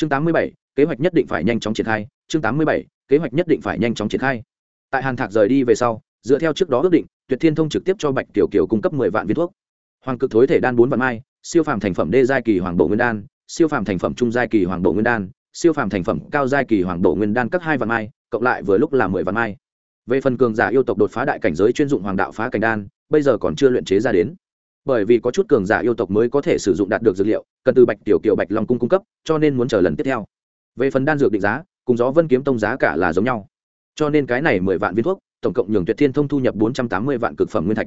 chương tám mươi bảy, kế hoạch nhất định phải nhanh chóng triển khai, chương tám mươi bảy, kế hoạch nhất định phải nhanh chóng triển khai. Tại hàn thạc rời đi về sau, dựa theo trước đó ước định, tuyệt thiên thông trực tiếp cho bạch tiểu kiều cung cấp mười vạn viên thuốc. Hoàng cực thối thể đan bốn vạn mai, siêu phàm thành phẩm đê giai kỳ hoàng bộ nguyên đan, siêu phàm thành phẩm trung giai kỳ hoàng bộ nguyên đan, siêu phàm thành phẩm cao giai kỳ hoàng bộ nguyên đan các hai vạn mai, cộng lại vừa lúc là mười vạn mai. Về phần cường giả yêu tộc đột phá đại cảnh giới chuyên dụng hoàng đạo phá cảnh đan, bây giờ còn chưa luyện chế ra đến bởi vì có chút cường giả yêu tộc mới có thể sử dụng đạt được dược liệu, cần từ bạch tiểu kiều bạch long cung cung cấp, cho nên muốn chờ lần tiếp theo. Về phần đan dược định giá, cùng gió vân kiếm tông giá cả là giống nhau. Cho nên cái này mười vạn viên thuốc, tổng cộng nhường tuyệt thiên thông thu nhập bốn trăm tám mươi vạn cực phẩm nguyên thạch.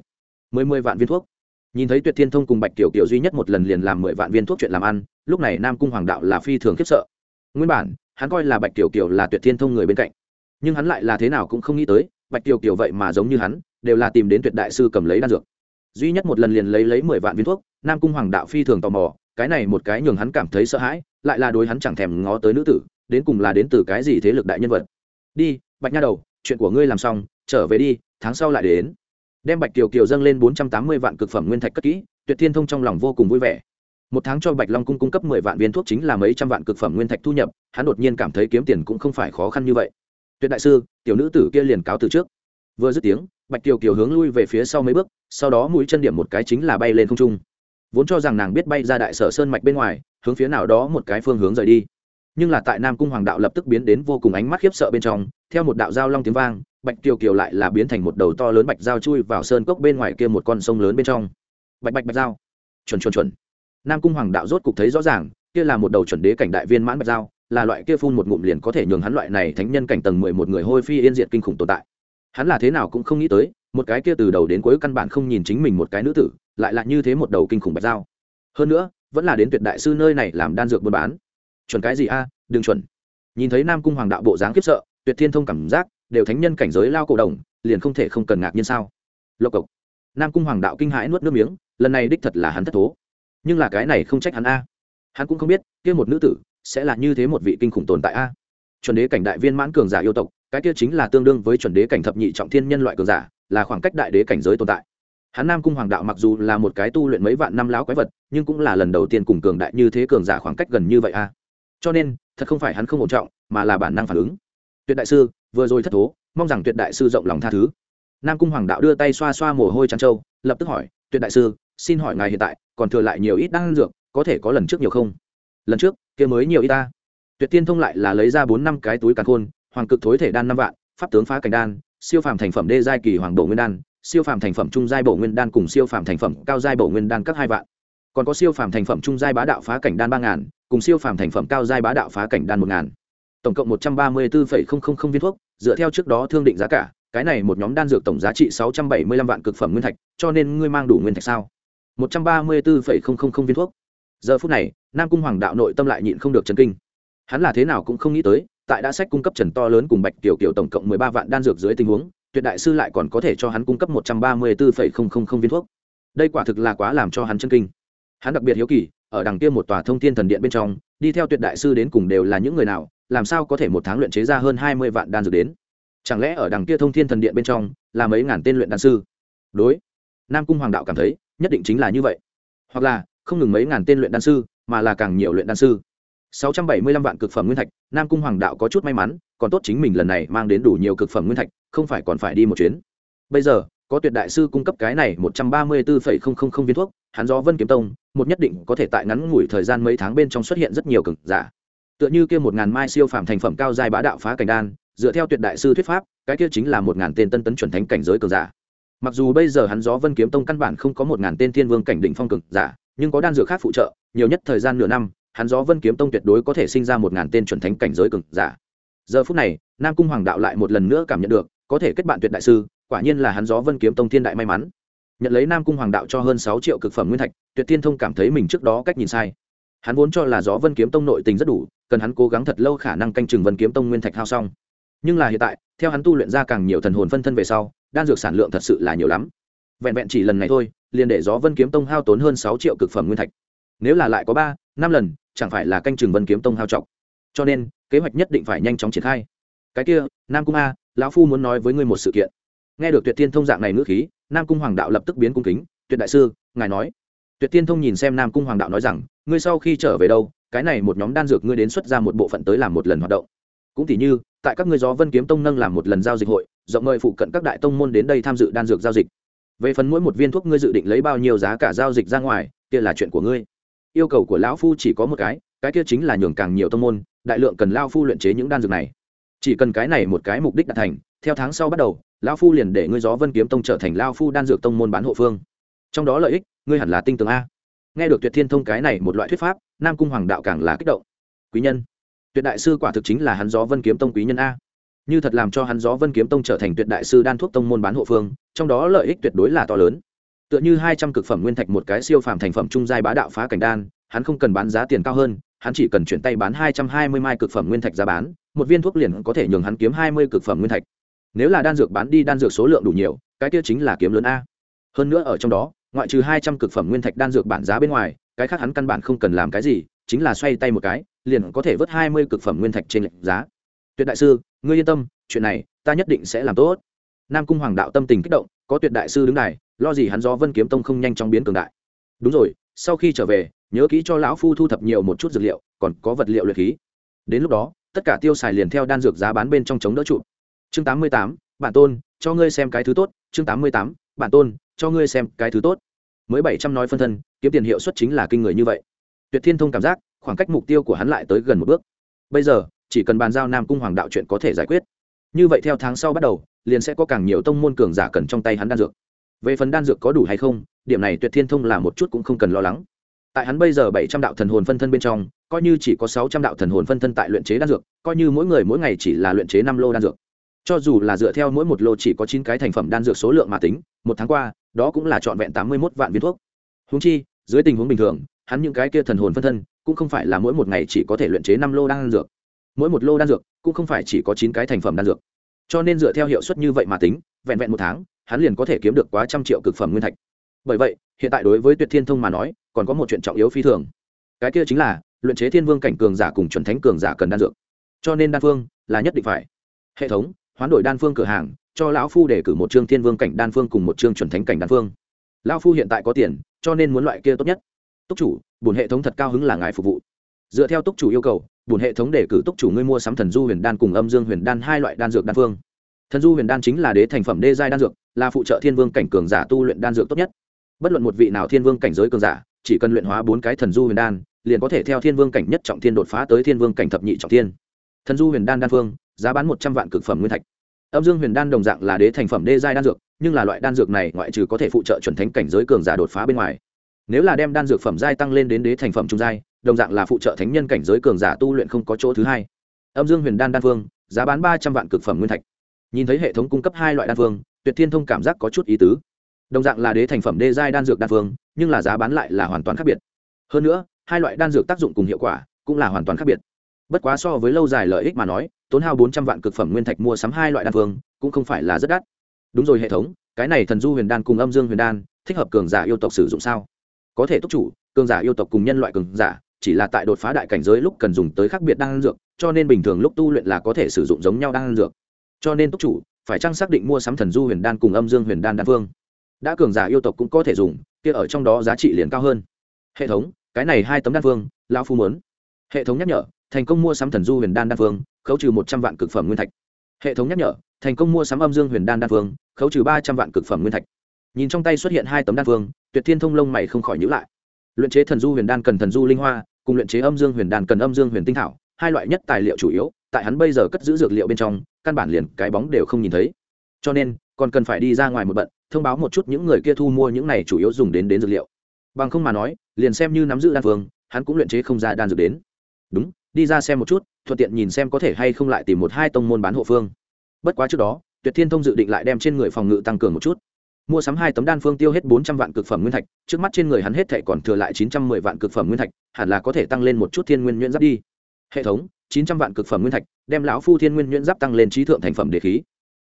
Mười mười vạn viên thuốc. Nhìn thấy tuyệt thiên thông cùng bạch tiểu kiều duy nhất một lần liền làm mười vạn viên thuốc chuyện làm ăn, lúc này nam cung hoàng đạo là phi thường khiếp sợ. Nguyên bản, hắn coi là bạch tiểu kiều là tuyệt thiên thông người bên cạnh. Nhưng hắn lại là thế nào cũng không nghĩ tới, bạch tiểu kiều vậy mà giống như hắn, đều là tìm đến tuyệt đại sư cầm lấy đan dược duy nhất một lần liền lấy lấy mười vạn viên thuốc, nam cung hoàng đạo phi thường tò mò, cái này một cái nhường hắn cảm thấy sợ hãi, lại là đối hắn chẳng thèm ngó tới nữ tử, đến cùng là đến từ cái gì thế lực đại nhân vật. Đi, bạch nha đầu, chuyện của ngươi làm xong, trở về đi, tháng sau lại đến. Đem bạch kiều kiều dâng lên bốn trăm tám mươi vạn cực phẩm nguyên thạch cất kỹ, tuyệt thiên thông trong lòng vô cùng vui vẻ. Một tháng cho bạch long cung cung cấp mười vạn viên thuốc chính là mấy trăm vạn cực phẩm nguyên thạch thu nhập, hắn đột nhiên cảm thấy kiếm tiền cũng không phải khó khăn như vậy. Tuyệt đại sư, tiểu nữ tử kia liền cáo từ trước vừa dứt tiếng, bạch kiều kiều hướng lui về phía sau mấy bước, sau đó mũi chân điểm một cái chính là bay lên không trung. Vốn cho rằng nàng biết bay ra đại sở sơn mạch bên ngoài, hướng phía nào đó một cái phương hướng rời đi. Nhưng là tại nam cung hoàng đạo lập tức biến đến vô cùng ánh mắt khiếp sợ bên trong, theo một đạo giao long tiếng vang, bạch kiều kiều lại là biến thành một đầu to lớn bạch dao chui vào sơn cốc bên ngoài kia một con sông lớn bên trong. Bạch bạch bạch dao chuẩn chuẩn chuẩn. Nam cung hoàng đạo rốt cục thấy rõ ràng, kia là một đầu chuẩn đế cảnh đại viên mãn bạch dao là loại kia phun một ngụm liền có thể nhường hắn loại này thánh nhân cảnh tầng mười một người hôi phi yên diệt kinh khủng tồn tại hắn là thế nào cũng không nghĩ tới, một cái kia từ đầu đến cuối căn bản không nhìn chính mình một cái nữ tử, lại là như thế một đầu kinh khủng bạch dao. Hơn nữa, vẫn là đến tuyệt đại sư nơi này làm đan dược buôn bán. Chuẩn cái gì a, đừng chuẩn. Nhìn thấy nam cung hoàng đạo bộ dáng khiếp sợ, tuyệt thiên thông cảm giác, đều thánh nhân cảnh giới lao cổ đồng liền không thể không cần ngạc nhiên sao? Lộc cộc. Nam cung hoàng đạo kinh hãi nuốt nước miếng, lần này đích thật là hắn thất thố. Nhưng là cái này không trách hắn a. Hắn cũng không biết, kia một nữ tử sẽ là như thế một vị kinh khủng tồn tại a chuẩn đế cảnh đại viên mãn cường giả yêu tộc, cái kia chính là tương đương với chuẩn đế cảnh thập nhị trọng thiên nhân loại cường giả, là khoảng cách đại đế cảnh giới tồn tại. Hắn nam cung hoàng đạo mặc dù là một cái tu luyện mấy vạn năm láo quái vật, nhưng cũng là lần đầu tiên cùng cường đại như thế cường giả khoảng cách gần như vậy a. Cho nên, thật không phải hắn không ổn trọng, mà là bản năng phản ứng. Tuyệt đại sư, vừa rồi thất thố, mong rằng tuyệt đại sư rộng lòng tha thứ. Nam cung hoàng đạo đưa tay xoa xoa mồ hôi trắng trâu, lập tức hỏi, tuyệt đại sư, xin hỏi ngài hiện tại còn thừa lại nhiều ít đan dược, có thể có lần trước nhiều không? Lần trước, kia mới nhiều ít ta tuyệt tiên thông lại là lấy ra bốn năm cái túi càn khôn, hoàng cực thối thể đan năm vạn, pháp tướng phá cảnh đan, siêu phàm thành phẩm đê giai kỳ hoàng bộ nguyên đan, siêu phàm thành phẩm trung giai bộ nguyên đan cùng siêu phàm thành phẩm cao giai bộ nguyên đan các hai vạn. Còn có siêu phàm thành phẩm trung giai bá đạo phá cảnh đan ba ngàn, cùng siêu phàm thành phẩm cao giai bá đạo phá cảnh đan một ngàn. Tổng cộng một trăm ba mươi bốn viên thuốc, dựa theo trước đó thương định giá cả, cái này một nhóm đan dược tổng giá trị sáu trăm bảy mươi lăm vạn cực phẩm nguyên thạch, cho nên ngươi mang đủ nguyên thạch sao? Một trăm ba mươi bốn viên thuốc. Giờ phút này, nam cung hoàng đạo nội tâm lại nhịn không được chấn kinh hắn là thế nào cũng không nghĩ tới, tại đã sách cung cấp trần to lớn cùng bạch tiểu kiểu tổng cộng mười ba vạn đan dược dưới tình huống, tuyệt đại sư lại còn có thể cho hắn cung cấp một trăm ba mươi bốn viên thuốc. Đây quả thực là quá làm cho hắn chân kinh. Hắn đặc biệt hiếu kỳ, ở đằng kia một tòa thông thiên thần điện bên trong, đi theo tuyệt đại sư đến cùng đều là những người nào, làm sao có thể một tháng luyện chế ra hơn hai mươi vạn đan dược đến? Chẳng lẽ ở đằng kia thông thiên thần điện bên trong, là mấy ngàn tên luyện đan sư? Đối, nam cung hoàng đạo cảm thấy, nhất định chính là như vậy. Hoặc là, không ngừng mấy ngàn tên luyện đan sư, mà là càng nhiều luyện đan sư sáu trăm bảy mươi lăm vạn cực phẩm nguyên thạch, nam cung hoàng đạo có chút may mắn, còn tốt chính mình lần này mang đến đủ nhiều cực phẩm nguyên thạch, không phải còn phải đi một chuyến. Bây giờ, có tuyệt đại sư cung cấp cái này một trăm ba mươi bốn viên thuốc, hắn do vân kiếm tông, một nhất định có thể tại ngắn ngủi thời gian mấy tháng bên trong xuất hiện rất nhiều cực giả. Tựa như kia một ngàn mai siêu phàm thành phẩm cao giai bá đạo phá cảnh đan, dựa theo tuyệt đại sư thuyết pháp, cái kia chính là một ngàn tên tân tấn chuẩn thánh cảnh giới cường giả. Mặc dù bây giờ hắn gió vân kiếm tông căn bản không có một ngàn tên thiên vương cảnh đỉnh phong cực giả, nhưng có đan dược khác phụ trợ, nhiều nhất thời gian nửa năm hắn gió vân kiếm tông tuyệt đối có thể sinh ra một ngàn tên chuẩn thánh cảnh giới cực giả. Giờ phút này, nam cung hoàng đạo lại một lần nữa cảm nhận được, có thể kết bạn tuyệt đại sư, quả nhiên là hắn gió vân kiếm tông thiên đại may mắn. Nhận lấy nam cung hoàng đạo cho hơn sáu triệu cực phẩm nguyên thạch, tuyệt thiên thông cảm thấy mình trước đó cách nhìn sai. Hắn vốn cho là gió vân kiếm tông nội tình rất đủ, cần hắn cố gắng thật lâu khả năng canh chừng vân kiếm tông nguyên thạch hao xong. Nhưng là hiện tại, theo hắn tu luyện ra càng nhiều thần hồn phân thân về sau, đan dược sản lượng thật sự là nhiều lắm. Vẹn vẹn chỉ lần này thôi, liền để gió vân kiếm tông hao tốn hơn sáu triệu cực phẩm nguyên thạch. Nếu là lại có ba năm lần, chẳng phải là canh chừng vân kiếm tông hao trọng cho nên, kế hoạch nhất định phải nhanh chóng triển khai. Cái kia, nam cung a, lão phu muốn nói với ngươi một sự kiện. Nghe được tuyệt tiên thông dạng này ngữ khí, nam cung hoàng đạo lập tức biến cung kính. Tuyệt đại sư, ngài nói. Tuyệt tiên thông nhìn xem nam cung hoàng đạo nói rằng, ngươi sau khi trở về đâu, cái này một nhóm đan dược ngươi đến xuất ra một bộ phận tới làm một lần hoạt động. Cũng tỉ như, tại các ngươi gió vân kiếm tông nâng làm một lần giao dịch hội, rộng mời phụ cận các đại tông môn đến đây tham dự đan dược giao dịch. Về phần mỗi một viên thuốc ngươi dự định lấy bao nhiêu giá cả giao dịch ra ngoài, kia là chuyện của ngươi yêu cầu của lão phu chỉ có một cái cái kia chính là nhường càng nhiều tông môn, đại lượng cần lao phu luyện chế những đan dược này. Chỉ cần cái này một cái mục đích đạt thành, theo tháng sau bắt đầu lao phu liền để ngươi gió vân kiếm tông trở thành lao phu đan dược tông môn bán hộ phương. Trong đó lợi ích, ngươi hẳn là tinh tường a. Nghe được tuyệt thiên thông cái này một loại thuyết pháp, nam cung hoàng đạo càng là kích động. Quý nhân, tuyệt đại sư quả thực chính là hắn gió vân kiếm tông quý nhân a. Như thật làm cho hắn gió vân kiếm tông trở thành tuyệt đại sư đan thuốc tông môn bán hộ phương, trong đó lợi ích tuyệt đối là to lớn tựa như hai trăm cực phẩm nguyên thạch một cái siêu phàm thành phẩm trung giai bá đạo phá cảnh đan, hắn không cần bán giá tiền cao hơn, hắn chỉ cần chuyển tay bán hai trăm hai mươi mai cực phẩm nguyên thạch giá bán, một viên thuốc liền có thể nhường hắn kiếm hai mươi cực phẩm nguyên thạch. Nếu là đan dược bán đi đan dược số lượng đủ nhiều, cái kia chính là kiếm lớn a. Hơn nữa ở trong đó, ngoại trừ hai trăm cực phẩm nguyên thạch đan dược bản giá bên ngoài, cái khác hắn căn bản không cần làm cái gì, chính là xoay tay một cái, liền có thể vớt hai mươi cực phẩm nguyên thạch trên lệnh giá. Tuyệt đại sư, ngươi yên tâm, chuyện này, ta nhất định sẽ làm tốt. Nam cung hoàng đạo tâm tình kích động, có tuyệt đại sư đứng này lo gì hắn do vân kiếm tông không nhanh chóng biến cường đại. Đúng rồi, sau khi trở về, nhớ kỹ cho lão phu thu thập nhiều một chút dược liệu, còn có vật liệu luyện khí. Đến lúc đó, tất cả tiêu xài liền theo đan dược giá bán bên trong chống đỡ trụ. Chương tám mươi tám, bản tôn, cho ngươi xem cái thứ tốt. Chương tám mươi tám, bản tôn, cho ngươi xem cái thứ tốt. Mới bảy trăm nói phân thân, kiếm tiền hiệu suất chính là kinh người như vậy. Tuyệt thiên thông cảm giác, khoảng cách mục tiêu của hắn lại tới gần một bước. Bây giờ, chỉ cần bàn giao nam cung hoàng đạo chuyện có thể giải quyết. Như vậy theo tháng sau bắt đầu, liền sẽ có càng nhiều tông môn cường giả cần trong tay hắn đan dược về phần đan dược có đủ hay không, điểm này tuyệt thiên thông là một chút cũng không cần lo lắng. Tại hắn bây giờ bảy trăm đạo thần hồn phân thân bên trong, coi như chỉ có sáu trăm đạo thần hồn phân thân tại luyện chế đan dược, coi như mỗi người mỗi ngày chỉ là luyện chế năm lô đan dược. Cho dù là dựa theo mỗi một lô chỉ có chín cái thành phẩm đan dược số lượng mà tính, một tháng qua, đó cũng là trọn vẹn tám mươi một vạn viên thuốc. Húng chi, dưới tình huống bình thường, hắn những cái kia thần hồn phân thân cũng không phải là mỗi một ngày chỉ có thể luyện chế năm lô đan dược. Mỗi một lô đan dược cũng không phải chỉ có chín cái thành phẩm đan dược. Cho nên dựa theo hiệu suất như vậy mà tính, vẹn vẹn một tháng hắn liền có thể kiếm được quá trăm triệu cực phẩm nguyên thạch. Bởi vậy, hiện tại đối với tuyệt thiên thông mà nói, còn có một chuyện trọng yếu phi thường. Cái kia chính là, luyện chế thiên vương cảnh cường giả cùng chuẩn thánh cường giả cần đan dược. Cho nên đan phương là nhất định phải. Hệ thống, hoán đổi đan phương cửa hàng, cho lão phu để cử một chương thiên vương cảnh đan phương cùng một chương chuẩn thánh cảnh đan phương. Lão phu hiện tại có tiền, cho nên muốn loại kia tốt nhất. Túc chủ bùn hệ thống thật cao hứng là ngài phục vụ. Dựa theo túc chủ yêu cầu bùn hệ thống để cử túc chủ ngươi mua sắm thần du huyền đan cùng âm dương huyền đan hai loại đan dược đan phương thần du huyền đan chính là đế thành phẩm đê giai đan dược, là phụ trợ thiên vương cảnh cường giả tu luyện đan dược tốt nhất. Bất luận một vị nào thiên vương cảnh giới cường giả, chỉ cần luyện hóa bốn cái thần du huyền đan, liền có thể theo thiên vương cảnh nhất trọng thiên đột phá tới thiên vương cảnh thập nhị trọng thiên. Thần du huyền đan đan phương, giá bán một trăm vạn cực phẩm nguyên thạch. Âm dương huyền đan đồng dạng là đế thành phẩm đê giai đan dược, nhưng là loại đan dược này ngoại trừ có thể phụ trợ chuẩn thánh cảnh giới cường giả đột phá bên ngoài. Nếu là đem đan dược phẩm giai tăng lên đến đế thành phẩm trung giai, đồng dạng là phụ trợ thánh nhân cảnh giới cường giả tu luyện không có chỗ thứ hai. Âm dương huyền đan đan phương, giá bán ba trăm vạn cực phẩm nguyên thạch nhìn thấy hệ thống cung cấp hai loại đan phương, tuyệt thiên thông cảm giác có chút ý tứ. Đồng dạng là đế thành phẩm đê giai đan dược đan phương, nhưng là giá bán lại là hoàn toàn khác biệt. Hơn nữa, hai loại đan dược tác dụng cùng hiệu quả cũng là hoàn toàn khác biệt. Bất quá so với lâu dài lợi ích mà nói, tốn hao bốn trăm vạn cực phẩm nguyên thạch mua sắm hai loại đan phương cũng không phải là rất đắt. Đúng rồi hệ thống, cái này thần du huyền đan cùng âm dương huyền đan thích hợp cường giả yêu tộc sử dụng sao? Có thể túc chủ, cường giả yêu tộc cùng nhân loại cường giả, chỉ là tại đột phá đại cảnh giới lúc cần dùng tới khác biệt đan dược, cho nên bình thường lúc tu luyện là có thể sử dụng giống nhau đan dược cho nên túc chủ, phải chăng xác định mua sắm thần du huyền đan cùng âm dương huyền đan đan phương đã cường giả yêu tộc cũng có thể dùng, kia ở trong đó giá trị liền cao hơn. Hệ thống, cái này hai tấm đan phương lao phu muốn. Hệ thống nhắc nhở, thành công mua sắm thần du huyền đan đan phương khấu trừ một trăm vạn cực phẩm nguyên thạch. Hệ thống nhắc nhở, thành công mua sắm âm dương huyền đan đan phương khấu trừ ba trăm vạn cực phẩm nguyên thạch. Nhìn trong tay xuất hiện hai tấm đan phương tuyệt thiên thông lông mày không khỏi nhữ lại. Luyện chế thần du huyền đan cần thần du linh hoa, cùng luyện chế âm dương huyền đan cần âm dương huyền tinh thảo, hai loại nhất tài liệu chủ yếu, tại hắn bây giờ cất giữ dược liệu bên trong căn bản liền cái bóng đều không nhìn thấy. Cho nên, còn cần phải đi ra ngoài một bận, thông báo một chút những người kia thu mua những này chủ yếu dùng đến đến dược liệu. Bằng không mà nói, liền xem như nắm giữ đan phương, hắn cũng luyện chế không ra đan dược đến. Đúng, đi ra xem một chút, thuận tiện nhìn xem có thể hay không lại tìm một hai tông môn bán hộ phương. Bất quá trước đó, tuyệt thiên thông dự định lại đem trên người phòng ngự tăng cường một chút. Mua sắm hai tấm đan phương tiêu hết bốn trăm vạn cực phẩm nguyên thạch, trước mắt trên người hắn hết thệ còn thừa lại chín trăm mười vạn cực phẩm nguyên thạch, hẳn là có thể tăng lên một chút thiên nguyên nhuyễn giáp đi hệ thống, chín trăm vạn cực phẩm nguyên thạch, đem lão phu thiên nguyên nhuyễn giáp tăng lên trí thượng thành phẩm đế khí.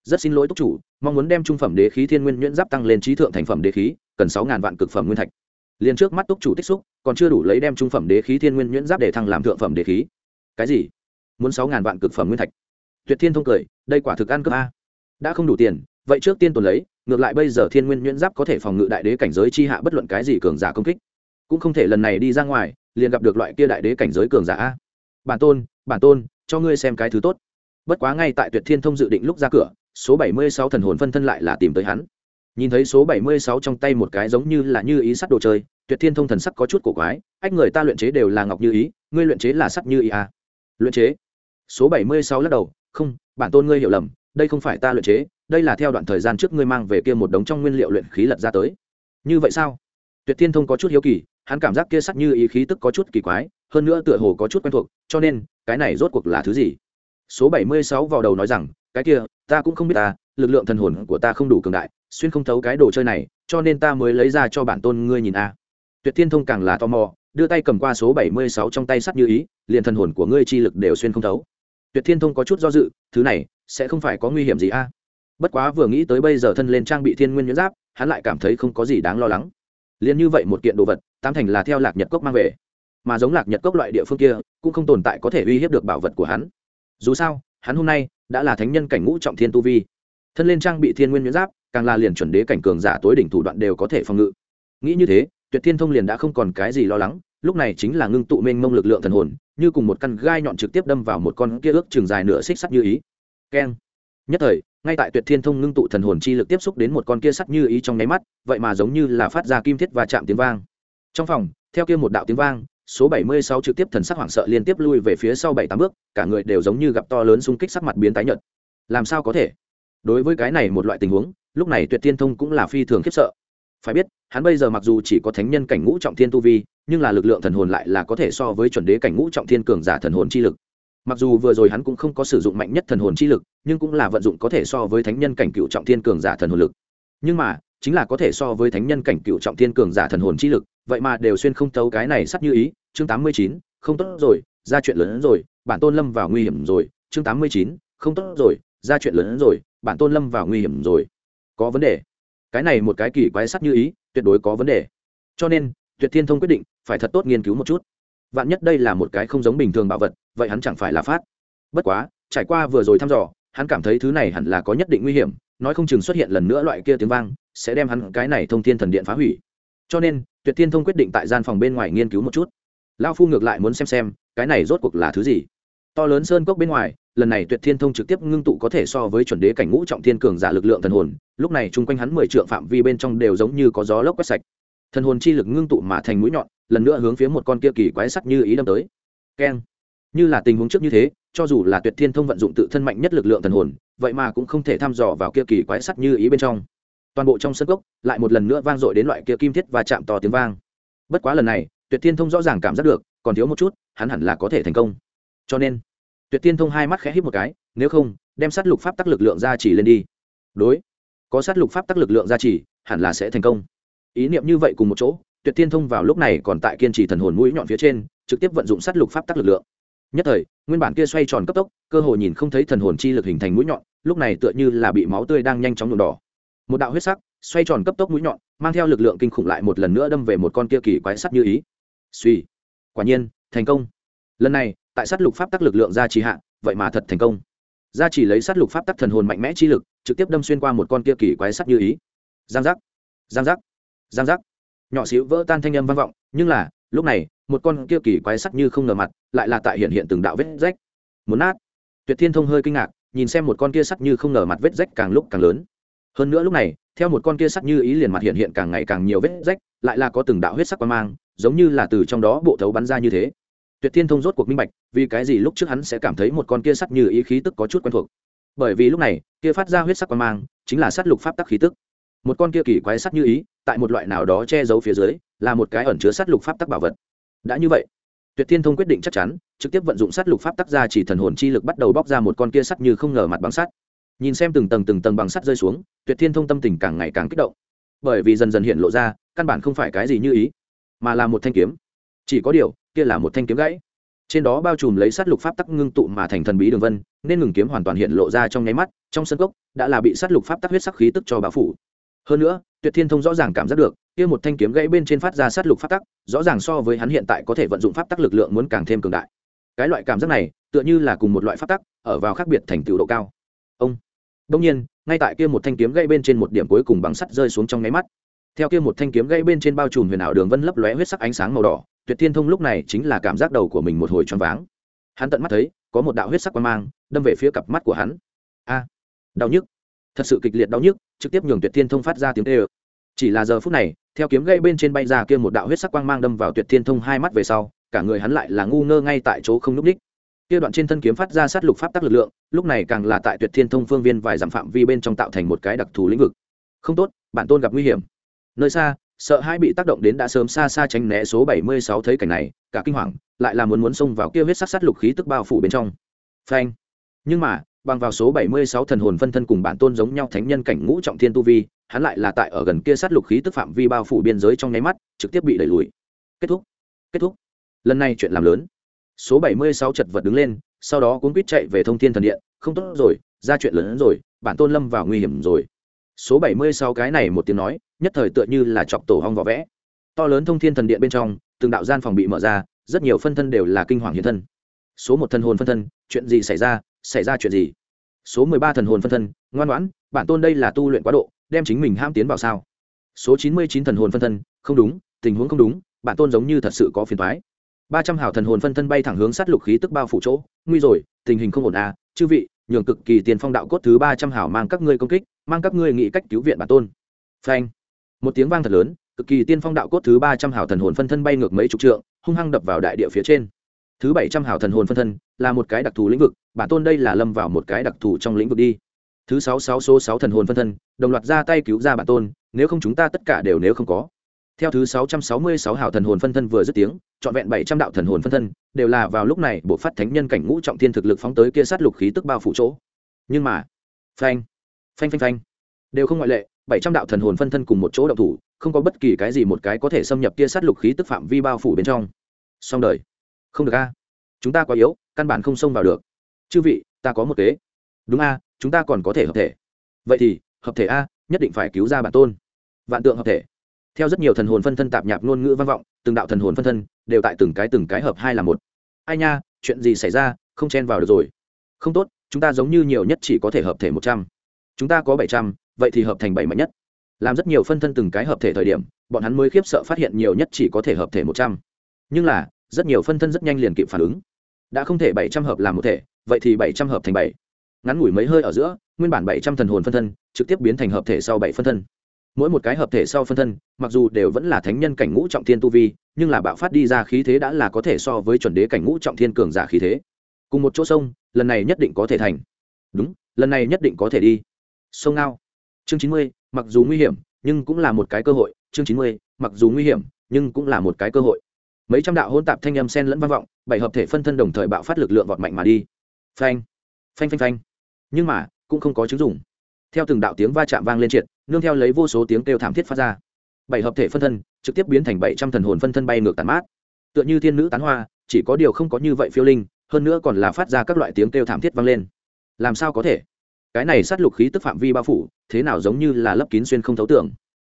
Rất xin lỗi túc chủ, mong muốn đem trung phẩm đế khí thiên nguyên nhuyễn giáp tăng lên trí thượng thành phẩm đế khí, cần sáu ngàn vạn cực phẩm nguyên thạch. Liền trước mắt túc chủ tích xúc, còn chưa đủ lấy đem trung phẩm đế khí thiên nguyên nhuyễn giáp để thăng làm thượng phẩm đế khí. Cái gì? Muốn sáu ngàn vạn cực phẩm nguyên thạch? Tuyệt thiên thông cười, đây quả thực ăn cướp a. Đã không đủ tiền, vậy trước tiên tuần lấy, ngược lại bây giờ thiên nguyên nhuyễn giáp có thể phòng ngự đại đế cảnh giới chi hạ bất luận cái gì cường giả công kích. Cũng không thể lần này đi ra ngoài, liền gặp được loại kia đại đế cảnh giới cường giả a bản tôn bản tôn, cho ngươi xem cái thứ tốt. Bất quá ngay tại tuyệt thiên thông dự định lúc ra cửa, số bảy mươi sáu thần hồn phân thân lại là tìm tới hắn. Nhìn thấy số bảy mươi sáu trong tay một cái giống như là như ý sắt đồ chơi, tuyệt thiên thông thần sắc có chút cổ quái, ách, người ta luyện chế đều là ngọc như ý, ngươi luyện chế là sắt như ý à. luyện chế. Số bảy mươi sáu lắc đầu, không, bản tôn ngươi hiểu lầm, đây không phải ta luyện chế, đây là theo đoạn thời gian trước ngươi mang về kia một đống trong nguyên liệu luyện khí lật ra tới. Như vậy sao? Tuyệt thiên thông có chút hiếu kỳ, hắn cảm giác kia sắt như ý khí tức có chút kỳ quái hơn nữa tựa hồ có chút quen thuộc, cho nên, cái này rốt cuộc là thứ gì? Số bảy mươi sáu vào đầu nói rằng, cái kia, ta cũng không biết ta, lực lượng thần hồn của ta không đủ cường đại, xuyên không thấu cái đồ chơi này, cho nên ta mới lấy ra cho bản tôn ngươi nhìn a. Tuyệt thiên thông càng là tò mò, đưa tay cầm qua số bảy mươi sáu trong tay sắt như ý, liền thần hồn của ngươi chi lực đều xuyên không thấu. Tuyệt thiên thông có chút do dự, thứ này, sẽ không phải có nguy hiểm gì a. Bất quá vừa nghĩ tới bây giờ thân lên trang bị thiên nguyên nhuyễn giáp, hắn lại cảm thấy không có gì đáng lo lắng. Liền như vậy một kiện đồ vật tam thành là theo lạc nhật cốc mang về mà giống lạc nhật cốc loại địa phương kia cũng không tồn tại có thể uy hiếp được bảo vật của hắn. Dù sao, hắn hôm nay đã là thánh nhân cảnh ngũ trọng thiên tu vi. Thân lên trang bị thiên nguyên nhuyễn giáp, càng là liền chuẩn đế cảnh cường giả tối đỉnh thủ đoạn đều có thể phòng ngự. Nghĩ như thế, tuyệt thiên thông liền đã không còn cái gì lo lắng, lúc này chính là ngưng tụ mênh mông lực lượng thần hồn, như cùng một căn gai nhọn trực tiếp đâm vào một con kia ước trường dài nửa xích sắt như ý. Keng. Nhất thời, ngay tại tuyệt thiên thông ngưng tụ thần hồn chi lực tiếp xúc đến một con kia sắt như ý trong nháy mắt, vậy mà giống như là phát ra kim thiết và chạm tiếng vang. Trong phòng, theo kia một đạo tiếng vang số 76 trực tiếp thần sắc hoảng sợ liên tiếp lui về phía sau bảy tám bước, cả người đều giống như gặp to lớn xung kích sắc mặt biến tái nhợt. Làm sao có thể? Đối với cái này một loại tình huống, lúc này tuyệt tiên thông cũng là phi thường khiếp sợ. Phải biết, hắn bây giờ mặc dù chỉ có thánh nhân cảnh ngũ trọng thiên tu vi, nhưng là lực lượng thần hồn lại là có thể so với chuẩn đế cảnh ngũ trọng thiên cường giả thần hồn chi lực. Mặc dù vừa rồi hắn cũng không có sử dụng mạnh nhất thần hồn chi lực, nhưng cũng là vận dụng có thể so với thánh nhân cảnh cựu trọng thiên cường giả thần hồn lực. Nhưng mà, chính là có thể so với thánh nhân cảnh cựu trọng thiên cường giả thần hồn chi lực, vậy mà đều xuyên không tấu cái này sắp như ý chương tám mươi chín, không tốt rồi, ra chuyện lớn hơn rồi, bản tôn lâm vào nguy hiểm rồi, chương tám mươi chín, không tốt rồi, ra chuyện lớn hơn rồi, bản tôn lâm vào nguy hiểm rồi. Có vấn đề. Cái này một cái kỳ quái sắt như ý, tuyệt đối có vấn đề. Cho nên, tuyệt thiên thông quyết định, phải thật tốt nghiên cứu một chút. Vạn nhất đây là một cái không giống bình thường bảo vật, vậy hắn chẳng phải là phát. Bất quá, trải qua vừa rồi thăm dò, hắn cảm thấy thứ này hẳn là có nhất định nguy hiểm, nói không chừng xuất hiện lần nữa loại kia tiếng vang, sẽ đem hắn cái này thông thiên thần điện phá hủy. Cho nên, tuyệt thiên thông quyết định tại gian phòng bên ngoài nghiên cứu một chút lao phu ngược lại muốn xem xem, cái này rốt cuộc là thứ gì? To lớn sơn cốc bên ngoài, lần này tuyệt thiên thông trực tiếp ngưng tụ có thể so với chuẩn đế cảnh ngũ trọng thiên cường giả lực lượng thần hồn, lúc này chung quanh hắn mười trượng phạm vi bên trong đều giống như có gió lốc quét sạch. Thần hồn chi lực ngưng tụ mà thành mũi nhọn, lần nữa hướng phía một con kia kỳ quái sắt như ý đâm tới. Keng. Như là tình huống trước như thế, cho dù là tuyệt thiên thông vận dụng tự thân mạnh nhất lực lượng thần hồn, vậy mà cũng không thể thăm dò vào kia kỳ quái sắt như ý bên trong. Toàn bộ trong sân cốc, lại một lần nữa vang dội đến loại kia kim thiết và chạm to tiếng vang. Bất quá lần này tuyệt thiên thông rõ ràng cảm giác được, còn thiếu một chút, hắn hẳn là có thể thành công. Cho nên, tuyệt thiên thông hai mắt khẽ hít một cái, nếu không, đem sát lục pháp tắc lực lượng ra chỉ lên đi. Đối, có sát lục pháp tắc lực lượng ra chỉ hẳn là sẽ thành công. Ý niệm như vậy cùng một chỗ, tuyệt thiên thông vào lúc này còn tại kiên trì thần hồn mũi nhọn phía trên, trực tiếp vận dụng sát lục pháp tắc lực lượng. Nhất thời, nguyên bản kia xoay tròn cấp tốc, cơ hồ nhìn không thấy thần hồn chi lực hình thành mũi nhọn, lúc này tựa như là bị máu tươi đang nhanh chóng nhuộm đỏ. Một đạo huyết sắc, xoay tròn cấp tốc mũi nhọn, mang theo lực lượng kinh khủng lại một lần nữa đâm về một con kia kỳ quái sắt như ý suy. Quả nhiên, thành công. Lần này, tại sát lục pháp tắc lực lượng ra trì hạ, vậy mà thật thành công. Ra chỉ lấy sát lục pháp tắc thần hồn mạnh mẽ chi lực, trực tiếp đâm xuyên qua một con kia kỳ quái sắt như ý. Giang giác. Giang giác. Giang giác. Nhỏ xíu vỡ tan thanh âm vang vọng, nhưng là, lúc này, một con kia kỳ quái sắt như không ngờ mặt, lại là tại hiện hiện từng đạo vết rách. Muốn nát. Tuyệt thiên thông hơi kinh ngạc, nhìn xem một con kia sắt như không ngờ mặt vết rách càng lúc càng lớn. Hơn nữa lúc này, theo một con kia sắt như ý liền mặt hiện hiện càng ngày càng nhiều vết rách, lại là có từng đạo huyết sắc quan mang giống như là từ trong đó bộ thấu bắn ra như thế. Tuyệt thiên thông rốt cuộc minh bạch, vì cái gì lúc trước hắn sẽ cảm thấy một con kia sắt như ý khí tức có chút quen thuộc. Bởi vì lúc này, kia phát ra huyết sắc quan mang, chính là sát lục pháp tắc khí tức. Một con kia kỳ quái sắt như ý, tại một loại nào đó che giấu phía dưới, là một cái ẩn chứa sát lục pháp tắc bảo vật. Đã như vậy, tuyệt thiên thông quyết định chắc chắn, trực tiếp vận dụng sát lục pháp tắc ra chỉ thần hồn chi lực bắt đầu bóc ra một con kia sắt như không ngờ mặt bằng sắt. Nhìn xem từng tầng từng tầng bằng sắt rơi xuống, tuyệt thiên thông tâm tình càng ngày càng kích động. Bởi vì dần dần hiện lộ ra, căn bản không phải cái gì như ý mà là một thanh kiếm. Chỉ có điều, kia là một thanh kiếm gãy. Trên đó bao trùm lấy sát lục pháp tắc ngưng tụ mà thành thần bí đường vân, nên ngừng kiếm hoàn toàn hiện lộ ra trong nháy mắt, trong sân cốc, đã là bị sát lục pháp tắc huyết sắc khí tức cho bao phủ. Hơn nữa, tuyệt thiên thông rõ ràng cảm giác được, kia một thanh kiếm gãy bên trên phát ra sát lục pháp tắc, rõ ràng so với hắn hiện tại có thể vận dụng pháp tắc lực lượng muốn càng thêm cường đại. Cái loại cảm giác này, tựa như là cùng một loại pháp tắc, ở vào khác biệt thành tựu độ cao. Ông. Đông nhiên, ngay tại kia một thanh kiếm gãy bên trên một điểm cuối cùng bằng sắt rơi xuống trong nháy mắt theo kia một thanh kiếm gãy bên trên bao trùm huyền ảo đường vân lấp lóe huyết sắc ánh sáng màu đỏ, tuyệt thiên thông lúc này chính là cảm giác đầu của mình một hồi choáng váng. Hắn tận mắt thấy, có một đạo huyết sắc quang mang đâm về phía cặp mắt của hắn. A! Đau nhức. Thật sự kịch liệt đau nhức, trực tiếp nhường tuyệt thiên thông phát ra tiếng tê ơ. Chỉ là giờ phút này, theo kiếm gây bên trên bay ra kia một đạo huyết sắc quang mang đâm vào tuyệt thiên thông hai mắt về sau, cả người hắn lại là ngu ngơ ngay tại chỗ không n ú c ních kia đoạn trên thân kiếm phát ra sát lục pháp tắc lực lượng, lúc này càng là tại tuyệt thiên thông phương viên vài dặm phạm vi bên trong tạo thành một cái đặc thù lĩnh vực. Không tốt, bản tôn gặp nguy hiểm nơi xa, sợ hai bị tác động đến đã sớm xa xa tránh né số bảy mươi sáu thấy cảnh này, cả kinh hoàng, lại là muốn muốn xông vào kia huyết sắc sát lục khí tức bao phủ bên trong. Phanh. Nhưng mà, bằng vào số bảy mươi sáu thần hồn phân thân cùng bản tôn giống nhau thánh nhân cảnh ngũ trọng thiên tu vi, hắn lại là tại ở gần kia sát lục khí tức phạm vi bao phủ biên giới trong nháy mắt, trực tiếp bị đẩy lùi. Kết thúc. Kết thúc. Lần này chuyện làm lớn. Số bảy mươi sáu chật vật đứng lên, sau đó cuốn quýt chạy về thông thiên thần điện. Không tốt rồi, ra chuyện lớn hơn rồi, bản tôn lâm vào nguy hiểm rồi số bảy mươi sáu cái này một tiếng nói, nhất thời tựa như là chọc tổ hong vỏ vẽ. To lớn thông thiên thần điện bên trong, từng đạo gian phòng bị mở ra, rất nhiều phân thân đều là kinh hoàng hiện thân. Số một thần hồn phân thân, chuyện gì xảy ra xảy ra chuyện gì? Số mười ba thần hồn phân thân, ngoan ngoãn, bản tôn đây là tu luyện quá độ, đem chính mình ham tiến vào sao? Số chín mươi chín thần hồn phân thân, không đúng, tình huống không đúng, bản tôn giống như thật sự có phiền thoái ba trăm hào thần hồn phân thân bay thẳng hướng sát lục khí tức bao phủ chỗ, nguy rồi, tình hình không ổn à chư vị, nhường cực kỳ tiền phong đạo cốt thứ ba trăm hào mang các ngươi công kích mang các ngươi nghĩ cách cứu viện bản tôn. Phanh. Một tiếng vang thật lớn, cực kỳ tiên phong đạo cốt thứ ba trăm hào thần hồn phân thân bay ngược mấy chục trượng, hung hăng đập vào đại địa phía trên. Thứ bảy trăm hào thần hồn phân thân là một cái đặc thù lĩnh vực, bản tôn đây là lâm vào một cái đặc thù trong lĩnh vực đi. Thứ sáu sáu số sáu thần hồn phân thân, đồng loạt ra tay cứu ra bản tôn, nếu không chúng ta tất cả đều nếu không có. Theo thứ sáu trăm sáu mươi sáu hào thần hồn phân thân vừa dứt tiếng, trọn vẹn bảy trăm đạo thần hồn phân thân đều là vào lúc này bộ phát thánh nhân cảnh ngũ trọng thiên thực lực phóng tới kia sát lục khí tức bao phủ chỗ. Nhưng mà, phanh phanh phanh phanh. Đều không ngoại lệ, bảy trăm đạo thần hồn phân thân cùng một chỗ động thủ, không có bất kỳ cái gì một cái có thể xâm nhập kia sát lục khí tức phạm vi bao phủ bên trong. Xong đời. Không được a. Chúng ta quá yếu, căn bản không xông vào được. Chư vị, ta có một kế. Đúng a, chúng ta còn có thể hợp thể. Vậy thì, hợp thể a, nhất định phải cứu ra bản tôn. Vạn tượng hợp thể. Theo rất nhiều thần hồn phân thân tạp nhạp ngôn ngữ vang vọng, từng đạo thần hồn phân thân đều tại từng cái từng cái hợp hai là một. Ai nha, chuyện gì xảy ra, không chen vào được rồi. Không tốt, chúng ta giống như nhiều nhất chỉ có thể hợp thể một trăm chúng ta có bảy trăm, vậy thì hợp thành bảy mạnh nhất. Làm rất nhiều phân thân từng cái hợp thể thời điểm, bọn hắn mới khiếp sợ phát hiện nhiều nhất chỉ có thể hợp thể một trăm. Nhưng là, rất nhiều phân thân rất nhanh liền kịp phản ứng. Đã không thể bảy trăm hợp làm một thể, vậy thì bảy trăm hợp thành bảy. Ngắn ngủi mấy hơi ở giữa, nguyên bản bảy trăm thần hồn phân thân trực tiếp biến thành hợp thể sau bảy phân thân. Mỗi một cái hợp thể sau phân thân, mặc dù đều vẫn là thánh nhân cảnh ngũ trọng thiên tu vi, nhưng là bạo phát đi ra khí thế đã là có thể so với chuẩn đế cảnh ngũ trọng thiên cường giả khí thế. Cùng một chỗ sông, lần này nhất định có thể thành. Đúng, lần này nhất định có thể đi sông ngao. Chương chín mươi, mặc dù nguy hiểm, nhưng cũng là một cái cơ hội. Chương chín mươi, mặc dù nguy hiểm, nhưng cũng là một cái cơ hội. Mấy trăm đạo hôn tạp thanh âm sen lẫn vang vọng, bảy hợp thể phân thân đồng thời bạo phát lực lượng vọt mạnh mà đi. Phanh phanh phanh phanh. Nhưng mà, cũng không có chứng dụng. Theo từng đạo tiếng va chạm vang lên triệt, nương theo lấy vô số tiếng kêu thảm thiết phát ra. Bảy hợp thể phân thân, trực tiếp biến thành bảy trăm thần hồn phân thân bay ngược tàn mát. Tựa như thiên nữ tán hoa, chỉ có điều không có như vậy phiêu linh, hơn nữa còn là phát ra các loại tiếng kêu thảm thiết vang lên. Làm sao có thể? Cái này sát lục khí tức phạm vi bao phủ, thế nào giống như là lấp kín xuyên không thấu tưởng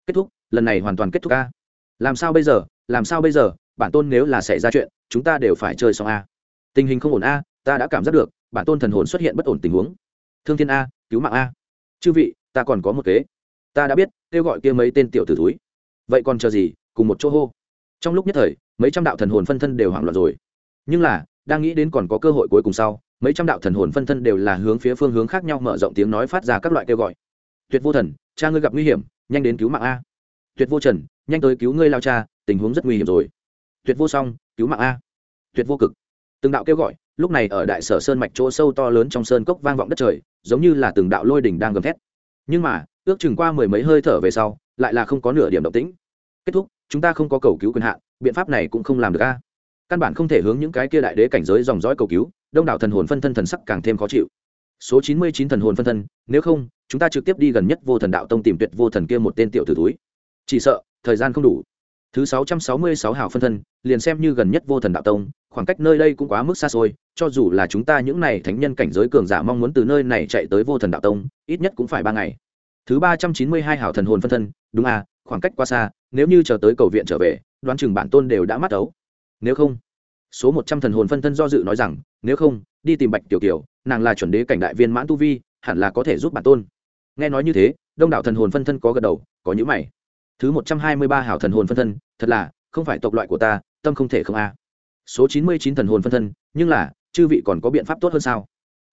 kết thúc, lần này hoàn toàn kết thúc a. Làm sao bây giờ, làm sao bây giờ, bản tôn nếu là xảy ra chuyện, chúng ta đều phải chơi xong a. Tình hình không ổn a, ta đã cảm giác được, bản tôn thần hồn xuất hiện bất ổn tình huống. Thương thiên a, cứu mạng a. Chư vị, ta còn có một kế. Ta đã biết, kêu gọi kia mấy tên tiểu tử túi vậy còn chờ gì, cùng một chỗ hô. Trong lúc nhất thời, mấy trăm đạo thần hồn phân thân đều hoảng loạn rồi. Nhưng là, đang nghĩ đến còn có cơ hội cuối cùng sau mấy trăm đạo thần hồn phân thân đều là hướng phía phương hướng khác nhau mở rộng tiếng nói phát ra các loại kêu gọi. Tuyệt vô thần, cha ngươi gặp nguy hiểm, nhanh đến cứu mạng a. Tuyệt vô trần, nhanh tới cứu ngươi lao cha, tình huống rất nguy hiểm rồi. Tuyệt vô song, cứu mạng a. Tuyệt vô cực. Từng đạo kêu gọi, lúc này ở đại sở sơn mạch chỗ sâu to lớn trong sơn cốc vang vọng đất trời, giống như là từng đạo lôi đỉnh đang gầm thét. Nhưng mà, ước chừng qua mười mấy hơi thở về sau, lại là không có nửa điểm động tĩnh. Kết thúc, chúng ta không có cầu cứu quyền hạn, biện pháp này cũng không làm được a. Căn bản không thể hướng những cái kia đại đế cảnh giới dòng dõi cầu cứu đông đảo thần hồn phân thân thần sắc càng thêm khó chịu. Số chín mươi chín thần hồn phân thân, nếu không, chúng ta trực tiếp đi gần nhất vô thần đạo tông tìm tuyệt vô thần kia một tên tiểu tử túi chỉ sợ, thời gian không đủ. Thứ sáu trăm sáu mươi sáu hào phân thân, liền xem như gần nhất vô thần đạo tông, khoảng cách nơi đây cũng quá mức xa xôi, cho dù là chúng ta những này thánh nhân cảnh giới cường giả mong muốn từ nơi này chạy tới vô thần đạo tông, ít nhất cũng phải ba ngày. Thứ ba trăm chín mươi hai hảo thần hồn phân thân, đúng à khoảng cách quá xa, nếu như chờ tới cầu viện trở về, đoán chừng bản tôn đều đã mắt ấu. Nếu không số một trăm thần hồn phân thân do dự nói rằng, nếu không, đi tìm bạch tiểu kiều, nàng là chuẩn đế cảnh đại viên mãn tu vi, hẳn là có thể giúp bản tôn. Nghe nói như thế, đông đảo thần hồn phân thân có gật đầu, có những mày. Thứ một trăm hai mươi ba hảo thần hồn phân thân, thật là, không phải tộc loại của ta, tâm không thể không a. Số chín mươi chín thần hồn phân thân, nhưng là, chư vị còn có biện pháp tốt hơn sao?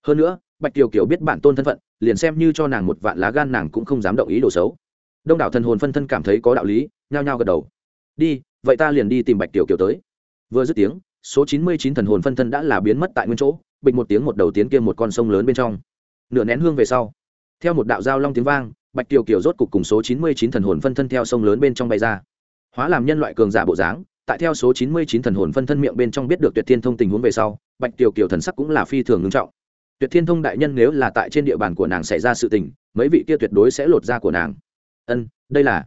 Hơn nữa, bạch tiểu kiều biết bản tôn thân phận, liền xem như cho nàng một vạn lá gan nàng cũng không dám động ý đồ xấu. Đông đảo thần hồn phân thân cảm thấy có đạo lý, nhao nhao gật đầu. Đi, vậy ta liền đi tìm bạch tiểu kiều tới. Vừa dứt tiếng số chín mươi chín thần hồn phân thân đã là biến mất tại nguyên chỗ, bịch một tiếng một đầu tiến kia một con sông lớn bên trong. Nửa nén hương về sau, theo một đạo giao long tiếng vang, bạch kiều kiều rốt cục cùng số chín mươi chín thần hồn phân thân theo sông lớn bên trong bay ra. Hóa làm nhân loại cường giả bộ dáng, tại theo số chín mươi chín thần hồn phân thân miệng bên trong biết được tuyệt thiên thông tình huống về sau, bạch kiều kiều thần sắc cũng là phi thường ngưng trọng. Tuyệt thiên thông đại nhân nếu là tại trên địa bàn của nàng xảy ra sự tình, mấy vị kia tuyệt đối sẽ lột da của nàng. Ân, đây là.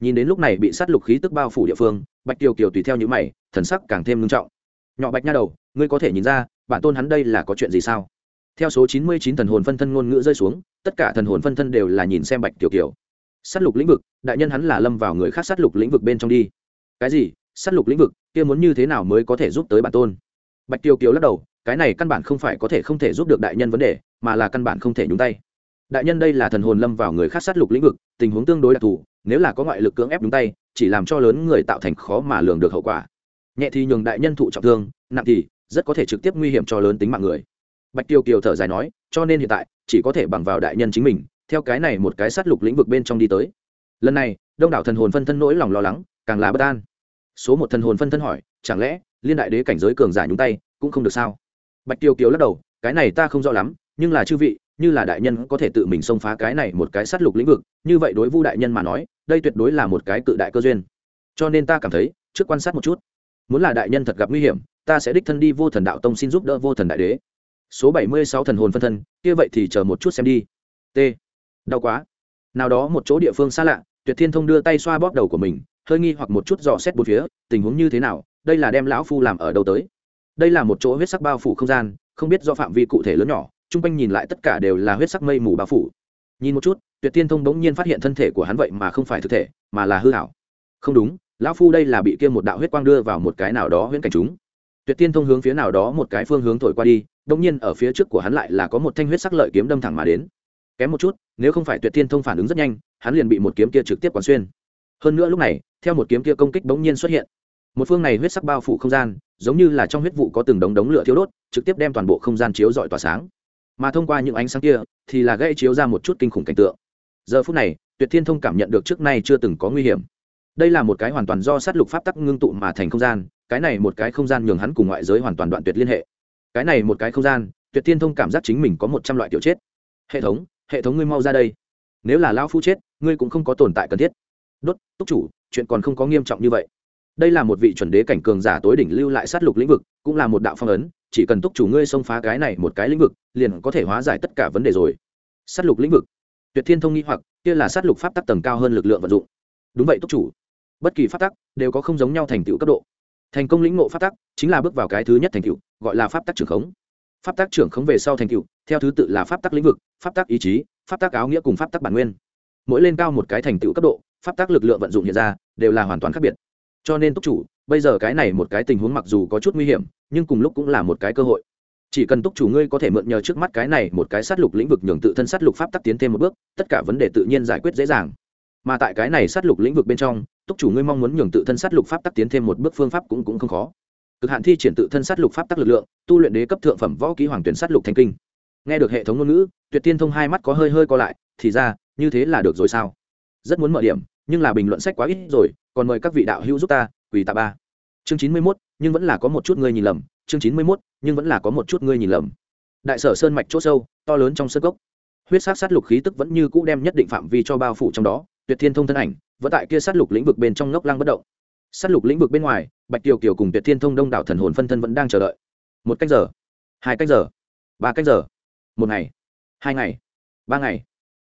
Nhìn đến lúc này bị sát lục khí tức bao phủ địa phương, bạch kiều kiều tùy theo những mày, thần sắc càng thêm ngưng trọng nhỏ bạch nha đầu, ngươi có thể nhìn ra, bản tôn hắn đây là có chuyện gì sao? Theo số chín mươi chín thần hồn phân thân ngôn ngữ rơi xuống, tất cả thần hồn phân thân đều là nhìn xem bạch kiều kiều. Sát lục lĩnh vực, đại nhân hắn là lâm vào người khác sát lục lĩnh vực bên trong đi. Cái gì? Sát lục lĩnh vực, kia muốn như thế nào mới có thể giúp tới bản tôn? Bạch tiểu kiều lắc đầu, cái này căn bản không phải có thể không thể giúp được đại nhân vấn đề, mà là căn bản không thể nhúng tay. Đại nhân đây là thần hồn lâm vào người khác sát lục lĩnh vực, tình huống tương đối đặc thù, nếu là có ngoại lực cưỡng ép nhúng tay, chỉ làm cho lớn người tạo thành khó mà lường được hậu quả nhẹ thì nhường đại nhân thụ trọng thương, nặng thì rất có thể trực tiếp nguy hiểm cho lớn tính mạng người. Bạch tiêu kiều thở dài nói, cho nên hiện tại, chỉ có thể bằng vào đại nhân chính mình, theo cái này một cái sát lục lĩnh vực bên trong đi tới. Lần này, đông đảo thần hồn phân thân nỗi lòng lo lắng, càng là bất an. Số một thần hồn phân thân hỏi, chẳng lẽ, liên đại đế cảnh giới cường giả nhúng tay, cũng không được sao? Bạch tiêu kiều lắc đầu, cái này ta không rõ lắm, nhưng là chư vị, như là đại nhân có thể tự mình xông phá cái này một cái sát lục lĩnh vực, như vậy đối vu đại nhân mà nói, đây tuyệt đối là một cái cự đại cơ duyên. Cho nên ta cảm thấy, trước quan sát một chút muốn là đại nhân thật gặp nguy hiểm, ta sẽ đích thân đi vô thần đạo tông xin giúp đỡ vô thần đại đế. Số bảy mươi sáu thần hồn phân thân, kia vậy thì chờ một chút xem đi. T. Đau quá. Nào đó một chỗ địa phương xa lạ, tuyệt thiên thông đưa tay xoa bóp đầu của mình, hơi nghi hoặc một chút dò xét bốn phía, tình huống như thế nào, đây là đem lão phu làm ở đâu tới. Đây là một chỗ huyết sắc bao phủ không gian, không biết do phạm vi cụ thể lớn nhỏ, chung quanh nhìn lại tất cả đều là huyết sắc mây mù bao phủ. Nhìn một chút, tuyệt thiên thông bỗng nhiên phát hiện thân thể của hắn vậy mà không phải thực thể, mà là hư hảo không đúng lão phu đây là bị kia một đạo huyết quang đưa vào một cái nào đó huyễn cảnh chúng. Tuyệt thiên thông hướng phía nào đó một cái phương hướng thổi qua đi đông nhiên ở phía trước của hắn lại là có một thanh huyết sắc lợi kiếm đâm thẳng mà đến. Kém một chút, nếu không phải tuyệt thiên thông phản ứng rất nhanh, hắn liền bị một kiếm kia trực tiếp quán xuyên. Hơn nữa lúc này, theo một kiếm kia công kích bỗng nhiên xuất hiện. Một phương này huyết sắc bao phủ không gian, giống như là trong huyết vụ có từng đống đống lửa thiếu đốt, trực tiếp đem toàn bộ không gian chiếu rọi tỏa sáng. Mà thông qua những ánh sáng kia, thì là gây chiếu ra một chút kinh khủng cảnh tượng. Giờ phút này, tuyệt thiên thông cảm nhận được trước nay chưa từng có nguy hiểm đây là một cái hoàn toàn do sát lục pháp tắc ngưng tụ mà thành không gian, cái này một cái không gian nhường hắn cùng ngoại giới hoàn toàn đoạn tuyệt liên hệ. Cái này một cái không gian, tuyệt thiên thông cảm giác chính mình có một trăm loại tiểu chết. Hệ thống hệ thống ngươi mau ra đây. Nếu là lao phu chết, ngươi cũng không có tồn tại cần thiết. Đốt, túc chủ, chuyện còn không có nghiêm trọng như vậy. Đây là một vị chuẩn đế cảnh cường giả tối đỉnh lưu lại sát lục lĩnh vực, cũng là một đạo phong ấn, chỉ cần túc chủ ngươi xông phá cái này một cái lĩnh vực, liền có thể hóa giải tất cả vấn đề rồi. Sát lục lĩnh vực. Tuyệt thiên thông nghĩ hoặc, kia là sát lục pháp tắc tầng cao hơn lực lượng vận dụng. Đúng vậy túc chủ bất kỳ pháp tắc đều có không giống nhau thành tựu cấp độ. Thành công lĩnh ngộ pháp tắc chính là bước vào cái thứ nhất thành tựu, gọi là pháp tắc trưởng khống. Pháp tắc trưởng khống về sau thành tựu, theo thứ tự là pháp tắc lĩnh vực, pháp tắc ý chí, pháp tắc áo nghĩa cùng pháp tắc bản nguyên. Mỗi lên cao một cái thành tựu cấp độ, pháp tắc lực lượng vận dụng hiện ra, đều là hoàn toàn khác biệt. Cho nên túc chủ, bây giờ cái này một cái tình huống mặc dù có chút nguy hiểm, nhưng cùng lúc cũng là một cái cơ hội. Chỉ cần túc chủ ngươi có thể mượn nhờ trước mắt cái này một cái sát lục lĩnh vực nhường tự thân sát lục pháp tắc tiến thêm một bước, tất cả vấn đề tự nhiên giải quyết dễ dàng. Mà tại cái này sát lục lĩnh vực bên trong túc chủ ngươi mong muốn nhường tự thân sát lục pháp tắc tiến thêm một bước phương pháp cũng cũng không khó. Cực hạn thi triển tự thân sát lục pháp tắc lực lượng, tu luyện đế cấp thượng phẩm võ ký hoàng tuyển sát lục thành kinh. Nghe được hệ thống ngôn ngữ, tuyệt tiên thông hai mắt có hơi hơi co lại, thì ra, như thế là được rồi sao? Rất muốn mở điểm, nhưng là bình luận sách quá ít rồi, còn mời các vị đạo hữu giúp ta, quỳ tạ ba. Chương chín mươi mốt, nhưng vẫn là có một chút ngươi nhìn lầm. Chương chín mươi mốt, nhưng vẫn là có một chút ngươi nhìn lầm. Đại sở sơn mạch c h ỗ sâu, to lớn trong sân gốc. Huyết sát sát lục khí tức vẫn như cũ đem nhất định phạm vi cho bao phủ trong đó. Tuyệt thiên thông thân ảnh vẫn tại kia sát lục lĩnh vực bên trong ngốc lăng bất động. Sát lục lĩnh vực bên ngoài, bạch kiều kiều cùng tuyệt thiên thông đông đảo thần hồn phân thân vẫn đang chờ đợi. Một cách giờ, hai cách giờ, ba cách giờ, một ngày, hai ngày, ba ngày.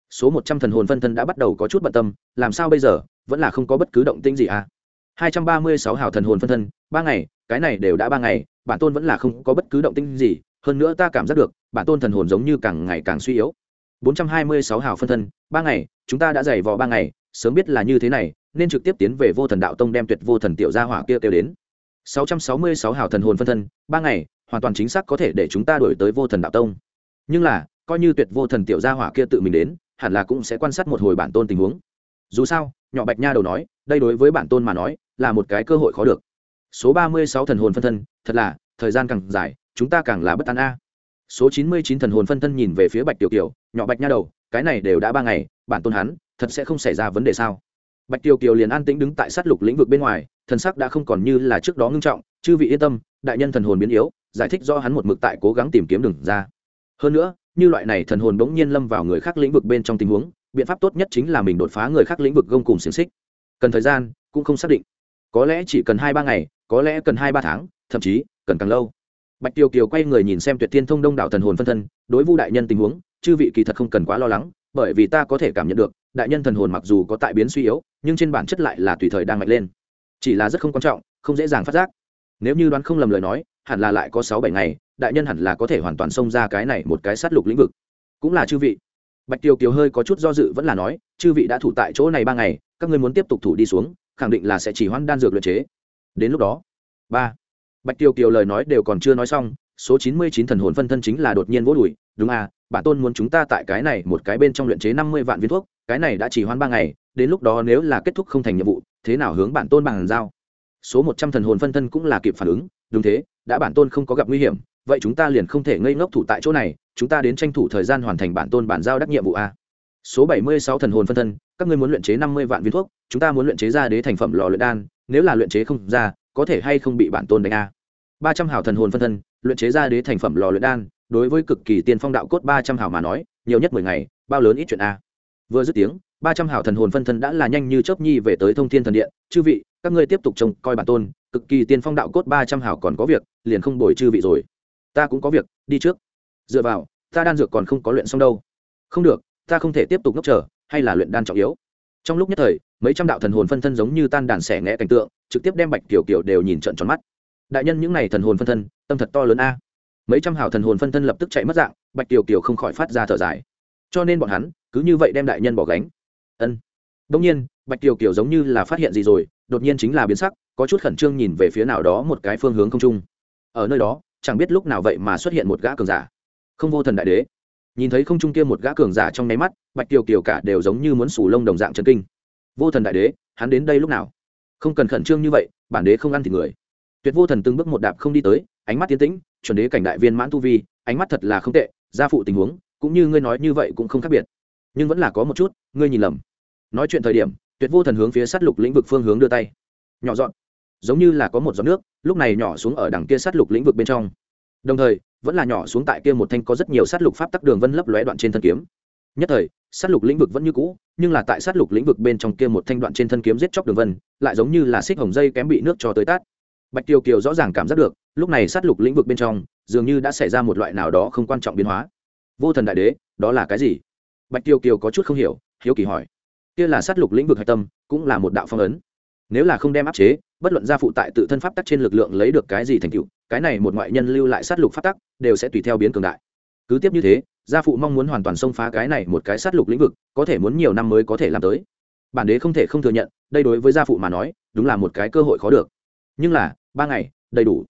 Số một trăm thần hồn phân thân đã bắt đầu có chút bận tâm, làm sao bây giờ, vẫn là không có bất cứ động tĩnh gì à? Hai trăm ba mươi sáu hào thần hồn phân thân, ba ngày, cái này đều đã ba ngày, bản tôn vẫn là không có bất cứ động tĩnh gì, hơn nữa ta cảm giác được, bản tôn thần hồn giống như càng ngày càng suy yếu. Bốn trăm hai mươi sáu hào phân thân, ba ngày, chúng ta đã dày vò ba ngày sớm biết là như thế này, nên trực tiếp tiến về vô thần đạo tông đem tuyệt vô thần tiểu gia hỏa kia kêu đến. Sáu trăm sáu mươi sáu hào thần hồn phân thân, ba ngày, hoàn toàn chính xác có thể để chúng ta đổi tới vô thần đạo tông. Nhưng là, coi như tuyệt vô thần tiểu gia hỏa kia tự mình đến, hẳn là cũng sẽ quan sát một hồi bản tôn tình huống. Dù sao, nhỏ bạch nha đầu nói, đây đối với bản tôn mà nói, là một cái cơ hội khó được. Số ba mươi sáu thần hồn phân thân, thật là, thời gian càng dài, chúng ta càng là bất an a. Số chín mươi chín thần hồn phân thân nhìn về phía bạch tiểu kiều, nhỏ bạch nha đầu, cái này đều đã ba ngày, bản tôn hắn thật sẽ không xảy ra vấn đề sao? Bạch Tiêu kiều liền an tĩnh đứng tại sát lục lĩnh vực bên ngoài, thần sắc đã không còn như là trước đó ngưng trọng, chư vị yên tâm, đại nhân thần hồn biến yếu, giải thích do hắn một mực tại cố gắng tìm kiếm đường ra. Hơn nữa, như loại này thần hồn bỗng nhiên lâm vào người khác lĩnh vực bên trong tình huống, biện pháp tốt nhất chính là mình đột phá người khác lĩnh vực gông cùng xiềng xích. Cần thời gian, cũng không xác định. Có lẽ chỉ cần hai ba ngày, có lẽ cần hai ba tháng, thậm chí, cần càng lâu. Bạch tiêu kiều quay người nhìn xem tuyệt thiên thông đông đảo thần hồn phân thân, đối vu đại nhân tình huống, chư vị kỳ thật không cần quá lo lắng, bởi vì ta có thể cảm nhận được đại nhân thần hồn mặc dù có tại biến suy yếu, nhưng trên bản chất lại là tùy thời đang mạnh lên. Chỉ là rất không quan trọng, không dễ dàng phát giác. Nếu như đoán không lầm lời nói, hẳn là lại có sáu bảy ngày, đại nhân hẳn là có thể hoàn toàn xông ra cái này một cái sát lục lĩnh vực. Cũng là chư vị. Bạch tiêu kiều hơi có chút do dự vẫn là nói, chư vị đã thủ tại chỗ này ba ngày, các ngươi muốn tiếp tục thủ đi xuống, khẳng định là sẽ chỉ hoãn đan dược luyện chế. Đến lúc đó, ba. Bạch tiêu kiều lời nói đều còn chưa nói xong, số chín mươi chín thần hồn phân thân chính là đột nhiên vỗ đùi, đúng à bản tôn muốn chúng ta tại cái này một cái bên trong luyện chế năm mươi vạn viên thuốc, cái này đã chỉ hoan ba ngày, đến lúc đó nếu là kết thúc không thành nhiệm vụ, thế nào hướng bản tôn bằng giao? Số một trăm thần hồn phân thân cũng là kịp phản ứng, đúng thế, đã bản tôn không có gặp nguy hiểm, vậy chúng ta liền không thể ngây ngốc thủ tại chỗ này, chúng ta đến tranh thủ thời gian hoàn thành bản tôn bản giao đắc nhiệm vụ a. Số bảy mươi sáu thần hồn phân thân, các ngươi muốn luyện chế năm mươi vạn viên thuốc, chúng ta muốn luyện chế ra đế thành phẩm lò luyện đan, nếu là luyện chế không ra, có thể hay không bị bản tôn đánh a. Ba trăm hào thần hồn phân thân, luyện chế ra đế thành phẩm lò luyện đan đối với cực kỳ tiên phong đạo cốt ba trăm hào mà nói, nhiều nhất mười ngày, bao lớn ít chuyện a. Vừa dứt tiếng, ba trăm hào thần hồn phân thân đã là nhanh như chớp nhi về tới thông thiên thần điện. Chư vị, các ngươi tiếp tục trông coi bản tôn, cực kỳ tiên phong đạo cốt ba trăm hào còn có việc, liền không bồi chư vị rồi. Ta cũng có việc, đi trước. Dựa vào, ta đan dược còn không có luyện xong đâu. Không được, ta không thể tiếp tục ngốc chờ, hay là luyện đan trọng yếu. Trong lúc nhất thời, mấy trăm đạo thần hồn phân thân giống như tan đàn xẻ ngẽ cảnh tượng, trực tiếp đem bạch kiểu kiểu đều nhìn trận tròn mắt. Đại nhân, những n à y thần hồn phân thân, tâm thật to lớn a mấy trăm hào thần hồn phân thân lập tức chạy mất dạng, bạch kiều kiều không khỏi phát ra thở dài. Cho nên bọn hắn, cứ như vậy đem đại nhân bỏ gánh. Ân. Đông nhiên, bạch kiều kiều giống như là phát hiện gì rồi, đột nhiên chính là biến sắc, có chút khẩn trương nhìn về phía nào đó một cái phương hướng không trung. Ở nơi đó, chẳng biết lúc nào vậy mà xuất hiện một gã cường giả. Không vô thần đại đế. Nhìn thấy không trung kia một gã cường giả trong nháy mắt, bạch kiều kiều cả đều giống như muốn sủ lông đồng dạng chân kinh. Vô thần đại đế, hắn đến đây lúc nào? Không cần khẩn trương như vậy, bản đế không ăn thì người. Tuyệt vô thần từng bước một đạp không đi tới, ánh mắt tiến tĩnh chuẩn đế cảnh đại viên mãn tu vi, ánh mắt thật là không tệ, gia phụ tình huống, cũng như ngươi nói như vậy cũng không khác biệt. Nhưng vẫn là có một chút, ngươi nhìn lầm. Nói chuyện thời điểm, tuyệt vô thần hướng phía sát lục lĩnh vực phương hướng đưa tay. Nhỏ dọn giống như là có một giọt nước, lúc này nhỏ xuống ở đằng kia sát lục lĩnh vực bên trong. Đồng thời, vẫn là nhỏ xuống tại kia một thanh có rất nhiều sát lục pháp tắc đường vân lấp lóe đoạn trên thân kiếm. Nhất thời, sát lục lĩnh vực vẫn như cũ, nhưng là tại sát lục lĩnh vực bên trong kia một thanh đoạn trên thân kiếm giết chóc đường vân, lại giống như là xích hồng dây kém bị nước cho tới tát. Bạch tiêu kiều rõ ràng cảm giác được lúc này sát lục lĩnh vực bên trong, dường như đã xảy ra một loại nào đó không quan trọng biến hóa. Vô thần đại đế, đó là cái gì? Bạch tiêu kiều có chút không hiểu, hiếu kỳ hỏi. Kia là sát lục lĩnh vực hạch tâm, cũng là một đạo phong ấn. Nếu là không đem áp chế, bất luận gia phụ tại tự thân pháp tắc trên lực lượng lấy được cái gì thành tựu, cái này một ngoại nhân lưu lại sát lục pháp tắc, đều sẽ tùy theo biến cường đại. Cứ tiếp như thế, gia phụ mong muốn hoàn toàn xông phá cái này một cái sát lục lĩnh vực, có thể muốn nhiều năm mới có thể làm tới. Bản đế không thể không thừa nhận, đây đối với gia phụ mà nói, đúng là một cái cơ hội khó được. Nhưng là, ba ngày, đầy đủ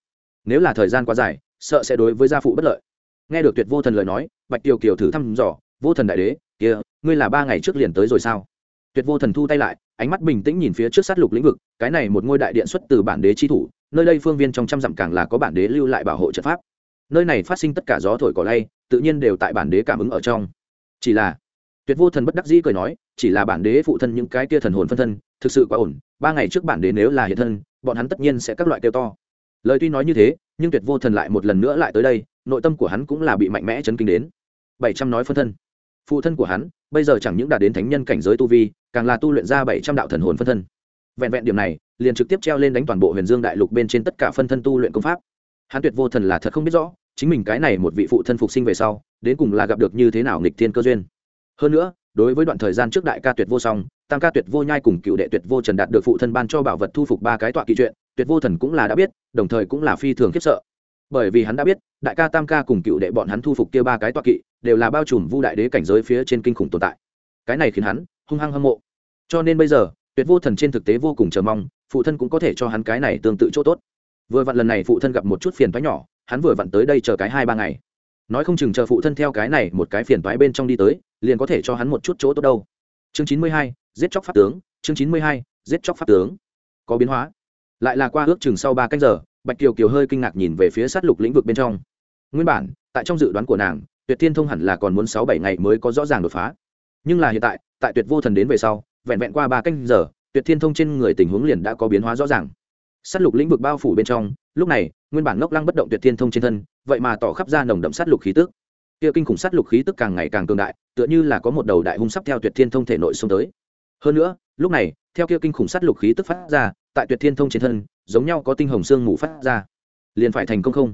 nếu là thời gian quá dài, sợ sẽ đối với gia phụ bất lợi. Nghe được tuyệt vô thần lời nói, bạch tiêu kiều thử thăm dò, vô thần đại đế, kia, ngươi là ba ngày trước liền tới rồi sao? Tuyệt vô thần thu tay lại, ánh mắt bình tĩnh nhìn phía trước sát lục lĩnh vực, cái này một ngôi đại điện xuất từ bản đế chi thủ, nơi đây phương viên trong trăm dặm càng là có bản đế lưu lại bảo hộ trận pháp. Nơi này phát sinh tất cả gió thổi cỏ lay, tự nhiên đều tại bản đế cảm ứng ở trong. Chỉ là, tuyệt vô thần bất đắc dĩ cười nói, chỉ là bản đế phụ thân những cái tia thần hồn phân thân, thực sự quá ổn, ba ngày trước bản đế nếu là hiện thân, bọn hắn tất nhiên sẽ các loại kêu to lời tuy nói như thế, nhưng tuyệt vô thần lại một lần nữa lại tới đây, nội tâm của hắn cũng là bị mạnh mẽ chấn kinh đến. Bảy trăm nói phân thân. Phụ thân của hắn, bây giờ chẳng những đạt đến thánh nhân cảnh giới tu vi, càng là tu luyện ra bảy trăm đạo thần hồn phân thân. Vẹn vẹn điểm này, liền trực tiếp treo lên đánh toàn bộ huyền dương đại lục bên trên tất cả phân thân tu luyện công pháp. Hắn tuyệt vô thần là thật không biết rõ, chính mình cái này một vị phụ thân phục sinh về sau, đến cùng là gặp được như thế nào nghịch thiên cơ duyên. Hơn nữa, đối với đoạn thời gian trước đại ca tuyệt vô song, tam ca tuyệt vô nhai cùng cựu đệ tuyệt vô trần đạt được phụ thân ban cho bảo vật thu phục ba cái tọa kỳ chuyện tuyệt vô thần cũng là đã biết, đồng thời cũng là phi thường khiếp sợ. Bởi vì hắn đã biết, đại ca tam ca cùng cựu đệ bọn hắn thu phục kia ba cái toa kỵ, đều là bao trùm vu đại đế cảnh giới phía trên kinh khủng tồn tại. Cái này khiến hắn hung hăng hâm mộ. Cho nên bây giờ, tuyệt vô thần trên thực tế vô cùng chờ mong, phụ thân cũng có thể cho hắn cái này tương tự chỗ tốt. Vừa vặn lần này phụ thân gặp một chút phiền toái nhỏ, hắn vừa vặn tới đây chờ cái hai ba ngày. Nói không chừng chờ phụ thân theo cái này một cái phiền toái bên trong đi tới, liền có thể cho hắn một chút chỗ tốt đâu. Chương chín mươi hai, giết chóc pháp tướng, chương chín mươi hai, giết chóc pháp tướng. Có biến hóa lại là qua ước chừng sau ba canh giờ, bạch kiều kiều hơi kinh ngạc nhìn về phía sát lục lĩnh vực bên trong. Nguyên bản, tại trong dự đoán của nàng, tuyệt thiên thông hẳn là còn muốn sáu bảy ngày mới có rõ ràng đột phá. Nhưng là hiện tại tại tuyệt vô thần đến về sau, vẹn vẹn qua ba canh giờ, tuyệt thiên thông trên người tình huống liền đã có biến hóa rõ ràng. Sát lục lĩnh vực bao phủ bên trong, lúc này, nguyên bản ngốc lăng bất động tuyệt thiên thông trên thân, vậy mà tỏ khắp ra nồng đậm sát lục khí tức. Kia kinh khủng sát lục khí tức càng ngày càng cường đại, tựa như là có một đầu đại hung sắp theo tuyệt thiên thông thể nội xông tới. Hơn nữa, lúc này, theo kia kinh khủng sát lục khí tức phát ra tại tuyệt thiên thông trên thân, giống nhau có tinh hồng xương mù phát ra. Liền phải thành công không?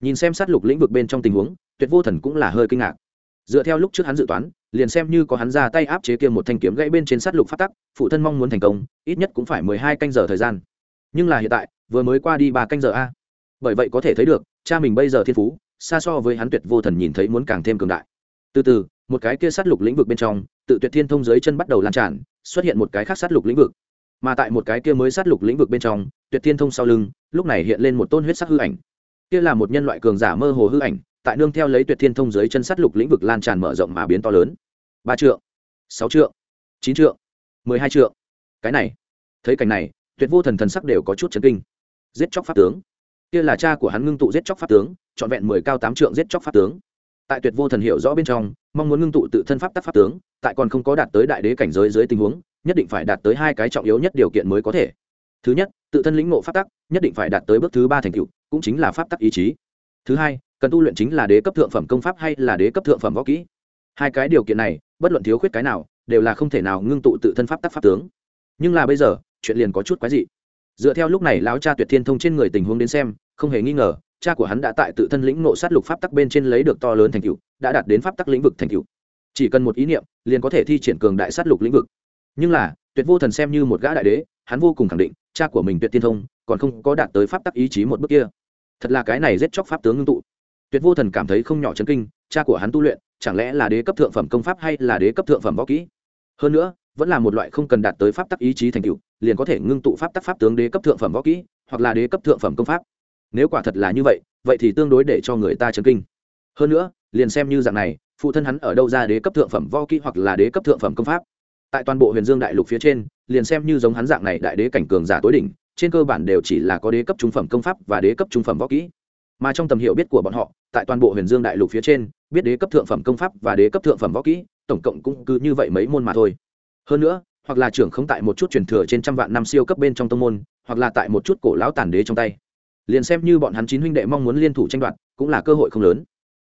Nhìn xem sát lục lĩnh vực bên trong tình huống, tuyệt vô thần cũng là hơi kinh ngạc. Dựa theo lúc trước hắn dự toán, liền xem như có hắn ra tay áp chế kia một thanh kiếm gãy bên trên sát lục phát tắc, phụ thân mong muốn thành công, ít nhất cũng phải mười hai canh giờ thời gian. Nhưng là hiện tại, vừa mới qua đi ba canh giờ a. Bởi vậy có thể thấy được, cha mình bây giờ thiên phú, xa so với hắn tuyệt vô thần nhìn thấy muốn càng thêm cường đại. Từ từ, một cái kia sát lục lĩnh vực bên trong, tự tuyệt thiên thông dưới chân bắt đầu lan tràn, xuất hiện một cái khác sát lục lĩnh vực mà tại một cái kia mới sát lục lĩnh vực bên trong, tuyệt thiên thông sau lưng, lúc này hiện lên một tôn huyết sắc hư ảnh. Kia là một nhân loại cường giả mơ hồ hư ảnh, tại nương theo lấy tuyệt thiên thông dưới chân sát lục lĩnh vực lan tràn mở rộng mà biến to lớn. Ba trượng, sáu trượng, chín trượng, mười hai trượng. Cái này, thấy cảnh này, tuyệt vô thần thần sắc đều có chút chấn kinh. Giết chóc pháp tướng. Kia là cha của hắn ngưng tụ giết chóc pháp tướng, trọn vẹn mười cao tám trượng giết chóc pháp tướng. Tại tuyệt vô thần hiểu rõ bên trong, mong muốn ngưng tụ tự thân pháp tắc pháp tướng, tại còn không có đạt tới đại đế cảnh giới dưới tình huống nhất định phải đạt tới hai cái trọng yếu nhất điều kiện mới có thể. Thứ nhất, tự thân lĩnh ngộ pháp tắc, nhất định phải đạt tới bước thứ ba thành tựu, cũng chính là pháp tắc ý chí. Thứ hai, cần tu luyện chính là đế cấp thượng phẩm công pháp hay là đế cấp thượng phẩm võ kỹ. Hai cái điều kiện này, bất luận thiếu khuyết cái nào, đều là không thể nào ngưng tụ tự thân pháp tắc pháp tướng. Nhưng là bây giờ, chuyện liền có chút quái dị. Dựa theo lúc này lão cha tuyệt thiên thông trên người tình huống đến xem, không hề nghi ngờ, cha của hắn đã tại tự thân lĩnh ngộ sát lục pháp tắc bên trên lấy được to lớn thành tựu, đã đạt đến pháp tắc lĩnh vực thành tựu. Chỉ cần một ý niệm, liền có thể thi triển cường đại sát lục lĩnh vực nhưng là, tuyệt vô thần xem như một gã đại đế, hắn vô cùng khẳng định, cha của mình tuyệt tiên thông còn không có đạt tới pháp tắc ý chí một bước kia. Thật là cái này giết chóc pháp tướng ngưng tụ. Tuyệt vô thần cảm thấy không nhỏ chấn kinh, cha của hắn tu luyện, chẳng lẽ là đế cấp thượng phẩm công pháp hay là đế cấp thượng phẩm võ kỹ? Hơn nữa, vẫn là một loại không cần đạt tới pháp tắc ý chí thành tựu, liền có thể ngưng tụ pháp tắc pháp tướng đế cấp thượng phẩm võ kỹ, hoặc là đế cấp thượng phẩm công pháp. Nếu quả thật là như vậy vậy thì tương đối để cho người ta chấn kinh. Hơn nữa, liền xem như dạng này, phụ thân hắn ở đâu ra đế cấp thượng phẩm võ kỹ hoặc là đế cấp thượng phẩm công pháp? Tại toàn bộ huyền dương đại lục phía trên, liền xem như giống hắn dạng này đại đế cảnh cường giả tối đỉnh, trên cơ bản đều chỉ là có đế cấp trung phẩm công pháp và đế cấp trung phẩm võ kỹ. Mà trong tầm hiểu biết của bọn họ, tại toàn bộ huyền dương đại lục phía trên, biết đế cấp thượng phẩm công pháp và đế cấp thượng phẩm võ kỹ, tổng cộng cũng cứ như vậy mấy môn mà thôi. Hơn nữa, hoặc là trưởng không tại một chút truyền thừa trên trăm vạn năm siêu cấp bên trong tông môn, hoặc là tại một chút cổ lão tàn đế trong tay. Liền xem như bọn hắn chín huynh đệ mong muốn liên thủ tranh đoạt, cũng là cơ hội không lớn.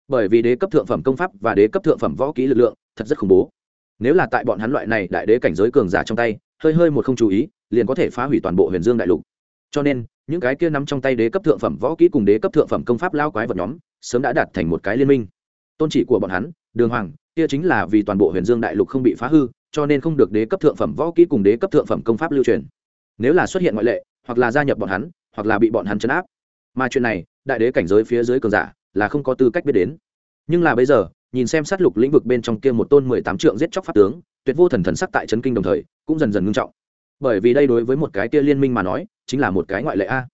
Bởi vì đế cấp thượng phẩm công pháp và đế cấp thượng phẩm võ kỹ lực lượng, thật rất khủng bố nếu là tại bọn hắn loại này đại đế cảnh giới cường giả trong tay, hơi hơi một không chú ý, liền có thể phá hủy toàn bộ huyền dương đại lục. Cho nên, những cái kia nắm trong tay đế cấp thượng phẩm võ kỹ cùng đế cấp thượng phẩm công pháp lao quái vật nhóm, sớm đã đạt thành một cái liên minh. Tôn chỉ của bọn hắn, đường hoàng, kia chính là vì toàn bộ huyền dương đại lục không bị phá hư, cho nên không được đế cấp thượng phẩm võ kỹ cùng đế cấp thượng phẩm công pháp lưu truyền. Nếu là xuất hiện ngoại lệ, hoặc là gia nhập bọn hắn, hoặc là bị bọn hắn chấn áp. Mà chuyện này, đại đế cảnh giới phía dưới cường giả là không có tư cách biết đến. Nhưng là bây giờ nhìn xem sát lục lĩnh vực bên trong kia một tôn mười tám trượng giết chóc pháp tướng, tuyệt vô thần thần sắc tại chấn kinh đồng thời, cũng dần dần ngưng trọng. Bởi vì đây đối với một cái kia liên minh mà nói, chính là một cái ngoại lệ a.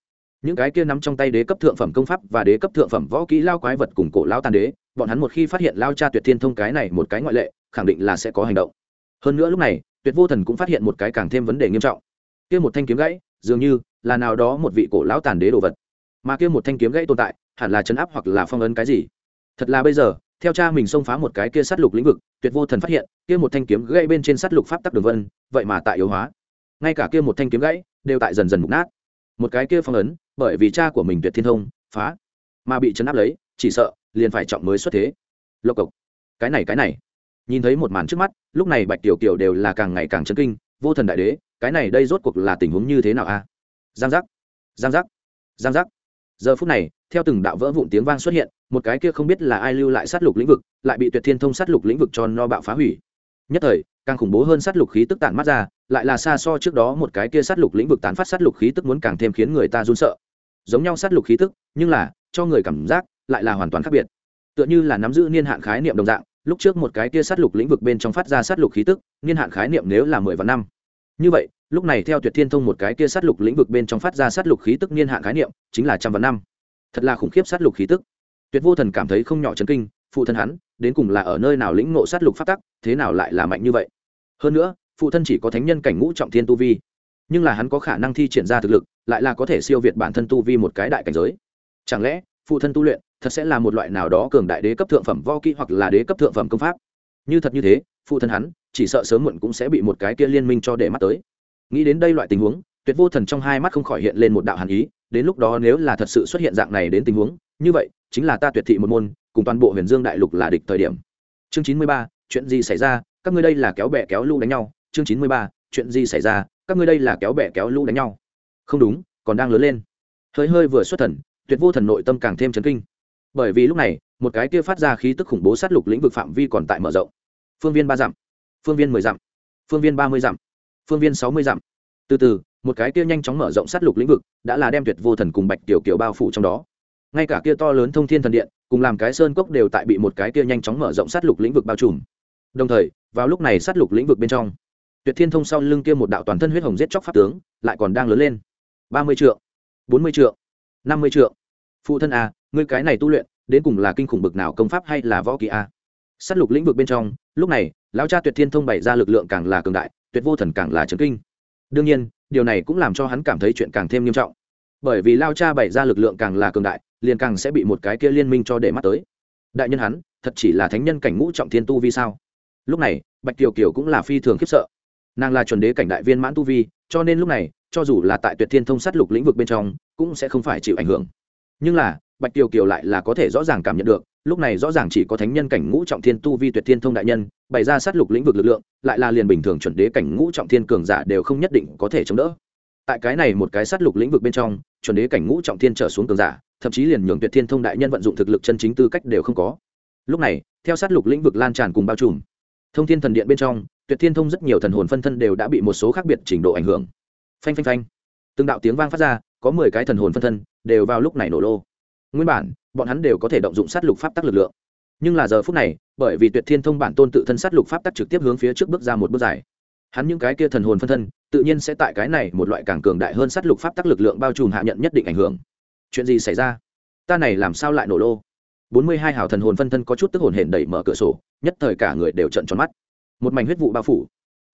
Những cái kia nắm trong tay đế cấp thượng phẩm công pháp và đế cấp thượng phẩm võ kỹ lao quái vật cùng cổ lao tàn đế, bọn hắn một khi phát hiện lao cha tuyệt thiên thông cái này một cái ngoại lệ, khẳng định là sẽ có hành động. Hơn nữa lúc này, tuyệt vô thần cũng phát hiện một cái càng thêm vấn đề nghiêm trọng. Kia một thanh kiếm gãy, dường như là nào đó một vị cổ lão tàn đế đồ vật. Mà kia một thanh kiếm gãy tồn tại, hẳn là chấn áp hoặc là phong ấn cái gì? Thật là bây giờ theo cha mình xông phá một cái kia sát lục lĩnh vực, tuyệt vô thần phát hiện, kia một thanh kiếm gãy bên trên sát lục pháp tắc đường vân, vậy mà tại yếu hóa. Ngay cả kia một thanh kiếm gãy đều tại dần dần mục nát. Một cái kia phong ấn, bởi vì cha của mình tuyệt thiên thông, phá, mà bị chấn áp lấy, chỉ sợ, liền phải trọng mới xuất thế. Lộc cộc. Cái này cái này. Nhìn thấy một màn trước mắt, lúc này bạch tiểu kiều đều là càng ngày càng chấn kinh, vô thần đại đế, cái này đây rốt cuộc là tình huống như thế nào a? Giang giác. Giang giác. Giang giác giờ phút này, theo từng đạo vỡ vụn tiếng vang xuất hiện, một cái kia không biết là ai lưu lại sát lục lĩnh vực, lại bị tuyệt thiên thông sát lục lĩnh vực cho no bạo phá hủy. Nhất thời, càng khủng bố hơn sát lục khí tức tản mắt ra, lại là xa so trước đó một cái kia sát lục lĩnh vực tán phát sát lục khí tức muốn càng thêm khiến người ta run sợ. Giống nhau sát lục khí tức, nhưng là, cho người cảm giác, lại là hoàn toàn khác biệt. Tựa như là nắm giữ niên hạn khái niệm đồng dạng, lúc trước một cái kia sát lục lĩnh vực bên trong phát ra sát lục khí tức, niên hạn khái niệm nếu là mười vạn năm như vậy, lúc này theo tuyệt thiên thông một cái kia sát lục lĩnh vực bên trong phát ra sát lục khí tức niên hạn khái niệm, chính là trăm vạn năm. Thật là khủng khiếp sát lục khí tức. Tuyệt vô thần cảm thấy không nhỏ chấn kinh, phụ thân hắn, đến cùng là ở nơi nào lĩnh ngộ sát lục phát tắc, thế nào lại là mạnh như vậy? Hơn nữa, phụ thân chỉ có thánh nhân cảnh ngũ trọng thiên tu vi, nhưng là hắn có khả năng thi triển ra thực lực, lại là có thể siêu việt bản thân tu vi một cái đại cảnh giới. Chẳng lẽ, phụ thân tu luyện, thật sẽ là một loại nào đó cường đại đế cấp thượng phẩm vo kỹ hoặc là đế cấp thượng phẩm công pháp? Như thật như thế, phụ thân hắn chỉ sợ sớm muộn cũng sẽ bị một cái kia liên minh cho để mắt tới. Nghĩ đến đây loại tình huống, tuyệt vô thần trong hai mắt không khỏi hiện lên một đạo hàn ý, đến lúc đó nếu là thật sự xuất hiện dạng này đến tình huống, như vậy, chính là ta tuyệt thị một môn, cùng toàn bộ huyền dương đại lục là địch thời điểm. Chương chín mươi ba, chuyện gì xảy ra, các ngươi đây là kéo bè kéo lũ đánh nhau. Chương chín mươi ba, chuyện gì xảy ra, các ngươi đây là kéo bè kéo lũ đánh nhau. Không đúng, còn đang lớn lên. Hơi hơi vừa xuất thần, tuyệt vô thần nội tâm càng thêm chấn kinh. Bởi vì lúc này, một cái kia phát ra khí tức khủng bố sát lục lĩnh vực phạm vi còn tại mở rộng. Phương viên ba dặm phương viên mười dặm. Phương viên ba mươi dặm. Phương viên sáu mươi dặm. Từ từ, một cái kia nhanh chóng mở rộng sát lục lĩnh vực, đã là đem tuyệt vô thần cùng bạch tiểu kiều bao phủ trong đó. Ngay cả kia to lớn thông thiên thần điện, cùng làm cái sơn cốc đều tại bị một cái kia nhanh chóng mở rộng sát lục lĩnh vực bao trùm. Đồng thời, vào lúc này sát lục lĩnh vực bên trong, tuyệt thiên thông sau lưng kia một đạo toàn thân huyết hồng giết chóc pháp tướng, lại còn đang lớn lên. Ba mươi triệu bốn mươi triệu năm mươi triệu phụ thân a ngươi cái này tu luyện, đến cùng là kinh khủng bực nào công pháp hay là võ kỳ a à? sát lục lĩnh vực bên trong lúc này, lão cha tuyệt thiên thông bày ra lực lượng càng là cường đại, tuyệt vô thần càng là trấn kinh. Đương nhiên, điều này cũng làm cho hắn cảm thấy chuyện càng thêm nghiêm trọng. Bởi vì lao cha bày ra lực lượng càng là cường đại, liền càng sẽ bị một cái kia liên minh cho để mắt tới. Đại nhân hắn, thật chỉ là thánh nhân cảnh ngũ trọng thiên tu vi sao? Lúc này, bạch kiều kiều cũng là phi thường khiếp sợ. Nàng là chuẩn đế cảnh đại viên mãn tu vi, cho nên lúc này, cho dù là tại tuyệt thiên thông sát lục lĩnh vực bên trong, cũng sẽ không phải chịu ảnh hưởng. Nhưng là, bạch kiều kiều lại là có thể rõ ràng cảm nhận được lúc này rõ ràng chỉ có thánh nhân cảnh ngũ trọng thiên tu vi tuyệt thiên thông đại nhân, bày ra sát lục lĩnh vực lực lượng, lại là liền bình thường chuẩn đế cảnh ngũ trọng thiên cường giả đều không nhất định có thể chống đỡ. Tại cái này một cái sát lục lĩnh vực bên trong, chuẩn đế cảnh ngũ trọng thiên trở xuống cường giả, thậm chí liền nhường tuyệt thiên thông đại nhân vận dụng thực lực chân chính tư cách đều không có. Lúc này, theo sát lục lĩnh vực lan tràn cùng bao trùm, thông thiên thần điện bên trong, tuyệt thiên thông rất nhiều thần hồn phân thân đều đã bị một số khác biệt trình độ ảnh hưởng. Phanh phanh phanh. Từng đạo tiếng vang phát ra, có mười cái thần hồn phân thân đều vào lúc này nổ lô. Nguyên bản bọn hắn đều có thể động dụng sát lục pháp tắc lực lượng. Nhưng là giờ phút này, bởi vì tuyệt thiên thông bản tôn tự thân sát lục pháp tắc trực tiếp hướng phía trước bước ra một bước dài. Hắn những cái kia thần hồn phân thân, tự nhiên sẽ tại cái này một loại càng cường đại hơn sát lục pháp tắc lực lượng bao trùm hạ nhận nhất định ảnh hưởng. Chuyện gì xảy ra? Ta này làm sao lại nổ lô? Bốn mươi hai hào thần hồn phân thân có chút tức hồn hển đẩy mở cửa sổ, nhất thời cả người đều trận tròn mắt. Một mảnh huyết vụ bao phủ.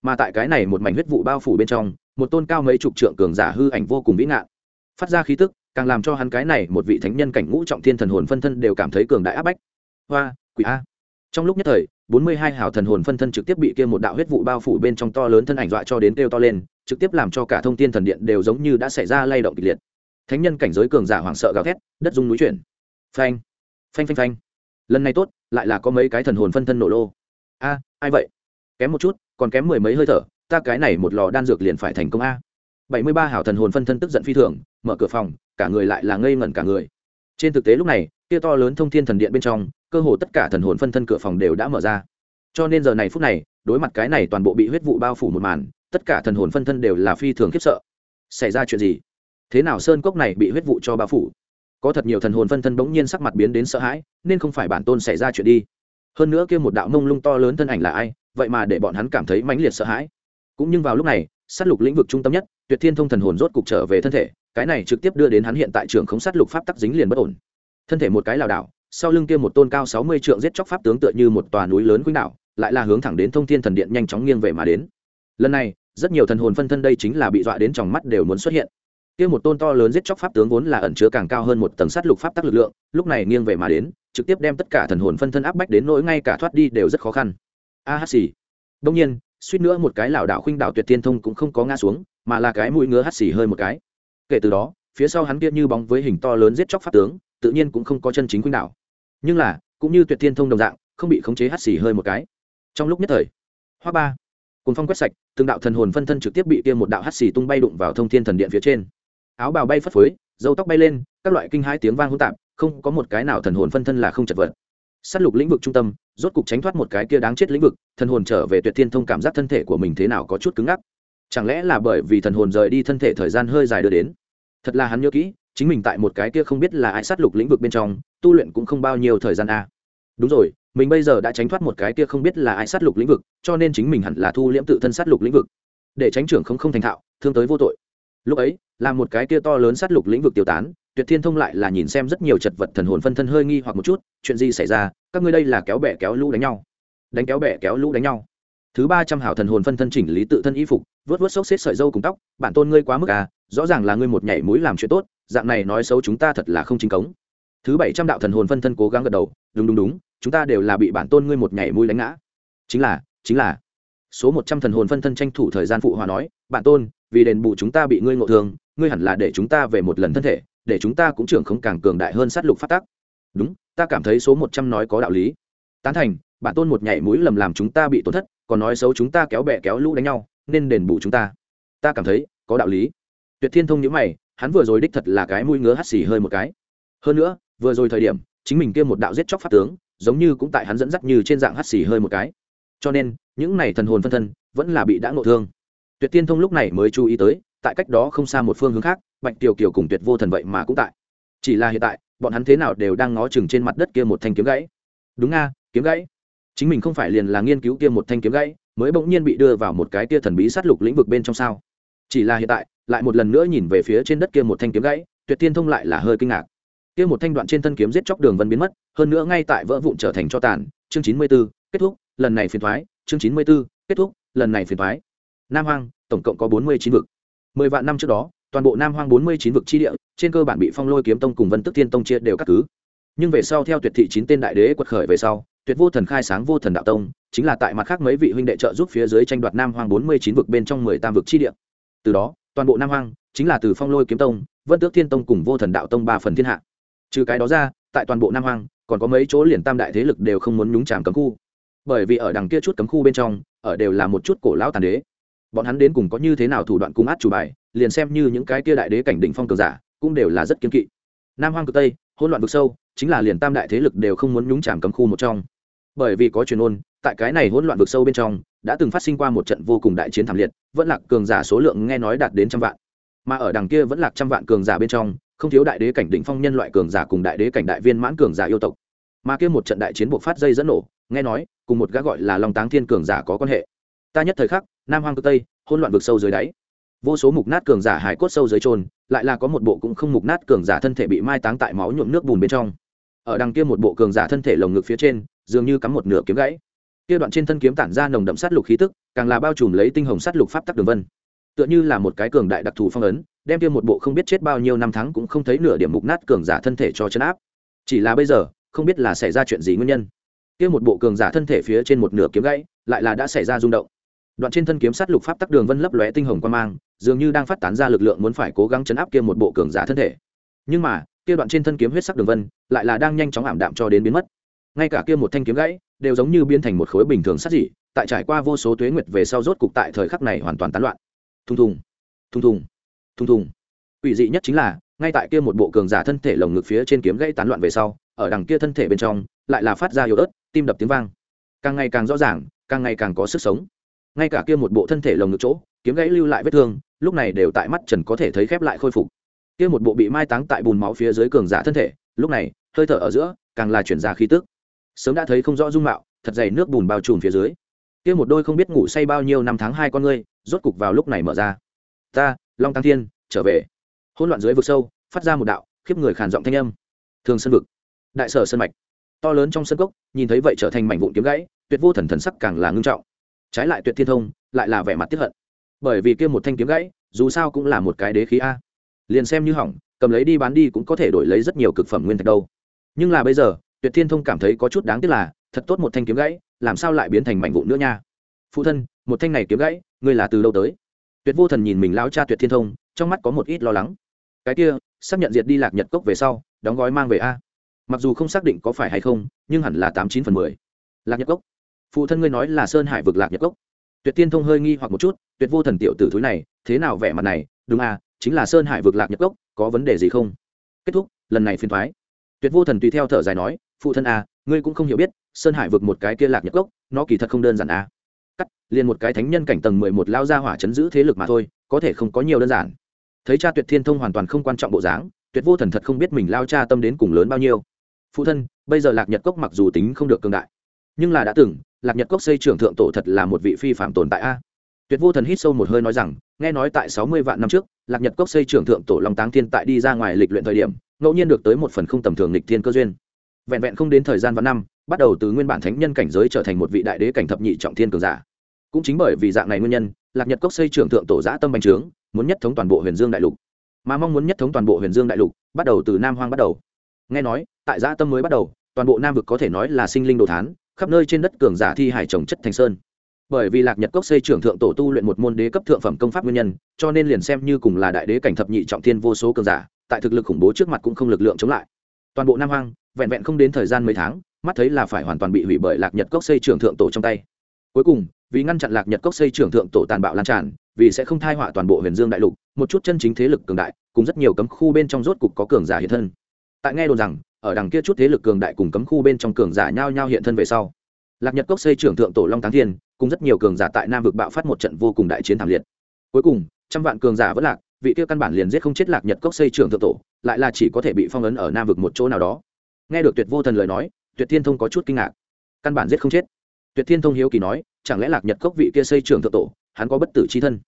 Mà tại cái này một mảnh huyết vụ bao phủ bên trong, một tôn cao mấy chục trượng cường giả hư ảnh vô cùng vĩ ngạn. Phát ra khí tức càng làm cho hắn cái này một vị thánh nhân cảnh ngũ trọng thiên thần hồn phân thân đều cảm thấy cường đại áp bách. Hoa, quỷ a. Trong lúc nhất thời, bốn mươi hai hảo thần hồn phân thân trực tiếp bị kia một đạo huyết vụ bao phủ bên trong to lớn thân ảnh dọa cho đến kêu to lên, trực tiếp làm cho cả thông tin thần điện đều giống như đã xảy ra lay động kịch liệt. Thánh nhân cảnh giới cường giả hoảng sợ gào thét, đất dung núi chuyển. Phanh phanh phanh phanh. Lần này tốt, lại là có mấy cái thần hồn phân thân nổ lô. A, ai vậy? Kém một chút, còn kém mười mấy hơi thở, ta cái này một lò đan dược liền phải thành công a bảy mươi ba hảo thần hồn phân thân tức giận phi thường, mở cửa phòng, cả người lại là ngây ngẩn cả người. Trên thực tế lúc này, kia to lớn thông thiên thần điện bên trong, cơ hồ tất cả thần hồn phân thân cửa phòng đều đã mở ra. Cho nên giờ này phút này, đối mặt cái này toàn bộ bị huyết vụ bao phủ một màn, tất cả thần hồn phân thân đều là phi thường khiếp sợ. Xảy ra chuyện gì? Thế nào sơn cốc này bị huyết vụ cho bao phủ? Có thật nhiều thần hồn phân thân bỗng nhiên sắc mặt biến đến sợ hãi, nên không phải bản tôn xảy ra chuyện đi. Hơn nữa kia một đạo mông lung to lớn thân ảnh là ai? Vậy mà để bọn hắn cảm thấy mãnh liệt sợ hãi. Cũng nhưng vào lúc này, sát lục lĩnh vực trung tâm nhất tuyệt thiên thông thần hồn rốt cục trở về thân thể, cái này trực tiếp đưa đến hắn hiện tại trường không sát lục pháp tắc dính liền bất ổn. Thân thể một cái lảo đảo, sau lưng kia một tôn cao sáu mươi trượng giết chóc pháp tướng tựa như một tòa núi lớn quýnh đảo lại là hướng thẳng đến thông thiên thần điện nhanh chóng nghiêng về mà đến. Lần này, rất nhiều thần hồn phân thân đây chính là bị dọa đến trong mắt đều muốn xuất hiện. Kia một tôn to lớn giết chóc pháp tướng vốn là ẩn chứa càng cao hơn một tầng sát lục pháp tắc lực lượng, lúc này nghiêng về mà đến, trực tiếp đem tất cả thần hồn phân thân áp bách đến nỗi ngay cả thoát đi đều rất khó khăn. A hát xì. Đông nhiên, suýt nữa một cái lảo đảo khuynh đảo tuyệt thiên thông cũng không có ngã xuống mà là cái mũi ngứa hắt xì hơi một cái. Kể từ đó, phía sau hắn kia như bóng với hình to lớn giết chóc pháp tướng, tự nhiên cũng không có chân chính khuynh đảo. Nhưng là, cũng như tuyệt tiên thông đồng dạng, không bị khống chế hắt xì hơi một cái. Trong lúc nhất thời, hoa ba cùng phong quét sạch, từng đạo thần hồn phân thân trực tiếp bị kia một đạo hắt xì tung bay đụng vào thông thiên thần điện phía trên. Áo bào bay phất phới dâu tóc bay lên, các loại kinh hãi tiếng vang hỗn tạp, không có một cái nào thần hồn phân thân là không chật vật. Sát lục lĩnh vực trung tâm, rốt cục tránh thoát một cái kia đáng chết lĩnh vực, thần hồn trở về tuyệt thiên thông cảm giác thân thể của mình thế nào có chút cứng ngắc chẳng lẽ là bởi vì thần hồn rời đi thân thể thời gian hơi dài đưa đến? Thật là hắn nhớ kỹ, chính mình tại một cái kia không biết là ai sát lục lĩnh vực bên trong, tu luyện cũng không bao nhiêu thời gian a. À. đúng rồi, mình bây giờ đã tránh thoát một cái kia không biết là ai sát lục lĩnh vực, cho nên chính mình hẳn là thu liễm tự thân sát lục lĩnh vực. Để tránh trưởng không không thành thạo, thương tới vô tội. Lúc ấy, là một cái kia to lớn sát lục lĩnh vực tiêu tán, tuyệt thiên thông lại là nhìn xem rất nhiều chật vật thần hồn phân thân hơi nghi hoặc một chút, chuyện gì xảy ra? Các ngươi đây là kéo bẻ kéo lũ đánh nhau. Đánh kéo bẻ kéo lũ đánh nhau thứ ba trăm hảo thần hồn phân thân chỉnh lý tự thân y phục, vớt vớt xốc xếp sợi dâu cùng tóc, bản tôn ngươi quá mức à rõ ràng là ngươi một nhảy mũi làm chuyện tốt, dạng này nói xấu chúng ta thật là không chính cống. Thứ bảy trăm đạo thần hồn phân thân cố gắng gật đầu, đúng đúng đúng, chúng ta đều là bị bản tôn ngươi một nhảy mũi đánh ngã. Chính là chính là. Số một trăm thần hồn phân thân tranh thủ thời gian phụ hòa nói, bản tôn, vì đền bù chúng ta bị ngươi ngộ thương, ngươi hẳn là để chúng ta về một lần thân thể, để chúng ta cũng trưởng không càng cường đại hơn sát lục phát tác. Đúng, ta cảm thấy số một trăm nói có đạo lý. Tán thành, bản tôn một nhảy mũi lầm làm chúng ta bị tổn thất còn nói xấu chúng ta kéo bè kéo lũ đánh nhau, nên đền bù chúng ta. Ta cảm thấy, có đạo lý. Tuyệt thiên thông nhữ mày, hắn vừa rồi đích thật là cái mũi ngứa hắt xì hơi một cái. Hơn nữa, vừa rồi thời điểm, chính mình kia một đạo giết chóc pháp tướng, giống như cũng tại hắn dẫn dắt như trên dạng hắt xì hơi một cái. Cho nên, những này thần hồn phân thân, vẫn là bị đã ngộ thương. Tuyệt tiên thông lúc này mới chú ý tới, tại cách đó không xa một phương hướng khác, bạch tiểu kiều cùng tuyệt vô thần vậy mà cũng tại. Chỉ là hiện tại, bọn hắn thế nào đều đang ngó chừng trên mặt đất kia một thanh kiếm gãy. Đúng nga, kiếm gãy chính mình không phải liền là nghiên cứu kia một thanh kiếm gãy mới bỗng nhiên bị đưa vào một cái kia thần bí sát lục lĩnh vực bên trong sao. Chỉ là hiện tại lại một lần nữa nhìn về phía trên đất kia một thanh kiếm gãy tuyệt tiên thông lại là hơi kinh ngạc. Kia một thanh đoạn trên thân kiếm giết chóc đường vân biến mất hơn nữa ngay tại vỡ vụn trở thành cho tàn chương chín mươi 94, kết thúc lần này phiền thoái chương chín mươi 94, kết thúc lần này phiền thoái. Nam hoang tổng cộng có bốn mươi chín vực. Mười vạn năm trước đó toàn bộ nam hoang bốn mươi chín vực chi địa trên cơ bản bị phong lôi kiếm tông cùng vân tức thiên tông chia đều cắt cứ. Nhưng về sau theo tuyệt thị chín tên đại đế quật khởi về sau tuyệt vô thần khai sáng vô thần đạo tông, chính là tại mặt khác mấy vị huynh đệ trợ giúp phía dưới tranh đoạt nam hoang bốn mươi chín vực bên trong mười tam vực chi địa. Từ đó, toàn bộ nam hoang chính là từ phong lôi kiếm tông, vân tước thiên tông cùng vô thần đạo tông ba phần thiên hạ. Trừ cái đó ra, tại toàn bộ nam hoang, còn có mấy chỗ liền tam đại thế lực đều không muốn nhúng tràm cấm khu. Bởi vì ở đằng kia chút cấm khu bên trong, ở đều là một chút cổ lão tàn đế. Bọn hắn đến cùng có như thế nào thủ đoạn cung át chủ bài, liền xem như những cái kia đại đế cảnh đỉnh phong cường giả, cũng đều là rất kiên kỵ. Nam hoang cực tây, hỗn loạn vực sâu, chính là liền tam đại thế lực đều không muốn nhúng chạm cấm khu một trong bởi vì có truyền ôn, tại cái này hỗn loạn vực sâu bên trong, đã từng phát sinh qua một trận vô cùng đại chiến thảm liệt, vẫn lạc cường giả số lượng nghe nói đạt đến trăm vạn. Mà ở đằng kia vẫn lạc trăm vạn cường giả bên trong, không thiếu đại đế cảnh đỉnh phong nhân loại cường giả cùng đại đế cảnh đại viên mãn cường giả yêu tộc. Mà kia một trận đại chiến buộc phát dây dẫn nổ, nghe nói, cùng một gã gọi là long táng thiên cường giả có quan hệ. Ta nhất thời khắc, nam hoang cực tây, hỗn loạn vực sâu dưới đáy. Vô số mục nát cường giả hải cốt sâu dưới trôn, lại là có một bộ cũng không mục nát cường giả thân thể bị mai táng tại máu nhuộm nước bùn bên trong. Ở đằng kia một bộ cường giả thân thể lồng ngực phía trên dường như cắm một nửa kiếm gãy. Kia đoạn trên thân kiếm tản ra nồng đậm sát lục khí tức, càng là bao trùm lấy tinh hồng sát lục pháp tắc đường vân. Tựa như là một cái cường đại đặc thù phong ấn, đem kia một bộ không biết chết bao nhiêu năm tháng cũng không thấy nửa điểm mục nát cường giả thân thể cho chấn áp. Chỉ là bây giờ, không biết là xảy ra chuyện gì nguyên nhân. Kia một bộ cường giả thân thể phía trên một nửa kiếm gãy, lại là đã xảy ra rung động. Đoạn trên thân kiếm sát lục pháp tắc đường vân lấp lóe tinh hồng quan mang, dường như đang phát tán ra lực lượng muốn phải cố gắng chấn áp kia một bộ cường giả thân thể. Nhưng mà, kia đoạn trên thân kiếm huyết sắc đường vân, lại là đang nhanh chóng ảm đạm cho đến biến mất ngay cả kia một thanh kiếm gãy đều giống như biến thành một khối bình thường sát dị, tại trải qua vô số tuế nguyệt về sau rốt cục tại thời khắc này hoàn toàn tán loạn. Thùng thùng thùng thùng thùng thùng. Ủy dị nhất chính là, ngay tại kia một bộ cường giả thân thể lồng ngực phía trên kiếm gãy tán loạn về sau, ở đằng kia thân thể bên trong, lại là phát ra yếu ớt, tim đập tiếng vang. Càng ngày càng rõ ràng, càng ngày càng có sức sống. Ngay cả kia một bộ thân thể lồng ngực chỗ, kiếm gãy lưu lại vết thương, lúc này đều tại mắt trần có thể thấy khép lại khôi phục. Kia một bộ bị mai táng tại bùn máu phía dưới cường giả thân thể, lúc này, hơi thở ở giữa, càng là chuyển ra khí tức sớm đã thấy không rõ dung mạo, thật dày nước bùn bao trùm phía dưới. Kia một đôi không biết ngủ say bao nhiêu năm tháng hai con ngươi, rốt cục vào lúc này mở ra. Ta, long tăng thiên, trở về. Hỗn loạn dưới vực sâu, phát ra một đạo khiếp người khàn giọng thanh âm. Thường sân vực, đại sở sân mạch. To lớn trong sân cốc, nhìn thấy vậy trở thành mảnh vụn kiếm gãy, tuyệt vô thần thần sắc càng là ngưng trọng. Trái lại tuyệt thiên thông, lại là vẻ mặt tiếp hận. Bởi vì kia một thanh kiếm gãy, dù sao cũng là một cái đế khí a. Liền xem như hỏng, cầm lấy đi bán đi cũng có thể đổi lấy rất nhiều cực phẩm nguyên thạch đâu. Nhưng là bây giờ tuyệt thiên thông cảm thấy có chút đáng tiếc là, thật tốt một thanh kiếm gãy, làm sao lại biến thành mảnh vụn nữa nha? Phụ thân, một thanh này kiếm gãy, ngươi là từ đâu tới? Tuyệt vô thần nhìn mình lao cha tuyệt thiên thông, trong mắt có một ít lo lắng. Cái kia, xác nhận diệt đi lạc nhật cốc về sau, đóng gói mang về a. Mặc dù không xác định có phải hay không, nhưng hẳn là tám chín phần mười. Lạc nhật cốc. Phụ thân ngươi nói là sơn hải vực lạc nhật cốc. Tuyệt tiên thông hơi nghi hoặc một chút, tuyệt vô thần tiểu tử thúi này, thế nào vẻ mặt này? Đúng à chính là sơn hải vực lạc nhật cốc, có vấn đề gì không? Kết thúc, lần này phiên thoái. Tuyệt vô thần tùy theo thở dài nói phụ thân à ngươi cũng không hiểu biết, sơn hải vực một cái kia lạc nhật cốc, nó kỳ thật không đơn giản à. Cắt, liền một cái thánh nhân cảnh tầng mười một lao ra hỏa chấn giữ thế lực mà thôi, có thể không có nhiều đơn giản. Thấy cha tuyệt thiên thông hoàn toàn không quan trọng bộ dáng, tuyệt vô thần thật không biết mình lao cha tâm đến cùng lớn bao nhiêu. Phụ thân, bây giờ lạc nhật cốc mặc dù tính không được cường đại, nhưng là đã từng, lạc nhật cốc xây trưởng thượng tổ thật là một vị phi phạm tồn tại a. Tuyệt vô thần hít sâu một hơi nói rằng, nghe nói tại sáu mươi vạn năm trước, lạc nhật cốc xây trưởng thượng tổ long táng thiên tại đi ra ngoài lịch luyện thời điểm, ngẫu nhiên được tới một phần không tầm thường lịch thiên cơ duyên vẹn vẹn không đến thời gian vạn năm, bắt đầu từ nguyên bản thánh nhân cảnh giới trở thành một vị đại đế cảnh thập nhị trọng thiên cường giả. Cũng chính bởi vì dạng này nguyên nhân, lạc nhật cốc xây trưởng thượng tổ giã tâm bành trướng, muốn nhất thống toàn bộ huyền dương đại lục. Mà mong muốn nhất thống toàn bộ huyền dương đại lục, bắt đầu từ nam hoang bắt đầu. Nghe nói, tại giã tâm mới bắt đầu, toàn bộ nam vực có thể nói là sinh linh đồ thán, khắp nơi trên đất cường giả thi hải trồng chất thành sơn. Bởi vì lạc nhật cốc xây trưởng thượng tổ tu luyện một môn đế cấp thượng phẩm công pháp nguyên nhân, cho nên liền xem như cùng là đại đế cảnh thập nhị trọng thiên vô số cường giả, tại thực lực khủng bố trước mặt cũng không lực lượng chống lại toàn bộ nam hoang, vẹn vẹn không đến thời gian mấy tháng, mắt thấy là phải hoàn toàn bị hủy bởi lạc nhật cốc xây trưởng thượng tổ trong tay. Cuối cùng, vì ngăn chặn lạc nhật cốc xây trưởng thượng tổ tàn bạo lan tràn, vì sẽ không thai họa toàn bộ huyền dương đại lục, một chút chân chính thế lực cường đại, cùng rất nhiều cấm khu bên trong rốt cục có cường giả hiện thân. Tại nghe đồn rằng, ở đằng kia chút thế lực cường đại cùng cấm khu bên trong cường giả nhao nhao hiện thân về sau, lạc nhật cốc xây trưởng thượng tổ long táng thiên, cùng rất nhiều cường giả tại nam vực bạo phát một trận vô cùng đại chiến thảm liệt. Cuối cùng, trăm vạn cường giả vẫn lạc, vị kia căn bản liền giết không chết lạc nhật cốc xây trưởng thượng tổ lại là chỉ có thể bị phong ấn ở nam vực một chỗ nào đó. Nghe được tuyệt vô thần lời nói, tuyệt thiên thông có chút kinh ngạc. Căn bản giết không chết. Tuyệt thiên thông hiếu kỳ nói, chẳng lẽ lạc nhật cốc vị kia xây trưởng thượng tổ, hắn có bất tử c h i thân?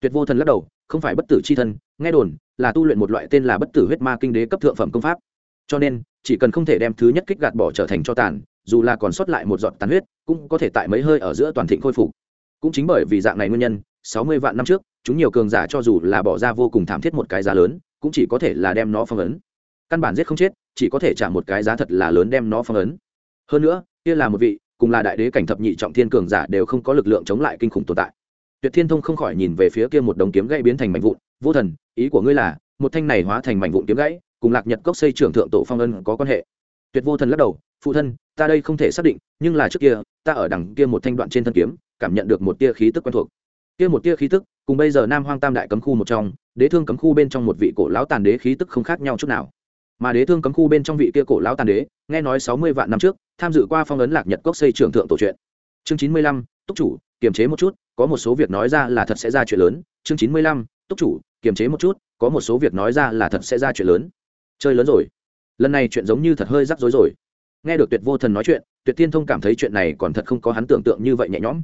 Tuyệt vô thần lắc đầu, không phải bất tử c h i thân, nghe đồn là tu luyện một loại tên là bất tử huyết ma kinh đế cấp thượng phẩm công pháp. Cho nên, chỉ cần không thể đem thứ nhất kích gạt bỏ trở thành cho tàn, dù là còn sót lại một giọt tàn huyết, cũng có thể tại mấy hơi ở giữa toàn thịnh khôi phục. Cũng chính bởi vì dạng này nguyên nhân, sáu mươi vạn năm trước, chúng nhiều cường giả cho dù là bỏ ra vô cùng thảm thiết một cái giá lớn cũng chỉ có thể là đem nó phong ấn. Căn bản giết không chết, chỉ có thể trả một cái giá thật là lớn đem nó phong ấn. Hơn nữa, kia là một vị, cùng là đại đế cảnh thập nhị trọng thiên cường giả đều không có lực lượng chống lại kinh khủng tồn tại. Tuyệt thiên thông không khỏi nhìn về phía kia một đống kiếm gãy biến thành mảnh vụn, vô thần, ý của ngươi là, một thanh này hóa thành mảnh vụn kiếm gãy, cùng lạc nhật cốc xây trưởng thượng tổ phong ân có quan hệ? Tuyệt vô thần lắc đầu, phụ thân, ta đây không thể xác định, nhưng là trước kia, ta ở đằng kia một thanh đoạn trên thân kiếm, cảm nhận được một tia khí tức quen thuộc kia một tia khí tức, cùng bây giờ nam hoang tam đại cấm khu một trong, đế thương cấm khu bên trong một vị cổ lão tàn đế khí tức không khác nhau chút nào. Mà đế thương cấm khu bên trong vị kia cổ lão tàn đế, nghe nói sáu mươi vạn năm trước, tham dự qua phong ấn lạc nhật cốc xây trưởng thượng tổ chuyện chương chín mươi lăm, túc chủ, kiềm chế một chút, có một số việc nói ra là thật sẽ ra chuyện lớn. Chương chín mươi lăm, túc chủ, kiềm chế một chút, có một số việc nói ra là thật sẽ ra chuyện lớn. Chơi lớn rồi. Lần này chuyện giống như thật hơi rắc rối rồi. Nghe được tuyệt vô thần nói chuyện, tuyệt tiên thông cảm thấy chuyện này còn thật không có hắn tưởng tượng như vậy nhẹ nhõm.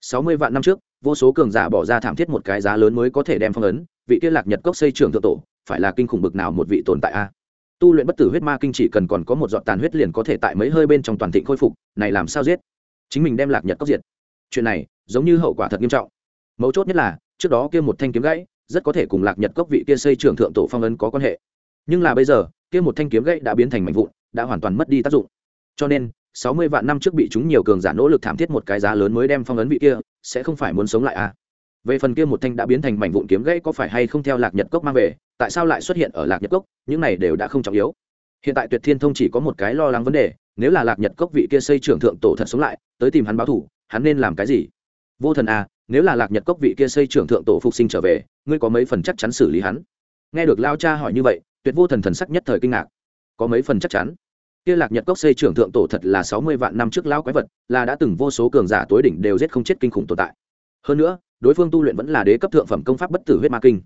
Sáu mươi vạn năm trước vô số cường giả bỏ ra thảm thiết một cái giá lớn mới có thể đem phong ấn, vị kia lạc nhật cốc xây trường thượng tổ, phải là kinh khủng bực nào một vị tồn tại a? Tu luyện bất tử huyết ma kinh chỉ cần còn có một giọt tàn huyết liền có thể tại mấy hơi bên trong toàn thịnh khôi phục, này làm sao giết? Chính mình đem lạc nhật cốc diệt. Chuyện này, giống như hậu quả thật nghiêm trọng. Mấu chốt nhất là, trước đó kia một thanh kiếm gãy, rất có thể cùng lạc nhật cốc vị kia xây trường thượng tổ phong ấn có quan hệ. Nhưng là bây giờ, kia một thanh kiếm gãy đã biến thành mảnh vụn, đã hoàn toàn mất đi tác dụng. Cho nên, sáu mươi vạn năm trước bị chúng nhiều cường giả nỗ lực thảm thiết một cái giá lớn mới đem phong ấn vị kia sẽ không phải muốn sống lại à? Về phần kia một thanh đã biến thành mảnh vụn kiếm gãy có phải hay không theo lạc nhật cốc mang về, tại sao lại xuất hiện ở lạc nhật cốc, những này đều đã không trọng yếu. Hiện tại tuyệt thiên thông chỉ có một cái lo lắng vấn đề, nếu là lạc nhật cốc vị kia xây trưởng thượng tổ thật sống lại, tới tìm hắn báo thủ hắn nên làm cái gì? Vô thần à nếu là lạc nhật cốc vị kia xây trưởng thượng tổ phục sinh trở về, ngươi có mấy phần chắc chắn xử lý hắn? Nghe được lao cha hỏi như vậy, tuyệt vô thần thần sắc nhất thời kinh ngạc. Có mấy phần chắc chắn? Kia lạc nhật cốc xây trưởng thượng tổ thật là sáu mươi vạn năm trước lão quái vật, là đã từng vô số cường giả tối đỉnh đều giết không chết kinh khủng tồn tại. Hơn nữa, đối phương tu luyện vẫn là đế cấp thượng phẩm công pháp bất tử huyết ma kinh.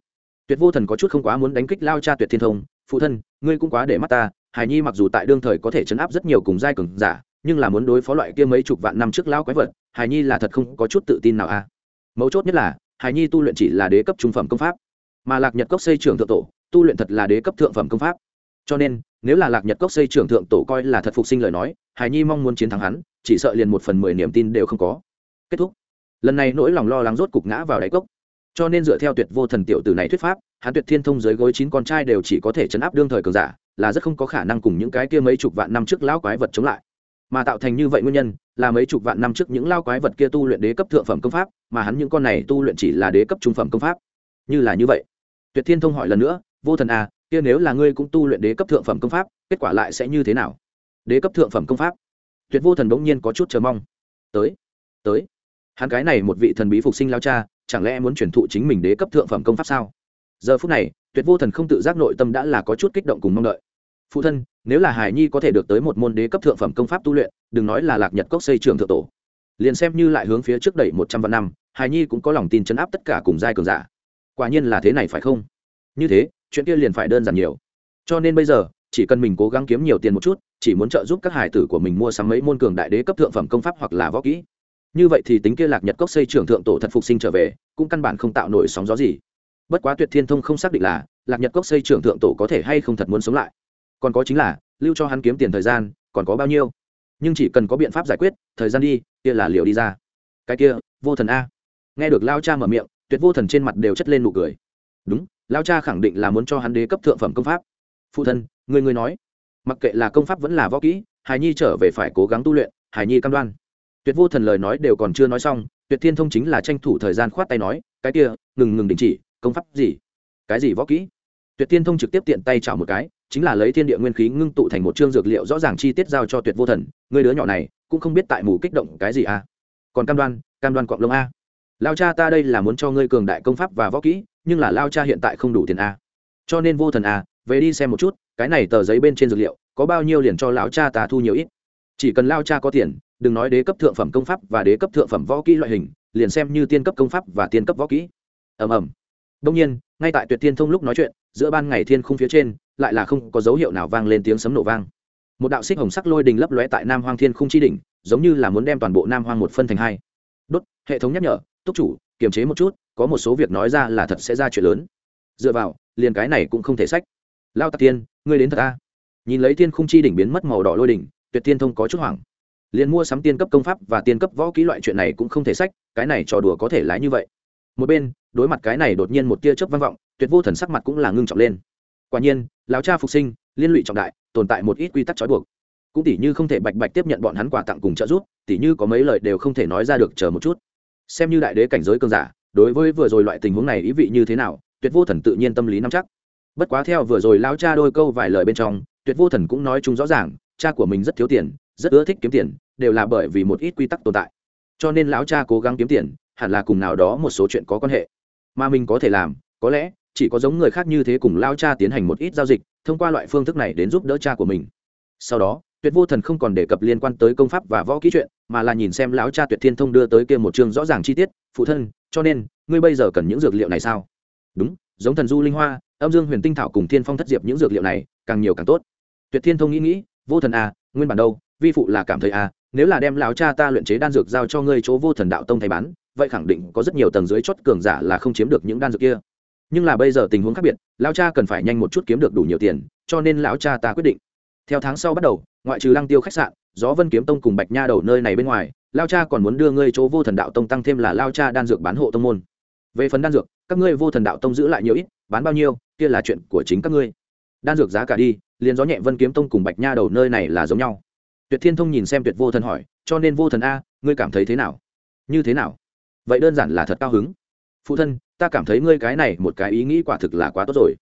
Tuyệt vô thần có chút không quá muốn đánh kích lao cha tuyệt thiên thông, phụ thân, ngươi cũng quá để mắt ta, hải nhi mặc dù tại đương thời có thể chấn áp rất nhiều cùng giai cường giả, nhưng là muốn đối phó loại kia mấy chục vạn năm trước lao quái vật, hải nhi là thật không có chút tự tin nào a à. mấu chốt nhất là, hải nhi tu luyện chỉ là đế cấp trung phẩm công pháp, mà lạc nhật cốc xây trưởng thượng tổ, tu luyện thật là đế cấp thượng phẩm công pháp cho nên, nếu là lạc nhật cốc xây trưởng thượng tổ coi là thật phục sinh lời nói, hải nhi mong muốn chiến thắng hắn, chỉ sợ liền một phần mười niềm tin đều không có. Kết thúc. Lần này nỗi lòng lo lắng rốt cục ngã vào đáy cốc. Cho nên dựa theo tuyệt vô thần tiểu từ này thuyết pháp, hắn tuyệt thiên thông dưới gối chín con trai đều chỉ có thể chấn áp đương thời cường giả, là rất không có khả năng cùng những cái kia mấy chục vạn năm trước lão quái vật chống lại. Mà tạo thành như vậy nguyên nhân, là mấy chục vạn năm trước những lao quái vật kia tu luyện đế cấp thượng phẩm công pháp, mà hắn những con này tu luyện chỉ là đế cấp trung phẩm công pháp. Như là như vậy. Tuyệt thiên thông hỏi lần nữa, vô thần à kia nếu là ngươi cũng tu luyện đế cấp thượng phẩm công pháp, kết quả lại sẽ như thế nào? Đế cấp thượng phẩm công pháp? Tuyệt vô thần bỗng nhiên có chút chờ mong. Tới tới. Hắn cái này một vị thần bí phục sinh lao cha, chẳng lẽ muốn truyền thụ chính mình đế cấp thượng phẩm công pháp sao? Giờ phút này, tuyệt vô thần không tự giác nội tâm đã là có chút kích động cùng mong đợi. Phụ thân, nếu là hải nhi có thể được tới một môn đế cấp thượng phẩm công pháp tu luyện, đừng nói là lạc nhật cốc xây trường thượng tổ. Liền xem như lại hướng phía trước đẩy một trăm vạn năm, hải nhi cũng có lòng tin chấn áp tất cả cùng giai cường giả. Quả nhiên là thế này phải không? Như thế chuyện kia liền phải đơn giản nhiều. Cho nên bây giờ, chỉ cần mình cố gắng kiếm nhiều tiền một chút, chỉ muốn trợ giúp các hải tử của mình mua sắm mấy môn cường đại đế cấp thượng phẩm công pháp hoặc là võ kỹ. Như vậy thì tính kia lạc nhật cốc xây trưởng thượng tổ thật phục sinh trở về, cũng căn bản không tạo nổi sóng gió gì. Bất quá tuyệt thiên thông không xác định là lạc nhật cốc xây trưởng thượng tổ có thể hay không thật muốn sống lại. Còn có chính là, lưu cho hắn kiếm tiền thời gian, còn có bao nhiêu? Nhưng chỉ cần có biện pháp giải quyết, thời gian đi, kia là liệu đi ra. Cái kia, vô thần a. Nghe được lao cha mở miệng, tuyệt vô thần trên mặt đều chất lên nụ cười. Đúng lao cha khẳng định là muốn cho hắn đế cấp thượng phẩm công pháp. Phụ thân, người người nói. Mặc kệ là công pháp vẫn là võ kỹ hài nhi trở về phải cố gắng tu luyện hài nhi cam đoan. Tuyệt vô thần lời nói đều còn chưa nói xong, tuyệt thiên thông chính là tranh thủ thời gian khoát tay nói, cái kia, ngừng ngừng đình chỉ, công pháp gì? Cái gì võ kỹ? Tuyệt thiên thông trực tiếp tiện tay chảo một cái, chính là lấy thiên địa nguyên khí ngưng tụ thành một chương dược liệu rõ ràng chi tiết giao cho tuyệt vô thần người đứa nhỏ này, cũng không biết tại mù kích động cái gì à? Còn cam đoan cam đoan quạng lông a. Lao cha ta đây là muốn cho ngươi cường đại công pháp và võ kỹ nhưng là lao cha hiện tại không đủ tiền a. Cho nên vô thần a, về đi xem một chút, cái này tờ giấy bên trên dược liệu, có bao nhiêu liền cho lão cha ta thu nhiều ít. Chỉ cần lao cha có tiền, đừng nói đế cấp thượng phẩm công pháp và đế cấp thượng phẩm võ kỹ loại hình, liền xem như tiên cấp công pháp và tiên cấp võ kỹ. Ầm ầm. Đông nhiên, ngay tại tuyệt tiên thông lúc nói chuyện, giữa ban ngày thiên khung phía trên, lại là không có dấu hiệu nào vang lên tiếng sấm nổ vang. Một đạo xích hồng sắc lôi đình lấp lóe tại nam hoang thiên khung chi đỉnh, giống như là muốn đem toàn bộ nam hoang một phân thành hai. Đốt, hệ thống nhắc nhở, túc chủ kiềm chế một chút, có một số việc nói ra là thật sẽ ra chuyện lớn. Dựa vào, liền cái này cũng không thể sách. Lao tạc tiên ngươi đến thật ta nhìn lấy tiên khung chi đỉnh biến mất màu đỏ lôi đỉnh, tuyệt tiên thông có chút hoảng. Liền mua sắm tiên cấp công pháp và tiên cấp võ kỹ loại chuyện này cũng không thể sách, cái này trò đùa có thể lái như vậy. Một bên, đối mặt cái này đột nhiên một tia chớp vang vọng, tuyệt vô thần sắc mặt cũng là ngưng trọng lên. Quả nhiên, lão cha phục sinh, liên lụy trọng đại, tồn tại một ít quy tắc trói buộc. Cũng tỷ như không thể bạch bạch tiếp nhận bọn hắn quà tặng cùng trợ giúp tỷ như có mấy lời đều không thể nói ra được, chờ một chút xem như đại đế cảnh giới cường giả, đối với vừa rồi loại tình huống này ý vị như thế nào, tuyệt vô thần tự nhiên tâm lý nắm chắc. Bất quá theo vừa rồi lão cha đôi câu vài lời bên trong, tuyệt vô thần cũng nói chung rõ ràng, cha của mình rất thiếu tiền, rất ưa thích kiếm tiền, đều là bởi vì một ít quy tắc tồn tại. Cho nên lão cha cố gắng kiếm tiền, hẳn là cùng nào đó một số chuyện có quan hệ. Mà mình có thể làm, có lẽ, chỉ có giống người khác như thế cùng lao cha tiến hành một ít giao dịch, thông qua loại phương thức này đến giúp đỡ cha của mình. Sau đó tuyệt vô thần không còn đề cập liên quan tới công pháp và võ kỹ chuyện, mà là nhìn xem lão cha tuyệt thiên thông đưa tới kia một chương rõ ràng chi tiết, phụ thân, cho nên, ngươi bây giờ cần những dược liệu này sao? Đúng, giống thần du linh hoa, âm dương huyền tinh thảo cùng thiên phong thất diệp những dược liệu này, càng nhiều càng tốt. Tuyệt thiên thông nghĩ nghĩ, vô thần à nguyên bản đâu, vi phụ là cảm thấy à nếu là đem lão cha ta luyện chế đan dược giao cho ngươi chỗ vô thần đạo tông thay bán, vậy khẳng định có rất nhiều tầng dưới chót cường giả là không chiếm được những đan dược kia. Nhưng là bây giờ tình huống khác biệt, lão cha cần phải nhanh một chút kiếm được đủ nhiều tiền, cho nên lão cha ta quyết định. Theo tháng sau bắt đầu ngoại trừ lăng tiêu khách sạn, gió vân kiếm tông cùng bạch nha đầu nơi này bên ngoài, lao cha còn muốn đưa ngươi chỗ vô thần đạo tông tăng thêm là lao cha đan dược bán hộ tông môn. Về phần đan dược, các ngươi vô thần đạo tông giữ lại nhiều ít, bán bao nhiêu, kia là chuyện của chính các ngươi. Đan dược giá cả đi, liền gió nhẹ vân kiếm tông cùng bạch nha đầu nơi này là giống nhau. Tuyệt thiên thông nhìn xem tuyệt vô thần hỏi, cho nên vô thần a, ngươi cảm thấy thế nào? Như thế nào? Vậy đơn giản là thật cao hứng. Phụ thân, ta cảm thấy ngươi cái này một cái ý nghĩ quả thực là quá tốt rồi.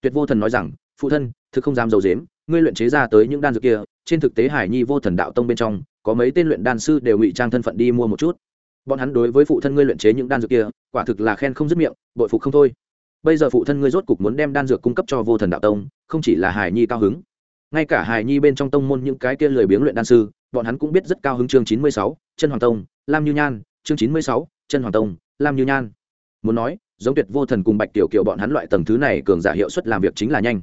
Tuyệt vô thần nói rằng, phụ thân, thực không dám d i ấ u dếm ngươi luyện chế ra tới những đan dược kia trên thực tế hải nhi vô thần đạo tông bên trong, có mấy tên luyện đan sư đều ngụy trang thân phận đi mua một chút. Bọn hắn đối với phụ thân ngươi luyện chế những đan dược kia, quả thực là khen không dứt miệng, bội phục không thôi. Bây giờ phụ thân ngươi rốt cục muốn đem đan dược cung cấp cho vô thần đạo tông, không chỉ là hải nhi cao hứng. Ngay cả hải nhi bên trong tông môn những cái kia lười biếng luyện đan sư, bọn hắn cũng biết rất cao hứng chương chín mươi sáu, chân hoàng tông, lam như nhan, chương chín mươi sáu, chân hoàng tông, lam như nhan. Muốn nói, giống tuyệt vô thần cùng bạch tiểu kiều bọn hắn loại tầng thứ này cường giả hiệu suất làm việc chính là nhanh.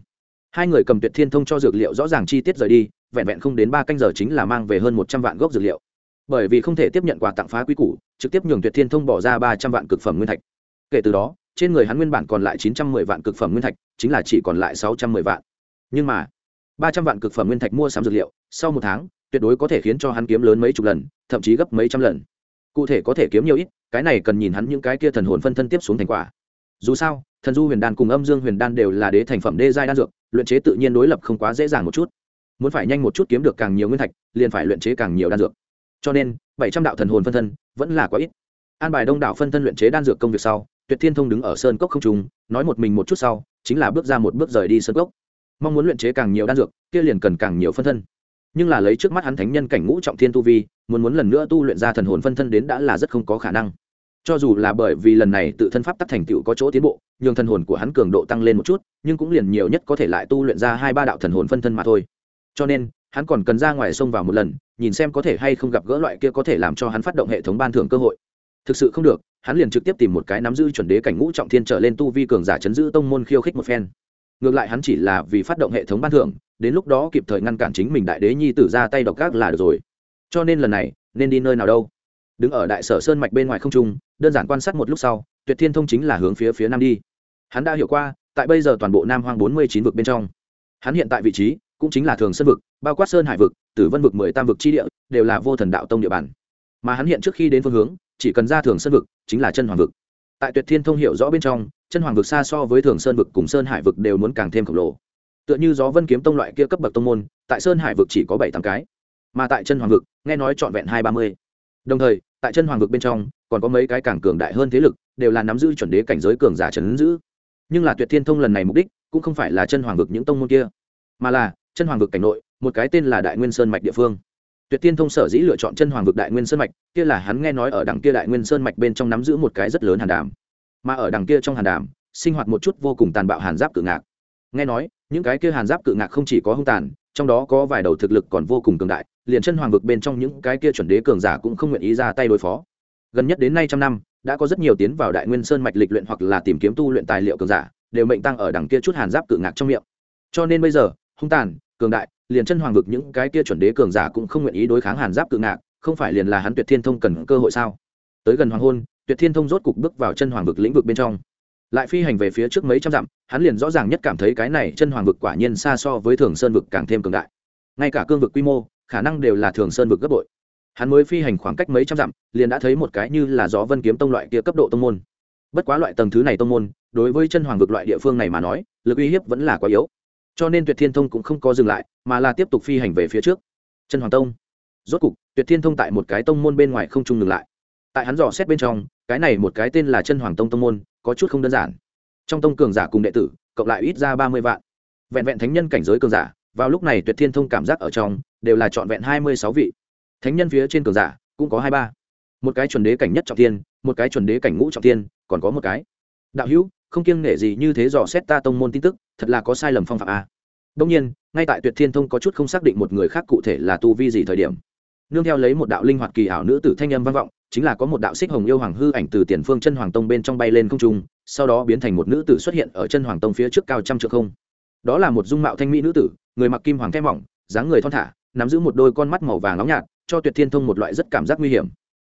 Hai người cầm tuyệt thiên thông cho dược liệu rõ ràng chi tiết rời đi vẹn vẹn không đến ba canh giờ chính là mang về hơn một trăm vạn gốc dược liệu. Bởi vì không thể tiếp nhận quà tặng phá quý củ, trực tiếp nhường tuyệt thiên thông bỏ ra ba trăm vạn cực phẩm nguyên thạch. Kể từ đó, trên người hắn nguyên bản còn lại chín trăm mười vạn cực phẩm nguyên thạch, chính là chỉ còn lại sáu trăm mười vạn. Nhưng mà, ba trăm vạn cực phẩm nguyên thạch mua sắm dược liệu, sau một tháng, tuyệt đối có thể khiến cho hắn kiếm lớn mấy chục lần, thậm chí gấp mấy trăm lần. Cụ thể có thể kiếm nhiều ít, cái này cần nhìn hắn những cái kia thần hồn phân thân tiếp xuống thành quả. Dù sao, thần du huyền đan cùng âm dương huyền đan đều là đế thành phẩm đê giai đan dược, luyện chế tự nhiên đối lập không quá dễ dàng một chút muốn phải nhanh một chút kiếm được càng nhiều nguyên thạch, liền phải luyện chế càng nhiều đan dược. Cho nên, bảy trăm đạo thần hồn phân thân vẫn là quá ít. An bài đông đảo phân thân luyện chế đan dược công việc sau, tuyệt thiên thông đứng ở sơn cốc không trùng nói một mình một chút sau, chính là bước ra một bước rời đi sơn cốc. Mong muốn luyện chế càng nhiều đan dược, kia liền cần càng nhiều phân thân. Nhưng là lấy trước mắt hắn thánh nhân cảnh ngũ trọng thiên tu vi, muốn muốn lần nữa tu luyện ra thần hồn phân thân đến đã là rất không có khả năng. Cho dù là bởi vì lần này tự thân pháp tắc thành tựu có chỗ tiến bộ, nhường thần hồn của hắn cường độ tăng lên một chút, nhưng cũng liền nhiều nhất có thể lại tu luyện ra hai ba đạo thần hồn phân thân mà thôi cho nên, hắn còn cần ra ngoài sông vào một lần, nhìn xem có thể hay không gặp gỡ loại kia có thể làm cho hắn phát động hệ thống ban thưởng cơ hội. Thực sự không được, hắn liền trực tiếp tìm một cái nắm giữ chuẩn đế cảnh ngũ trọng thiên trở lên tu vi cường giả chấn giữ tông môn khiêu khích một phen. Ngược lại hắn chỉ là vì phát động hệ thống ban thưởng, đến lúc đó kịp thời ngăn cản chính mình đại đế nhi tử ra tay độc gác là được rồi. Cho nên lần này, nên đi nơi nào đâu? Đứng ở đại sở sơn mạch bên ngoài không trung, đơn giản quan sát một lúc sau, tuyệt thiên thông chính là hướng phía phía nam đi. Hắn đã hiểu qua, tại bây giờ toàn bộ nam hoang bốn mươi chín vực bên trong, hắn hiện tại vị trí cũng chính là thường sơn vực, bao quát sơn hải vực, tử vân vực, mười tam vực chi địa, đều là vô thần đạo tông địa bàn. Mà hắn hiện trước khi đến phương hướng, chỉ cần ra thường sơn vực, chính là chân hoàng vực. Tại tuyệt thiên thông hiểu rõ bên trong, chân hoàng vực xa so với thường sơn vực cùng sơn hải vực đều muốn càng thêm khổng lồ. Tựa như gió vân kiếm tông loại kia cấp bậc tông môn, tại sơn hải vực chỉ có bảy tám cái. Mà tại chân hoàng vực, nghe nói trọn vẹn hai ba mươi. Đồng thời, tại chân hoàng vực bên trong, còn có mấy cái càng cường đại hơn thế lực, đều là nắm giữ chuẩn đế cảnh giới cường giả trấn giữ. Nhưng là tuyệt thiên thông lần này mục đích, cũng không phải là chân hoàng vực những tông môn kia, mà là chân hoàng vực cảnh nội, một cái tên là đại nguyên sơn mạch địa phương. Tuyệt Tiên thông sở dĩ lựa chọn chân hoàng vực đại nguyên sơn mạch, kia là hắn nghe nói ở đằng kia đại nguyên sơn mạch bên trong nắm giữ một cái rất lớn hàn đàm. Mà ở đằng kia trong hàn đàm, sinh hoạt một chút vô cùng tàn bạo hàn giáp cự ngạc. Nghe nói, những cái kia hàn giáp cự ngạc không chỉ có hung tàn, trong đó có vài đầu thực lực còn vô cùng cường đại, liền chân hoàng vực bên trong những cái kia chuẩn đế cường giả cũng không nguyện ý ra tay đối phó. Gần nhất đến nay trăm năm, đã có rất nhiều tiến vào đại nguyên sơn mạch lịch luyện hoặc là tìm kiếm tu luyện tài liệu cường giả, đều mệnh tăng ở đằng kia chút hàn giáp cự ngạc trong miệng. Cho nên bây giờ hung tàn, cường đại, liền chân hoàng vực những cái kia chuẩn đế cường giả cũng không nguyện ý đối kháng hàn giáp cự ngạc, không phải liền là hắn tuyệt thiên thông cần cơ hội sao? Tới gần hoàng hôn, tuyệt thiên thông rốt cục bước vào chân hoàng vực lĩnh vực bên trong. Lại phi hành về phía trước mấy trăm dặm, hắn liền rõ ràng nhất cảm thấy cái này chân hoàng vực quả nhiên xa so với thường sơn vực càng thêm cường đại. Ngay cả cương vực quy mô, khả năng đều là thường sơn vực gấp bội. Hắn mới phi hành khoảng cách mấy trăm dặm, liền đã thấy một cái như là gió vân kiếm tông loại kia cấp độ tông môn. Bất quá loại tầng thứ này tông môn, đối với chân hoàng vực loại địa phương này mà nói, lực uy hiếp vẫn là quá yếu cho nên tuyệt thiên thông cũng không có dừng lại, mà là tiếp tục phi hành về phía trước. Chân hoàng tông. Rốt cục, tuyệt thiên thông tại một cái tông môn bên ngoài không trung ngừng lại. Tại hắn dò xét bên trong, cái này một cái tên là chân hoàng tông tông môn, có chút không đơn giản. Trong tông cường giả cùng đệ tử, cộng lại ít ra ba mươi vạn. Vẹn vẹn thánh nhân cảnh giới cường giả, vào lúc này tuyệt thiên thông cảm giác ở trong, đều là trọn vẹn hai mươi sáu vị. Thánh nhân phía trên cường giả, cũng có hai ba. Một cái chuẩn đế cảnh nhất trọng tiên một cái chuẩn đế cảnh ngũ trọng tiên còn có một cái. Đạo hữu, không kiêng nể gì như thế dò xét ta tông môn tin tức thật là có sai lầm phong phạm a. Đông nhiên, ngay tại tuyệt thiên thông có chút không xác định một người khác cụ thể là tu vi gì thời điểm, nương theo lấy một đạo linh hoạt kỳ ảo nữ tử thanh âm vang vọng, chính là có một đạo xích hồng yêu hoàng hư ảnh từ tiền phương chân hoàng tông bên trong bay lên không trung, sau đó biến thành một nữ tử xuất hiện ở chân hoàng tông phía trước cao trăm trượng không. Đó là một dung mạo thanh mỹ nữ tử, người mặc kim hoàng thép mỏng, dáng người thon thả, nắm giữ một đôi con mắt màu vàng nóng nhạt, cho tuyệt thiên thông một loại rất cảm giác nguy hiểm.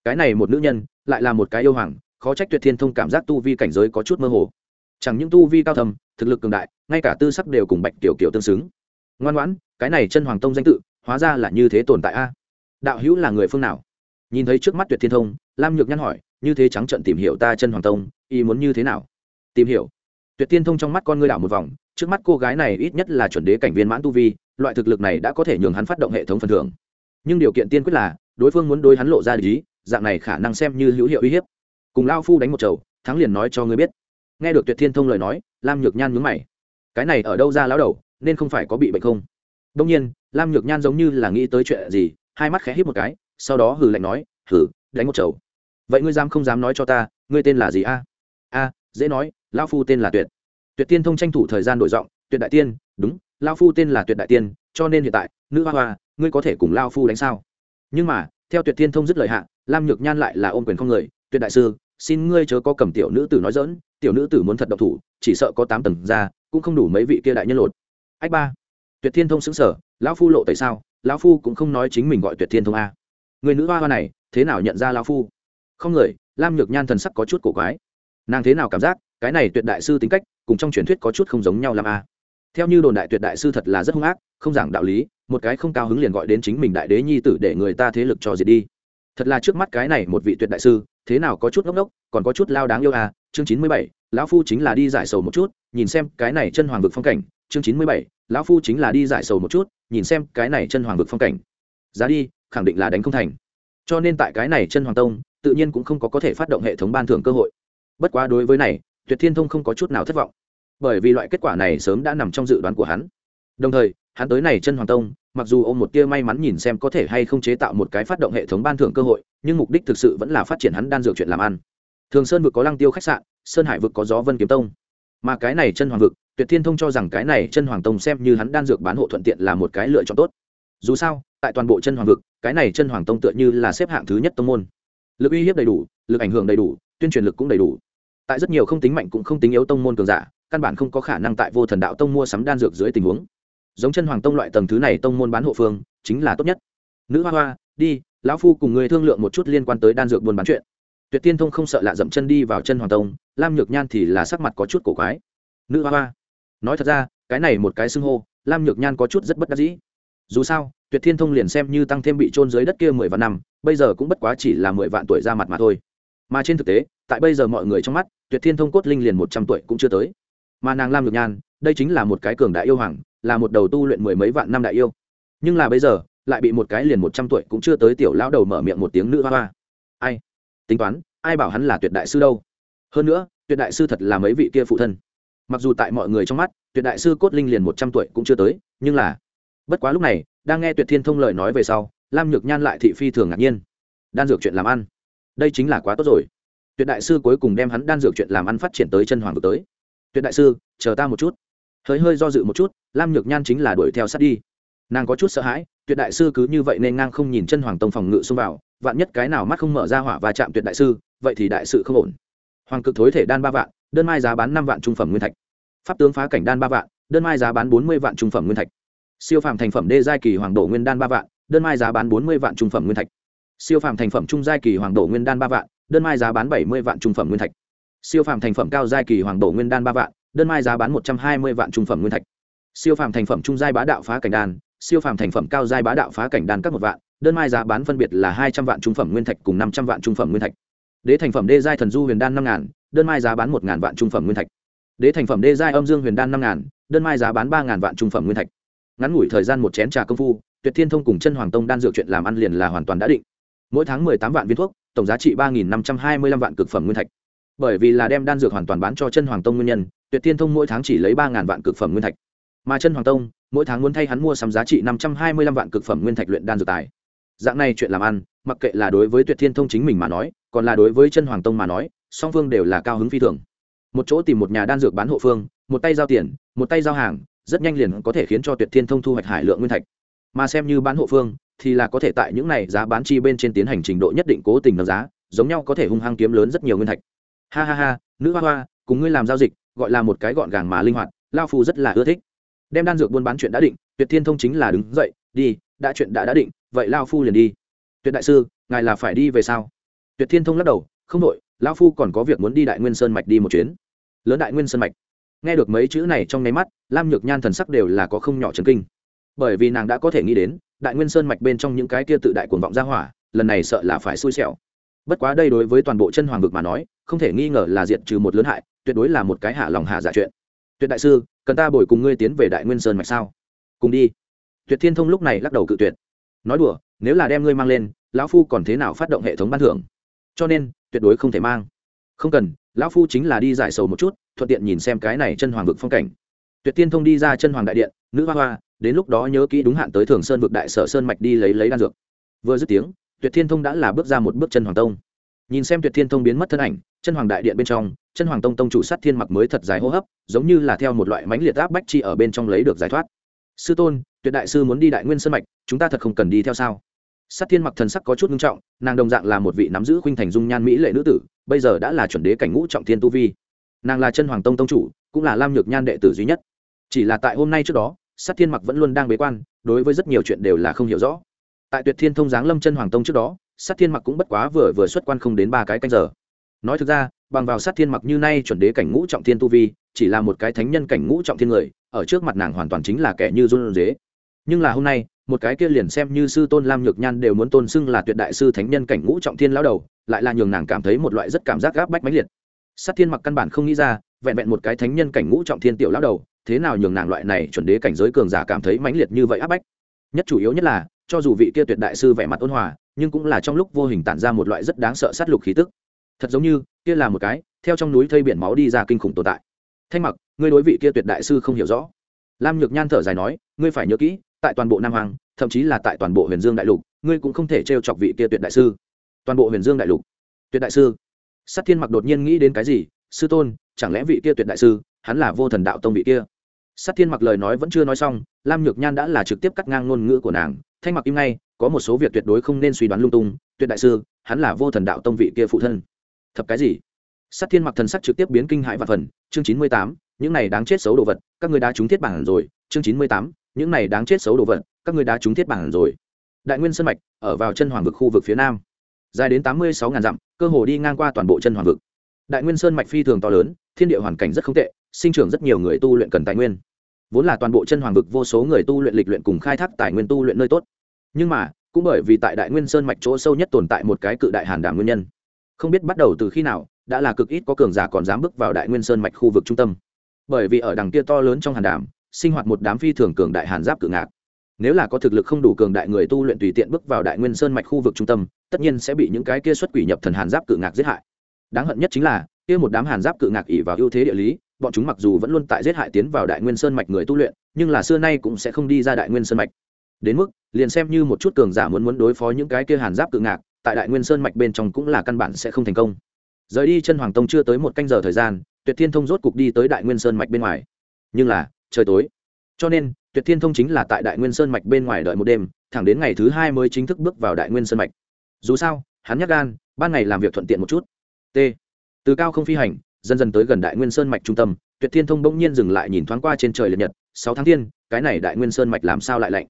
Cái này một nữ nhân, lại là một cái yêu hoàng, khó trách tuyệt thiên thông cảm giác tu vi cảnh giới có chút mơ hồ chẳng những tu vi cao thầm thực lực cường đại, ngay cả tư sắc đều cùng bạch tiểu kiểu tương xứng. Ngoan ngoãn, cái này chân hoàng tông danh tự, hóa ra là như thế tồn tại a. À? Đạo hữu là người phương nào? Nhìn thấy trước mắt tuyệt thiên thông, lam nhược nhăn hỏi, như thế trắng trận tìm hiểu ta chân hoàng tông y muốn như thế nào? Tìm hiểu. Tuyệt thiên thông trong mắt con ngươi đảo một vòng, trước mắt cô gái này ít nhất là chuẩn đế cảnh viên mãn tu vi, loại thực lực này đã có thể nhường hắn phát động hệ thống phần thưởng. Nhưng điều kiện tiên quyết là, đối phương muốn đối hắn lộ ra lý, dạng này khả năng xem như hữu hiệu uy hiếp. Cùng lao phu đánh một chầu, thắng liền nói cho ngươi biết nghe được tuyệt thiên thông lời nói, lam nhược nhan nhướng mày. Cái này ở đâu ra lão đầu, nên không phải có bị bệnh không? Đông nhiên, lam nhược nhan giống như là nghĩ tới chuyện gì, hai mắt khẽ hít một cái, sau đó hừ lạnh nói, hừ, đánh một chầu. Vậy ngươi dám không dám nói cho ta, ngươi tên là gì a? A, dễ nói, lão phu tên là tuyệt. Tuyệt tiên thông tranh thủ thời gian đổi giọng, tuyệt đại tiên, đúng, lão phu tên là tuyệt đại tiên, cho nên hiện tại, nữ hoa hoa, ngươi có thể cùng lão phu đánh sao? Nhưng mà, theo tuyệt tiên thông dứt lời hạ, lam nhược nhan lại là ôm quyền không người, tuyệt đại sư xin ngươi chớ có cầm tiểu nữ tử nói dỡn, tiểu nữ tử muốn thật độc thủ, chỉ sợ có tám tầng ra, cũng không đủ mấy vị kia đại nhân lột. Ách ba, tuyệt thiên thông xứng sở lão phu lộ tại sao? Lão phu cũng không nói chính mình gọi tuyệt thiên thông a. Người nữ hoa hoa này, thế nào nhận ra lão phu? Không người, lam nhược nhan thần sắc có chút cổ quái. Nàng thế nào cảm giác, cái này tuyệt đại sư tính cách, cùng trong truyền thuyết có chút không giống nhau làm a. Theo như đồn đại tuyệt đại sư thật là rất hung ác, không giảng đạo lý, một cái không cao hứng liền gọi đến chính mình đại đế nhi tử để người ta thế lực cho diệt đi. Thật là trước mắt cái này một vị tuyệt đại sư thế nào có chút ngốc ngốc, còn có chút lao đáng yêu à chương chín mươi bảy, lão phu chính là đi giải sầu một chút, nhìn xem cái này chân hoàng vực phong cảnh, chương chín mươi bảy, lão phu chính là đi giải sầu một chút, nhìn xem cái này chân hoàng vực phong cảnh. Giá đi, khẳng định là đánh không thành. Cho nên tại cái này chân hoàng tông, tự nhiên cũng không có có thể phát động hệ thống ban thưởng cơ hội. Bất quá đối với này, tuyệt thiên thông không có chút nào thất vọng. Bởi vì loại kết quả này sớm đã nằm trong dự đoán của hắn. Đồng thời, hắn tới này chân hoàng tông mặc dù ôm một tia may mắn nhìn xem có thể hay không chế tạo một cái phát động hệ thống ban thưởng cơ hội, nhưng mục đích thực sự vẫn là phát triển hắn đan dược chuyện làm ăn. Thường sơn vực có lăng tiêu khách sạn, sơn hải vực có gió vân kiếm tông. Mà cái này chân hoàng vực, tuyệt thiên thông cho rằng cái này chân hoàng tông xem như hắn đan dược bán hộ thuận tiện là một cái lựa chọn tốt. Dù sao, tại toàn bộ chân hoàng vực, cái này chân hoàng tông tựa như là xếp hạng thứ nhất tông môn. Lực uy hiếp đầy đủ, lực ảnh hưởng đầy đủ, tuyên truyền lực cũng đầy đủ. Tại rất nhiều không tính mạnh cũng không tính yếu tông môn cường giả, căn bản không có khả năng tại vô thần đạo tông mua sắm đan dược dưới tình huống giống chân hoàng tông loại tầng thứ này tông môn bán hộ phương, chính là tốt nhất. Nữ hoa hoa, đi, lão phu cùng người thương lượng một chút liên quan tới đan dược buôn bán chuyện. Tuyệt tiên thông không sợ lạ dậm chân đi vào chân hoàng tông, lam nhược nhan thì là sắc mặt có chút cổ quái. Nữ hoa hoa, nói thật ra, cái này một cái xưng hô, lam nhược nhan có chút rất bất đắc dĩ. Dù sao, tuyệt thiên thông liền xem như tăng thêm bị trôn dưới đất kia mười vạn năm, bây giờ cũng bất quá chỉ là mười vạn tuổi ra mặt mà thôi. Mà trên thực tế, tại bây giờ mọi người trong mắt, tuyệt thiên thông cốt linh liền một trăm tuổi cũng chưa tới. Mà nàng lam nhược nhan, đây chính là một cái cường đại yêu hoàng là một đầu tu luyện mười mấy vạn năm đại yêu. Nhưng là bây giờ, lại bị một cái liền một trăm tuổi cũng chưa tới tiểu lão đầu mở miệng một tiếng nữ hoa hoa. Ai? Tính toán, ai bảo hắn là tuyệt đại sư đâu? Hơn nữa, tuyệt đại sư thật là mấy vị kia phụ thân. Mặc dù tại mọi người trong mắt, tuyệt đại sư cốt linh liền một trăm tuổi cũng chưa tới, nhưng là, bất quá lúc này, đang nghe tuyệt thiên thông lời nói về sau, lam nhược nhan lại thị phi thường ngạc nhiên. Đan dược chuyện làm ăn. Đây chính là quá tốt rồi. Tuyệt đại sư cuối cùng đem hắn đan dược chuyện làm ăn phát triển tới chân hoàng vực tới. Tuyệt đại sư, chờ ta một chút. Hơi hơi do dự một chút lam nhược nhan chính là đuổi theo sát đi. Nàng có chút sợ hãi, tuyệt đại sư cứ như vậy nên ngang không nhìn chân hoàng tông phòng ngự xông vào, vạn nhất cái nào mắt không mở ra hỏa và chạm tuyệt đại sư, vậy thì đại sự không ổn. Hoàng cực thối thể đan ba vạn, đơn mai giá bán năm vạn trung phẩm nguyên thạch. Pháp tướng phá cảnh đan ba vạn, đơn mai giá bán bốn mươi vạn trung phẩm nguyên thạch. Siêu phàm thành phẩm đê giai kỳ hoàng đổ nguyên đan ba vạn, đơn mai giá bán bốn mươi vạn trung phẩm nguyên thạch. Siêu phàm thành phẩm trung giai kỳ hoàng đổ nguyên đan ba vạn, đơn mai giá bán bảy mươi vạn trung phẩm nguyên thạch. Siêu phàm thành phẩm cao giai kỳ hoàng đổ nguyên đan ba vạn, đơn mai giá bán một trăm hai mươi vạn trung phẩm nguyên thạch siêu phàm thành phẩm trung giai bá đạo phá cảnh đan, siêu phàm thành phẩm cao giai bá đạo phá cảnh đan các một vạn, đơn mai giá bán phân biệt là hai trăm vạn trung phẩm nguyên thạch cùng năm trăm vạn trung phẩm nguyên thạch. Đế thành phẩm đê giai thần du huyền đan năm ngàn, đơn mai giá bán một ngàn vạn trung phẩm nguyên thạch. Đế thành phẩm đê giai âm dương huyền đan năm ngàn, đơn mai giá bán ba ngàn vạn trung phẩm nguyên thạch. Ngắn ngủi thời gian một chén trà công phu, tuyệt thiên thông cùng chân hoàng tông đan dược chuyện làm ăn liền là hoàn toàn đã định. Mỗi tháng mười tám vạn viên thuốc, tổng giá trị ba nghìn năm trăm hai mươi lăm vạn cực phẩm nguyên thạch. Bởi vì là đem đan dược hoàn toàn bán cho chân hoàng tông nguyên nhân, tuyệt thiên thông mỗi tháng chỉ lấy ba ngàn vạn cực phẩm nguyên thạch mà chân hoàng tông, mỗi tháng muốn thay hắn mua sắm giá trị năm trăm hai mươi lăm vạn cực phẩm nguyên thạch luyện đan dược tài. Dạng này chuyện làm ăn, mặc kệ là đối với tuyệt thiên thông chính mình mà nói, còn là đối với chân hoàng tông mà nói, song phương đều là cao hứng phi thường. Một chỗ tìm một nhà đan dược bán hộ phương, một tay giao tiền, một tay giao hàng, rất nhanh liền có thể khiến cho tuyệt thiên thông thu hoạch hải lượng nguyên thạch. Mà xem như bán hộ phương, thì là có thể tại những này giá bán chi bên trên tiến hành trình độ nhất định cố tình nâng giá, giống nhau có thể hung hăng kiếm lớn rất nhiều nguyên thạch. Ha ha ha, nữ hoa hoa, cùng ngươi làm giao dịch, gọi là một cái gọn gàng mà linh hoạt, lao phu rất là ưa thích đem đan dược buôn bán chuyện đã định, tuyệt thiên thông chính là đứng dậy, đi, đã chuyện đã đã định, vậy lao phu liền đi. Tuyệt đại sư, ngài là phải đi về sao? Tuyệt thiên thông lắc đầu, không đội lao phu còn có việc muốn đi đại nguyên sơn mạch đi một chuyến. Lớn đại nguyên sơn mạch. Nghe được mấy chữ này trong nháy mắt, lam nhược nhan thần sắc đều là có không nhỏ trần kinh. Bởi vì nàng đã có thể nghĩ đến, đại nguyên sơn mạch bên trong những cái kia tự đại cuồng vọng ra hỏa, lần này sợ là phải xui xẻo. Bất quá đây đối với toàn bộ chân hoàng vực mà nói, không thể nghi ngờ là diện trừ một lớn hại, tuyệt đối là một cái hạ lòng hạ giả chuyện. Tuyệt đại sư cần ta bồi cùng ngươi tiến về đại nguyên sơn mạch sao? Cùng đi. Tuyệt thiên thông lúc này lắc đầu cự tuyệt. Nói đùa, nếu là đem ngươi mang lên, lão phu còn thế nào phát động hệ thống ban thưởng? Cho nên, tuyệt đối không thể mang. Không cần, lão phu chính là đi giải sầu một chút, thuận tiện nhìn xem cái này chân hoàng vực phong cảnh. Tuyệt tiên thông đi ra chân hoàng đại điện, nữ hoa hoa, đến lúc đó nhớ kỹ đúng hạn tới thường sơn vực đại sở sơn mạch đi lấy lấy đan dược. Vừa dứt tiếng, tuyệt thiên thông đã là bước ra một bước chân hoàng tông. Nhìn xem tuyệt thiên thông biến mất thân ảnh, chân hoàng đại điện bên trong chân hoàng tông tông chủ sát thiên mặc mới thật dài hô hấp, giống như là theo một loại mánh liệt áp bách chi ở bên trong lấy được giải thoát. Sư tôn, tuyệt đại sư muốn đi đại nguyên Sân mạch, chúng ta thật không cần đi theo sao? Sát thiên mặc thần sắc có chút nghiêm trọng, nàng đồng dạng là một vị nắm giữ khuynh thành dung nhan mỹ lệ nữ tử, bây giờ đã là chuẩn đế cảnh ngũ trọng thiên tu vi. Nàng là chân hoàng tông tông chủ, cũng là lam nhược nhan đệ tử duy nhất. Chỉ là tại hôm nay trước đó, sát thiên mặc vẫn luôn đang bế quan, đối với rất nhiều chuyện đều là không hiểu rõ. Tại tuyệt thiên thông giáng lâm chân hoàng tông trước đó, sát thiên mặc cũng bất quá vừa vừa xuất quan không đến ba cái canh giờ. Nói thực ra bằng vào sát thiên mặc như nay chuẩn đế cảnh ngũ trọng thiên tu vi, chỉ là một cái thánh nhân cảnh ngũ trọng thiên người, ở trước mặt nàng hoàn toàn chính là kẻ như run dế nhưng là hôm nay, một cái kia liền xem như sư tôn lam nhược nhan đều muốn tôn xưng là tuyệt đại sư thánh nhân cảnh ngũ trọng thiên lão đầu, lại là nhường nàng cảm thấy một loại rất cảm giác gáp bách mãnh liệt. Sát thiên mặc căn bản không nghĩ ra, vẹn vẹn một cái thánh nhân cảnh ngũ trọng thiên tiểu lão đầu, thế nào nhường nàng loại này chuẩn đế cảnh giới cường giả cảm thấy mãnh liệt như vậy áp bách. Nhất chủ yếu nhất là, cho dù vị kia tuyệt đại sư vẻ mặt ôn hòa, nhưng cũng là trong lúc vô hình tản ra một loại rất đáng sợ sát lục khí tức thật giống như, kia là một cái, theo trong núi thây biển máu đi ra kinh khủng tồn tại. Thanh mặc, ngươi đối vị kia tuyệt đại sư không hiểu rõ. Lam nhược nhan thở dài nói, ngươi phải nhớ kỹ, tại toàn bộ nam hoàng thậm chí là tại toàn bộ huyền dương đại lục, ngươi cũng không thể t chọc vị kia tuyệt đại sư. Toàn bộ huyền dương đại lục. Tuyệt đại sư? Sát thiên mặc đột nhiên nghĩ đến cái gì, sư tôn, chẳng lẽ vị kia tuyệt đại sư, hắn là vô thần đạo tông vị kia? Sát thiên mặc lời nói vẫn chưa nói xong, lam nhược nhan đã là trực tiếp cắt ngang ngôn ngữ của nàng. Thanh mặc im ngay, có một số việc tuyệt đối không nên suy đoán lung tung, tuyệt đại sư, hắn là vô thần đạo tông vị kia phụ thân thập cái gì? Sát thiên mặc thần sắc trực tiếp biến kinh hại và phần, chương chín mươi tám, những này đáng chết xấu đồ vật, các người đã trúng thiết bản rồi, chương chín mươi tám, những này đáng chết xấu đồ vật, các người đã trúng thiết bản rồi. Đại nguyên sân mạch, ở vào chân hoàng vực khu vực phía nam. Dài đến tám mươi sáu ngàn dặm, cơ hồ đi ngang qua toàn bộ chân hoàng vực. Đại nguyên sơn mạch phi thường to lớn, thiên địa hoàn cảnh rất không tệ, sinh trưởng rất nhiều người tu luyện cần tài nguyên. Vốn là toàn bộ chân hoàng vực vô số người tu luyện lịch luyện cùng khai thác tài nguyên tu luyện nơi tốt. Nhưng mà, cũng bởi vì tại đại nguyên sơn mạch chỗ sâu nhất tồn tại một cái cự đại hàn đảm nguyên nhân không biết bắt đầu từ khi nào, đã là cực ít có cường giả còn dám bước vào đại nguyên sơn mạch khu vực trung tâm. Bởi vì ở đằng kia to lớn trong hàn đàm, sinh hoạt một đám phi thường cường đại hàn giáp cự ngạc. Nếu là có thực lực không đủ cường đại người tu luyện tùy tiện bước vào đại nguyên sơn mạch khu vực trung tâm, tất nhiên sẽ bị những cái kia xuất quỷ nhập thần hàn giáp cự ngạc giết hại. Đáng hận nhất chính là, kia một đám hàn giáp cự ngạc ỉ vào ưu thế địa lý, bọn chúng mặc dù vẫn luôn tại giết hại tiến vào đại nguyên sơn mạch người tu luyện, nhưng là xưa nay cũng sẽ không đi ra đại nguyên sơn mạch. Đến mức, liền xem như một chút cường giả muốn muốn đối phó những cái kia hàn giáp cự ngạc tại đại nguyên sơn mạch bên trong cũng là căn bản sẽ không thành công. Rời đi chân hoàng tông chưa tới một canh giờ thời gian, tuyệt thiên thông rốt cục đi tới đại nguyên sơn mạch bên ngoài. Nhưng là, trời tối. Cho nên, tuyệt thiên thông chính là tại đại nguyên sơn mạch bên ngoài đợi một đêm, thẳng đến ngày thứ hai mới chính thức bước vào đại nguyên sơn mạch. Dù sao, hắn nhắc gan, ban ngày làm việc thuận tiện một chút. T. Từ cao không phi hành, dần dần tới gần đại nguyên sơn mạch trung tâm, tuyệt thiên thông bỗng nhiên dừng lại nhìn thoáng qua trên trời liệt nhật, sáu tháng thiên, cái này đại nguyên sơn mạch làm sao lại lạnh?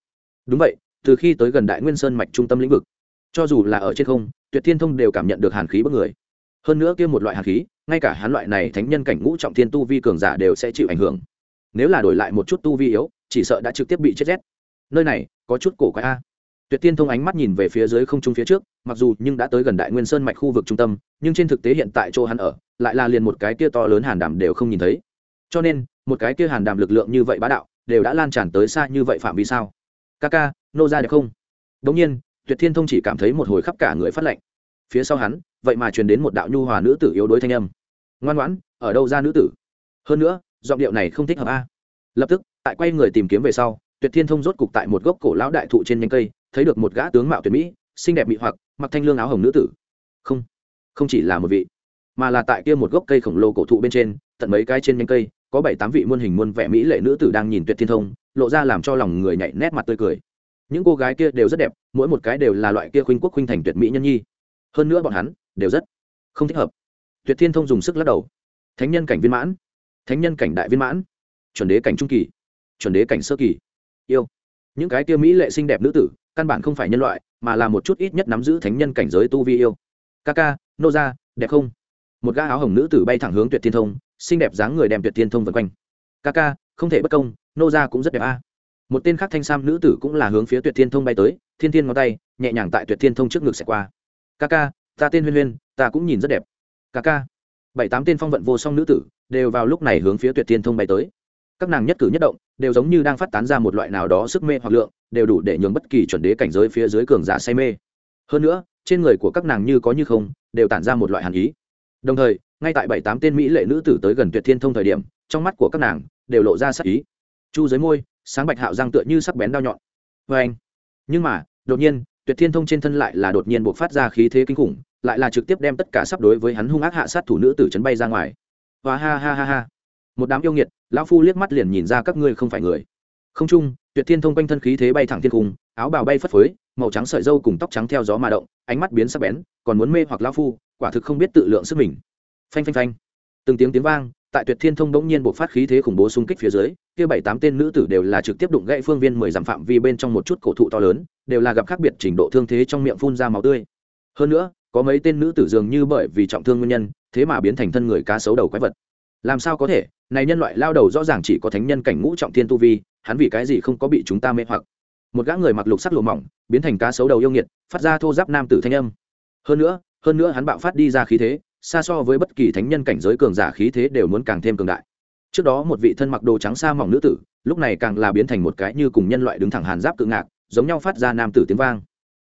Đúng vậy, từ khi tới gần đại nguyên sơn mạch trung tâm lĩnh vực cho dù là ở trên không, tuyệt thiên thông đều cảm nhận được hàn khí bất người. Hơn nữa kia một loại hàn khí, ngay cả hắn loại này thánh nhân cảnh ngũ trọng thiên tu vi cường giả đều sẽ chịu ảnh hưởng. Nếu là đổi lại một chút tu vi yếu, chỉ sợ đã trực tiếp bị chết rét. Nơi này, có chút cổ quái a. Tuyệt tiên thông ánh mắt nhìn về phía dưới không trung phía trước, mặc dù nhưng đã tới gần đại nguyên sơn mạch khu vực trung tâm, nhưng trên thực tế hiện tại chỗ hắn ở, lại là liền một cái kia to lớn hàn đàm đều không nhìn thấy. Cho nên, một cái kia hàn đàm lực lượng như vậy bá đạo, đều đã lan tràn tới xa như vậy phạm vi sao? Ca ca nô ra được không? Đống nhiên tuyệt thiên thông chỉ cảm thấy một hồi khắp cả người phát lệnh phía sau hắn, vậy mà truyền đến một đạo nhu hòa nữ tử yếu đuối thanh âm. Ngoan ngoãn, ở đâu ra nữ tử? Hơn nữa, giọng điệu này không thích hợp a. Lập tức, tại quay người tìm kiếm về sau, tuyệt thiên thông rốt cục tại một gốc cổ lão đại thụ trên nhánh cây, thấy được một gã tướng mạo tuyệt mỹ, xinh đẹp mỹ hoặc, mặc thanh lương áo hồng nữ tử. Không không chỉ là một vị, mà là tại kia một gốc cây khổng lồ cổ thụ bên trên, tận mấy cái trên nhánh cây, có bảy tám vị muôn hình muôn vẻ mỹ lệ nữ tử đang nhìn tuyệt thiên thông, lộ ra làm cho lòng người nhảy nét mặt tươi cười những cô gái kia đều rất đẹp, mỗi một cái đều là loại kia khuynh quốc khuynh thành tuyệt mỹ nhân nhi. Hơn nữa bọn hắn đều rất không thích hợp. Tuyệt thiên thông dùng sức lắc đầu. Thánh nhân cảnh viên mãn. Thánh nhân cảnh đại viên mãn. Chuẩn đế cảnh trung kỳ. Chuẩn đế cảnh sơ kỳ. Yêu. Những cái kia mỹ lệ xinh đẹp nữ tử, căn bản không phải nhân loại, mà là một chút ít nhất nắm giữ thánh nhân cảnh giới tu vi yêu. Ca ca nô ra đẹp không? Một gã áo hồng nữ tử bay thẳng hướng tuyệt thiên thông, xinh đẹp dáng người đem tuyệt thiên thông vân quanh. Ca ca không thể bất công, nô ra cũng rất đẹp a một tên khác thanh sam nữ tử cũng là hướng phía tuyệt thiên thông bay tới, thiên thiên ngón tay, nhẹ nhàng tại tuyệt thiên thông trước ngực sẽ qua. Ca ca, ta tên huyên huyên, ta cũng nhìn rất đẹp. Ca ca. Bảy tám tên phong vận vô song nữ tử đều vào lúc này hướng phía tuyệt thiên thông bay tới. Các nàng nhất cử nhất động đều giống như đang phát tán ra một loại nào đó sức mê hoặc lượng, đều đủ để nhường bất kỳ chuẩn đế cảnh giới phía dưới cường giả say mê. Hơn nữa, trên người của các nàng như có như không đều tản ra một loại hàn ý. Đồng thời, ngay tại bảy tám tên mỹ lệ nữ tử tới gần tuyệt thiên thông thời điểm, trong mắt của các nàng đều lộ ra sắc ý. Chu dưới môi sáng bạch hạo răng tựa như sắc bén đao nhọn. Vê anh. Nhưng mà, đột nhiên, tuyệt thiên thông trên thân lại là đột nhiên buộc phát ra khí thế kinh khủng, lại là trực tiếp đem tất cả sắp đối với hắn hung ác hạ sát thủ nữ tử chấn bay ra ngoài. Và ha ha ha ha. Một đám yêu nghiệt, lão phu liếc mắt liền nhìn ra các ngươi không phải người. Không chung, tuyệt thiên thông quanh thân khí thế bay thẳng thiên cung áo bào bay phất phới, màu trắng sợi dâu cùng tóc trắng theo gió mà động, ánh mắt biến sắc bén, còn muốn mê hoặc lão phu, quả thực không biết tự lượng sức mình. Phanh phanh phanh. Từng tiếng tiếng vang tại tuyệt thiên thông bỗng nhiên buộc phát khí thế khủng bố xung kích phía dưới, kia bảy tám tên nữ tử đều là trực tiếp đụng gãy phương viên mười dặm phạm vi bên trong một chút cổ thụ to lớn, đều là gặp khác biệt trình độ thương thế trong miệng phun ra máu tươi. Hơn nữa, có mấy tên nữ tử dường như bởi vì trọng thương nguyên nhân, thế mà biến thành thân người cá sấu đầu quái vật. Làm sao có thể? Này nhân loại lao đầu rõ ràng chỉ có thánh nhân cảnh ngũ trọng thiên tu vi, hắn vì cái gì không có bị chúng ta mê hoặc? Một gã người mặc lục sắc lùa mỏng, biến thành cá sấu đầu yêu nghiệt, phát ra thô giáp nam tử thanh âm. Hơn nữa hơn nữa hắn bạo phát đi ra khí thế xa so với bất kỳ thánh nhân cảnh giới cường giả khí thế đều muốn càng thêm cường đại. Trước đó một vị thân mặc đồ trắng xa mỏng nữ tử, lúc này càng là biến thành một cái như cùng nhân loại đứng thẳng hàn giáp cự ngạc, giống nhau phát ra nam tử tiếng vang.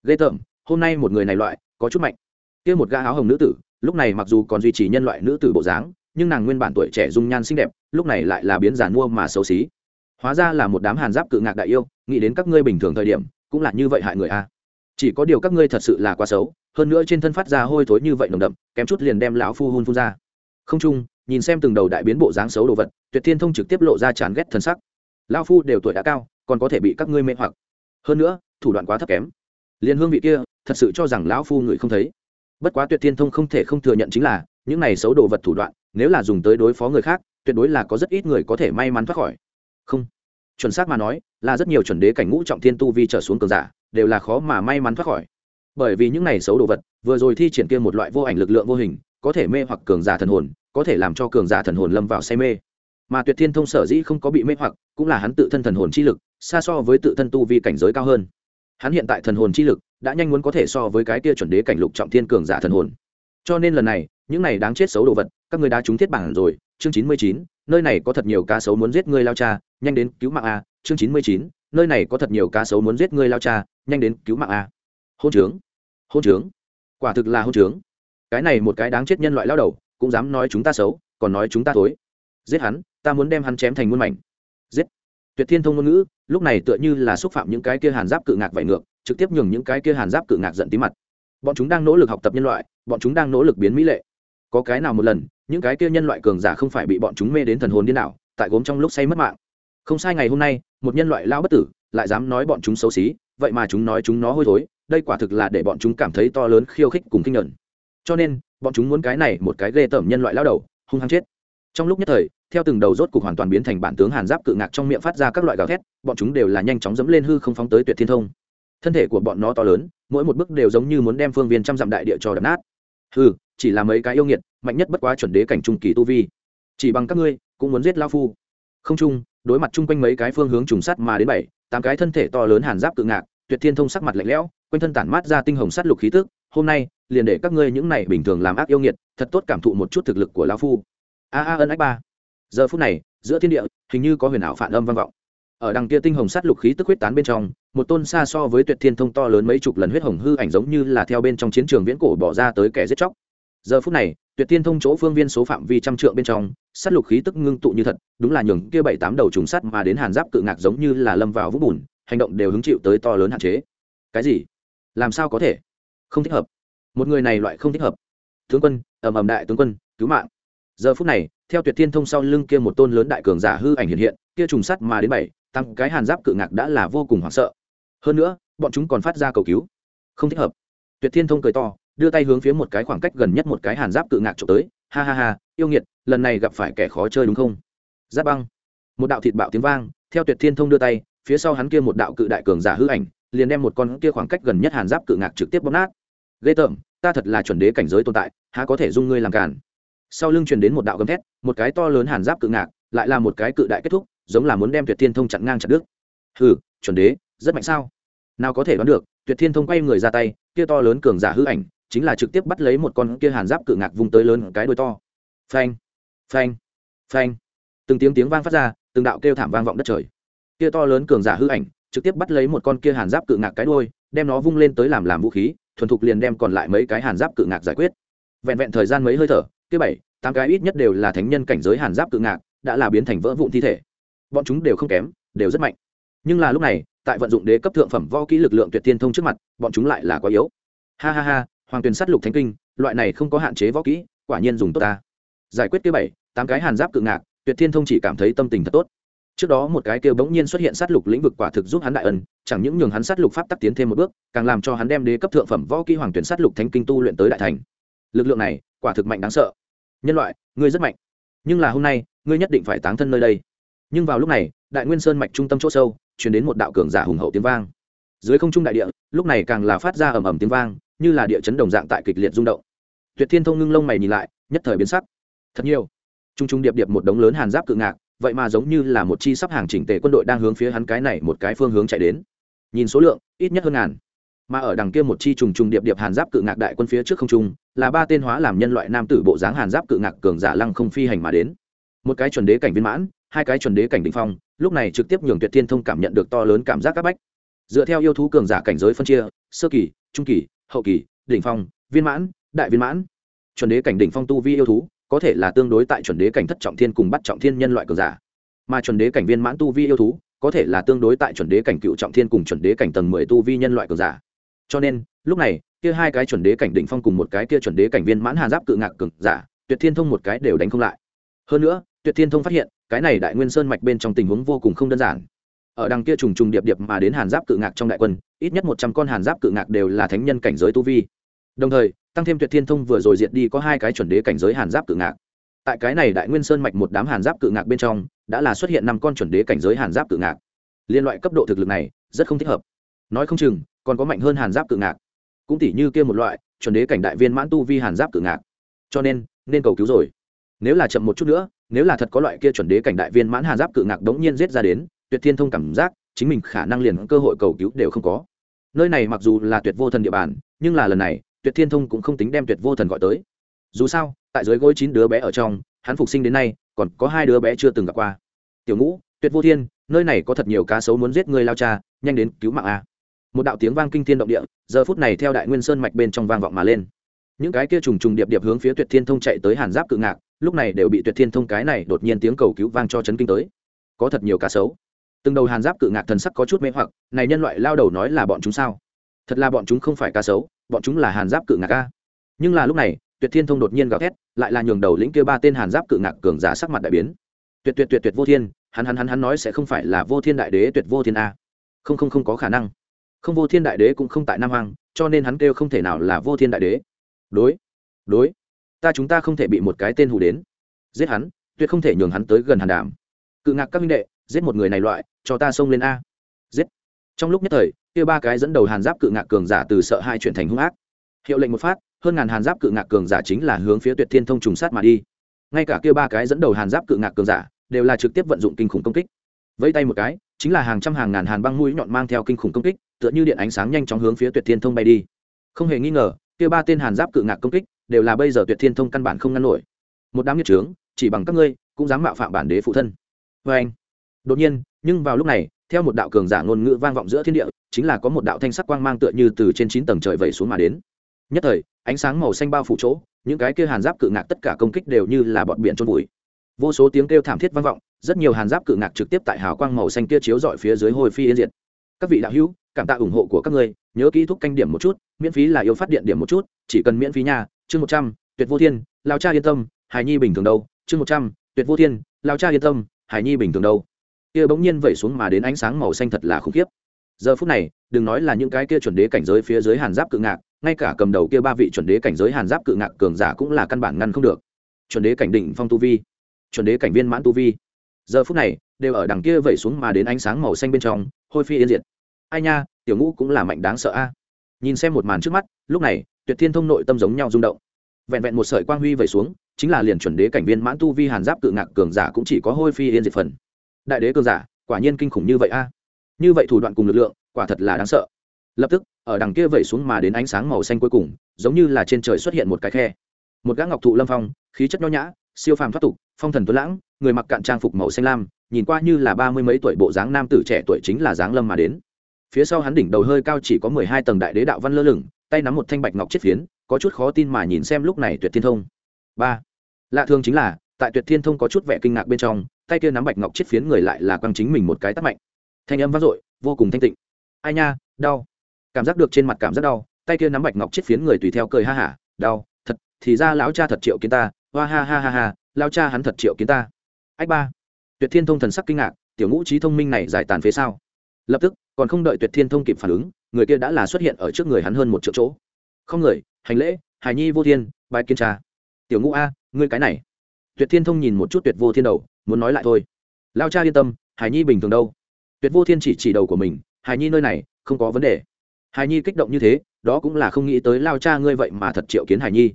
Ghê tởm, hôm nay một người này loại, có chút mạnh. Kia một gã áo hồng nữ tử, lúc này mặc dù còn duy trì nhân loại nữ tử bộ dáng, nhưng nàng nguyên bản tuổi trẻ dung nhan xinh đẹp, lúc này lại là biến giản mua mà xấu xí. Hóa ra là một đám hàn giáp cự ngạc đại yêu, nghĩ đến các ngươi bình thường thời điểm, cũng là như vậy hại người a. Chỉ có điều các ngươi thật sự là quá xấu hơn nữa trên thân phát ra hôi thối như vậy nồng đậm, kém chút liền đem lão phu hun phun ra. Không chung, nhìn xem từng đầu đại biến bộ dáng xấu đồ vật, tuyệt thiên thông trực tiếp lộ ra chán ghét thân sắc. Lão phu đều tuổi đã cao, còn có thể bị các ngươi mê hoặc. Hơn nữa, thủ đoạn quá thấp kém. Liền hương vị kia, thật sự cho rằng lão phu người không thấy. Bất quá tuyệt thiên thông không thể không thừa nhận chính là, những này xấu đồ vật thủ đoạn, nếu là dùng tới đối phó người khác, tuyệt đối là có rất ít người có thể may mắn thoát khỏi. Không. Chuẩn xác mà nói, là rất nhiều chuẩn đế cảnh ngũ trọng thiên tu vi trở xuống cường giả, đều là khó mà may mắn thoát khỏi bởi vì những này xấu đồ vật, vừa rồi thi triển kia một loại vô ảnh lực lượng vô hình, có thể mê hoặc cường giả thần hồn, có thể làm cho cường giả thần hồn lâm vào say mê. Mà tuyệt thiên thông sở dĩ không có bị mê hoặc, cũng là hắn tự thân thần hồn chi lực, xa so với tự thân tu vi cảnh giới cao hơn. Hắn hiện tại thần hồn chi lực, đã nhanh muốn có thể so với cái kia chuẩn đế cảnh lục trọng thiên cường giả thần hồn. Cho nên lần này, những này đáng chết xấu đồ vật, các người đã trúng thiết bản rồi. Chương chín mươi chín, nơi này có thật nhiều cá sấu muốn giết ngươi lao cha, nhanh đến cứu mạng a. Chương chín mươi chín, nơi này có thật nhiều cá sấu muốn giết ngươi lao cha, nhanh đến cứu mạng a hôn trướng. Hôn trướng? Quả thực là hôn trướng. Cái này một cái đáng chết nhân loại lao đầu cũng dám nói chúng ta xấu còn nói chúng ta thối. Giết hắn ta muốn đem hắn chém thành muôn mảnh. Giết. Tuyệt thiên thông ngôn ngữ lúc này tựa như là xúc phạm những cái kia hàn giáp cự ngạc vải ngược trực tiếp nhường những cái kia hàn giáp cự ngạc giận tí mặt. Bọn chúng đang nỗ lực học tập nhân loại bọn chúng đang nỗ lực biến mỹ lệ. Có cái nào một lần những cái kia nhân loại cường giả không phải bị bọn chúng mê đến thần hồn điên nào, tại gốm trong lúc say mất mạng. Không sai ngày hôm nay một nhân loại lao bất tử lại dám nói bọn chúng xấu xí vậy mà chúng nói chúng nó hôi thối đây quả thực là để bọn chúng cảm thấy to lớn khiêu khích cùng kinh nhuận. Cho nên, bọn chúng muốn cái này một cái ghê tởm nhân loại lao đầu, hung hăng chết. Trong lúc nhất thời, theo từng đầu rốt cục hoàn toàn biến thành bản tướng hàn giáp cự ngạc trong miệng phát ra các loại gào thét, bọn chúng đều là nhanh chóng dẫm lên hư không phóng tới tuyệt thiên thông. Thân thể của bọn nó to lớn, mỗi một bước đều giống như muốn đem phương viên trăm dặm đại địa cho đập nát. Hư chỉ là mấy cái yêu nghiệt, mạnh nhất bất quá chuẩn đế cảnh trung kỳ tu vi. Chỉ bằng các ngươi, cũng muốn giết lao phu. Không chung, đối mặt chung quanh mấy cái phương hướng trùng sắt mà đến bảy, tám cái thân thể to lớn hàn giáp cự ngạc tuyệt thiên thông sắc mặt lạnh lẽo, quanh thân tản mát ra tinh hồng sát lục khí tức, hôm nay, liền để các ngươi những này bình thường làm ác yêu nghiệt, thật tốt cảm thụ một chút thực lực của lão phu. A a, ân ách ba. Giờ phút này, giữa thiên địa, hình như có huyền ảo phản âm vang vọng. Ở đằng kia tinh hồng sát lục khí tức huyết tán bên trong, một tôn xa so với tuyệt thiên thông to lớn mấy chục lần huyết hồng hư ảnh giống như là theo bên trong chiến trường viễn cổ bỏ ra tới kẻ giết chóc. Giờ phút này, tuyệt thiên thông chỗ phương viên số phạm vi trăm trượng bên trong, sát lục khí tức ngưng tụ như thật, đúng là nhường kia bảy tám đầu trùng sắt mà đến hàn giáp cự ngạc giống như là lâm vào vũng bùn hành động đều hứng chịu tới to lớn hạn chế. Cái gì? Làm sao có thể? Không thích hợp. Một người này loại không thích hợp. Tướng quân, ầm ầm đại tướng quân, cứu mạng. Giờ phút này, theo tuyệt thiên thông sau lưng kia một tôn lớn đại cường giả hư ảnh hiện hiện, kia trùng sắt mà đến bảy tăng cái hàn giáp cự ngạc đã là vô cùng hoảng sợ. Hơn nữa, bọn chúng còn phát ra cầu cứu. Không thích hợp. Tuyệt thiên thông cười to, đưa tay hướng phía một cái khoảng cách gần nhất một cái hàn giáp cự ngạc trộm tới. Ha ha ha, yêu nghiệt, lần này gặp phải kẻ khó chơi đúng không? Giáp băng. Một đạo thịt bạo tiếng vang, theo tuyệt thiên thông đưa tay phía sau hắn kia một đạo cự đại cường giả hư ảnh, liền đem một con kia khoảng cách gần nhất hàn giáp cự ngạc trực tiếp bóp nát. Ghê tởm, ta thật là chuẩn đế cảnh giới tồn tại, há có thể dung ngươi làm cản sau lưng truyền đến một đạo gầm thét, một cái to lớn hàn giáp cự ngạc, lại là một cái cự đại kết thúc, giống là muốn đem tuyệt thiên thông chặn ngang chặt đứt. Hừ, chuẩn đế, rất mạnh sao? Nào có thể đoán được. Tuyệt thiên thông quay người ra tay, kia to lớn cường giả hư ảnh, chính là trực tiếp bắt lấy một con kia hàn giáp cự ngạc vung tới lớn cái đuôi to. Phanh phanh phanh. Từng tiếng tiếng vang phát ra, từng đạo kêu thảm vang vọng đất trời kia to lớn cường giả hư ảnh, trực tiếp bắt lấy một con kia hàn giáp cự ngạc cái đuôi, đem nó vung lên tới làm làm vũ khí, thuần thục liền đem còn lại mấy cái hàn giáp cự ngạc giải quyết. Vẹn vẹn thời gian mấy hơi thở, kia bảy, tám cái ít nhất đều là thánh nhân cảnh giới hàn giáp cự ngạc, đã là biến thành vỡ vụn thi thể. Bọn chúng đều không kém, đều rất mạnh. Nhưng là lúc này, tại vận dụng đế cấp thượng phẩm võ kỹ lực lượng tuyệt tiên thông trước mặt, bọn chúng lại là quá yếu. Ha ha ha, hoàng tuyền sát lục thánh kinh, loại này không có hạn chế võ kỹ, quả nhiên dùng tốt ta. Giải quyết kia bảy, tám cái hàn giáp cự ngạc, tuyệt thiên thông chỉ cảm thấy tâm tình thật tốt trước đó một cái kêu bỗng nhiên xuất hiện sát lục lĩnh vực quả thực giúp hắn đại ân, chẳng những nhường hắn sát lục pháp tắc tiến thêm một bước, càng làm cho hắn đem đế cấp thượng phẩm võ kỹ hoàng tuyển sát lục thánh kinh tu luyện tới đại thành. Lực lượng này, quả thực mạnh đáng sợ. Nhân loại, ngươi rất mạnh. Nhưng là hôm nay, ngươi nhất định phải táng thân nơi đây. Nhưng vào lúc này, đại nguyên sơn mạch trung tâm chỗ sâu chuyển đến một đạo cường giả hùng hậu tiếng vang. Dưới không trung đại địa, lúc này càng là phát ra ầm ầm tiếng vang, như là địa chấn đồng dạng tại kịch liệt rung động. Tuyệt thiên thông ngưng lông mày nhìn lại, nhất thời biến sắc. Thật nhiều. Trung trung điệp điệp một đống lớn hàn giáp cự ngạc vậy mà giống như là một chi sắp hàng chỉnh tề quân đội đang hướng phía hắn cái này một cái phương hướng chạy đến. Nhìn số lượng, ít nhất hơn ngàn. Mà ở đằng kia một chi trùng trùng điệp điệp hàn giáp cự ngạc đại quân phía trước không trung, là ba tên hóa làm nhân loại nam tử bộ dáng hàn giáp cự ngạc cường giả lăng không phi hành mà đến. Một cái chuẩn đế cảnh viên mãn, hai cái chuẩn đế cảnh đỉnh phong, lúc này trực tiếp nhường tuyệt thiên thông cảm nhận được to lớn cảm giác các bách. Dựa theo yêu thú cường giả cảnh giới phân chia, sơ kỳ, trung kỳ, hậu kỳ, đỉnh phong, viên mãn, đại viên mãn. Chuẩn đế cảnh đỉnh phong tu vi yêu thú có thể là tương đối tại chuẩn đế cảnh thất trọng thiên cùng bắt trọng thiên nhân loại cường giả. Mà chuẩn đế cảnh viên mãn tu vi yêu thú, có thể là tương đối tại chuẩn đế cảnh cựu trọng thiên cùng chuẩn đế cảnh tầng mười tu vi nhân loại cường giả. Cho nên, lúc này, kia hai cái chuẩn đế cảnh đỉnh phong cùng một cái kia chuẩn đế cảnh viên mãn hà giáp cự ngạc cường giả, tuyệt thiên thông một cái đều đánh không lại. Hơn nữa, tuyệt thiên thông phát hiện, cái này đại nguyên sơn mạch bên trong tình huống vô cùng không đơn giản. Ở đằng kia trùng trùng điệp điệp mà đến hàn giáp cự ngạc trong đại quân, ít nhất một trăm con hàn giáp cự ngạc đều là thánh nhân cảnh giới tu vi đồng thời, tăng thêm tuyệt thiên thông vừa rồi diệt đi có hai cái chuẩn đế cảnh giới hàn giáp cự ngạc. Tại cái này đại nguyên sơn mạch một đám hàn giáp cự ngạc bên trong, đã là xuất hiện năm con chuẩn đế cảnh giới hàn giáp cự ngạc. Liên loại cấp độ thực lực này, rất không thích hợp. Nói không chừng, còn có mạnh hơn hàn giáp cự ngạc. Cũng tỉ như kia một loại, chuẩn đế cảnh đại viên mãn tu vi hàn giáp cự ngạc. Cho nên nên cầu cứu rồi. Nếu là chậm một chút nữa, nếu là thật có loại kia chuẩn đế cảnh đại viên mãn hàn giáp cự ngạc đống nhiên giết ra đến, tuyệt thiên thông cảm giác, chính mình khả năng liền cơ hội cầu cứu đều không có. Nơi này mặc dù là tuyệt vô thần địa bàn, nhưng là lần này tuyệt thiên thông cũng không tính đem tuyệt vô thần gọi tới. Dù sao, tại dưới gối chín đứa bé ở trong, hắn phục sinh đến nay, còn có hai đứa bé chưa từng gặp qua. Tiểu ngũ, tuyệt vô thiên, nơi này có thật nhiều cá sấu muốn giết người lao cha, nhanh đến cứu mạng a. Một đạo tiếng vang kinh thiên động địa, giờ phút này theo đại nguyên sơn mạch bên trong vang vọng mà lên. Những cái kia trùng trùng điệp điệp hướng phía tuyệt thiên thông chạy tới hàn giáp cự ngạc, lúc này đều bị tuyệt thiên thông cái này đột nhiên tiếng cầu cứu vang cho chấn kinh tới. Có thật nhiều cá sấu. Từng đầu hàn giáp cự ngạc thần sắc có chút mê hoặc, này nhân loại lao đầu nói là bọn chúng sao? Thật là bọn chúng không phải cá sấu bọn chúng là hàn giáp cự ngạc a, nhưng là lúc này tuyệt thiên thông đột nhiên gào thét lại là nhường đầu lĩnh kia ba tên hàn giáp cự ngạc cường giả sắc mặt đại biến. Tuyệt tuyệt tuyệt tuyệt vô thiên hắn hắn hắn hắn nói sẽ không phải là vô thiên đại đế tuyệt vô thiên a. Không không không có khả năng. Không vô thiên đại đế cũng không tại nam hoàng cho nên hắn kêu không thể nào là vô thiên đại đế. Đối đối ta chúng ta không thể bị một cái tên hù đến. Giết hắn tuyệt không thể nhường hắn tới gần hàn đàm. Cự ngạc các minh đệ giết một người này loại cho ta xông lên a. Giết. Trong lúc nhất thời kia ba cái dẫn đầu hàn giáp cự ngạc cường giả từ sợ hai chuyển thành hung ác. Hiệu lệnh một phát, hơn ngàn hàn giáp cự ngạc cường giả chính là hướng phía tuyệt thiên thông trùng sát mà đi. Ngay cả kia ba cái dẫn đầu hàn giáp cự ngạc cường giả đều là trực tiếp vận dụng kinh khủng công kích. Vẫy tay một cái, chính là hàng trăm hàng ngàn hàn băng mũi nhọn mang theo kinh khủng công kích, tựa như điện ánh sáng nhanh chóng hướng phía tuyệt thiên thông bay đi. Không hề nghi ngờ, kia ba tên hàn giáp cự ngạc công kích đều là bây giờ tuyệt thiên thông căn bản không ngăn nổi. Một đám nhiệt trướng chỉ bằng các ngươi, cũng dám mạo phạm bản đế phụ thân. Vê anh đột nhiên, nhưng vào lúc này theo một đạo cường giả ngôn ngữ vang vọng giữa thiên địa chính là có một đạo thanh sắc quang mang tựa như từ trên chín tầng trời vẩy xuống mà đến. Nhất thời ánh sáng màu xanh bao phủ chỗ những cái kia hàn giáp cự ngạc tất cả công kích đều như là bọn biển trôn vùi. Vô số tiếng kêu thảm thiết vang vọng rất nhiều hàn giáp cự ngạc trực tiếp tại hào quang màu xanh kia chiếu dọi phía dưới hồi phi yên diệt. Các vị đạo hữu cảm tạ ủng hộ của các người, nhớ kỹ thúc canh điểm một chút miễn phí là yêu phát điện điểm một chút chỉ cần miễn phí nhà chương một trăm tuyệt vô thiên lao cha yên tâm hài nhi bình thường đâu chương một trăm tuyệt vô thiên lao cha yên tâm hài nhi bình thường đâu kia bỗng nhiên vẩy xuống mà đến ánh sáng màu xanh thật là khủng khiếp. Giờ phút này, đừng nói là những cái kia chuẩn đế cảnh giới phía dưới hàn giáp cự ngạc, ngay cả cầm đầu kia ba vị chuẩn đế cảnh giới hàn giáp cự ngạc cường giả cũng là căn bản ngăn không được. Chuẩn đế cảnh đỉnh phong tu vi, chuẩn đế cảnh viên mãn tu vi. Giờ phút này, đều ở đằng kia vẩy xuống mà đến ánh sáng màu xanh bên trong, hôi phi yên diệt. Ai nha, tiểu ngũ cũng là mạnh đáng sợ a. Nhìn xem một màn trước mắt, lúc này, tuyệt thiên thông nội tâm giống nhau rung động. Vẹn vẹn một sợi quang huy vẩy xuống, chính là liền chuẩn đế cảnh viên mãn tu vi hàn giáp cự ngạc cường giả cũng chỉ có hôi phi yên diệt phần đại đế cường giả, quả nhiên kinh khủng như vậy a. Như vậy thủ đoạn cùng lực lượng, quả thật là đáng sợ. Lập tức, ở đằng kia vẩy xuống mà đến ánh sáng màu xanh cuối cùng, giống như là trên trời xuất hiện một cái khe. Một gã ngọc thụ lâm phong, khí chất nho nhã, siêu phàm thoát tục, phong thần tuấn lãng, người mặc cạn trang phục màu xanh lam, nhìn qua như là ba mươi mấy tuổi bộ dáng nam tử trẻ tuổi chính là dáng lâm mà đến. Phía sau hắn đỉnh đầu hơi cao chỉ có mười hai tầng đại đế đạo văn lơ lửng, tay nắm một thanh bạch ngọc chiết phiến, có chút khó tin mà nhìn xem lúc này tuyệt thiên thông. Ba. Lạ thường chính là, tại tuyệt thiên thông có chút vẻ kinh ngạc bên trong tay kia nắm bạch ngọc chiết phiến người lại là quăng chính mình một cái tắt mạnh. Thanh âm vang dội, vô cùng thanh tịnh. Ai nha, đau. Cảm giác được trên mặt cảm giác đau, tay kia nắm bạch ngọc chiết phiến người tùy theo cười ha hả, đau, thật, thì ra lão cha thật triệu kiến ta, hoa ha ha ha ha lao cha hắn thật triệu kiến ta. Ách ba. Tuyệt thiên thông thần sắc kinh ngạc, tiểu ngũ trí thông minh này giải tàn phía sau lập tức, còn không đợi tuyệt thiên thông kịp phản ứng, người kia đã là xuất hiện ở trước người hắn hơn một triệu chỗ. Không người, hành lễ, hài nhi vô thiên bài kiên tra tiểu ngũ a, ngươi cái này tuyệt thiên thông nhìn một chút tuyệt vô thiên đầu, muốn nói lại thôi. Lao cha yên tâm, Hải nhi bình thường đâu? Tuyệt vô thiên chỉ chỉ đầu của mình, Hải nhi nơi này, không có vấn đề. Hải nhi kích động như thế, đó cũng là không nghĩ tới lao cha ngươi vậy mà thật triệu kiến Hải nhi.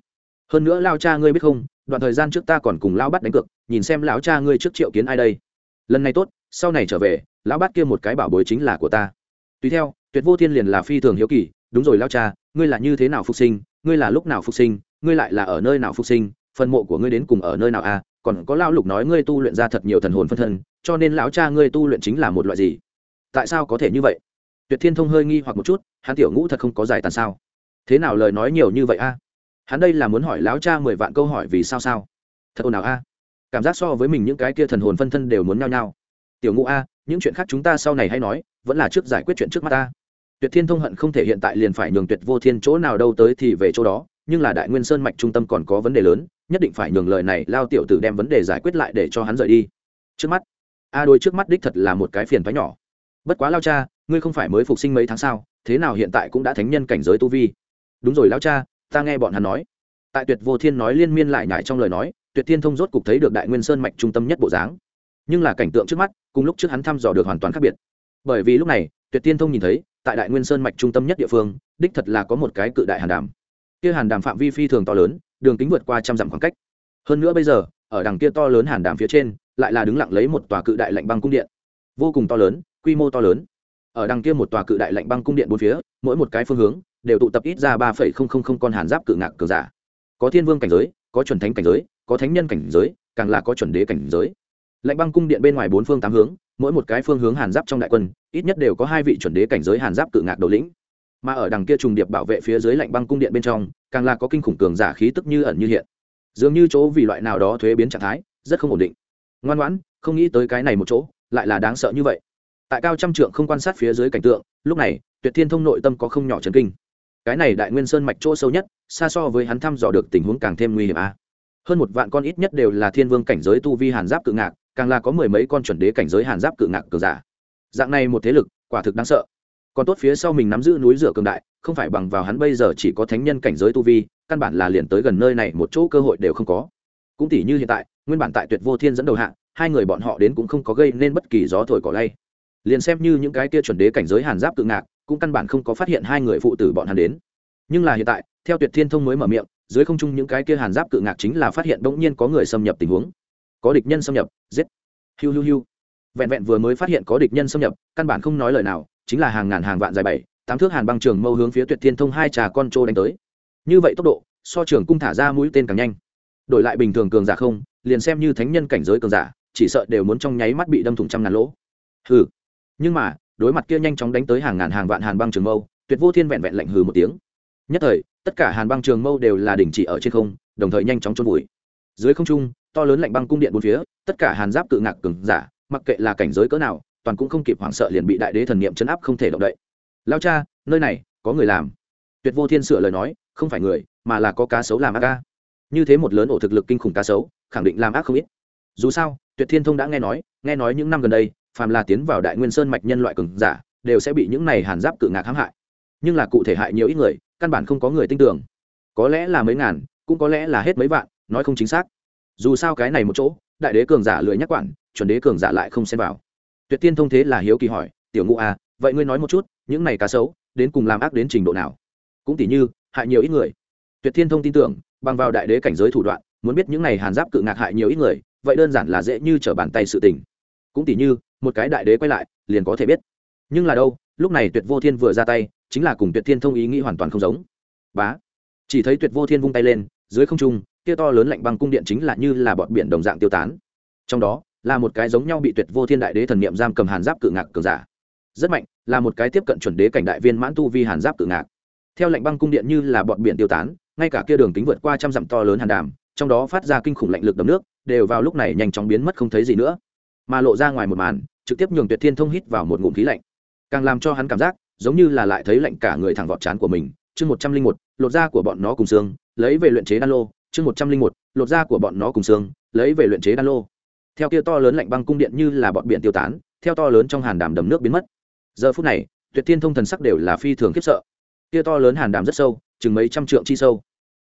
Hơn nữa lao cha ngươi biết không, đoạn thời gian trước ta còn cùng lão bắt đánh cược, nhìn xem lão cha ngươi trước triệu kiến ai đây. Lần này tốt, sau này trở về, lão bắt kia một cái bảo bối chính là của ta. Tùy theo, tuyệt vô thiên liền là phi thường hiếu kỳ, đúng rồi lao cha, ngươi là như thế nào phục sinh, ngươi là lúc nào phục sinh, ngươi lại là ở nơi nào phục sinh phần mộ của ngươi đến cùng ở nơi nào a à? còn có lão lục nói ngươi tu luyện ra thật nhiều thần hồn phân thân, cho nên lão cha ngươi tu luyện chính là một loại gì? Tại sao có thể như vậy? Tuyệt thiên thông hơi nghi hoặc một chút, hắn tiểu ngũ thật không có giải tàn sao? Thế nào lời nói nhiều như vậy a? Hắn đây là muốn hỏi lão cha mười vạn câu hỏi vì sao sao? Thật ồn ào a? Cảm giác so với mình những cái kia thần hồn phân thân đều muốn nhao nhao. Tiểu ngũ a, những chuyện khác chúng ta sau này hay nói, vẫn là trước giải quyết chuyện trước mắt ta. Tuyệt thiên thông hận không thể hiện tại liền phải nhường tuyệt vô thiên chỗ nào đâu tới thì về chỗ đó, nhưng là đại nguyên sơn mạch trung tâm còn có vấn đề lớn nhất định phải nhường lời này lao tiểu tử đem vấn đề giải quyết lại để cho hắn rời đi. Trước mắt, a đôi trước mắt đích thật là một cái phiền thoái nhỏ. Bất quá lao cha, ngươi không phải mới phục sinh mấy tháng sao, thế nào hiện tại cũng đã thánh nhân cảnh giới tu vi? Đúng rồi lao cha, ta nghe bọn hắn nói. Tại tuyệt vô thiên nói liên miên lại nhải trong lời nói, tuyệt thiên thông rốt cục thấy được đại nguyên sơn mạch trung tâm nhất bộ dáng. Nhưng là cảnh tượng trước mắt, cùng lúc trước hắn thăm dò được hoàn toàn khác biệt. Bởi vì lúc này, tuyệt thiên thông nhìn thấy, tại đại nguyên sơn mạch trung tâm nhất địa phương, đích thật là có một cái cự đại hàn đàm kia hàn đàm phạm vi phi thường to lớn, đường kính vượt qua trăm dặm khoảng cách. Hơn nữa bây giờ, ở đằng kia to lớn hàn đàm phía trên, lại là đứng lặng lấy một tòa cự đại lạnh băng cung điện. Vô cùng to lớn, quy mô to lớn. Ở đằng kia một tòa cự đại lạnh băng cung điện bốn phía, mỗi một cái phương hướng đều tụ tập ít ra ba phẩy không không không con hàn giáp cự ngạc cường giả. Có thiên vương cảnh giới, có chuẩn thánh cảnh giới, có thánh nhân cảnh giới, càng là có chuẩn đế cảnh giới. Lạnh băng cung điện bên ngoài bốn phương tám hướng, mỗi một cái phương hướng hàn giáp trong đại quân, ít nhất đều có hai vị chuẩn đế cảnh giới hàn giáp cự ngạc đầu lĩnh mà ở đằng kia trùng điệp bảo vệ phía dưới lạnh băng cung điện bên trong, càng là có kinh khủng cường giả khí tức như ẩn như hiện. Dường như chỗ vì loại nào đó thuế biến trạng thái, rất không ổn định. Ngoan ngoãn, không nghĩ tới cái này một chỗ, lại là đáng sợ như vậy. Tại cao trăm trượng không quan sát phía dưới cảnh tượng, lúc này, tuyệt thiên thông nội tâm có không nhỏ trần kinh. Cái này đại nguyên sơn mạch chỗ sâu nhất, xa so với hắn thăm dò được tình huống càng thêm nguy hiểm a. Hơn một vạn con ít nhất đều là thiên vương cảnh giới tu vi hàn giáp cự ngạc, càng là có mười mấy con chuẩn đế cảnh giới hàn giáp cự ngạc cường giả. Dạng này một thế lực, quả thực đáng sợ còn tốt phía sau mình nắm giữ núi rửa cường đại, không phải bằng vào hắn bây giờ chỉ có thánh nhân cảnh giới tu vi, căn bản là liền tới gần nơi này một chỗ cơ hội đều không có. Cũng tỷ như hiện tại, nguyên bản tại tuyệt vô thiên dẫn đầu hạng hai người bọn họ đến cũng không có gây nên bất kỳ gió thổi cỏ lay. Liền xem như những cái kia chuẩn đế cảnh giới hàn giáp tự ngạc, cũng căn bản không có phát hiện hai người phụ tử bọn hắn đến. Nhưng là hiện tại, theo tuyệt thiên thông mới mở miệng, dưới không trung những cái kia hàn giáp cự ngạc chính là phát hiện bỗng nhiên có người xâm nhập tình huống. Có địch nhân xâm nhập, giết. Hiu hiu hiu. Vẹn vẹn vừa mới phát hiện có địch nhân xâm nhập, căn bản không nói lời nào chính là hàng ngàn hàng vạn dài bảy, tám thước hàn băng trường mâu hướng phía tuyệt thiên thông hai trà con trô đánh tới. Như vậy tốc độ, so trường cung thả ra mũi tên càng nhanh. Đổi lại bình thường cường giả không, liền xem như thánh nhân cảnh giới cường giả, chỉ sợ đều muốn trong nháy mắt bị đâm thủng trăm ngàn lỗ. Hừ. Nhưng mà, đối mặt kia nhanh chóng đánh tới hàng ngàn hàng vạn hàn băng trường mâu, tuyệt vô thiên vẹn vẹn lạnh hừ một tiếng. Nhất thời, tất cả hàn băng trường mâu đều là đình chỉ ở trên không, đồng thời nhanh chóng trôn vùi. Dưới không trung, to lớn lạnh băng cung điện bốn phía, tất cả hàn giáp cự ngạc cường giả, mặc kệ là cảnh giới cỡ nào toàn cũng không kịp hoảng sợ liền bị đại đế thần niệm chấn áp không thể động đậy. Lao cha, nơi này, có người làm. Tuyệt vô thiên sửa lời nói, không phải người, mà là có cá sấu làm ác ca. Như thế một lớn ổ thực lực kinh khủng cá sấu, khẳng định làm ác không ít. Dù sao, tuyệt thiên thông đã nghe nói nghe nói những năm gần đây, phàm là tiến vào đại nguyên sơn mạch nhân loại cường giả, đều sẽ bị những này hàn giáp cự ngạc hãm hại. Nhưng là cụ thể hại nhiều ít người, căn bản không có người tin tưởng. Có lẽ là mấy ngàn, cũng có lẽ là hết mấy vạn, nói không chính xác. Dù sao cái này một chỗ, đại đế cường giả lười nhắc quản, chuẩn đế cường giả lại không xem vào tuyệt tiên thông thế là hiếu kỳ hỏi, tiểu ngũ à vậy ngươi nói một chút, những này cá sấu, đến cùng làm ác đến trình độ nào? Cũng tỷ như, hại nhiều ít người. Tuyệt thiên thông tin tưởng, bằng vào đại đế cảnh giới thủ đoạn, muốn biết những này hàn giáp cự ngạc hại nhiều ít người, vậy đơn giản là dễ như trở bàn tay sự tình. Cũng tỷ như, một cái đại đế quay lại, liền có thể biết. Nhưng là đâu, lúc này tuyệt vô thiên vừa ra tay, chính là cùng tuyệt thiên thông ý nghĩ hoàn toàn không giống. Bá! Chỉ thấy tuyệt vô thiên vung tay lên, dưới không trung kia to lớn lạnh băng cung điện chính là như là bọt biển đồng dạng tiêu tán. Trong đó là một cái giống nhau bị tuyệt vô thiên đại đế thần niệm giam cầm hàn giáp cự ngạc cường giả. Rất mạnh, là một cái tiếp cận chuẩn đế cảnh đại viên mãn tu vi hàn giáp cự ngạc. Theo lệnh băng cung điện như là bọn biển tiêu tán, ngay cả kia đường kính vượt qua trăm dặm to lớn hàn đàm, trong đó phát ra kinh khủng lạnh lực đấm nước, đều vào lúc này nhanh chóng biến mất không thấy gì nữa. Mà lộ ra ngoài một màn, trực tiếp nhường tuyệt thiên thông hít vào một ngụm khí lạnh. Càng làm cho hắn cảm giác, giống như là lại thấy lạnh cả người thẳng vọt chán của mình. Chương một trăm linh một, lột da của bọn nó cùng xương, lấy về luyện chế đan lô. Chương một trăm linh một, lột da của bọn nó cùng xương, lấy về luyện chế đan lô theo kia to lớn lạnh băng cung điện như là bọn biển tiêu tán, theo to lớn trong hàn đàm đầm nước biến mất. Giờ phút này, tuyệt thiên thông thần sắc đều là phi thường khiếp sợ. Kia to lớn hàn đàm rất sâu, chừng mấy trăm trượng chi sâu.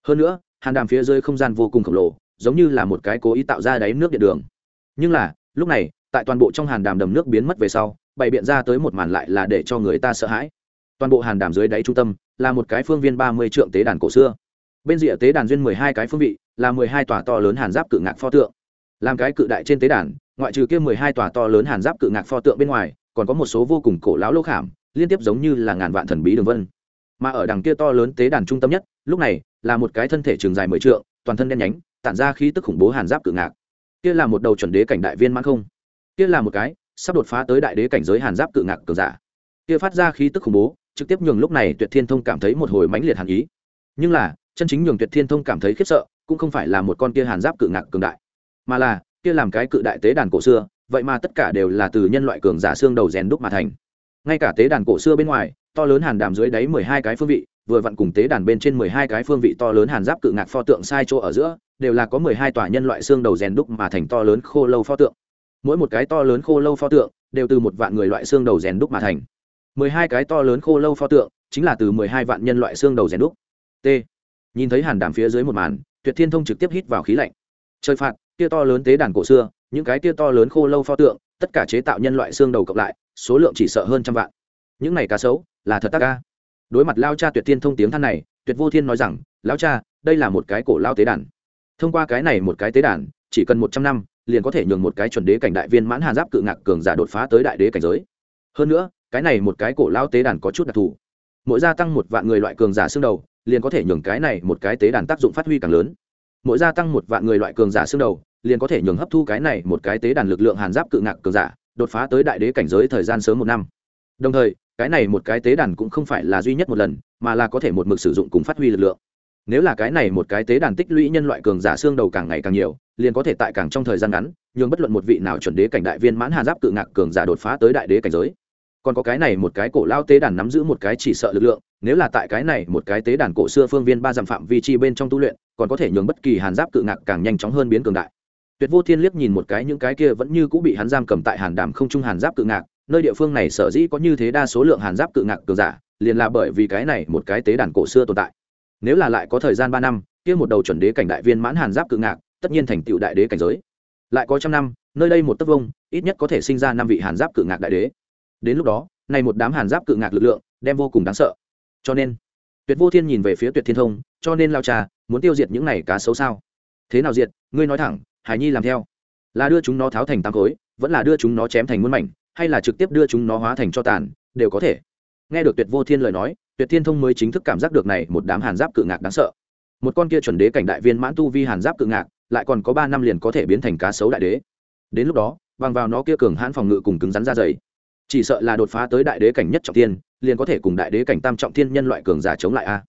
Hơn nữa, hàn đàm phía dưới không gian vô cùng khổng lồ, giống như là một cái cố ý tạo ra đáy nước điện đường. Nhưng là, lúc này, tại toàn bộ trong hàn đàm đầm nước biến mất về sau, bày biện ra tới một màn lại là để cho người ta sợ hãi. Toàn bộ hàn đàm dưới đáy trung tâm, là một cái phương viên ba mươi trượng tế đàn cổ xưa. Bên rìa tế đàn duyên mười hai cái phương vị, là mười hai tòa to lớn hàn giáp cự ngạc pho tượng làm cái cự đại trên tế đàn, ngoại trừ kia mười hai tòa to lớn hàn giáp cự ngạc pho tượng bên ngoài, còn có một số vô cùng cổ lão lỗ khảm, liên tiếp giống như là ngàn vạn thần bí đường vân. Mà ở đằng kia to lớn tế đàn trung tâm nhất, lúc này, là một cái thân thể trường dài mười trượng, toàn thân đen nhánh, tản ra khí tức khủng bố hàn giáp cự ngạc. Kia là một đầu chuẩn đế cảnh đại viên mãn không? Kia là một cái, sắp đột phá tới đại đế cảnh giới hàn giáp cự ngạc cường giả. Kia phát ra khí tức khủng bố, trực tiếp nhường lúc này tuyệt thiên thông cảm thấy một hồi mãnh liệt hàn ý. Nhưng là, chân chính nhường tuyệt thiên thông cảm thấy khiếp sợ, cũng không phải là một con kia hàn giáp cự ngạc cường đại mà là, kia làm cái cự đại tế đàn cổ xưa, vậy mà tất cả đều là từ nhân loại cường giả xương đầu rèn đúc mà thành. Ngay cả tế đàn cổ xưa bên ngoài, to lớn hàn đàm dưới đáy mười hai cái phương vị, vừa vặn cùng tế đàn bên trên mười hai cái phương vị to lớn hàn giáp cự ngạc pho tượng sai chỗ ở giữa, đều là có mười hai tòa nhân loại xương đầu rèn đúc mà thành to lớn khô lâu pho tượng. Mỗi một cái to lớn khô lâu pho tượng, đều từ một vạn người loại xương đầu rèn đúc mà thành. mười hai cái to lớn khô lâu pho tượng, chính là từ mười hai vạn nhân loại xương đầu rèn đúc. T. Nhìn thấy hàn đàm phía dưới một màn, tuyệt thiên thông trực tiếp hít vào khí lạnh. Trời phạt kia to lớn tế đàn cổ xưa, những cái kia to lớn khô lâu pho tượng, tất cả chế tạo nhân loại xương đầu cộng lại, số lượng chỉ sợ hơn trăm vạn. Những này cá sấu, là thật tác ca. Đối mặt lao cha tuyệt thiên thông tiếng than này, tuyệt vô thiên nói rằng, lao cha, đây là một cái cổ lao tế đàn. Thông qua cái này một cái tế đàn, chỉ cần một trăm năm, liền có thể nhường một cái chuẩn đế cảnh đại viên mãn hàn giáp cự ngạc cường giả đột phá tới đại đế cảnh giới. Hơn nữa, cái này một cái cổ lao tế đàn có chút đặc thù. Mỗi gia tăng một vạn người loại cường giả xương đầu, liền có thể nhường cái này một cái tế đàn tác dụng phát huy càng lớn. Mỗi gia tăng một vạn người loại cường giả xương đầu liền có thể nhường hấp thu cái này một cái tế đàn lực lượng hàn giáp cự ngạc cường giả, đột phá tới đại đế cảnh giới thời gian sớm một năm. Đồng thời, cái này một cái tế đàn cũng không phải là duy nhất một lần, mà là có thể một mực sử dụng cùng phát huy lực lượng. Nếu là cái này một cái tế đàn tích lũy nhân loại cường giả xương đầu càng ngày càng nhiều, liền có thể tại càng trong thời gian ngắn, nhường bất luận một vị nào chuẩn đế cảnh đại viên mãn hàn giáp cự ngạc cường giả đột phá tới đại đế cảnh giới. Còn có cái này một cái cổ lao tế đàn nắm giữ một cái chỉ sợ lực lượng, nếu là tại cái này một cái tế đàn cổ xưa phương viên ba dặm phạm vi chi bên trong tu luyện, còn có thể nhường bất kỳ hàn giáp cự ngạc càng nhanh chóng hơn biến cường đại tuyệt vô thiên liếc nhìn một cái những cái kia vẫn như cũng bị hắn giam cầm tại hàn đàm không trung hàn giáp cự ngạc, nơi địa phương này sở dĩ có như thế đa số lượng hàn giáp cự ngạc cường giả, liền là bởi vì cái này một cái tế đàn cổ xưa tồn tại. Nếu là lại có thời gian ba năm, kia một đầu chuẩn đế cảnh đại viên mãn hàn giáp cự ngạc, tất nhiên thành tựu đại đế cảnh giới. Lại có trăm năm, nơi đây một tấc vông, ít nhất có thể sinh ra năm vị hàn giáp cự ngạc đại đế. Đến lúc đó, này một đám hàn giáp cự ngạc lực lượng đem vô cùng đáng sợ. Cho nên, tuyệt vô thiên nhìn về phía tuyệt thiên thông, cho nên lao trà muốn tiêu diệt những này cá xấu sao? Thế nào diệt? Ngươi nói thẳng hải nhi làm theo. Là đưa chúng nó tháo thành tám khối, vẫn là đưa chúng nó chém thành muôn mảnh, hay là trực tiếp đưa chúng nó hóa thành cho tàn, đều có thể. Nghe được tuyệt vô thiên lời nói, tuyệt thiên thông mới chính thức cảm giác được này một đám hàn giáp cự ngạc đáng sợ. Một con kia chuẩn đế cảnh đại viên mãn tu vi hàn giáp cự ngạc, lại còn có ba năm liền có thể biến thành cá sấu đại đế. Đến lúc đó, bằng vào nó kia cường hãn phòng ngự cùng cứng rắn ra dày, chỉ sợ là đột phá tới đại đế cảnh nhất trọng thiên, liền có thể cùng đại đế cảnh tam trọng thiên nhân loại cường giả chống lại a.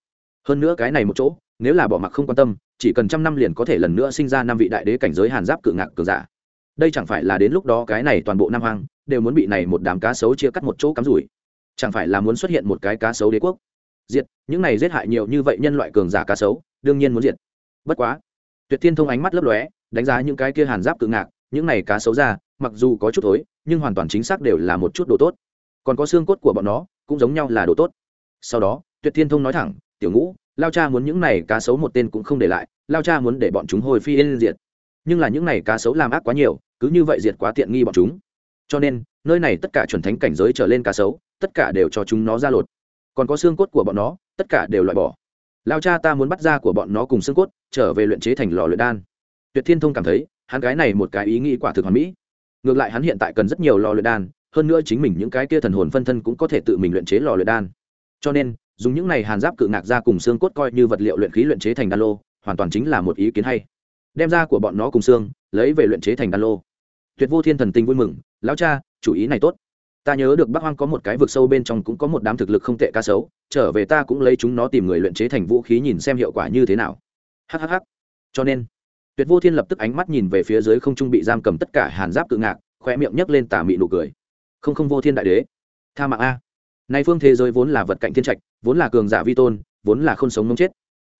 Hơn nữa cái này một chỗ, nếu là bỏ mặc không quan tâm chỉ cần trăm năm liền có thể lần nữa sinh ra năm vị đại đế cảnh giới hàn giáp cự ngạc cường giả. Đây chẳng phải là đến lúc đó cái này toàn bộ nam hoang đều muốn bị này một đám cá sấu chia cắt một chỗ cắm rủi? Chẳng phải là muốn xuất hiện một cái cá sấu đế quốc? Diệt, những này giết hại nhiều như vậy nhân loại cường giả cá sấu, đương nhiên muốn diệt. Bất quá, tuyệt thiên thông ánh mắt lấp lóe, đánh giá những cái kia hàn giáp cự ngạc, những này cá sấu ra, mặc dù có chút thối, nhưng hoàn toàn chính xác đều là một chút đồ tốt. Còn có xương cốt của bọn nó, cũng giống nhau là đồ tốt. Sau đó, tuyệt thiên thông nói thẳng, tiểu ngũ lao cha muốn những này cá sấu một tên cũng không để lại, lao cha muốn để bọn chúng hồi phi yên diệt. Nhưng là những này cá sấu làm ác quá nhiều, cứ như vậy diệt quá tiện nghi bọn chúng. Cho nên, nơi này tất cả chuẩn thánh cảnh giới trở lên cá sấu, tất cả đều cho chúng nó ra lột. Còn có xương cốt của bọn nó, tất cả đều loại bỏ. Lao cha ta muốn bắt ra của bọn nó cùng xương cốt, trở về luyện chế thành lò luyện đan. Tuyệt thiên thông cảm thấy, hắn gái này một cái ý nghĩ quả thực hoàn mỹ. Ngược lại hắn hiện tại cần rất nhiều lò luyện đan, hơn nữa chính mình những cái kia thần hồn phân thân cũng có thể tự mình luyện chế lò luyện đan cho nên, dùng những này hàn giáp cự ngạc ra cùng xương cốt coi như vật liệu luyện khí luyện chế thành đan lô, hoàn toàn chính là một ý kiến hay. Đem ra của bọn nó cùng xương, lấy về luyện chế thành đan lô. Tuyệt vô thiên thần tinh vui mừng, lão cha, chủ ý này tốt. Ta nhớ được bắc hoang có một cái vực sâu bên trong cũng có một đám thực lực không tệ ca sấu, trở về ta cũng lấy chúng nó tìm người luyện chế thành vũ khí nhìn xem hiệu quả như thế nào. Hhh cho nên, tuyệt vô thiên lập tức ánh mắt nhìn về phía dưới không trung bị giam cầm tất cả hàn giáp cự ngạc khoe miệng nhấc lên tà mị nụ cười. Không không vô thiên đại đế. Tha mạng a nay phương thế giới vốn là vật cạnh thiên trạch, vốn là cường giả vi tôn, vốn là không sống mong chết.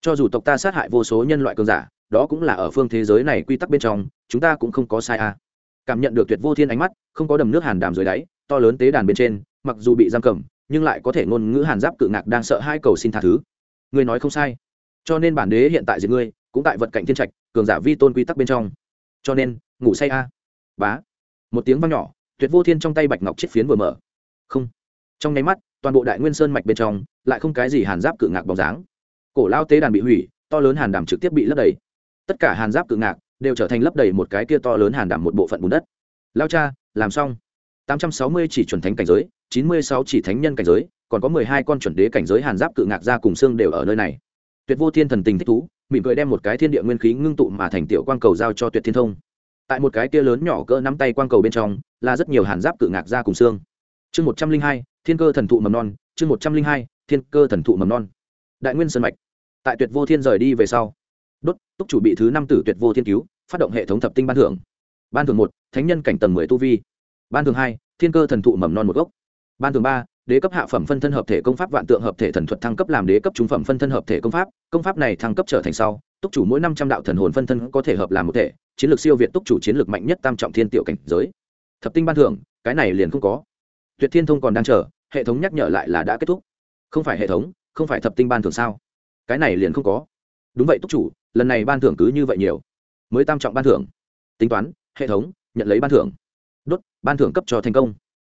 Cho dù tộc ta sát hại vô số nhân loại cường giả, đó cũng là ở phương thế giới này quy tắc bên trong, chúng ta cũng không có sai a cảm nhận được tuyệt vô thiên ánh mắt, không có đầm nước hàn đàm dưới đáy, to lớn tế đàn bên trên, mặc dù bị giam cầm, nhưng lại có thể ngôn ngữ hàn giáp cự ngạc đang sợ hai cầu xin tha thứ. Ngươi nói không sai. Cho nên bản đế hiện tại diệt ngươi, cũng tại vật cạnh thiên trạch, cường giả vi tôn quy tắc bên trong. Cho nên, ngủ say a bá. Một tiếng vang nhỏ, tuyệt vô thiên trong tay bạch ngọc chiết phiến vừa mở. Không trong nháy mắt, toàn bộ đại nguyên sơn mạch bên trong lại không cái gì hàn giáp cự ngạc bóng dáng. Cổ lao tế đàn bị hủy, to lớn hàn đàm trực tiếp bị lấp đầy. Tất cả hàn giáp cự ngạc đều trở thành lấp đầy một cái kia to lớn hàn đàm một bộ phận bùn đất. Lao cha, làm xong. Tám trăm sáu mươi chỉ chuẩn thánh cảnh giới, chín mươi sáu chỉ thánh nhân cảnh giới, còn có mười hai con chuẩn đế cảnh giới hàn giáp cự ngạc ra cùng xương đều ở nơi này. Tuyệt vô thiên thần tình thích thú, mỉm cười đem một cái thiên địa nguyên khí ngưng tụ mà thành tiểu quang cầu giao cho tuyệt thiên thông. Tại một cái kia lớn nhỏ cỡ nắm tay quang cầu bên trong, là rất nhiều hàn giáp cự ngạc ra cùng xương. Chương một trăm linh hai thiên cơ thần thụ mầm non, chương một trăm linh hai, thiên cơ thần thụ mầm non. Đại nguyên sơn mạch. Tại tuyệt vô thiên rời đi về sau, đốt, túc chủ bị thứ năm tử tuyệt vô thiên cứu, phát động hệ thống thập tinh ban thưởng. Ban thưởng một, thánh nhân cảnh tầng mười tu vi. Ban thưởng hai, thiên cơ thần thụ mầm non một gốc. Ban thưởng ba, đế cấp hạ phẩm phân thân hợp thể công pháp vạn tượng hợp thể thần thuật thăng cấp làm đế cấp trung phẩm phân thân hợp thể công pháp. Công pháp này thăng cấp trở thành sau, túc chủ mỗi năm trăm đạo thần hồn phân thân có thể hợp làm một thể, chiến lược siêu việt túc chủ chiến lược mạnh nhất tam trọng thiên tiểu cảnh giới. Thập tinh ban thưởng, cái này liền không có. Tuyệt thiên thông còn đang chờ hệ thống nhắc nhở lại là đã kết thúc. Không phải hệ thống, không phải thập tinh ban thưởng sao? Cái này liền không có. Đúng vậy, túc chủ, lần này ban thưởng cứ như vậy nhiều. Mới tam trọng ban thưởng. Tính toán, hệ thống, nhận lấy ban thưởng. Đốt, ban thưởng cấp cho thành công.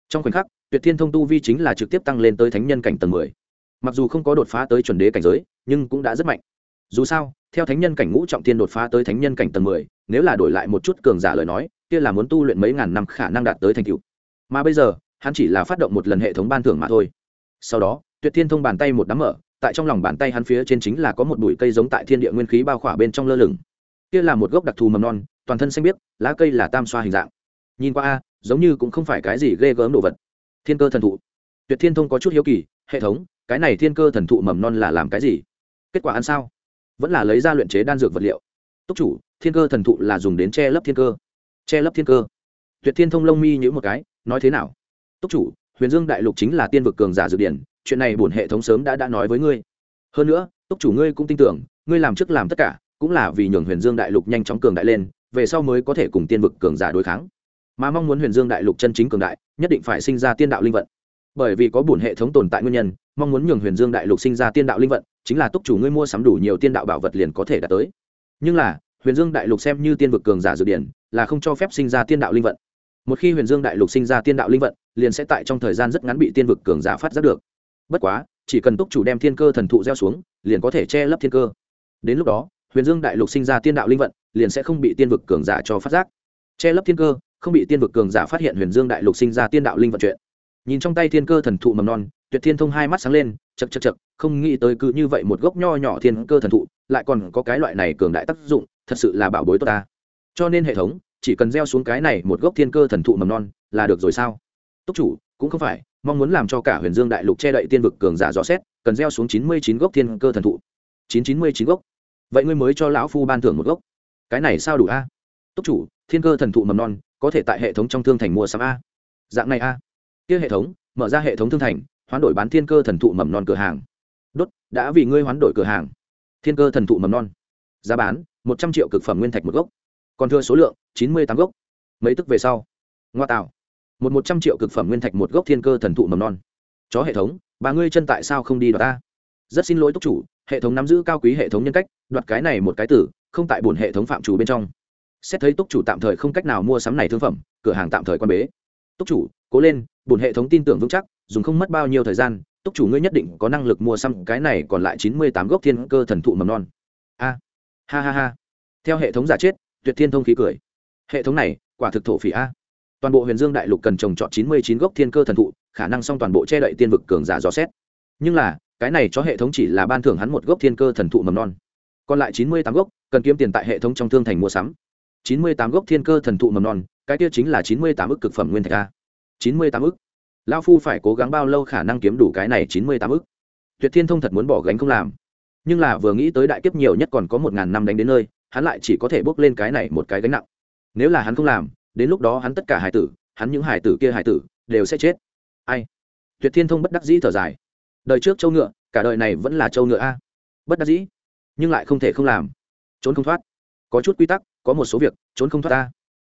Trong khoảnh khắc, tuyệt thiên thông tu vi chính là trực tiếp tăng lên tới thánh nhân cảnh tầng mười. Mặc dù không có đột phá tới chuẩn đế cảnh giới, nhưng cũng đã rất mạnh. Dù sao, theo thánh nhân cảnh ngũ trọng thiên đột phá tới thánh nhân cảnh tầng mười, nếu là đổi lại một chút cường giả lời nói, kia là muốn tu luyện mấy ngàn năm khả năng đạt tới thành cựu mà bây giờ hắn chỉ là phát động một lần hệ thống ban thưởng mà thôi. Sau đó, tuyệt thiên thông bàn tay một đám mở, tại trong lòng bàn tay hắn phía trên chính là có một bụi cây giống tại thiên địa nguyên khí bao khỏa bên trong lơ lửng. Kia là một gốc đặc thù mầm non, toàn thân xanh biếc, lá cây là tam xoa hình dạng. Nhìn qua a, giống như cũng không phải cái gì ghê gớm đồ vật. Thiên cơ thần thụ. Tuyệt thiên thông có chút hiếu kỳ, hệ thống, cái này thiên cơ thần thụ mầm non là làm cái gì? Kết quả ăn sao? Vẫn là lấy ra luyện chế đan dược vật liệu. Túc chủ, thiên cơ thần thụ là dùng đến che lấp thiên cơ. Che lấp thiên cơ. Tuyệt thiên thông lông mi nhữ một cái, nói thế nào? Túc chủ, huyền dương đại lục chính là tiên vực cường giả dược điển, chuyện này bổn hệ thống sớm đã đã nói với ngươi. Hơn nữa, túc chủ ngươi cũng tin tưởng, ngươi làm trước làm tất cả, cũng là vì nhường huyền dương đại lục nhanh chóng cường đại lên, về sau mới có thể cùng tiên vực cường giả đối kháng. Mà mong muốn huyền dương đại lục chân chính cường đại, nhất định phải sinh ra tiên đạo linh vận. Bởi vì có bổn hệ thống tồn tại nguyên nhân, mong muốn nhường huyền dương đại lục sinh ra tiên đạo linh vận, chính là túc chủ ngươi mua sắm đủ nhiều tiên đạo bảo vật liền có thể đạt tới. Nhưng là, huyền dương đại lục xem như tiên vực cường giả dự điển, là không cho phép sinh ra tiên đạo linh vận. Một khi huyền dương đại lục sinh ra tiên đạo linh vận liền sẽ tại trong thời gian rất ngắn bị tiên vực cường giả phát giác được. Bất quá, chỉ cần túc chủ đem thiên cơ thần thụ gieo xuống, liền có thể che lấp thiên cơ. Đến lúc đó, huyền dương đại lục sinh ra tiên đạo linh vận, liền sẽ không bị tiên vực cường giả cho phát giác. Che lấp thiên cơ, không bị tiên vực cường giả phát hiện huyền dương đại lục sinh ra tiên đạo linh vận chuyện. Nhìn trong tay thiên cơ thần thụ mầm non, tuyệt thiên thông hai mắt sáng lên chật chật chật không nghĩ tới cứ như vậy một gốc nho nhỏ thiên cơ thần thụ, lại còn có cái loại này cường đại tác dụng, thật sự là bảo bối tốt ta. Cho nên hệ thống, chỉ cần gieo xuống cái này một gốc thiên cơ thần thụ mầm non, là được rồi sao? Túc chủ, cũng không phải, mong muốn làm cho cả huyền dương đại lục che đậy tiên vực cường giả rõ xét, cần gieo xuống chín mươi chín gốc thiên cơ thần thụ. chín chín mươi chín gốc. Vậy ngươi mới cho lão phu ban thưởng một gốc. Cái này sao đủ a? Túc chủ, thiên cơ thần thụ mầm non, có thể tại hệ thống trong thương thành mua sắm a? Dạng này a? Kia hệ thống, mở ra hệ thống thương thành, hoán đổi bán thiên cơ thần thụ mầm non cửa hàng. Đốt, đã vì ngươi hoán đổi cửa hàng. Thiên cơ thần thụ mầm non. Giá bán, một trăm triệu cực phẩm nguyên thạch một gốc. Còn thưa số lượng, chín mươi tám gốc. Mấy tức về sau. Ngoa tạo một một trăm triệu cực phẩm nguyên thạch, một gốc thiên cơ thần thụ mầm non. Chó hệ thống, bà ngươi chân tại sao không đi đoạt ta? Rất xin lỗi túc chủ, hệ thống nắm giữ cao quý hệ thống nhân cách, đoạt cái này một cái tử, không tại bổn hệ thống phạm chủ bên trong. Xét thấy túc chủ tạm thời không cách nào mua sắm này thương phẩm, cửa hàng tạm thời quan bế. Túc chủ, cố lên, bổn hệ thống tin tưởng vững chắc, dùng không mất bao nhiêu thời gian, túc chủ ngươi nhất định có năng lực mua sắm cái này còn lại chín mươi tám gốc thiên cơ thần thụ mầm non. A, ha ha ha. Theo hệ thống giả chết, tuyệt thiên thông khí cười. Hệ thống này, quả thực thổ phỉ a toàn bộ huyền dương đại lục cần trồng trọt chín mươi chín gốc thiên cơ thần thụ, khả năng xong toàn bộ che đậy tiên vực cường giả dò xét. Nhưng là, cái này cho hệ thống chỉ là ban thưởng hắn một gốc thiên cơ thần thụ mầm non. Còn lại chín mươi tám gốc, cần kiếm tiền tại hệ thống trong thương thành mua sắm. chín mươi tám gốc thiên cơ thần thụ mầm non, cái kia chính là chín mươi tám ức cực phẩm nguyên thạch a. chín mươi tám ức. Lao phu phải cố gắng bao lâu khả năng kiếm đủ cái này chín mươi tám ức? Tuyệt thiên thông thật muốn bỏ gánh không làm. Nhưng là vừa nghĩ tới đại kiếp nhiều nhất còn có một ngàn năm đánh đến nơi, hắn lại chỉ có thể bước lên cái này một cái gánh nặng. Nếu là hắn không làm đến lúc đó hắn tất cả hải tử, hắn những hải tử kia hải tử, đều sẽ chết. Ai? Tuyệt thiên thông bất đắc dĩ thở dài. Đời trước châu ngựa, cả đời này vẫn là châu ngựa a. Bất đắc dĩ, nhưng lại không thể không làm. Trốn không thoát. Có chút quy tắc, có một số việc, trốn không thoát ta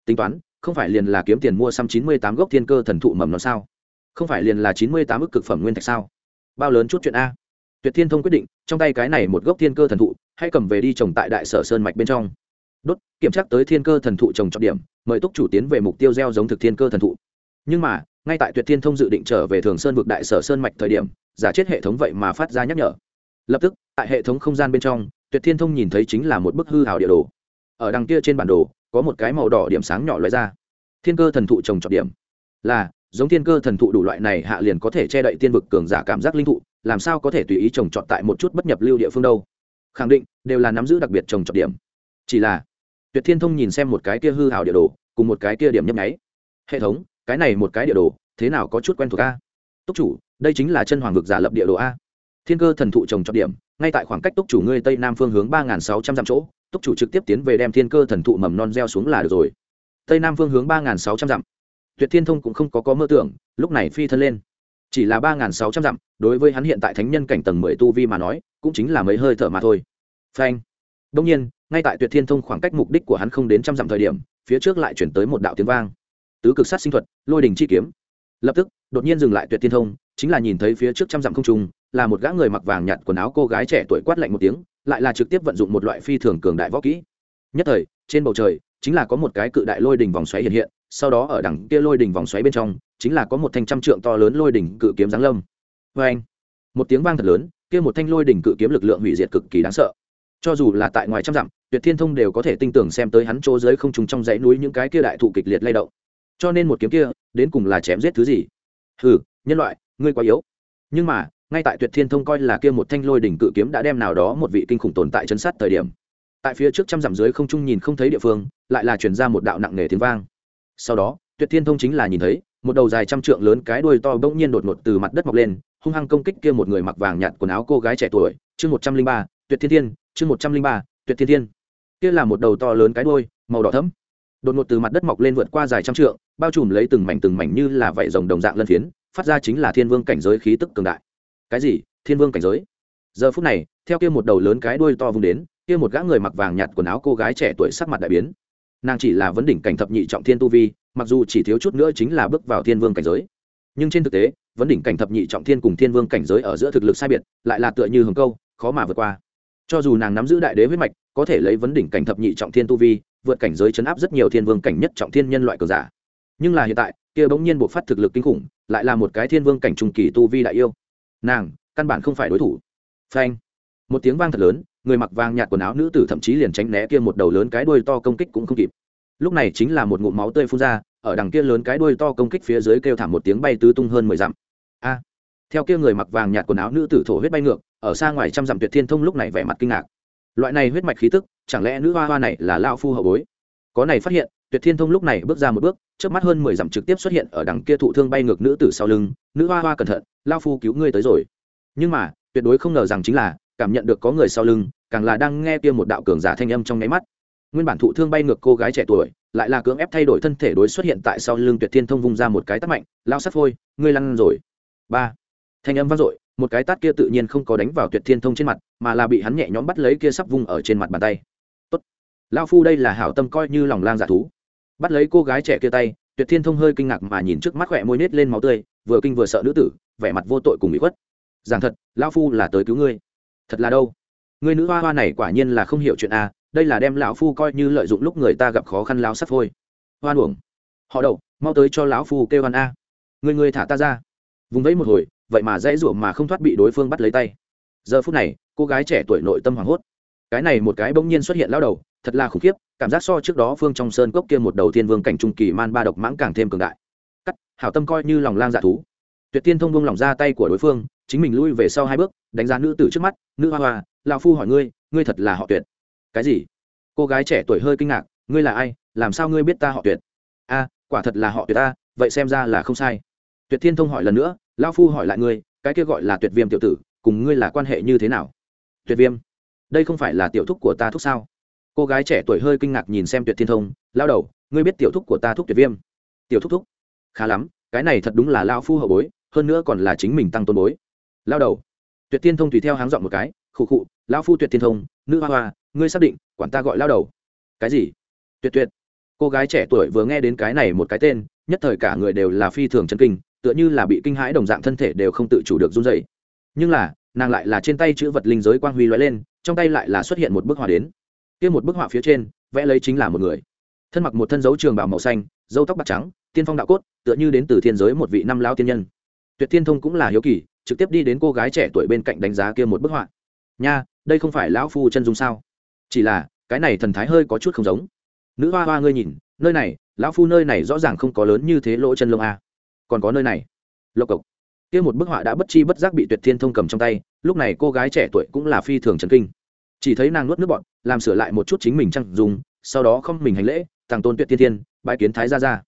tính toán, không phải liền là kiếm tiền mua xăm chín mươi tám gốc thiên cơ thần thụ mầm nó sao? Không phải liền là chín mươi tám ức cực phẩm nguyên thạch sao? Bao lớn chút chuyện a. Tuyệt thiên thông quyết định, trong tay cái này một gốc thiên cơ thần thụ, hãy cầm về đi trồng tại đại sở sơn mạch bên trong đốt, kiểm tra tới thiên cơ thần thụ trồng trọng điểm, mời túc chủ tiến về mục tiêu gieo giống thực thiên cơ thần thụ. Nhưng mà, ngay tại tuyệt thiên thông dự định trở về thường sơn vực đại sở sơn mạch thời điểm, giả chết hệ thống vậy mà phát ra nhắc nhở. Lập tức, tại hệ thống không gian bên trong, tuyệt thiên thông nhìn thấy chính là một bức hư hào địa đồ. Ở đằng kia trên bản đồ, có một cái màu đỏ điểm sáng nhỏ loại ra. Thiên cơ thần thụ trồng trọng điểm. Là, giống thiên cơ thần thụ đủ loại này hạ liền có thể che đậy tiên vực cường giả cảm giác linh thụ, làm sao có thể tùy ý trồng trọt tại một chút bất nhập lưu địa phương đâu. Khẳng định, đều là nắm giữ đặc biệt trồng trọt điểm. Chỉ là tuyệt thiên thông nhìn xem một cái kia hư hào địa đồ, cùng một cái kia điểm nhấp nháy. Hệ thống, cái này một cái địa đồ, thế nào có chút quen thuộc a? Túc chủ, đây chính là chân hoàng vực giả lập địa đồ a. Thiên cơ thần thụ trồng trọt điểm, ngay tại khoảng cách túc chủ ngươi tây nam phương hướng ba nghìn sáu trăm dặm chỗ, túc chủ trực tiếp tiến về đem thiên cơ thần thụ mầm non gieo xuống là được rồi. Tây nam phương hướng ba nghìn sáu trăm dặm. Tuyệt thiên thông cũng không có có mơ tưởng, lúc này phi thân lên. Chỉ là ba nghìn sáu trăm dặm, đối với hắn hiện tại thánh nhân cảnh tầng mười tu vi mà nói, cũng chính là mấy hơi thở mà thôi. Phanh. Đông nhiên ngay tại tuyệt thiên thông khoảng cách mục đích của hắn không đến trăm dặm thời điểm, phía trước lại chuyển tới một đạo tiếng vang. Tứ cực sát sinh thuật, lôi đình chi kiếm. Lập tức, đột nhiên dừng lại tuyệt thiên thông, chính là nhìn thấy phía trước trăm dặm không trung, là một gã người mặc vàng nhạt quần áo cô gái trẻ tuổi quát lạnh một tiếng, lại là trực tiếp vận dụng một loại phi thường cường đại võ kỹ. Nhất thời, trên bầu trời, chính là có một cái cự đại lôi đỉnh vòng xoáy hiện hiện, sau đó ở đằng kia lôi đỉnh vòng xoáy bên trong, chính là có một thanh trăm trượng to lớn lôi đỉnh cự kiếm giáng lâm. Vê anh một tiếng vang thật lớn, kia một thanh lôi đỉnh cự kiếm lực lượng hủy diệt cực kỳ đáng sợ. Cho dù là tại ngoài trăm dặm tuyệt thiên thông đều có thể tin tưởng xem tới hắn chỗ dưới không trùng trong dãy núi những cái kia đại thụ kịch liệt lay động. Cho nên một kiếm kia, đến cùng là chém giết thứ gì? Hừ, nhân loại, ngươi quá yếu. Nhưng mà, ngay tại tuyệt thiên thông coi là kia một thanh lôi đỉnh cự kiếm đã đem nào đó một vị kinh khủng tồn tại chấn sát thời điểm. Tại phía trước trăm dặm dưới không trung nhìn không thấy địa phương, lại là chuyển ra một đạo nặng nề tiếng vang. Sau đó, tuyệt thiên thông chính là nhìn thấy, một đầu dài trăm trượng lớn cái đuôi to bỗng nhiên đột ngột từ mặt đất mọc lên, hung hăng công kích kia một người mặc vàng nhạt quần áo cô gái trẻ tuổi, chương một trăm linh ba, tuyệt thiên thiên, chương một trăm linh ba, tuyệt thiên thiên kia là một đầu to lớn cái đuôi, màu đỏ thẫm. Đột ngột từ mặt đất mọc lên vượt qua dài trăm trượng, bao trùm lấy từng mảnh từng mảnh như là vảy rồng đồng dạng lân phiến, phát ra chính là thiên vương cảnh giới khí tức cường đại. Cái gì? Thiên vương cảnh giới? Giờ phút này, theo kia một đầu lớn cái đuôi to vùng đến, kia một gã người mặc vàng nhạt quần áo cô gái trẻ tuổi sắc mặt đại biến. Nàng chỉ là vấn đỉnh cảnh thập nhị trọng thiên tu vi, mặc dù chỉ thiếu chút nữa chính là bước vào thiên vương cảnh giới. Nhưng trên thực tế, vấn đỉnh cảnh thập nhị trọng thiên cùng thiên vương cảnh giới ở giữa thực lực sai biệt, lại là tựa như hồng câu, khó mà vượt qua cho dù nàng nắm giữ đại đế huyết mạch, có thể lấy vấn đỉnh cảnh thập nhị trọng thiên tu vi, vượt cảnh giới chấn áp rất nhiều thiên vương cảnh nhất trọng thiên nhân loại cờ giả. Nhưng là hiện tại, kia bỗng nhiên buộc phát thực lực kinh khủng, lại là một cái thiên vương cảnh trung kỳ tu vi đại yêu. Nàng, căn bản không phải đối thủ. Phanh. Một tiếng vang thật lớn, người mặc vàng nhạt quần áo nữ tử thậm chí liền tránh né kia một đầu lớn cái đuôi to công kích cũng không kịp. Lúc này chính là một ngụm máu tươi phun ra, ở đằng kia lớn cái đuôi to công kích phía dưới kêu thảm một tiếng bay tứ tung hơn mười dặm. A. Theo kia người mặc vàng nhạt quần áo nữ tử thổ huyết bay ngược ở xa ngoài trăm dặm tuyệt thiên thông lúc này vẻ mặt kinh ngạc. Loại này huyết mạch khí tức, chẳng lẽ nữ hoa hoa này là lao phu hậu bối? Có này phát hiện, tuyệt thiên thông lúc này bước ra một bước trước mắt hơn mười dặm trực tiếp xuất hiện ở đằng kia thụ thương bay ngược nữ tử sau lưng, nữ hoa hoa cẩn thận lao phu cứu ngươi tới rồi. Nhưng mà, tuyệt đối không ngờ rằng chính là, cảm nhận được có người sau lưng, càng là đang nghe kia một đạo cường giả thanh âm trong nháy mắt. Nguyên bản thụ thương bay ngược cô gái trẻ tuổi, lại là cưỡng ép thay đổi thân thể đối xuất hiện tại sau lưng tuyệt thiên thông vung ra một cái tát mạnh lao sắt phôi, ngươi lăn rồi. Ba. Thanh âm vang dội một cái tát kia tự nhiên không có đánh vào tuyệt thiên thông trên mặt, mà là bị hắn nhẹ nhõm bắt lấy kia sắp vung ở trên mặt bàn tay. Tốt. Lao phu đây là hảo tâm coi như lòng lang dạ thú. Bắt lấy cô gái trẻ kia tay, tuyệt thiên thông hơi kinh ngạc mà nhìn trước mắt khỏe môi nết lên máu tươi, vừa kinh vừa sợ nữ tử, vẻ mặt vô tội cùng bị khuất. Rằng thật lao phu là tới cứu ngươi. Thật là đâu? Người nữ hoa hoa này quả nhiên là không hiểu chuyện a đây là đem lão phu coi như lợi dụng lúc người ta gặp khó khăn lao sắp thôi. Hoan uổng. Họ đậu, mau tới cho lão phu kêu hoan a. Người người thả ta ra. Vùng vẫy một hồi vậy mà dễ ruộng mà không thoát bị đối phương bắt lấy tay. Giờ phút này, cô gái trẻ tuổi nội tâm hoảng hốt. Cái này một cái bỗng nhiên xuất hiện lao đầu, thật là khủng khiếp, cảm giác so trước đó phương trong sơn cốc kia một đầu thiên vương cảnh trung kỳ man ba độc mãng càng thêm cường đại. Cắt, hảo tâm coi như lòng lang dạ thú. Tuyệt tiên thông buông lòng ra tay của đối phương, chính mình lui về sau hai bước, đánh giá nữ tử trước mắt, nữ hoa hoa lao phu hỏi ngươi ngươi thật là họ tuyệt. Cái gì? Cô gái trẻ tuổi hơi kinh ngạc, ngươi là ai? Làm sao ngươi biết ta họ tuyệt? A, quả thật là họ tuyệt ta, vậy xem ra là không sai. Tuyệt thiên thông hỏi lần nữa lao phu hỏi lại ngươi, cái kia gọi là tuyệt viêm tiểu tử, cùng ngươi là quan hệ như thế nào? Tuyệt viêm, đây không phải là tiểu thúc của ta thúc sao? Cô gái trẻ tuổi hơi kinh ngạc nhìn xem tuyệt thiên thông, lao đầu, ngươi biết tiểu thúc của ta thúc tuyệt viêm? Tiểu thúc thúc, khá lắm, cái này thật đúng là lao phu hậu bối, hơn nữa còn là chính mình tăng tôn bối. Lao đầu, tuyệt thiên thông tùy theo háng dọn một cái, khụ khụ, lao phu tuyệt thiên thông, nữ hoa hoa, ngươi xác định, quản ta gọi lao đầu. Cái gì? Tuyệt tuyệt cô gái trẻ tuổi vừa nghe đến cái này một cái tên, nhất thời cả người đều là phi thường chân kinh, tựa như là bị kinh hãi đồng dạng thân thể đều không tự chủ được run dậy nhưng là, nàng lại là trên tay chữ vật linh giới quang huy loại lên, trong tay lại là xuất hiện một bức họa đến. Kia một bức họa phía trên, vẽ lấy chính là một người. Thân mặc một thân dấu trường bảo màu xanh dâu tóc bạc trắng, tiên phong đạo cốt, tựa như đến từ thiên giới một vị năm lao tiên nhân. Tuyệt thiên thông cũng là hiếu kỳ, trực tiếp đi đến cô gái trẻ tuổi bên cạnh đánh giá kia một bức họa. Nha, đây không phải lão phu chân dung sao? Chỉ là, cái này thần thái hơi có chút không giống nữ hoa hoa ngươi nhìn, nơi này, lão phu nơi này rõ ràng không có lớn như thế lỗ chân lông a. Còn có nơi này. Lộc cộc. Kia một bức họa đã bất chi bất giác bị tuyệt thiên thông cầm trong tay, lúc này cô gái trẻ tuổi cũng là phi thường trần kinh. Chỉ thấy nàng nuốt nước bọn làm sửa lại một chút chính mình chăng dùng, sau đó không mình hành lễ, thằng tôn tuyệt thiên thiên bãi kiến thái ra ra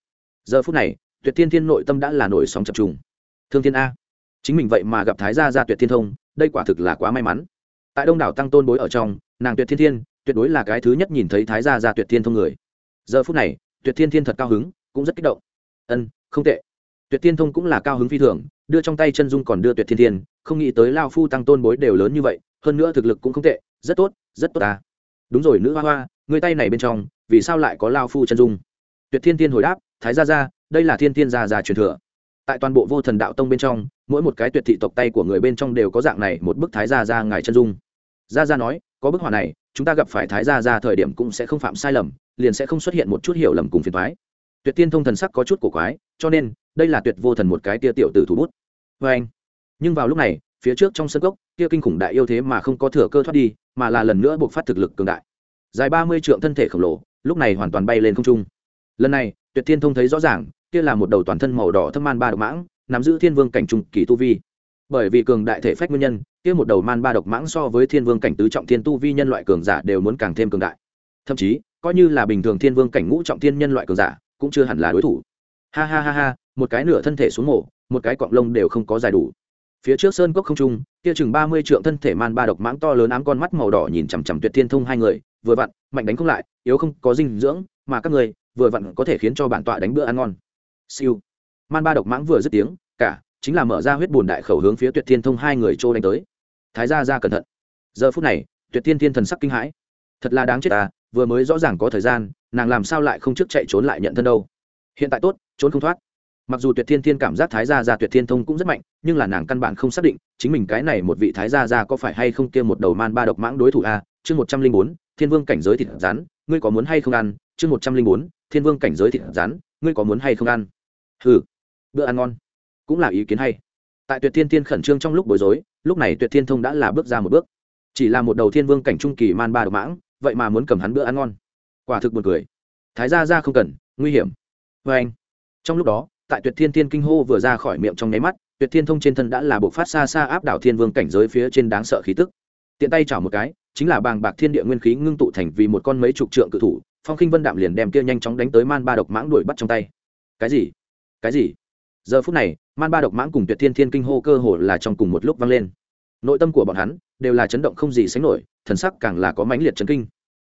giờ phút này, tuyệt thiên thiên nội tâm đã là nổi sóng chập trùng. Thương thiên a. Chính mình vậy mà gặp thái gia ra tuyệt thiên thông, đây quả thực là quá may mắn. Tại đông đảo tăng tôn bối ở trong, nàng tuyệt thiên thiên, tuyệt đối là cái thứ nhất nhìn thấy thái gia ra tuyệt thiên thông người giờ phút này, tuyệt thiên thiên thật cao hứng, cũng rất kích động. Ân, không tệ. Tuyệt thiên thông cũng là cao hứng phi thường, đưa trong tay chân dung còn đưa tuyệt thiên thiên, không nghĩ tới lao phu tăng tôn bối đều lớn như vậy, hơn nữa thực lực cũng không tệ, rất tốt rất tốt ta đúng rồi, nữ hoa hoa, người tay này bên trong, vì sao lại có lao phu chân dung? Tuyệt thiên thiên hồi đáp, thái gia gia, đây là thiên thiên gia gia truyền thừa. Tại toàn bộ vô thần đạo tông bên trong, mỗi một cái tuyệt thị tộc tay của người bên trong đều có dạng này một bức thái gia gia ngài chân dung. Gia gia nói, có bức họa này, chúng ta gặp phải thái gia gia thời điểm cũng sẽ không phạm sai lầm liền sẽ không xuất hiện một chút hiểu lầm cùng phiền thoái. Tuyệt tiên thông thần sắc có chút cổ quái, cho nên, đây là tuyệt vô thần một cái tia tiểu tử thủ bút. Vê anh, nhưng vào lúc này, phía trước trong sân gốc kia kinh khủng đại yêu thế mà không có thừa cơ thoát đi, mà là lần nữa buộc phát thực lực cường đại. Dài ba mươi trượng thân thể khổng lồ, lúc này hoàn toàn bay lên không trung. Lần này, tuyệt thiên thông thấy rõ ràng, kia là một đầu toàn thân màu đỏ thâm man ba độc mãng, nắm giữ thiên vương cảnh trung kỳ tu vi. Bởi vì cường đại thể phách nguyên nhân, kia một đầu man ba độc mãng so với thiên vương cảnh tứ trọng thiên tu vi nhân loại cường giả đều muốn càng thêm cường đại thậm chí, coi như là bình thường thiên vương cảnh ngũ trọng thiên nhân loại cường giả, cũng chưa hẳn là đối thủ. Ha ha ha ha, một cái nửa thân thể xuống mổ, một cái cọng lông đều không có dài đủ. Phía trước sơn cốc không trung, kia chừng ba mươi trượng thân thể man ba độc mãng to lớn ám con mắt màu đỏ nhìn chằm chằm tuyệt thiên thông hai người, vừa vặn, mạnh đánh không lại, yếu không có dinh dưỡng, mà các người, vừa vặn có thể khiến cho bản tọa đánh bữa ăn ngon. Siêu. Man ba độc mãng vừa dứt tiếng, cả, chính là mở ra huyết bùn đại khẩu hướng phía tuyệt thiên thông hai người trô đánh tới. Thái gia ra cẩn thận. Giờ phút này, tuyệt thiên thiên thần sắc kinh hãi. Thật là đáng chết ta vừa mới rõ ràng có thời gian, nàng làm sao lại không trước chạy trốn lại nhận thân đâu? Hiện tại tốt, trốn không thoát. Mặc dù tuyệt thiên thiên cảm giác thái gia gia tuyệt thiên thông cũng rất mạnh, nhưng là nàng căn bản không xác định, chính mình cái này một vị thái gia gia có phải hay không kia một đầu man ba độc mãng đối thủ a? Chương một trăm linh bốn, thiên vương cảnh giới thịt rắn, ngươi có muốn hay không ăn? Chương một trăm linh bốn, thiên vương cảnh giới thịt rắn, ngươi có muốn hay không ăn? Hừ, bữa ăn ngon. Cũng là ý kiến hay. Tại tuyệt thiên thiên khẩn trương trong lúc bối rối, lúc này tuyệt thiên thông đã là bước ra một bước. Chỉ là một đầu thiên vương cảnh trung kỳ man ba độc mãng vậy mà muốn cầm hắn bữa ăn ngon. Quả thực buồn cười. Thái gia gia không cần, nguy hiểm. Vê anh, trong lúc đó, tại tuyệt thiên thiên kinh hô vừa ra khỏi miệng trong nháy mắt, tuyệt thiên thông trên thân đã là bộ phát xa xa áp đảo thiên vương cảnh giới phía trên đáng sợ khí tức. Tiện tay chảo một cái, chính là bàng bạc thiên địa nguyên khí ngưng tụ thành vì một con mấy chục trượng cự thủ, phong khinh vân đạm liền đem kia nhanh chóng đánh tới man ba độc mãng đuổi bắt trong tay. Cái gì? Cái gì? Giờ phút này, man ba độc mãng cùng tuyệt thiên thiên kinh hô cơ hồ là trong cùng một lúc vang lên. Nội tâm của bọn hắn đều là chấn động không gì sánh nổi thần sắc càng là có mãnh liệt chấn kinh.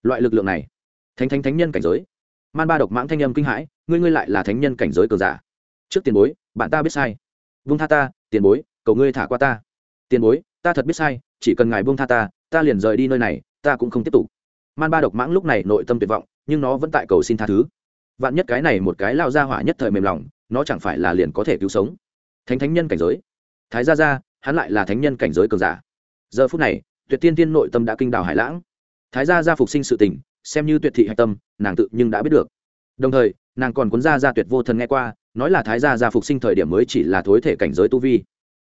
Loại lực lượng này, thánh thánh thánh nhân cảnh giới. Man ba độc mãng thanh âm kinh hãi, ngươi ngươi lại là thánh nhân cảnh giới cường giả. Trước tiền bối, bạn ta biết sai. Vung tha ta, tiền bối, cầu ngươi thả qua ta. Tiền bối, ta thật biết sai, chỉ cần ngài buông tha ta ta liền rời đi nơi này, ta cũng không tiếp tục. Man ba độc mãng lúc này nội tâm tuyệt vọng, nhưng nó vẫn tại cầu xin tha thứ. Vạn nhất cái này một cái lao ra hỏa nhất thời mềm lòng, nó chẳng phải là liền có thể cứu sống. Thánh thánh nhân cảnh giới. Thái gia gia, hắn lại là thánh nhân cảnh giới cường giả. Giờ phút này tuyệt tiên tiên nội tâm đã kinh đảo hải lãng. Thái gia gia phục sinh sự tình, xem như tuyệt thị hạch tâm, nàng tự nhưng đã biết được. Đồng thời, nàng còn cuốn ra ra tuyệt vô thần nghe qua, nói là thái gia gia phục sinh thời điểm mới chỉ là thối thể cảnh giới tu vi.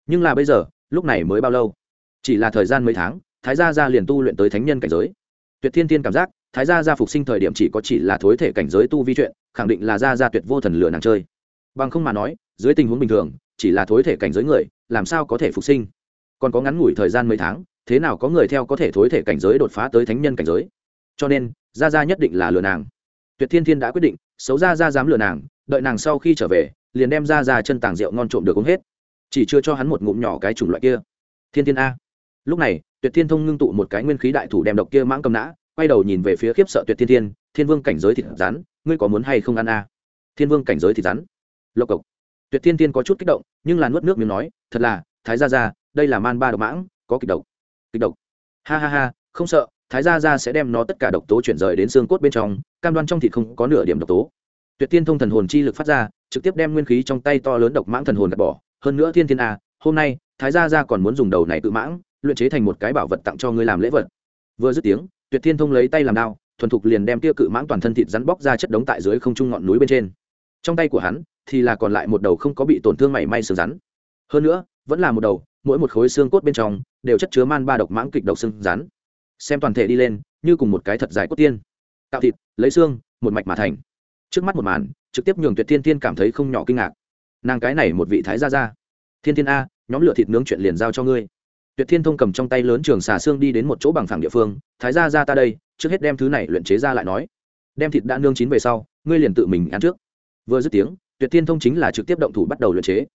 Nhưng là bây giờ, lúc này mới bao lâu? Chỉ là thời gian mấy tháng, thái gia gia liền tu luyện tới thánh nhân cảnh giới. Tuyệt thiên tiên cảm giác, thái gia gia phục sinh thời điểm chỉ có chỉ là thối thể cảnh giới tu vi chuyện, khẳng định là gia gia tuyệt vô thần lửa nàng chơi. Bằng không mà nói, dưới tình huống bình thường, chỉ là thối thể cảnh giới người, làm sao có thể phục sinh? Còn có ngắn ngủi thời gian mấy tháng thế nào có người theo có thể thối thể cảnh giới đột phá tới thánh nhân cảnh giới? Cho nên, gia gia nhất định là lừa nàng. Tuyệt thiên thiên đã quyết định, xấu gia gia dám lừa nàng, đợi nàng sau khi trở về, liền đem gia gia chân tàng rượu ngon trộm được uống hết. Chỉ chưa cho hắn một ngụm nhỏ cái chủng loại kia. Thiên thiên a. Lúc này, tuyệt thiên thông ngưng tụ một cái nguyên khí đại thủ đem độc kia mãng cầm nã, quay đầu nhìn về phía khiếp sợ tuyệt thiên thiên thiên vương cảnh giới thịt rắn, ngươi có muốn hay không ăn a? Thiên vương cảnh giới thịt rắn? Lộc cộc. Tuyệt thiên thiên có chút kích động, nhưng là nuốt nước miếng nói, thật là, thái gia gia, đây là man ba độc mãng, có kịch độc kịch độc. Ha ha ha, không sợ, thái gia gia sẽ đem nó tất cả độc tố chuyển rời đến xương cốt bên trong, cam đoan trong thịt không có nửa điểm độc tố. Tuyệt thiên thông thần hồn chi lực phát ra, trực tiếp đem nguyên khí trong tay to lớn độc mãng thần hồn gạt bỏ. Hơn nữa thiên thiên a, hôm nay, thái gia gia còn muốn dùng đầu này tự mãng, luyện chế thành một cái bảo vật tặng cho ngươi làm lễ vật. Vừa dứt tiếng, tuyệt thiên thông lấy tay làm đao, thuần thục liền đem kia cự mãng toàn thân thịt rắn bóc ra chất đống tại dưới không trung ngọn núi bên trên. Trong tay của hắn, thì là còn lại một đầu không có bị tổn thương mảy may xương rắn. Hơn nữa, vẫn là một đầu, mỗi một khối xương cốt bên trong đều chất chứa man ba độc mãng kịch độc xương rắn. Xem toàn thể đi lên, như cùng một cái thật dài cốt tiên. Tạo thịt, lấy xương, một mạch mà thành. Trước mắt một màn, trực tiếp nhường tuyệt thiên thiên cảm thấy không nhỏ kinh ngạc. Nàng cái này một vị thái gia gia. Thiên thiên a, nhóm lửa thịt nướng chuyện liền giao cho ngươi. Tuyệt thiên thông cầm trong tay lớn trường xà xương đi đến một chỗ bằng phẳng địa phương, thái gia gia ta đây, trước hết đem thứ này luyện chế ra lại nói. Đem thịt đã nương chín về sau, ngươi liền tự mình ăn trước. Vừa dứt tiếng, tuyệt thiên thông chính là trực tiếp động thủ bắt đầu luyện chế.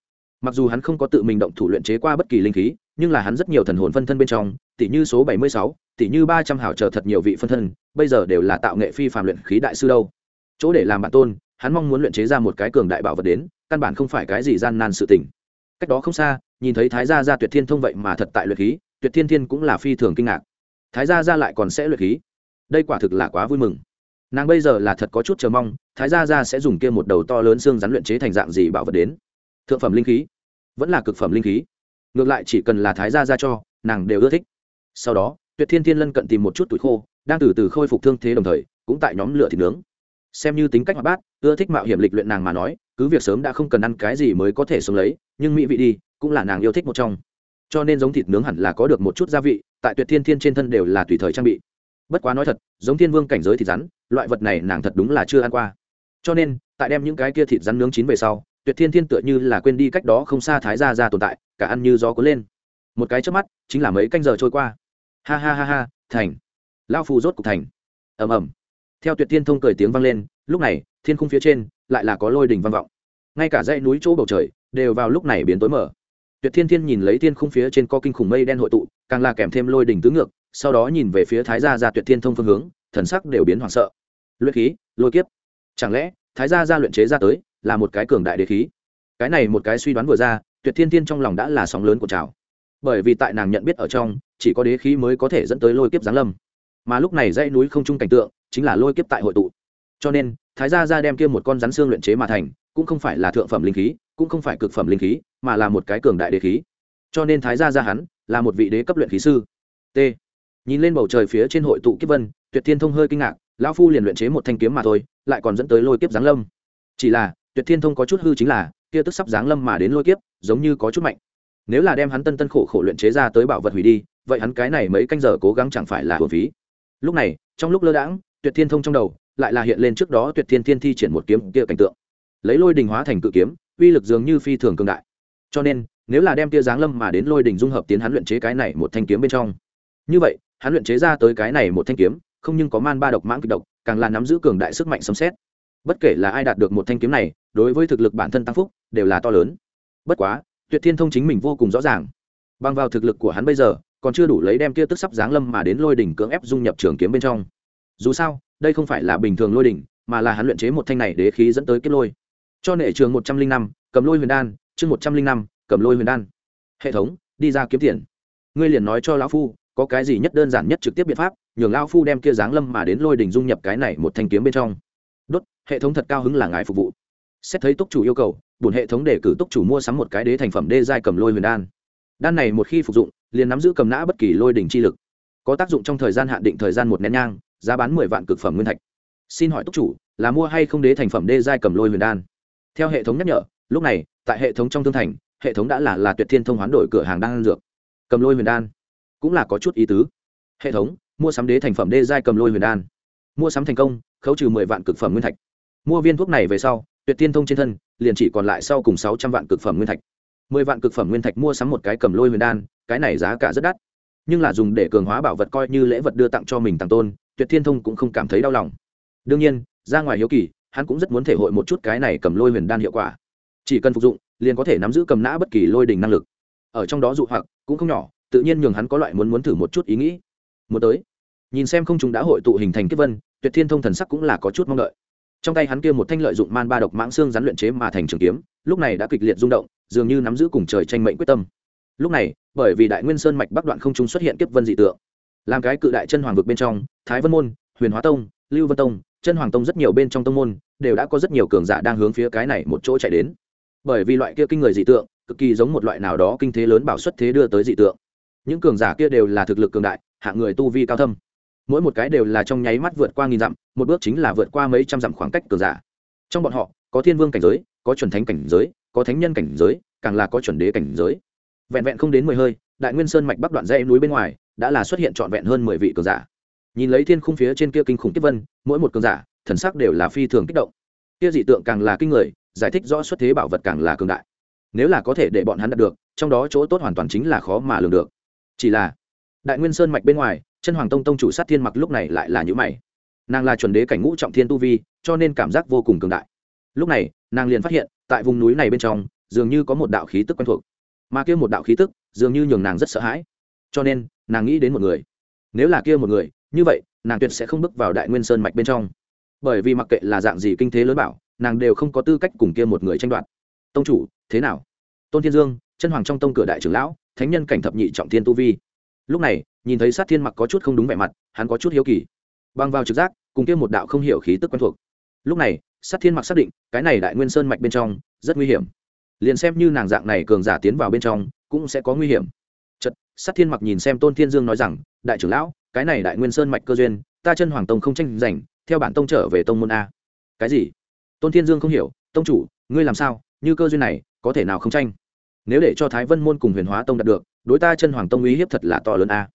Mặc dù hắn không có tự mình động thủ luyện chế qua bất kỳ linh khí nhưng là hắn rất nhiều thần hồn phân thân bên trong tỷ như số bảy mươi sáu tỷ như ba trăm hảo chờ thật nhiều vị phân thân, bây giờ đều là tạo nghệ phi phàm luyện khí đại sư đâu. Chỗ để làm bản tôn, hắn mong muốn luyện chế ra một cái cường đại bảo vật đến, căn bản không phải cái gì gian nan sự tình. Cách đó không xa, nhìn thấy thái gia gia tuyệt thiên thông vậy mà thật tại luyện khí, tuyệt thiên thiên cũng là phi thường kinh ngạc. Thái gia gia lại còn sẽ luyện khí. Đây quả thực là quá vui mừng. Nàng bây giờ là thật có chút chờ mong, thái gia gia sẽ dùng kia một đầu to lớn xương rắn luyện chế thành dạng gì bảo vật đến. Thượng phẩm linh khí. Vẫn là cực phẩm linh khí ngược lại chỉ cần là thái gia gia cho, nàng đều ưa thích. Sau đó, tuyệt thiên thiên lân cận tìm một chút tuổi khô, đang từ từ khôi phục thương thế đồng thời, cũng tại nhóm lửa thịt nướng. Xem như tính cách hoạt bát, ưa thích mạo hiểm lịch luyện nàng mà nói, cứ việc sớm đã không cần ăn cái gì mới có thể sống lấy, nhưng mỹ vị đi, cũng là nàng yêu thích một trong. Cho nên giống thịt nướng hẳn là có được một chút gia vị, tại tuyệt thiên thiên trên thân đều là tùy thời trang bị. Bất quá nói thật, giống thiên vương cảnh giới thịt rắn, loại vật này nàng thật đúng là chưa ăn qua. Cho nên, tại đem những cái kia thịt rắn nướng chín về sau tuyệt thiên thiên tựa như là quên đi cách đó không xa thái gia ra tồn tại, cả ăn như gió cuốn lên. Một cái trước mắt, chính là mấy canh giờ trôi qua. Ha ha ha ha, thành. Lao phù rốt cục thành. Ầm ầm. Theo tuyệt thiên thông cười tiếng vang lên, lúc này, thiên khung phía trên lại là có lôi đỉnh vang vọng. Ngay cả dãy núi chỗ bầu trời đều vào lúc này biến tối mở tuyệt thiên thiên nhìn lấy thiên khung phía trên có kinh khủng mây đen hội tụ, càng là kèm thêm lôi đỉnh tứ ngược, sau đó nhìn về phía thái gia ra tuyệt thiên thông phương hướng, thần sắc đều biến hoảng sợ. Luyện khí, lôi kiếp. Chẳng lẽ thái gia ra luyện chế ra tới là một cái cường đại đế khí. Cái này một cái suy đoán vừa ra, tuyệt thiên thiên trong lòng đã là sóng lớn của trào. Bởi vì tại nàng nhận biết ở trong, chỉ có đế khí mới có thể dẫn tới lôi kiếp giáng lâm. Mà lúc này dãy núi không trung cảnh tượng, chính là lôi kiếp tại hội tụ. Cho nên, thái gia ra đem kia một con rắn xương luyện chế mà thành, cũng không phải là thượng phẩm linh khí, cũng không phải cực phẩm linh khí, mà là một cái cường đại đế khí. Cho nên thái gia ra hắn, là một vị đế cấp luyện khí sư. T. Nhìn lên bầu trời phía trên hội tụ kiếp vân, tuyệt thiên thông hơi kinh ngạc, lão phu liền luyện chế một thanh kiếm mà thôi, lại còn dẫn tới lôi kiếp giáng lâm. Chỉ là tuyệt thiên thông có chút hư chính là, kia tức sắp giáng lâm mà đến lôi kiếp, giống như có chút mạnh. Nếu là đem hắn tân tân khổ khổ luyện chế ra tới bảo vật hủy đi, vậy hắn cái này mấy canh giờ cố gắng chẳng phải là hồn phí. Lúc này, trong lúc lơ đãng, tuyệt thiên thông trong đầu lại là hiện lên trước đó tuyệt thiên thiên thi triển một kiếm kia cảnh tượng. Lấy lôi đình hóa thành cự kiếm, uy lực dường như phi thường cường đại. Cho nên, nếu là đem kia giáng lâm mà đến lôi đình dung hợp tiến hắn luyện chế cái này một thanh kiếm bên trong. Như vậy, hắn luyện chế ra tới cái này một thanh kiếm, không nhưng có man ba độc mãng kịch độc, càng là nắm giữ cường đại sức mạnh sấm xét bất kể là ai đạt được một thanh kiếm này, đối với thực lực bản thân tăng phúc, đều là to lớn. Bất quá, tuyệt thiên thông chính mình vô cùng rõ ràng. Bằng vào thực lực của hắn bây giờ, còn chưa đủ lấy đem kia tức sắp giáng lâm mà đến lôi đỉnh cưỡng ép dung nhập trường kiếm bên trong. Dù sao, đây không phải là bình thường lôi đỉnh, mà là hắn luyện chế một thanh này đế khí dẫn tới kết lôi. Cho nệ trường một trăm linh năm, cầm lôi huyền đan, chương một trăm linh năm, cầm lôi huyền đan. Hệ thống, đi ra kiếm tiền. Ngươi liền nói cho lão phu, có cái gì nhất đơn giản nhất trực tiếp biện pháp, nhường lão phu đem kia giáng lâm mà đến lôi đỉnh dung nhập cái này một thanh kiếm bên trong đốt, hệ thống thật cao hứng là ngài phục vụ. Xét thấy túc chủ yêu cầu, bổn hệ thống để cử túc chủ mua sắm một cái đế thành phẩm đê giai cầm lôi huyền đan. Đan này một khi phục dụng, liền nắm giữ cầm nã bất kỳ lôi đỉnh chi lực. Có tác dụng trong thời gian hạn định thời gian một nén nhang, giá bán mười vạn cực phẩm nguyên thạch. Xin hỏi túc chủ, là mua hay không đế thành phẩm đê giai cầm lôi huyền đan? Theo hệ thống nhắc nhở, lúc này, tại hệ thống trong thương thành, hệ thống đã là là tuyệt thiên thông hoán đổi cửa hàng đan dược. Cầm lôi huyền đan, cũng là có chút ý tứ. Hệ thống, mua sắm đế thành phẩm đê giai cầm lôi huyền đan. Mua sắm thành công khấu trừ mười vạn cực phẩm nguyên thạch. Mua viên thuốc này về sau, tuyệt thiên thông trên thân, liền chỉ còn lại sau cùng sáu trăm vạn cực phẩm nguyên thạch. Mười vạn cực phẩm nguyên thạch mua sắm một cái cầm lôi huyền đan, cái này giá cả rất đắt. Nhưng là dùng để cường hóa bảo vật coi như lễ vật đưa tặng cho mình tăng tôn, tuyệt thiên thông cũng không cảm thấy đau lòng. Đương nhiên, ra ngoài hiếu kỳ, hắn cũng rất muốn thể hội một chút cái này cầm lôi huyền đan hiệu quả. Chỉ cần phục dụng, liền có thể nắm giữ cầm nã bất kỳ lôi đình năng lực. Ở trong đó dụ hoặc, cũng không nhỏ, tự nhiên nhường hắn có loại muốn muốn thử một chút ý nghĩ. Muốn tới. Nhìn xem không chúng đã hội tụ hình thành kết vân tuyệt thiên thông thần sắc cũng là có chút mong đợi. Trong tay hắn kia một thanh lợi dụng man ba độc mãng xương rắn luyện chế mà thành trường kiếm, lúc này đã kịch liệt rung động, dường như nắm giữ cùng trời tranh mệnh quyết tâm. Lúc này, bởi vì đại nguyên sơn mạch bắc đoạn không trung xuất hiện kiếp vân dị tượng, làm cái cự đại chân hoàng vực bên trong, thái vân môn, huyền hóa tông, lưu vân tông, chân hoàng tông rất nhiều bên trong tông môn, đều đã có rất nhiều cường giả đang hướng phía cái này một chỗ chạy đến. Bởi vì loại kia kinh người dị tượng, cực kỳ giống một loại nào đó kinh thế lớn bảo xuất thế đưa tới dị tượng. Những cường giả kia đều là thực lực cường đại, hạng người tu vi cao thâm mỗi một cái đều là trong nháy mắt vượt qua nghìn dặm, một bước chính là vượt qua mấy trăm dặm khoảng cách cường giả. Trong bọn họ, có thiên vương cảnh giới, có chuẩn thánh cảnh giới, có thánh nhân cảnh giới, càng là có chuẩn đế cảnh giới. Vẹn vẹn không đến mười hơi, đại nguyên sơn mạch bắc đoạn dây núi bên ngoài đã là xuất hiện trọn vẹn hơn mười vị cường giả. Nhìn lấy thiên khung phía trên kia kinh khủng tiếp vân, mỗi một cường giả, thần sắc đều là phi thường kích động. Kia dị tượng càng là kinh người, giải thích rõ xuất thế bảo vật càng là cường đại. Nếu là có thể để bọn hắn đạt được, trong đó chỗ tốt hoàn toàn chính là khó mà lường được. Chỉ là, đại nguyên sơn mạch bên ngoài chân hoàng tông tông chủ sát thiên mặc lúc này lại là những mày. Nàng là chuẩn đế cảnh ngũ trọng thiên tu vi, cho nên cảm giác vô cùng cường đại. Lúc này, nàng liền phát hiện, tại vùng núi này bên trong, dường như có một đạo khí tức quen thuộc. Mà kia một đạo khí tức, dường như nhường nàng rất sợ hãi. Cho nên, nàng nghĩ đến một người. Nếu là kia một người, như vậy, nàng tuyệt sẽ không bước vào đại nguyên sơn mạch bên trong. Bởi vì mặc kệ là dạng gì kinh thế lớn bảo, nàng đều không có tư cách cùng kia một người tranh đoạt. Tông chủ, thế nào? Tôn thiên dương, chân hoàng trong tông cửa đại trưởng lão, thánh nhân cảnh thập nhị trọng thiên tu vi. Lúc này nhìn thấy sát thiên mặc có chút không đúng vẻ mặt, hắn có chút hiếu kỳ. Băng vào trực giác, cùng kia một đạo không hiểu khí tức quen thuộc. Lúc này, sát thiên mặc xác định, cái này đại nguyên sơn mạch bên trong, rất nguy hiểm. Liền xem như nàng dạng này cường giả tiến vào bên trong, cũng sẽ có nguy hiểm. Chật sát thiên mặc nhìn xem tôn thiên dương nói rằng, đại trưởng lão, cái này đại nguyên sơn mạch cơ duyên, ta chân hoàng tông không tranh giành, theo bản tông trở về tông môn a. Cái gì? Tôn thiên dương không hiểu, tông chủ, ngươi làm sao? Như cơ duyên này, có thể nào không tranh? Nếu để cho thái vân môn cùng huyền hóa tông đạt được, đối ta chân hoàng tông uy hiếp thật là to lớn a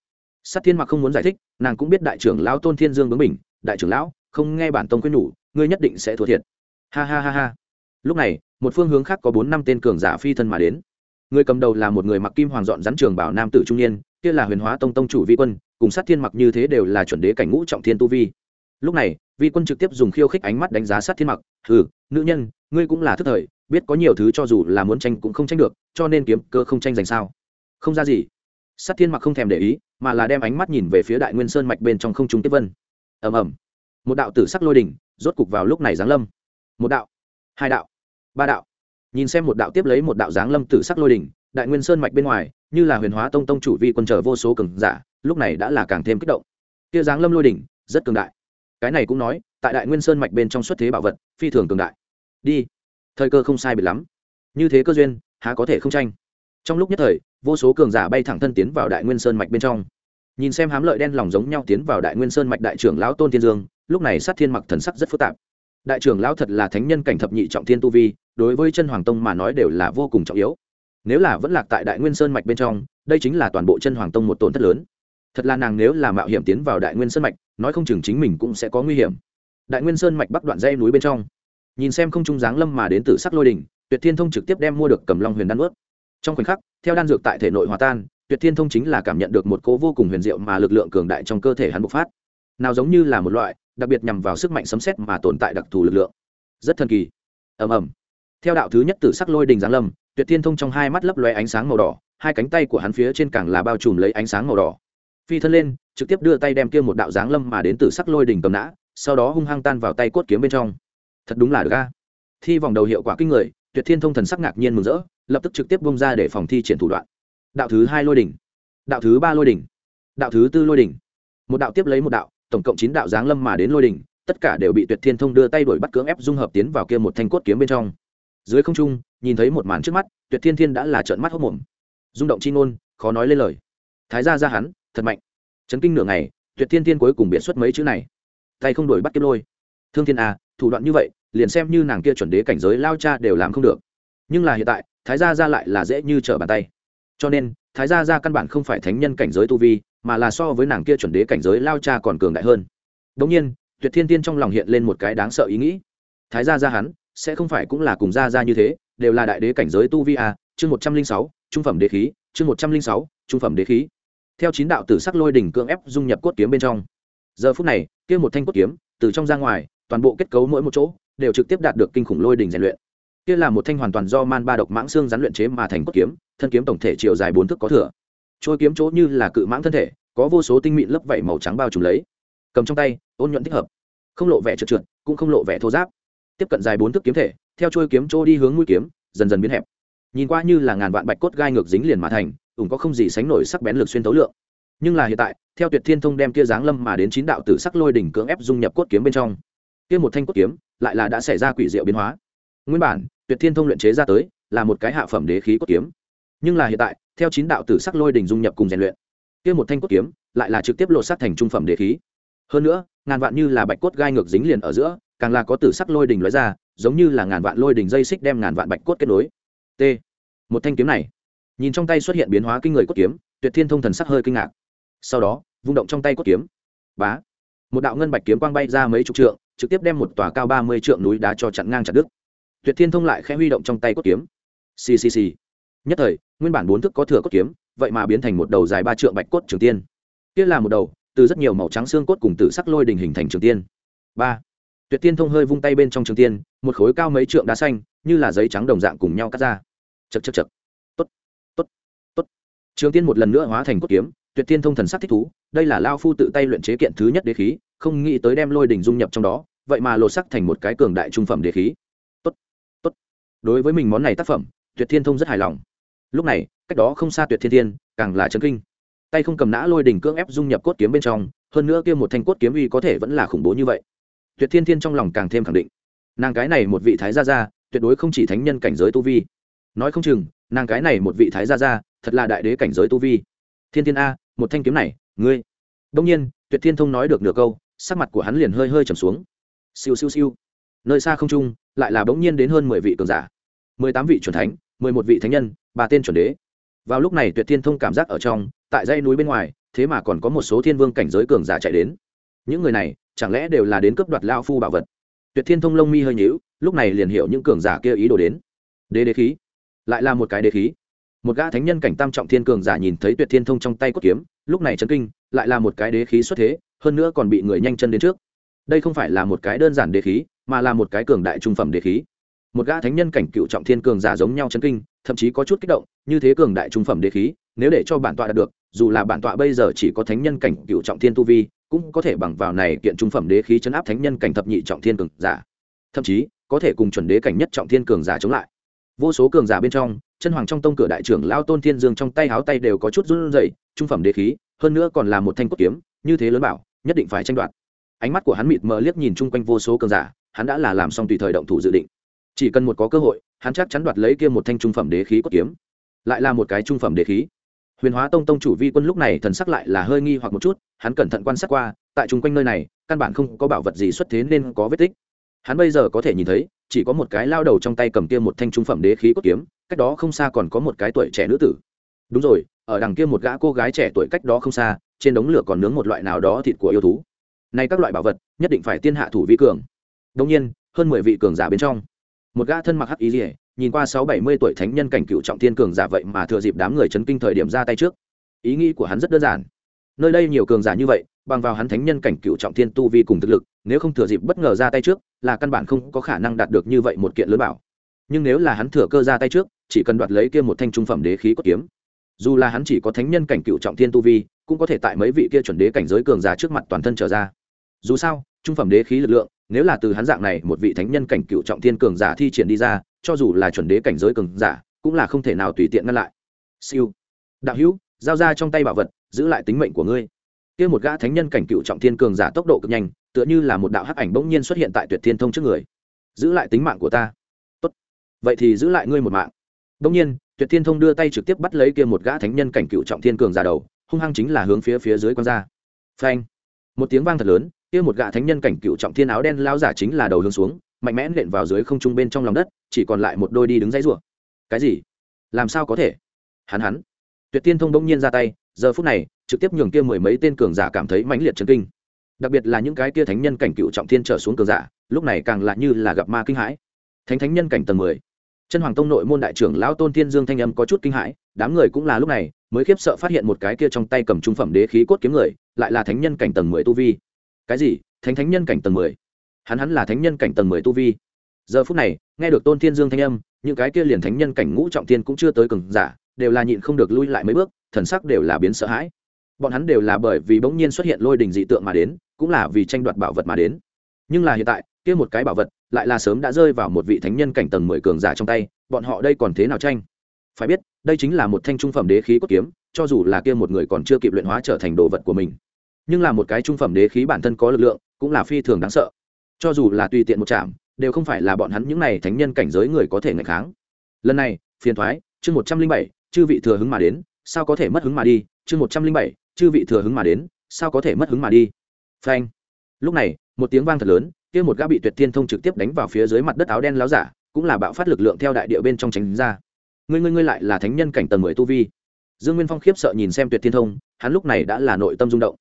sát thiên mặc không muốn giải thích, nàng cũng biết đại trưởng lão tôn thiên dương bướng mình đại trưởng lão, không nghe bản tông quyết nhủ, ngươi nhất định sẽ thua thiệt. Ha ha ha ha. Lúc này, một phương hướng khác có bốn năm tên cường giả phi thân mà đến. Người cầm đầu là một người mặc kim hoàng dọn rắn trường bảo nam tử trung niên, kia là huyền hóa tông tông chủ vi quân, cùng sát thiên mặc như thế đều là chuẩn đế cảnh ngũ trọng thiên tu vi. Lúc này, vi quân trực tiếp dùng khiêu khích ánh mắt đánh giá sát thiên mặc ừ nữ nhân, ngươi cũng là thức thời, biết có nhiều thứ cho dù là muốn tranh cũng không tranh được, cho nên kiếm cơ không tranh giành sao? Không ra gì. Sát thiên mặc không thèm để ý mà là đem ánh mắt nhìn về phía đại nguyên sơn mạch bên trong không trung tiếp vân. Ầm ầm. Một đạo tử sắc lôi đỉnh, rốt cục vào lúc này giáng lâm. Một đạo, hai đạo, ba đạo. Nhìn xem một đạo tiếp lấy một đạo giáng lâm tử sắc lôi đỉnh, đại nguyên sơn mạch bên ngoài, như là huyền hóa tông tông chủ vi quân chờ vô số cường giả, lúc này đã là càng thêm kích động. Kia giáng lâm lôi đỉnh, rất cường đại. Cái này cũng nói, tại đại nguyên sơn mạch bên trong xuất thế bảo vật, phi thường cường đại. Đi. Thời cơ không sai biệt lắm. Như thế cơ duyên, há có thể không tranh. Trong lúc nhất thời vô số cường giả bay thẳng thân tiến vào đại nguyên sơn mạch bên trong. Nhìn xem hám lợi đen lòng giống nhau tiến vào đại nguyên sơn mạch đại trưởng lão tôn thiên dương, lúc này sát thiên mặc thần sắc rất phức tạp. Đại trưởng lão thật là thánh nhân cảnh thập nhị trọng thiên tu vi, đối với chân hoàng tông mà nói đều là vô cùng trọng yếu. Nếu là vẫn lạc tại đại nguyên sơn mạch bên trong, đây chính là toàn bộ chân hoàng tông một tổn thất lớn. Thật là nàng nếu là mạo hiểm tiến vào đại nguyên sơn mạch, nói không chừng chính mình cũng sẽ có nguy hiểm. Đại nguyên sơn mạch bắc đoạn dây núi bên trong. Nhìn xem không trung giáng lâm mà đến từ sắc lôi đình tuyệt thiên thông trực tiếp đem mua được cầm long huyền đan ướt trong khoảnh khắc, theo đan dược tại thể nội hòa tan, tuyệt thiên thông chính là cảm nhận được một cố vô cùng huyền diệu mà lực lượng cường đại trong cơ thể hắn bộc phát. Nào giống như là một loại đặc biệt nhằm vào sức mạnh sấm xét mà tồn tại đặc thù lực lượng. Rất thần kỳ. Ầm ầm. Theo đạo thứ nhất từ sắc lôi đình giáng lâm, tuyệt thiên thông trong hai mắt lấp loe ánh sáng màu đỏ, hai cánh tay của hắn phía trên càng là bao trùm lấy ánh sáng màu đỏ. Phi thân lên, trực tiếp đưa tay đem kia một đạo giáng lâm mà đến từ sắc lôi đình cầm nã, sau đó hung hăng tan vào tay cốt kiếm bên trong. Thật đúng là được ga thi vòng đầu hiệu quả kinh người tuyệt thiên thông thần sắc ngạc nhiên mừng rỡ lập tức trực tiếp bông ra để phòng thi triển thủ đoạn. Đạo thứ hai lôi đỉnh. Đạo thứ ba lôi đỉnh. Đạo thứ tư lôi đỉnh. Một đạo tiếp lấy một đạo tổng cộng chín đạo giáng lâm mà đến lôi đỉnh tất cả đều bị tuyệt thiên thông đưa tay đổi bắt cưỡng ép dung hợp tiến vào kia một thanh cốt kiếm bên trong. Dưới không trung nhìn thấy một màn trước mắt tuyệt thiên thiên đã là trợn mắt hốc mồm. Rung động chi ngôn khó nói lên lời. Thái gia ra hắn thật mạnh. Chấn kinh nửa ngày tuyệt thiên thiên cuối cùng biện xuất mấy chữ này. Tay không đổi bắt kiếm lôi. Thương thiên à, thủ đoạn như vậy liền xem như nàng kia chuẩn đế cảnh giới lao cha đều làm không được. Nhưng là hiện tại thái gia ra lại là dễ như trở bàn tay. Cho nên thái gia ra căn bản không phải thánh nhân cảnh giới tu vi mà là so với nàng kia chuẩn đế cảnh giới lao cha còn cường đại hơn. Đống nhiên tuyệt thiên tiên trong lòng hiện lên một cái đáng sợ ý nghĩ. Thái gia ra hắn sẽ không phải cũng là cùng gia ra như thế đều là đại đế cảnh giới tu vi à, chương một trăm linh sáu trung phẩm đế khí chương một trăm linh sáu trung phẩm đế khí. Theo chín đạo tử sắc lôi đỉnh cưỡng ép dung nhập cốt kiếm bên trong. Giờ phút này kia một thanh cốt kiếm từ trong ra ngoài toàn bộ kết cấu mỗi một chỗ đều trực tiếp đạt được kinh khủng lôi đỉnh rèn luyện. Kia là một thanh hoàn toàn do man ba độc mãng xương rắn luyện chế mà thành cốt kiếm, thân kiếm tổng thể chiều dài bốn thước có thừa. Trôi kiếm chỗ như là cự mãng thân thể, có vô số tinh mịn lớp vảy màu trắng bao trùm lấy. Cầm trong tay, ôn nhuận thích hợp. Không lộ vẻ trượt trượt, cũng không lộ vẻ thô giáp tiếp cận dài bốn thước kiếm thể, theo trôi kiếm chỗ đi hướng mũi kiếm, dần dần biến hẹp. Nhìn qua như là ngàn vạn bạch cốt gai ngược dính liền mà thành, ủng có không gì sánh nổi sắc bén lực xuyên tấu lượng. Nhưng là hiện tại, theo tuyệt thiên thông đem kia giáng lâm mà đến chín đạo tử sắc lôi đỉnh cưỡng ép dung nhập cốt kiếm bên trong. Kia một thanh cốt kiếm lại là đã xảy ra quỷ diệu biến hóa. Nguyên bản, tuyệt thiên thông luyện chế ra tới là một cái hạ phẩm đế khí cốt kiếm. Nhưng là hiện tại, theo chín đạo tử sắc lôi đỉnh dung nhập cùng rèn luyện, kia một thanh cốt kiếm lại là trực tiếp lộ sát thành trung phẩm đế khí. Hơn nữa, ngàn vạn như là bạch cốt gai ngược dính liền ở giữa, càng là có tử sắc lôi đỉnh lóe ra, giống như là ngàn vạn lôi đỉnh dây xích đem ngàn vạn bạch cốt kết nối. T. Một thanh kiếm này, nhìn trong tay xuất hiện biến hóa kinh người cốt kiếm, tuyệt thiên thông thần sắc hơi kinh ngạc. Sau đó, vung động trong tay cốt kiếm. Bá một đạo ngân bạch kiếm quang bay ra mấy chục trượng, trực tiếp đem một tòa cao ba mươi trượng núi đá cho chặn ngang chặt đứt. Tuyệt thiên thông lại khẽ huy động trong tay cốt kiếm. Ccc nhất thời, nguyên bản bốn thức có thừa cốt kiếm, vậy mà biến thành một đầu dài ba trượng bạch cốt trường tiên. Kia là một đầu, từ rất nhiều màu trắng xương cốt cùng tử sắc lôi đình hình thành trường tiên. Ba. Tuyệt tiên thông hơi vung tay bên trong trường tiên, một khối cao mấy trượng đá xanh, như là giấy trắng đồng dạng cùng nhau cắt ra. Chật chật chật tốt tốt tốt. Trường tiên một lần nữa hóa thành cốt kiếm tuyệt Thiên thông thần sắc thích thú, đây là lao phu tự tay luyện chế kiện thứ nhất đế khí, không nghĩ tới đem lôi đình dung nhập trong đó, vậy mà lột sắc thành một cái cường đại trung phẩm đế khí. Tốt tốt. Đối với mình món này tác phẩm, tuyệt thiên thông rất hài lòng. Lúc này, cách đó không xa tuyệt thiên thiên, càng là chấn kinh. Tay không cầm nã lôi đỉnh cưỡng ép dung nhập cốt kiếm bên trong, hơn nữa kia một thanh cốt kiếm uy có thể vẫn là khủng bố như vậy. Tuyệt thiên thiên trong lòng càng thêm khẳng định. Nàng cái này một vị thái gia gia, tuyệt đối không chỉ thánh nhân cảnh giới tu vi. Nói không chừng, nàng cái này một vị thái gia gia, thật là đại đế cảnh giới tu vi. Thiên thiên a một thanh kiếm này, ngươi. Đông nhiên, tuyệt thiên thông nói được nửa câu, sắc mặt của hắn liền hơi hơi trầm xuống. Siêu siêu siêu. Nơi xa không trung, lại là bỗng nhiên đến hơn mười vị cường giả. mười tám vị c thánh, mười một vị thánh nhân, ba tên chuẩn đế. Vào lúc này tuyệt thiên thông cảm giác ở trong, tại dãy núi bên ngoài, thế mà còn có một số thiên vương cảnh giới cường giả chạy đến. Những người này, chẳng lẽ đều là đến cướp đoạt lao phu bảo vật? Tuyệt thiên thông lông mi hơi nhíu, lúc này liền hiểu những cường giả kia ý đồ đến. Đế đế khí. Lại là một cái đế khí một gã thánh nhân cảnh tam trọng thiên cường giả nhìn thấy tuyệt thiên thông trong tay cốt kiếm, lúc này chấn kinh, lại là một cái đế khí xuất thế, hơn nữa còn bị người nhanh chân đến trước. Đây không phải là một cái đơn giản đế khí, mà là một cái cường đại trung phẩm đế khí. Một gã thánh nhân cảnh cựu trọng thiên cường giả giống nhau chấn kinh, thậm chí có chút kích động, như thế cường đại trung phẩm đế khí, nếu để cho bản tọa đạt được, dù là bản tọa bây giờ chỉ có thánh nhân cảnh cựu trọng thiên tu vi, cũng có thể bằng vào này kiện trung phẩm đế khí chấn áp thánh nhân cảnh thập nhị trọng thiên cường giả. Thậm chí, có thể cùng chuẩn đế cảnh nhất trọng thiên cường giả chống lại vô số cường giả bên trong, chân hoàng trong tông cửa đại trưởng lao tôn thiên dương trong tay háo tay đều có chút run rẩy, trung phẩm đế khí, hơn nữa còn là một thanh cốt kiếm, như thế lớn bảo, nhất định phải tranh đoạt. Ánh mắt của hắn mịt mờ liếc nhìn chung quanh vô số cường giả, hắn đã là làm xong tùy thời động thủ dự định. Chỉ cần một có cơ hội, hắn chắc chắn đoạt lấy kia một thanh trung phẩm đế khí cốt kiếm. Lại là một cái trung phẩm đế khí. Huyền hóa tông tông chủ vi quân lúc này thần sắc lại là hơi nghi hoặc một chút, hắn cẩn thận quan sát qua, tại chung quanh nơi này, căn bản không có bảo vật gì xuất thế nên có vết tích. Hắn bây giờ có thể nhìn thấy chỉ có một cái lao đầu trong tay cầm kia một thanh trung phẩm đế khí cốt kiếm, cách đó không xa còn có một cái tuổi trẻ nữ tử. Đúng rồi, ở đằng kia một gã cô gái trẻ tuổi cách đó không xa, trên đống lửa còn nướng một loại nào đó thịt của yêu thú. Nay các loại bảo vật, nhất định phải tiên hạ thủ vi cường. Đông nhiên, hơn mười vị cường giả bên trong. Một gã thân mặc hắc ý rỉa nhìn qua sáu bảy mươi tuổi thánh nhân cảnh cựu trọng thiên cường giả vậy mà thừa dịp đám người chấn kinh thời điểm ra tay trước. Ý nghĩ của hắn rất đơn giản. Nơi đây nhiều cường giả như vậy, bằng vào hắn thánh nhân cảnh cựu trọng thiên tu vi cùng thực lực nếu không thừa dịp bất ngờ ra tay trước, là căn bản không có khả năng đạt được như vậy một kiện lớn bảo. Nhưng nếu là hắn thừa cơ ra tay trước, chỉ cần đoạt lấy kia một thanh trung phẩm đế khí cốt kiếm. Dù là hắn chỉ có thánh nhân cảnh cựu trọng thiên tu vi, cũng có thể tại mấy vị kia chuẩn đế cảnh giới cường giả trước mặt toàn thân trở ra. Dù sao, trung phẩm đế khí lực lượng, nếu là từ hắn dạng này một vị thánh nhân cảnh cựu trọng thiên cường giả thi triển đi ra, cho dù là chuẩn đế cảnh giới cường giả, cũng là không thể nào tùy tiện ngăn lại. Siêu. Đạo hữu, giao ra trong tay bảo vật, giữ lại tính mệnh của ngươi kia một gã thánh nhân cảnh cựu trọng thiên cường giả tốc độ cực nhanh, tựa như là một đạo hắc ảnh bỗng nhiên xuất hiện tại tuyệt thiên thông trước người. Giữ lại tính mạng của ta. Tốt. Vậy thì giữ lại ngươi một mạng. Bỗng nhiên, tuyệt thiên thông đưa tay trực tiếp bắt lấy kia một gã thánh nhân cảnh cựu trọng thiên cường giả đầu, hung hăng chính là hướng phía phía dưới quan ra. Phanh. Một tiếng vang thật lớn, kia một gã thánh nhân cảnh cựu trọng thiên áo đen lao giả chính là đầu hướng xuống, mạnh mẽ nện vào dưới không trung bên trong lòng đất, chỉ còn lại một đôi đi đứng dãy rủa. Cái gì? Làm sao có thể? Hắn hắn. Tuyệt tiên thông bỗng nhiên ra tay, giờ phút này trực tiếp nhường kia mười mấy tên cường giả cảm thấy mãnh liệt chấn kinh. Đặc biệt là những cái kia thánh nhân cảnh cựu trọng thiên trở xuống cường giả, lúc này càng lạ như là gặp ma kinh hãi. Thánh thánh nhân cảnh tầng mười. Chân hoàng tông nội môn đại trưởng lão tôn thiên dương thanh âm có chút kinh hãi, đám người cũng là lúc này mới khiếp sợ phát hiện một cái kia trong tay cầm trung phẩm đế khí cốt kiếm người, lại là thánh nhân cảnh tầng mười tu vi. Cái gì? Thánh thánh nhân cảnh tầng mười? Hắn hắn là thánh nhân cảnh tầng mười tu vi. Giờ phút này, nghe được tôn thiên dương thanh âm, những cái kia liền thánh nhân cảnh ngũ trọng thiên cũng chưa tới cường giả, đều là nhịn không được lui lại mấy bước, thần sắc đều là biến sợ hãi bọn hắn đều là bởi vì bỗng nhiên xuất hiện lôi đình dị tượng mà đến, cũng là vì tranh đoạt bảo vật mà đến. Nhưng là hiện tại, kia một cái bảo vật lại là sớm đã rơi vào một vị thánh nhân cảnh tầng mười cường giả trong tay, bọn họ đây còn thế nào tranh? Phải biết, đây chính là một thanh trung phẩm đế khí cốt kiếm, cho dù là kia một người còn chưa kịp luyện hóa trở thành đồ vật của mình. Nhưng là một cái trung phẩm đế khí bản thân có lực lượng, cũng là phi thường đáng sợ. Cho dù là tùy tiện một chạm, đều không phải là bọn hắn những này thánh nhân cảnh giới người có thể ngày kháng. Lần này, phiền thoái, chương một trăm linh bảy, chư vị thừa hứng mà đến, sao có thể mất hứng mà đi, chương một trăm linh bảy chư vị thừa hứng mà đến, sao có thể mất hứng mà đi? Phanh. Lúc này, một tiếng vang thật lớn, kia một gã bị tuyệt thiên thông trực tiếp đánh vào phía dưới mặt đất áo đen láo giả, cũng là bạo phát lực lượng theo đại địa bên trong tránh ra. Ngươi ngươi ngươi lại là thánh nhân cảnh tầng mười tu vi. Dương nguyên phong khiếp sợ nhìn xem tuyệt thiên thông, hắn lúc này đã là nội tâm rung động.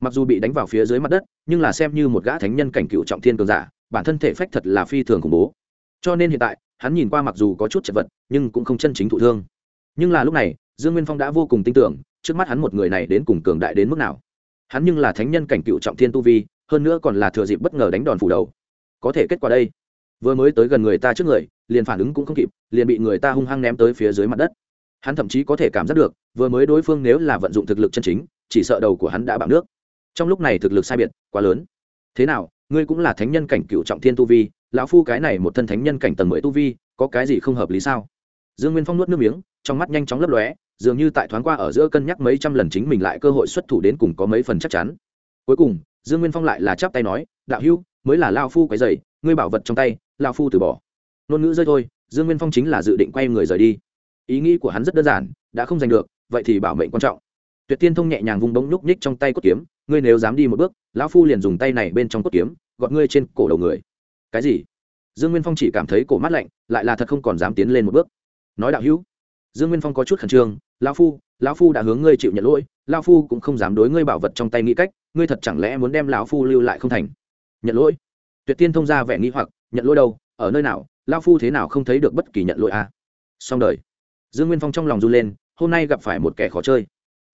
Mặc dù bị đánh vào phía dưới mặt đất, nhưng là xem như một gã thánh nhân cảnh cựu trọng thiên cường giả, bản thân thể phách thật là phi thường khủng bố. Cho nên hiện tại, hắn nhìn qua mặc dù có chút chật vật, nhưng cũng không chân chính thụ thương. Nhưng là lúc này, dương nguyên phong đã vô cùng tin tưởng trước mắt hắn một người này đến cùng cường đại đến mức nào. Hắn nhưng là thánh nhân cảnh cựu trọng thiên tu vi, hơn nữa còn là thừa dịp bất ngờ đánh đòn phủ đầu. Có thể kết quả đây, vừa mới tới gần người ta trước người, liền phản ứng cũng không kịp, liền bị người ta hung hăng ném tới phía dưới mặt đất. Hắn thậm chí có thể cảm giác được, vừa mới đối phương nếu là vận dụng thực lực chân chính, chỉ sợ đầu của hắn đã bạo nước. Trong lúc này thực lực sai biệt, quá lớn. Thế nào, ngươi cũng là thánh nhân cảnh cựu trọng thiên tu vi, lão phu cái này một thân thánh nhân cảnh tầng mười tu vi, có cái gì không hợp lý sao? Dương nguyên phong nuốt nước miếng, trong mắt nhanh chóng lấp lóe dường như tại thoáng qua ở giữa cân nhắc mấy trăm lần chính mình lại cơ hội xuất thủ đến cùng có mấy phần chắc chắn. Cuối cùng, dương nguyên phong lại là chắp tay nói, đạo hữu, mới là lao phu cái dày ngươi bảo vật trong tay lao phu từ bỏ. Ngôn ngữ rơi thôi, dương nguyên phong chính là dự định quay người rời đi. Ý nghĩ của hắn rất đơn giản, đã không giành được, vậy thì bảo mệnh quan trọng. Tuyệt tiên thông nhẹ nhàng vung bóng nhúc nhích trong tay cốt kiếm, ngươi nếu dám đi một bước, lão phu liền dùng tay này bên trong cốt kiếm, gọt ngươi trên cổ đầu người. Cái gì? Dương nguyên phong chỉ cảm thấy cổ mắt lạnh, lại là thật không còn dám tiến lên một bước. Nói đạo hữu dương nguyên phong có chút khẩn trương, lão phu lão phu đã hướng ngươi chịu nhận lỗi, lão phu cũng không dám đối ngươi bảo vật trong tay nghĩ cách, ngươi thật chẳng lẽ muốn đem lão phu lưu lại không thành? Nhận lỗi? Tuyệt tiên thông ra vẻ nghĩ hoặc, nhận lỗi đâu? Ở nơi nào? Lão phu thế nào không thấy được bất kỳ nhận lỗi à? Xong đời. Dương nguyên phong trong lòng run lên, hôm nay gặp phải một kẻ khó chơi.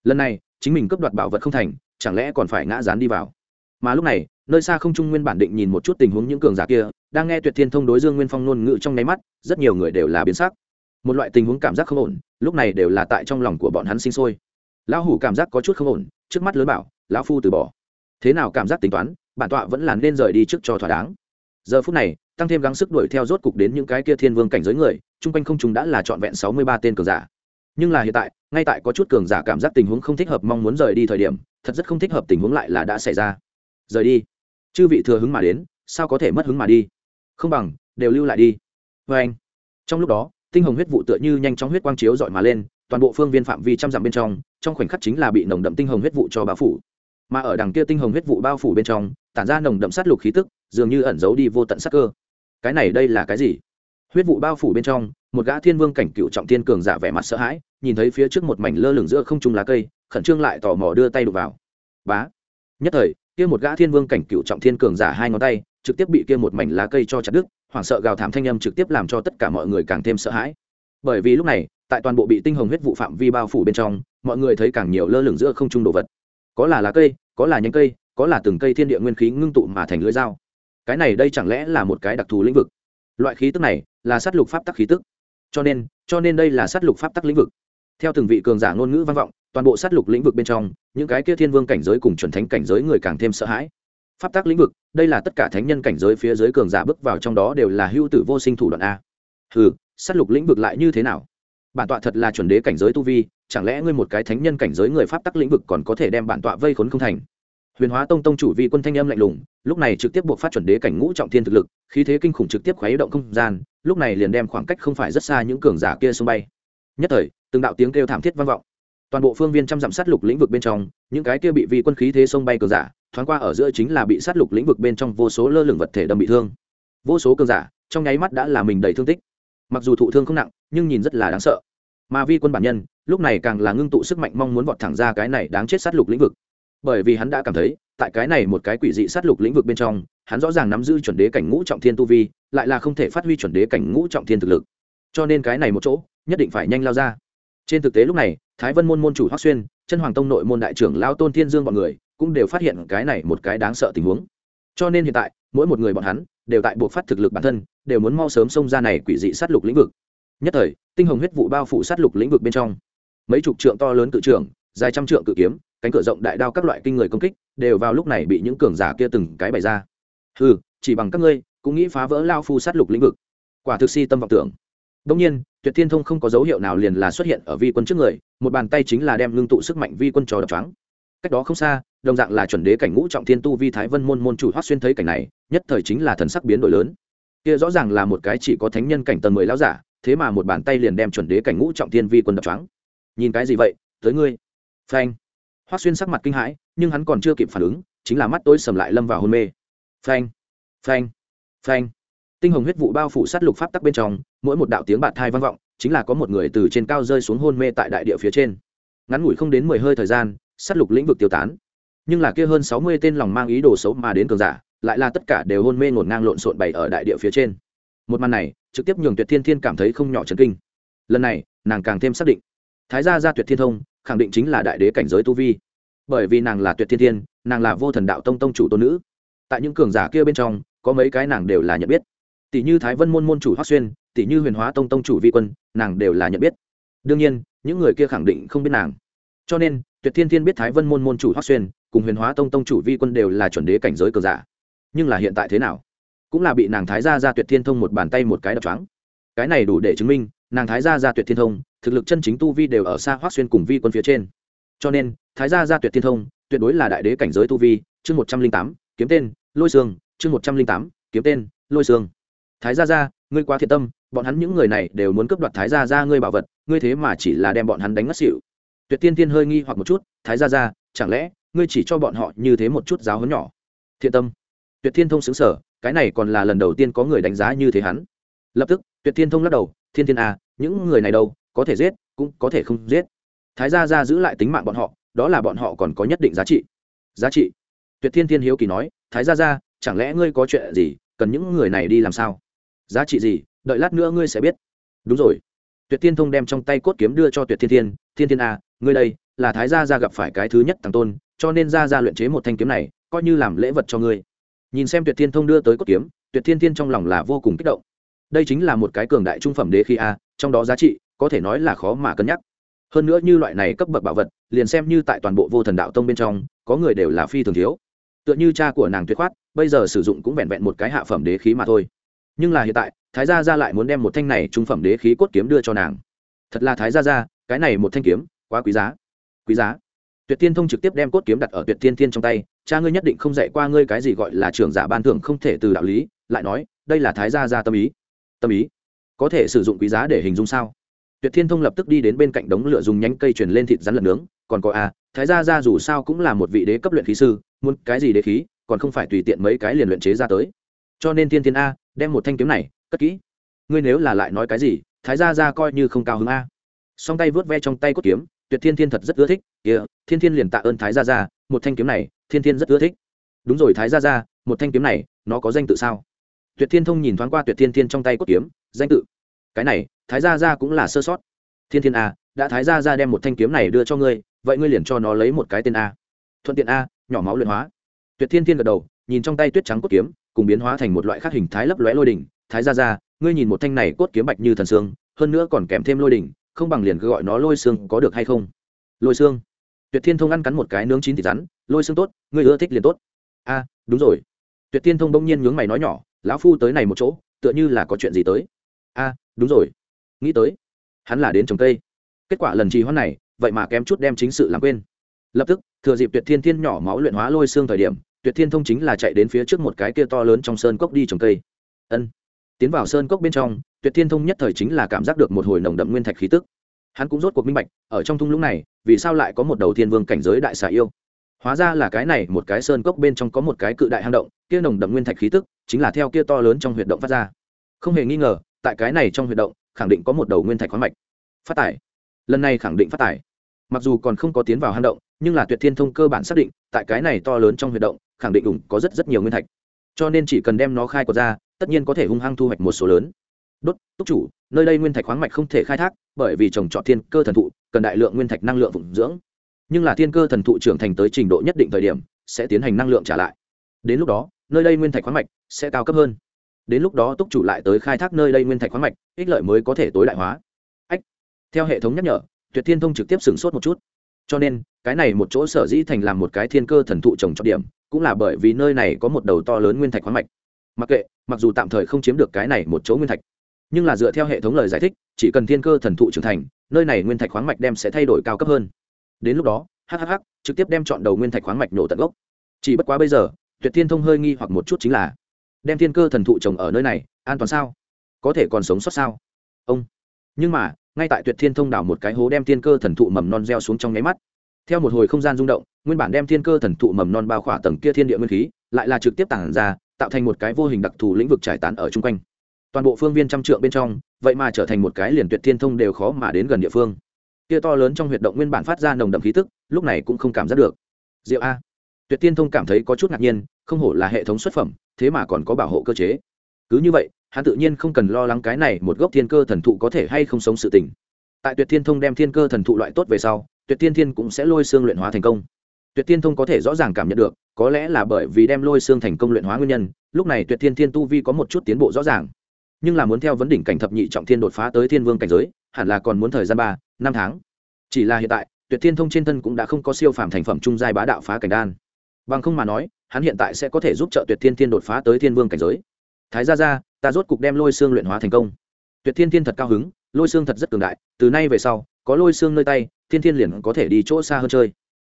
Lần này, chính mình cướp đoạt bảo vật không thành, chẳng lẽ còn phải ngã rán đi vào? Mà lúc này, nơi xa không trung nguyên bản định nhìn một chút tình huống những cường giả kia, đang nghe tuyệt thiên thông đối dương nguyên phong ngôn ngữ trong nháy mắt, rất nhiều người đều là biến sắc một loại tình huống cảm giác không ổn, lúc này đều là tại trong lòng của bọn hắn sinh sôi. Lão hủ cảm giác có chút không ổn, trước mắt lớn bảo, lão phu từ bỏ. Thế nào cảm giác tính toán, bản tọa vẫn là nên rời đi trước cho thỏa đáng. Giờ phút này, tăng thêm gắng sức đuổi theo rốt cục đến những cái kia thiên vương cảnh giới người, chung quanh không chúng đã là trọn vẹn sáu mươi ba tên cường giả. Nhưng là hiện tại, ngay tại có chút cường giả cảm giác tình huống không thích hợp mong muốn rời đi thời điểm, thật rất không thích hợp tình huống lại là đã xảy ra. Rời đi. Chư vị thừa hứng mà đến, sao có thể mất hứng mà đi? Không bằng, đều lưu lại đi. Vê anh trong lúc đó tinh hồng huyết vụ tựa như nhanh chóng huyết quang chiếu dọi mà lên, toàn bộ phương viên phạm vi trăm dặm bên trong trong khoảnh khắc chính là bị nồng đậm tinh hồng huyết vụ cho bao phủ. Mà ở đằng kia tinh hồng huyết vụ bao phủ bên trong, tản ra nồng đậm sát lục khí tức, dường như ẩn giấu đi vô tận sát cơ. Cái này đây là cái gì? Huyết vụ bao phủ bên trong, một gã thiên vương cảnh cựu trọng thiên cường giả vẻ mặt sợ hãi, nhìn thấy phía trước một mảnh lơ lửng giữa không trung lá cây, khẩn trương lại tò mò đưa tay đục vào. Bá! Nhất thời, kia một gã thiên vương cảnh cựu trọng thiên cường giả hai ngón tay, trực tiếp bị kia một mảnh lá cây cho chặt đứt hoảng sợ gào thảm thanh âm trực tiếp làm cho tất cả mọi người càng thêm sợ hãi. Bởi vì lúc này, tại toàn bộ bị tinh hồng huyết vụ phạm vi bao phủ bên trong, mọi người thấy càng nhiều lơ lửng giữa không trung đồ vật. Có là lá cây, có là nhánh cây, có là từng cây thiên địa nguyên khí ngưng tụ mà thành lưỡi dao. Cái này đây chẳng lẽ là một cái đặc thù lĩnh vực? Loại khí tức này là sát lục pháp tắc khí tức. Cho nên cho nên đây là sát lục pháp tắc lĩnh vực. Theo từng vị cường giả ngôn ngữ vang vọng, toàn bộ sát lục lĩnh vực bên trong, những cái kia thiên vương cảnh giới cùng chuẩn thánh cảnh giới người càng thêm sợ hãi pháp Tác lĩnh vực, đây là tất cả thánh nhân cảnh giới phía dưới cường giả bước vào trong đó đều là hưu tử vô sinh thủ đoạn a. Ừ sát lục lĩnh vực lại như thế nào? Bản tọa thật là chuẩn đế cảnh giới tu vi, chẳng lẽ ngươi một cái thánh nhân cảnh giới người pháp tắc lĩnh vực còn có thể đem bản tọa vây khốn không thành? Huyền hóa tông tông chủ vi quân thanh âm lạnh lùng, lúc này trực tiếp buộc phát chuẩn đế cảnh ngũ trọng thiên thực lực, khí thế kinh khủng trực tiếp khuấy động không gian, lúc này liền đem khoảng cách không phải rất xa những cường giả kia xông bay. Nhất thời, từng đạo tiếng kêu thảm thiết vang vọng. Toàn bộ phương viên trăm dặm sát lục lĩnh vực bên trong, những cái kia bị vi quân khí thế xông bay cường giả thoáng qua ở giữa chính là bị sát lục lĩnh vực bên trong vô số lơ lửng vật thể đâm bị thương. Vô số cường giả, trong nháy mắt đã là mình đầy thương tích. Mặc dù thụ thương không nặng, nhưng nhìn rất là đáng sợ. Mà vi quân bản nhân, lúc này càng là ngưng tụ sức mạnh mong muốn vọt thẳng ra cái này đáng chết sát lục lĩnh vực. Bởi vì hắn đã cảm thấy, tại cái này một cái quỷ dị sát lục lĩnh vực bên trong, hắn rõ ràng nắm giữ chuẩn đế cảnh ngũ trọng thiên tu vi, lại là không thể phát huy chuẩn đế cảnh ngũ trọng thiên thực lực. Cho nên cái này một chỗ, nhất định phải nhanh lao ra. Trên thực tế lúc này, thái vân môn môn chủ hoác xuyên, chân hoàng tông nội môn đại trưởng lao tôn thiên dương b ọ n người cũng đều phát hiện cái này một cái đáng sợ tình huống. Cho nên hiện tại, mỗi một người bọn hắn đều tại buộc phát thực lực bản thân, đều muốn mau sớm xông ra này quỷ dị sát lục lĩnh vực. Nhất thời, tinh hồng huyết vụ bao phủ sát lục lĩnh vực bên trong. Mấy chục trượng to lớn cự trưởng, dài trăm trượng cự kiếm, cánh cửa rộng đại đao các loại kinh người công kích, đều vào lúc này bị những cường giả kia từng cái bày ra. Ừ chỉ bằng các ngươi, cũng nghĩ phá vỡ lao phu sát lục lĩnh vực. Quả thực si tâm vọng tưởng. Đông nhiên, tuyệt thiên thông không có dấu hiệu nào liền là xuất hiện ở vi quân trước người, một bàn tay chính là đem ngưng tụ sức mạnh vi quân trò đập trắng cách đó không xa, đồng dạng là chuẩn đế cảnh ngũ trọng thiên tu vi thái vân môn môn chủ hoác xuyên thấy cảnh này, nhất thời chính là thần sắc biến đổi lớn. Kia rõ ràng là một cái chỉ có thánh nhân cảnh tầng mười lão giả, thế mà một bàn tay liền đem chuẩn đế cảnh ngũ trọng thiên vi quân đập trắng nhìn cái gì vậy? Tới ngươi. Phanh. Hoác xuyên sắc mặt kinh hãi, nhưng hắn còn chưa kịp phản ứng, chính là mắt tôi sầm lại lâm vào hôn mê. Phanh. Phanh. Phanh. Tinh hồng huyết vụ bao phủ sát lục pháp tắc bên trong, mỗi một đạo tiếng bạt thai vang vọng, chính là có một người từ trên cao rơi xuống hôn mê tại đại địa phía trên. Ngắn ngủi không đến mười hơi thời gian sát lục lĩnh vực tiêu tán. Nhưng là kia hơn sáu mươi tên lòng mang ý đồ xấu mà đến cường giả, lại là tất cả đều hôn mê ngổn ngang lộn xộn bày ở đại địa phía trên. Một màn này, trực tiếp nhường tuyệt thiên thiên cảm thấy không nhỏ chấn kinh. Lần này, nàng càng thêm xác định. Thái gia gia tuyệt thiên thông, khẳng định chính là đại đế cảnh giới tu vi. Bởi vì nàng là tuyệt thiên thiên, nàng là vô thần đạo tông tông chủ tôn nữ. Tại những cường giả kia bên trong, có mấy cái nàng đều là nhận biết. Tỷ như thái vân môn môn chủ hoác xuyên, tỷ như huyền hóa tông tông chủ vi quân, nàng đều là nhận biết. Đương nhiên, những người kia khẳng định không biết nàng. Cho nên tuyệt thiên thiên biết thái vân môn môn chủ Hoắc xuyên cùng huyền hóa tông tông chủ vi quân đều là chuẩn đế cảnh giới cờ giả. Nhưng là hiện tại thế nào? Cũng là bị nàng thái gia ra tuyệt thiên thông một bàn tay một cái đập trắng cái này đủ để chứng minh, nàng thái gia ra tuyệt thiên thông, thực lực chân chính tu vi đều ở xa Hoắc xuyên cùng vi quân phía trên. Cho nên, thái gia gia tuyệt thiên thông tuyệt đối là đại đế cảnh giới tu vi, chương một trăm linh tám, kiếm tên, lôi xương, chương một trăm linh tám, kiếm tên, lôi xương. Thái gia gia, ngươi quá thiện tâm, bọn hắn những người này đều muốn cướp đoạt thái gia gia ngươi bảo vật, ngươi thế mà chỉ là đem bọn hắn đánh ngất xỉu tuyệt tiên tiên hơi nghi hoặc một chút, thái gia gia, chẳng lẽ ngươi chỉ cho bọn họ như thế một chút giáo hấn nhỏ? Thiện tâm. Tuyệt thiên thông xứng sở cái này còn là lần đầu tiên có người đánh giá như thế hắn. Lập tức, tuyệt thiên thông lắc đầu, thiên thiên à những người này đâu, có thể giết, cũng có thể không giết. Thái gia gia giữ lại tính mạng bọn họ, đó là bọn họ còn có nhất định giá trị. Giá trị? Tuyệt thiên thiên hiếu kỳ nói, thái gia gia, chẳng lẽ ngươi có chuyện gì, cần những người này đi làm sao? Giá trị gì, đợi lát nữa ngươi sẽ biết. Đúng rồi. Tuyệt thiên thông đem trong tay cốt kiếm đưa cho tuyệt thiên thiên thiên thiên a ngươi đây, là thái gia gia gặp phải cái thứ nhất thằng tôn, cho nên gia gia luyện chế một thanh kiếm này, coi như làm lễ vật cho ngươi. Nhìn xem tuyệt thiên thông đưa tới cốt kiếm, tuyệt thiên thiên trong lòng là vô cùng kích động. Đây chính là một cái cường đại trung phẩm đế khí a, trong đó giá trị, có thể nói là khó mà cân nhắc. Hơn nữa như loại này cấp bậc bảo vật, liền xem như tại toàn bộ vô thần đạo tông bên trong, có người đều là phi thường thiếu. Tựa như cha của nàng tuyệt khoát, bây giờ sử dụng cũng vẹn vẹn một cái hạ phẩm đế khí mà thôi. Nhưng là hiện tại, thái gia gia lại muốn đem một thanh này trung phẩm đế khí cốt kiếm đưa cho nàng. Thật là thái gia gia, cái này một thanh kiếm quá quý giá. Quý giá. Tuyệt tiên thông trực tiếp đem cốt kiếm đặt ở tuyệt tiên thiên trong tay cha ngươi nhất định không dạy qua ngươi cái gì gọi là trưởng giả ban thưởng không thể từ đạo lý lại nói đây là thái gia gia tâm ý. Tâm ý? Có thể sử dụng quý giá để hình dung sao? Tuyệt thiên thông lập tức đi đến bên cạnh đống lửa dùng nhánh cây truyền lên thịt rắn lật nướng còn có a à, thái gia gia dù sao cũng là một vị đế cấp luyện khí sư muốn cái gì đế khí còn không phải tùy tiện mấy cái liền luyện chế ra tới. Cho nên thiên thiên a đem một thanh kiếm này cất kỹ. Ngươi nếu là lại nói cái gì thái gia gia coi như không cao hứng a. Song tay vớt ve trong tay cốt kiếm tuyệt thiên thiên thật rất ưa thích kia、yeah, thiên thiên liền tạ ơn thái gia gia một thanh kiếm này thiên thiên rất ưa thích. Đúng rồi thái gia gia một thanh kiếm này nó có danh tự sao? Tuyệt thiên thông nhìn thoáng qua tuyệt thiên thiên trong tay cốt kiếm danh tự. Cái này thái gia gia cũng là sơ sót. Thiên thiên a đã thái gia gia đem một thanh kiếm này đưa cho ngươi vậy ngươi liền cho nó lấy một cái tên a. Thuận tiện a nhỏ máu luyện hóa. Tuyệt thiên thiên gật đầu nhìn trong tay tuyết trắng cốt kiếm cùng biến hóa thành một loại khác hình thái lấp lóe lôi đỉnh. Thái gia gia ngươi nhìn một thanh này cốt kiếm bạch như thần xương hơn nữa còn kèm thêm lôi đỉnh không bằng liền cứ gọi nó lôi xương có được hay không? Lôi xương? Tuyệt thiên thông ăn cắn một cái nướng chín thịt rắn, lôi xương tốt người ưa thích liền tốt. A, đúng rồi. Tuyệt thiên thông bỗng nhiên nhướng mày nói nhỏ, lão phu tới này một chỗ, tựa như là có chuyện gì tới. A, đúng rồi. Nghĩ tới. Hắn là đến trồng cây. Kết quả lần trì hoãn này, vậy mà kém chút đem chính sự làm quên. Lập tức, thừa dịp tuyệt thiên thiên nhỏ máu luyện hóa lôi xương thời điểm, tuyệt thiên thông chính là chạy đến phía trước một cái kia to lớn trong sơn cốc đi trồng cây. Ân. Tiến vào sơn cốc bên trong tuyệt thiên thông nhất thời chính là cảm giác được một hồi nồng đậm nguyên thạch khí tức. Hắn cũng rốt cuộc minh bạch, ở trong thung lũng này, vì sao lại có một đầu thiên vương cảnh giới đại xà yêu? Hóa ra là cái này, một cái sơn cốc bên trong có một cái cự đại hang động, kia nồng đậm nguyên thạch khí tức, chính là theo kia to lớn trong huyệt động phát ra. Không hề nghi ngờ, tại cái này trong huyệt động, khẳng định có một đầu nguyên thạch khoáng mạch. Phát tải lần này khẳng định phát tải mặc dù còn không có tiến vào hang động, nhưng là tuyệt thiên thông cơ bản xác định, tại cái này to lớn trong huyệt động, khẳng định ủng có rất rất nhiều nguyên thạch. Cho nên chỉ cần đem nó khai quật ra, tất nhiên có thể hung hăng thu hoạch một số lớn đốt, túc chủ, nơi đây nguyên thạch khoáng mạch không thể khai thác, bởi vì trồng trọt thiên cơ thần thụ, cần đại lượng nguyên thạch năng lượng phụng dưỡng. Nhưng là thiên cơ thần thụ trưởng thành tới trình độ nhất định thời điểm, sẽ tiến hành năng lượng trả lại. Đến lúc đó, nơi đây nguyên thạch khoáng mạch sẽ cao cấp hơn. Đến lúc đó túc chủ lại tới khai thác nơi đây nguyên thạch khoáng mạch, ích lợi mới có thể tối đại hóa. Ách, theo hệ thống nhắc nhở, tuyệt thiên thông trực tiếp sửng sốt một chút. Cho nên, cái này một chỗ sở dĩ thành làm một cái thiên cơ thần thụ trồng trọt điểm, cũng là bởi vì nơi này có một đầu to lớn nguyên thạch khoáng mạch. Mặc kệ, mặc dù tạm thời không chiếm được cái này một chỗ nguyên thạch nhưng là dựa theo hệ thống lời giải thích, chỉ cần thiên cơ thần thụ trưởng thành, nơi này nguyên thạch khoáng mạch đem sẽ thay đổi cao cấp hơn. Đến lúc đó hhh trực tiếp đem chọn đầu nguyên thạch khoáng mạch nổ tận gốc. Chỉ bất quá bây giờ, tuyệt thiên thông hơi nghi hoặc một chút chính là, đem thiên cơ thần thụ trồng ở nơi này, an toàn sao? Có thể còn sống sót sao? Ông. Nhưng mà, ngay tại tuyệt thiên thông đảo một cái hố đem thiên cơ thần thụ mầm non reo xuống trong nháy mắt. Theo một hồi không gian rung động, nguyên bản đem thiên cơ thần thụ mầm non bao khỏa tầng kia thiên địa nguyên khí, lại là trực tiếp tản ra, tạo thành một cái vô hình đặc thù lĩnh vực trải tán ở chung quanh toàn bộ phương viên trăm trượng bên trong, vậy mà trở thành một cái liền tuyệt thiên thông đều khó mà đến gần địa phương. Kia to lớn trong huyệt động nguyên bản phát ra nồng đậm khí tức, lúc này cũng không cảm giác được. Diệu a. Tuyệt thiên thông cảm thấy có chút ngạc nhiên, không hổ là hệ thống xuất phẩm, thế mà còn có bảo hộ cơ chế. Cứ như vậy, hắn tự nhiên không cần lo lắng cái này một gốc thiên cơ thần thụ có thể hay không sống sự tình. Tại tuyệt thiên thông đem thiên cơ thần thụ loại tốt về sau, tuyệt thiên thiên cũng sẽ lôi xương luyện hóa thành công. Tuyệt thiên thông có thể rõ ràng cảm nhận được, có lẽ là bởi vì đem lôi xương thành công luyện hóa nguyên nhân, lúc này tuyệt thiên thiên tu vi có một chút tiến bộ rõ ràng nhưng là muốn theo vấn đỉnh cảnh thập nhị trọng thiên đột phá tới thiên vương cảnh giới, hẳn là còn muốn thời gian ba, năm tháng. Chỉ là hiện tại, tuyệt thiên thông trên thân cũng đã không có siêu phàm thành phẩm trung giai bá đạo phá cảnh đan. Bằng không mà nói, hắn hiện tại sẽ có thể giúp trợ tuyệt thiên thiên đột phá tới thiên vương cảnh giới. Thái ra ra ta rốt cục đem lôi xương luyện hóa thành công. Tuyệt thiên thiên thật cao hứng, lôi xương thật rất cường đại, từ nay về sau, có lôi xương nơi tay, thiên thiên liền có thể đi chỗ xa hơn chơi.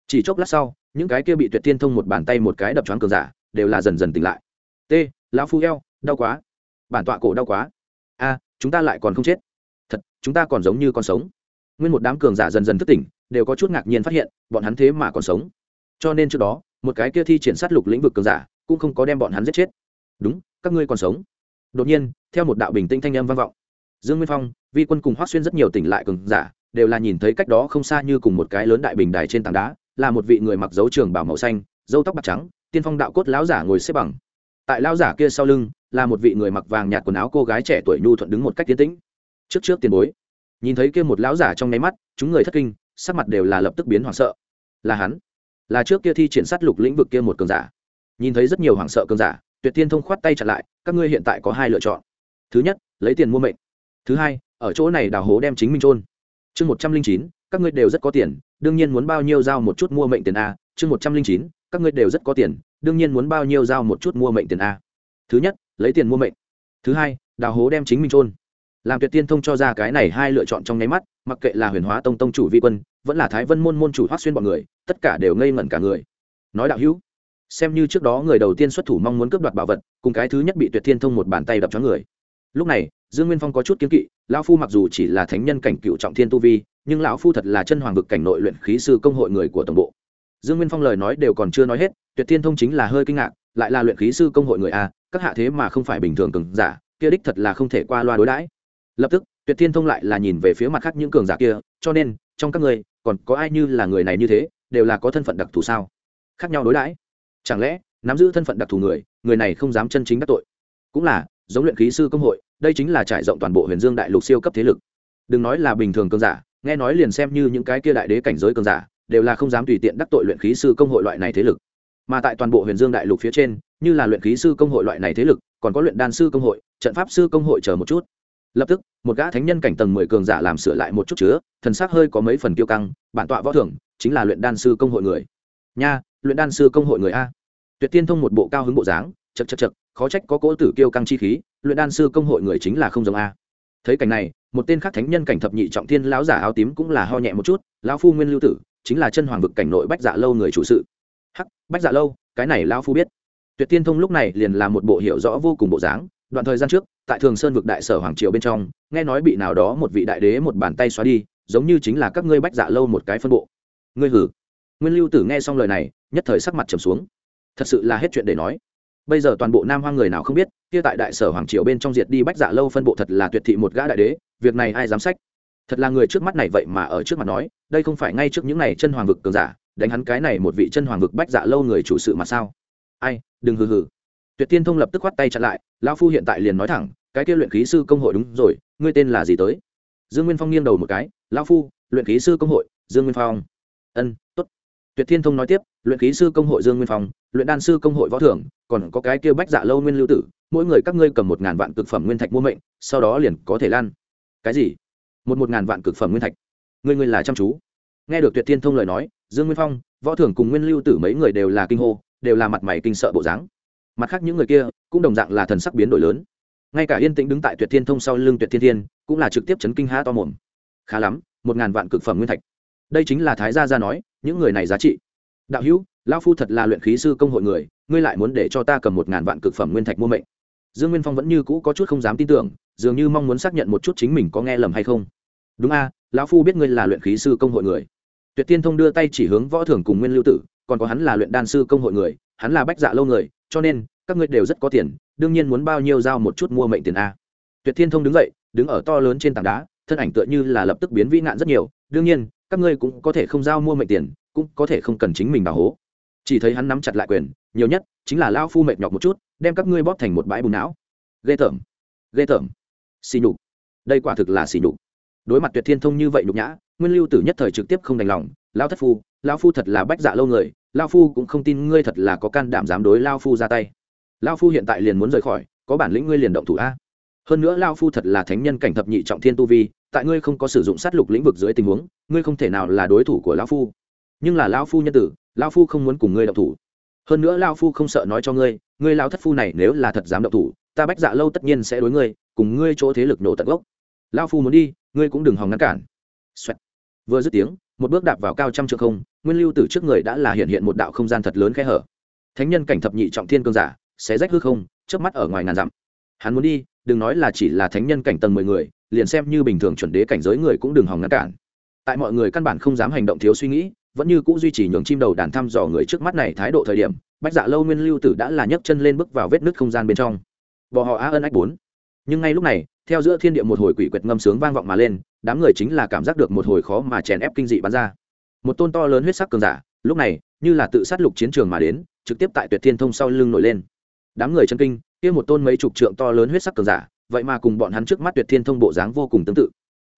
Chỉ chốc lát sau, những cái kia bị tuyệt thiên thông một bàn tay một cái đập choáng cường giả, đều là dần dần tỉnh lại. T, lão phu eo, đau quá bản tọa cổ đau quá. A, chúng ta lại còn không chết. Thật, chúng ta còn giống như còn sống. Nguyên một đám cường giả dần dần thức tỉnh, đều có chút ngạc nhiên phát hiện, bọn hắn thế mà còn sống. Cho nên trước đó, một cái kia thi triển sát lục lĩnh vực cường giả cũng không có đem bọn hắn giết chết. Đúng, các ngươi còn sống. Đột nhiên, theo một đạo bình tĩnh thanh âm vang vọng. Dương nguyên phong, vi quân cùng hoác xuyên rất nhiều tỉnh lại cường giả, đều là nhìn thấy cách đó không xa như cùng một cái lớn đại bình đài trên tảng đá, là một vị người mặc dấu trường bảo màu xanh dâu tóc bạc trắng, tiên phong đạo cốt lão giả ngồi xếp bằng. Tại lão giả kia sau lưng là một vị người mặc vàng nhạt quần áo cô gái trẻ tuổi nhu thuận đứng một cách tiến tĩnh. Trước trước tiền bối. Nhìn thấy kia một lão giả trong nháy mắt, chúng người thất kinh, sắc mặt đều là lập tức biến hoảng sợ. Là hắn. Là trước kia thi triển sát lục lĩnh vực kia một cường giả. Nhìn thấy rất nhiều hoảng sợ cường giả, tuyệt tiên thông khoát tay chặt lại, các ngươi hiện tại có hai lựa chọn. Thứ nhất, lấy tiền mua mệnh. Thứ hai, ở chỗ này đào hố đem chính mình trôn chương một trăm linh chín, các ngươi đều rất có tiền, đương nhiên muốn bao nhiêu giao một chút mua mệnh tiền a. Chương một trăm linh chín, các ngươi đều rất có tiền, đương nhiên muốn bao nhiêu giao một chút mua mệnh tiền a. Thứ nhất lấy tiền mua mệnh. Thứ hai, đào hố đem chính mình trôn làm tuyệt tiên thông cho ra cái này hai lựa chọn trong nháy mắt, mặc kệ là huyền hóa tông tông chủ vi quân, vẫn là thái vân môn môn chủ hoác xuyên b ọ n người, tất cả đều ngây ngẩn cả người. Nói đạo hữu, xem như trước đó người đầu tiên xuất thủ mong muốn cướp đoạt bảo vật, cùng cái thứ nhất bị tuyệt thiên thông một bàn tay đập cho người. Lúc này, dương nguyên phong có chút kiếm kỵ, lão phu mặc dù chỉ là thánh nhân cảnh cựu trọng thiên tu vi, nhưng lão phu thật là chân hoàng vực cảnh nội luyện khí sư công hội người của tổng bộ. Dương nguyên phong lời nói đều còn chưa nói hết, tuyệt thiên thông chính là hơi kinh ngạc, lại là luyện khí sư công hội người a các hạ thế mà không phải bình thường cường giả, kia đích thật là không thể qua loa đối đãi. Lập tức, tuyệt thiên thông lại là nhìn về phía mặt khác những cường giả kia, cho nên, trong các ngươi còn có ai như là người này như thế, đều là có thân phận đặc thù sao? Khác nhau đối đãi. Chẳng lẽ, nắm giữ thân phận đặc thù người người này không dám chân chính đắc tội? Cũng là, giống luyện khí sư công hội, đây chính là trải rộng toàn bộ huyền dương đại lục siêu cấp thế lực. Đừng nói là bình thường cường giả, nghe nói liền xem như những cái kia đại đế cảnh giới cường giả, đều là không dám tùy tiện đắc tội luyện khí sư công hội loại này thế lực mà tại toàn bộ huyền dương đại lục phía trên, như là luyện khí sư công hội loại này thế lực, còn có luyện đan sư công hội, trận pháp sư công hội chờ một chút. Lập tức, một gã thánh nhân cảnh tầng mười cường giả làm sửa lại một chút chứa, thần sắc hơi có mấy phần kiêu căng, bản tọa võ thưởng chính là luyện đan sư công hội người. Nha, luyện đan sư công hội người a. Tuyệt tiên thông một bộ cao hứng bộ dáng chật chật chật khó trách có cỗ tử kiêu căng chi khí, luyện đan sư công hội người chính là không giống a. Thấy cảnh này, một tên khác thánh nhân cảnh thập nhị trọng thiên lão giả áo tím cũng là ho nhẹ một chút, lão phu nguyên lưu tử, chính là chân hoàng vực cảnh nội bách dạ lâu người chủ sự bách dạ lâu, cái này lão phu biết. Tuyệt tiên thông lúc này liền là một bộ hiểu rõ vô cùng bộ dáng. Đoạn thời gian trước, tại thường sơn vực đại sở hoàng triều bên trong, nghe nói bị nào đó một vị đại đế một bàn tay xóa đi, giống như chính là các ngươi bách dạ lâu một cái phân bộ. Ngươi hử? Nguyên lưu tử nghe xong lời này, nhất thời sắc mặt trầm xuống. Thật sự là hết chuyện để nói. Bây giờ toàn bộ nam hoang người nào không biết, kia tại đại sở hoàng triều bên trong diệt đi bách dạ lâu phân bộ thật là tuyệt thị một gã đại đế, việc này ai dám sách? Thật là người trước mắt này vậy mà ở trước mặt nói, đây không phải ngay trước những này chân hoàng vực cường giả đánh hắn cái này một vị chân hoàng vực bách dạ lâu người chủ sự mà sao? Ai, đừng hừ hừ. Tuyệt tiên thông lập tức khoát tay chặn lại, lão phu hiện tại liền nói thẳng, cái kia luyện khí sư công hội đúng rồi, ngươi tên là gì tới? Dương nguyên phong nghiêng đầu một cái, lão phu, luyện khí sư công hội, dương nguyên phong. Ân t ố t tuyệt thiên thông nói tiếp, luyện khí sư công hội dương nguyên phong, luyện đan sư công hội võ thưởng, còn có cái kia bách dạ lâu nguyên lưu tử, mỗi người các ngươi cầm một ngàn vạn cực phẩm nguyên thạch mua mệnh, sau đó liền có thể lan. Cái gì? Một một ngàn vạn cực phẩm nguyên thạch. Ngươi ngươi là chăm chú nghe được tuyệt thiên thông lời nói, dương nguyên phong, võ thưởng cùng nguyên lưu tử mấy người đều là kinh hô, đều là mặt mày kinh sợ bộ dáng. Mặt khác những người kia, cũng đồng dạng là thần sắc biến đổi lớn. Ngay cả yên tĩnh đứng tại tuyệt thiên thông sau lưng tuyệt thiên thiên, cũng là trực tiếp chấn kinh há to mồm. Khá lắm, một ngàn vạn cực phẩm nguyên thạch. Đây chính là thái gia gia nói, những người này giá trị. Đạo hữu lao phu thật là luyện khí sư công hội người, ngươi lại muốn để cho ta cầm một ngàn vạn cực phẩm nguyên thạch mua mệnh. Dương nguyên phong vẫn như cũ có chút không dám tin tưởng, dường như mong muốn xác nhận một chút chính mình có nghe lầm hay không. Đúng a, lão phu biết ngươi là luyện khí sư công hội người tuyệt tiên thông đưa tay chỉ hướng võ thưởng cùng nguyên lưu tử, còn có hắn là luyện đan sư công hội người, hắn là bách dạ lâu người, cho nên, các ngươi đều rất có tiền, đương nhiên muốn bao nhiêu giao một chút mua mệnh tiền a. Tuyệt thiên thông đứng dậy, đứng ở to lớn trên tảng đá, thân ảnh tựa như là lập tức biến vĩ nạn rất nhiều, đương nhiên, các ngươi cũng có thể không giao mua mệnh tiền, cũng có thể không cần chính mình bảo hố chỉ thấy hắn nắm chặt lại quyền, nhiều nhất chính là lao phu mệt nhọc một chút, đem các ngươi bóp thành một bãi bùn não. Ghê tởm ghê tởm. Xì nhục. Đây quả thực là xì nhục. Đối mặt tuyệt thiên thông như vậy nhục nhã nguyên lưu tử nhất thời trực tiếp không đành lòng lao thất phu lao phu thật là bách dạ lâu người lao phu cũng không tin ngươi thật là có can đảm dám đối lao phu ra tay. Lao phu hiện tại liền muốn rời khỏi, có bản lĩnh ngươi liền động thủ a. Hơn nữa lao phu thật là thánh nhân cảnh thập nhị trọng thiên tu vi, tại ngươi không có sử dụng sát lục lĩnh vực dưới tình huống, ngươi không thể nào là đối thủ của lao phu. Nhưng là lao phu nhân tử lao phu không muốn cùng ngươi động thủ. Hơn nữa lao phu không sợ nói cho ngươi ngươi lao thất phu này nếu là thật dám động thủ, ta bách dạ lâu tất nhiên sẽ đối ngươi, cùng ngươi chỗ thế lực nổ tận gốc. Lao phu muốn đi, ngươi cũng đừng hòng ngăn cản、Xoẹt vừa dứt tiếng, một bước đạp vào cao trăm trượng không, nguyên lưu từ trước người đã là hiện hiện một đạo không gian thật lớn khe hở. Thánh nhân cảnh thập nhị trọng thiên cương giả sẽ rách hư không trước mắt ở ngoài ngàn dặm. Hắn muốn đi, đừng nói là chỉ là thánh nhân cảnh tầng mười người, liền xem như bình thường chuẩn đế cảnh giới người cũng đừng hòng ngăn cản. Tại mọi người căn bản không dám hành động thiếu suy nghĩ, vẫn như cũ duy trì nhường chim đầu đàn thăm dò người trước mắt này thái độ thời điểm, bách dạ lâu nguyên lưu tử đã là nhấc chân lên bước vào vết nứt không gian bên trong. Bò họ á ân ách bốn. Nhưng ngay lúc này, theo giữa thiên địa một hồi quỷ quyệt ngâm sướng vang vọng mà lên đám người chính là cảm giác được một hồi khó mà chèn ép kinh dị bắn ra. Một tôn to lớn huyết sắc cường giả, lúc này, như là tự sát lục chiến trường mà đến, trực tiếp tại tuyệt thiên thông sau lưng nổi lên. Đám người chân kinh, kia một tôn mấy chục trượng to lớn huyết sắc cường giả, vậy mà cùng bọn hắn trước mắt tuyệt thiên thông bộ dáng vô cùng tương tự.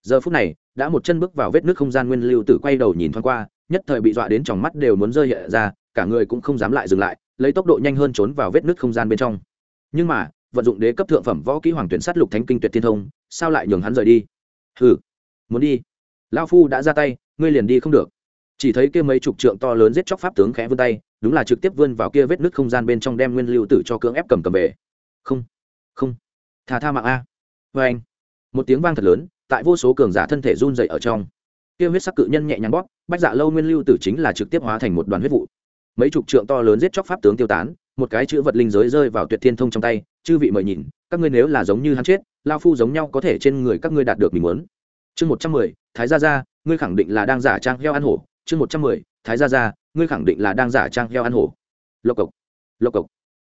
Giờ phút này, đã một chân bước vào vết nước không gian nguyên lưu tử quay đầu nhìn thoáng qua, nhất thời bị dọa đến tròng mắt đều muốn rơi hiện ra, cả người cũng không dám lại dừng lại, lấy tốc độ nhanh hơn trốn vào vết nước không gian bên trong. Nhưng mà, vận dụng đế cấp thượng phẩm võ kỹ hoàng tuyển sát lục thánh kinh tuyệt thiên thông, sao lại nhường hắn rời đi? Hừ muốn đi. Lao phu đã ra tay, ngươi liền đi không được. Chỉ thấy kia mấy chục trượng to lớn giết chóc pháp tướng khẽ vươn tay, đúng là trực tiếp vươn vào kia vết nứt không gian bên trong đem nguyên lưu tử cho cưỡng ép cầm cầm về. Không không. Thà tha mạng a. Vê anh, một tiếng vang thật lớn, tại vô số cường giả thân thể run dậy ở trong. Kia huyết sắc cự nhân nhẹ nhàng bóp, bách dạ lâu nguyên lưu tử chính là trực tiếp hóa thành một đoàn huyết vụ. Mấy chục trượng to lớn giết chóc pháp tướng tiêu tán, một cái chữ vật linh giới rơi vào tuyệt thiên thông trong tay, chư vị mời nhìn, các ngươi nếu là giống như hắn chết lao phu giống nhau có thể trên người các ngươi đạt được mình muốn chương một trăm mười, thái gia gia, ngươi khẳng định là đang giả trang heo ăn hổ. Chương một trăm mười, thái gia gia, ngươi khẳng định là đang giả trang heo ăn hổ. Lộc cộc lộc cộc.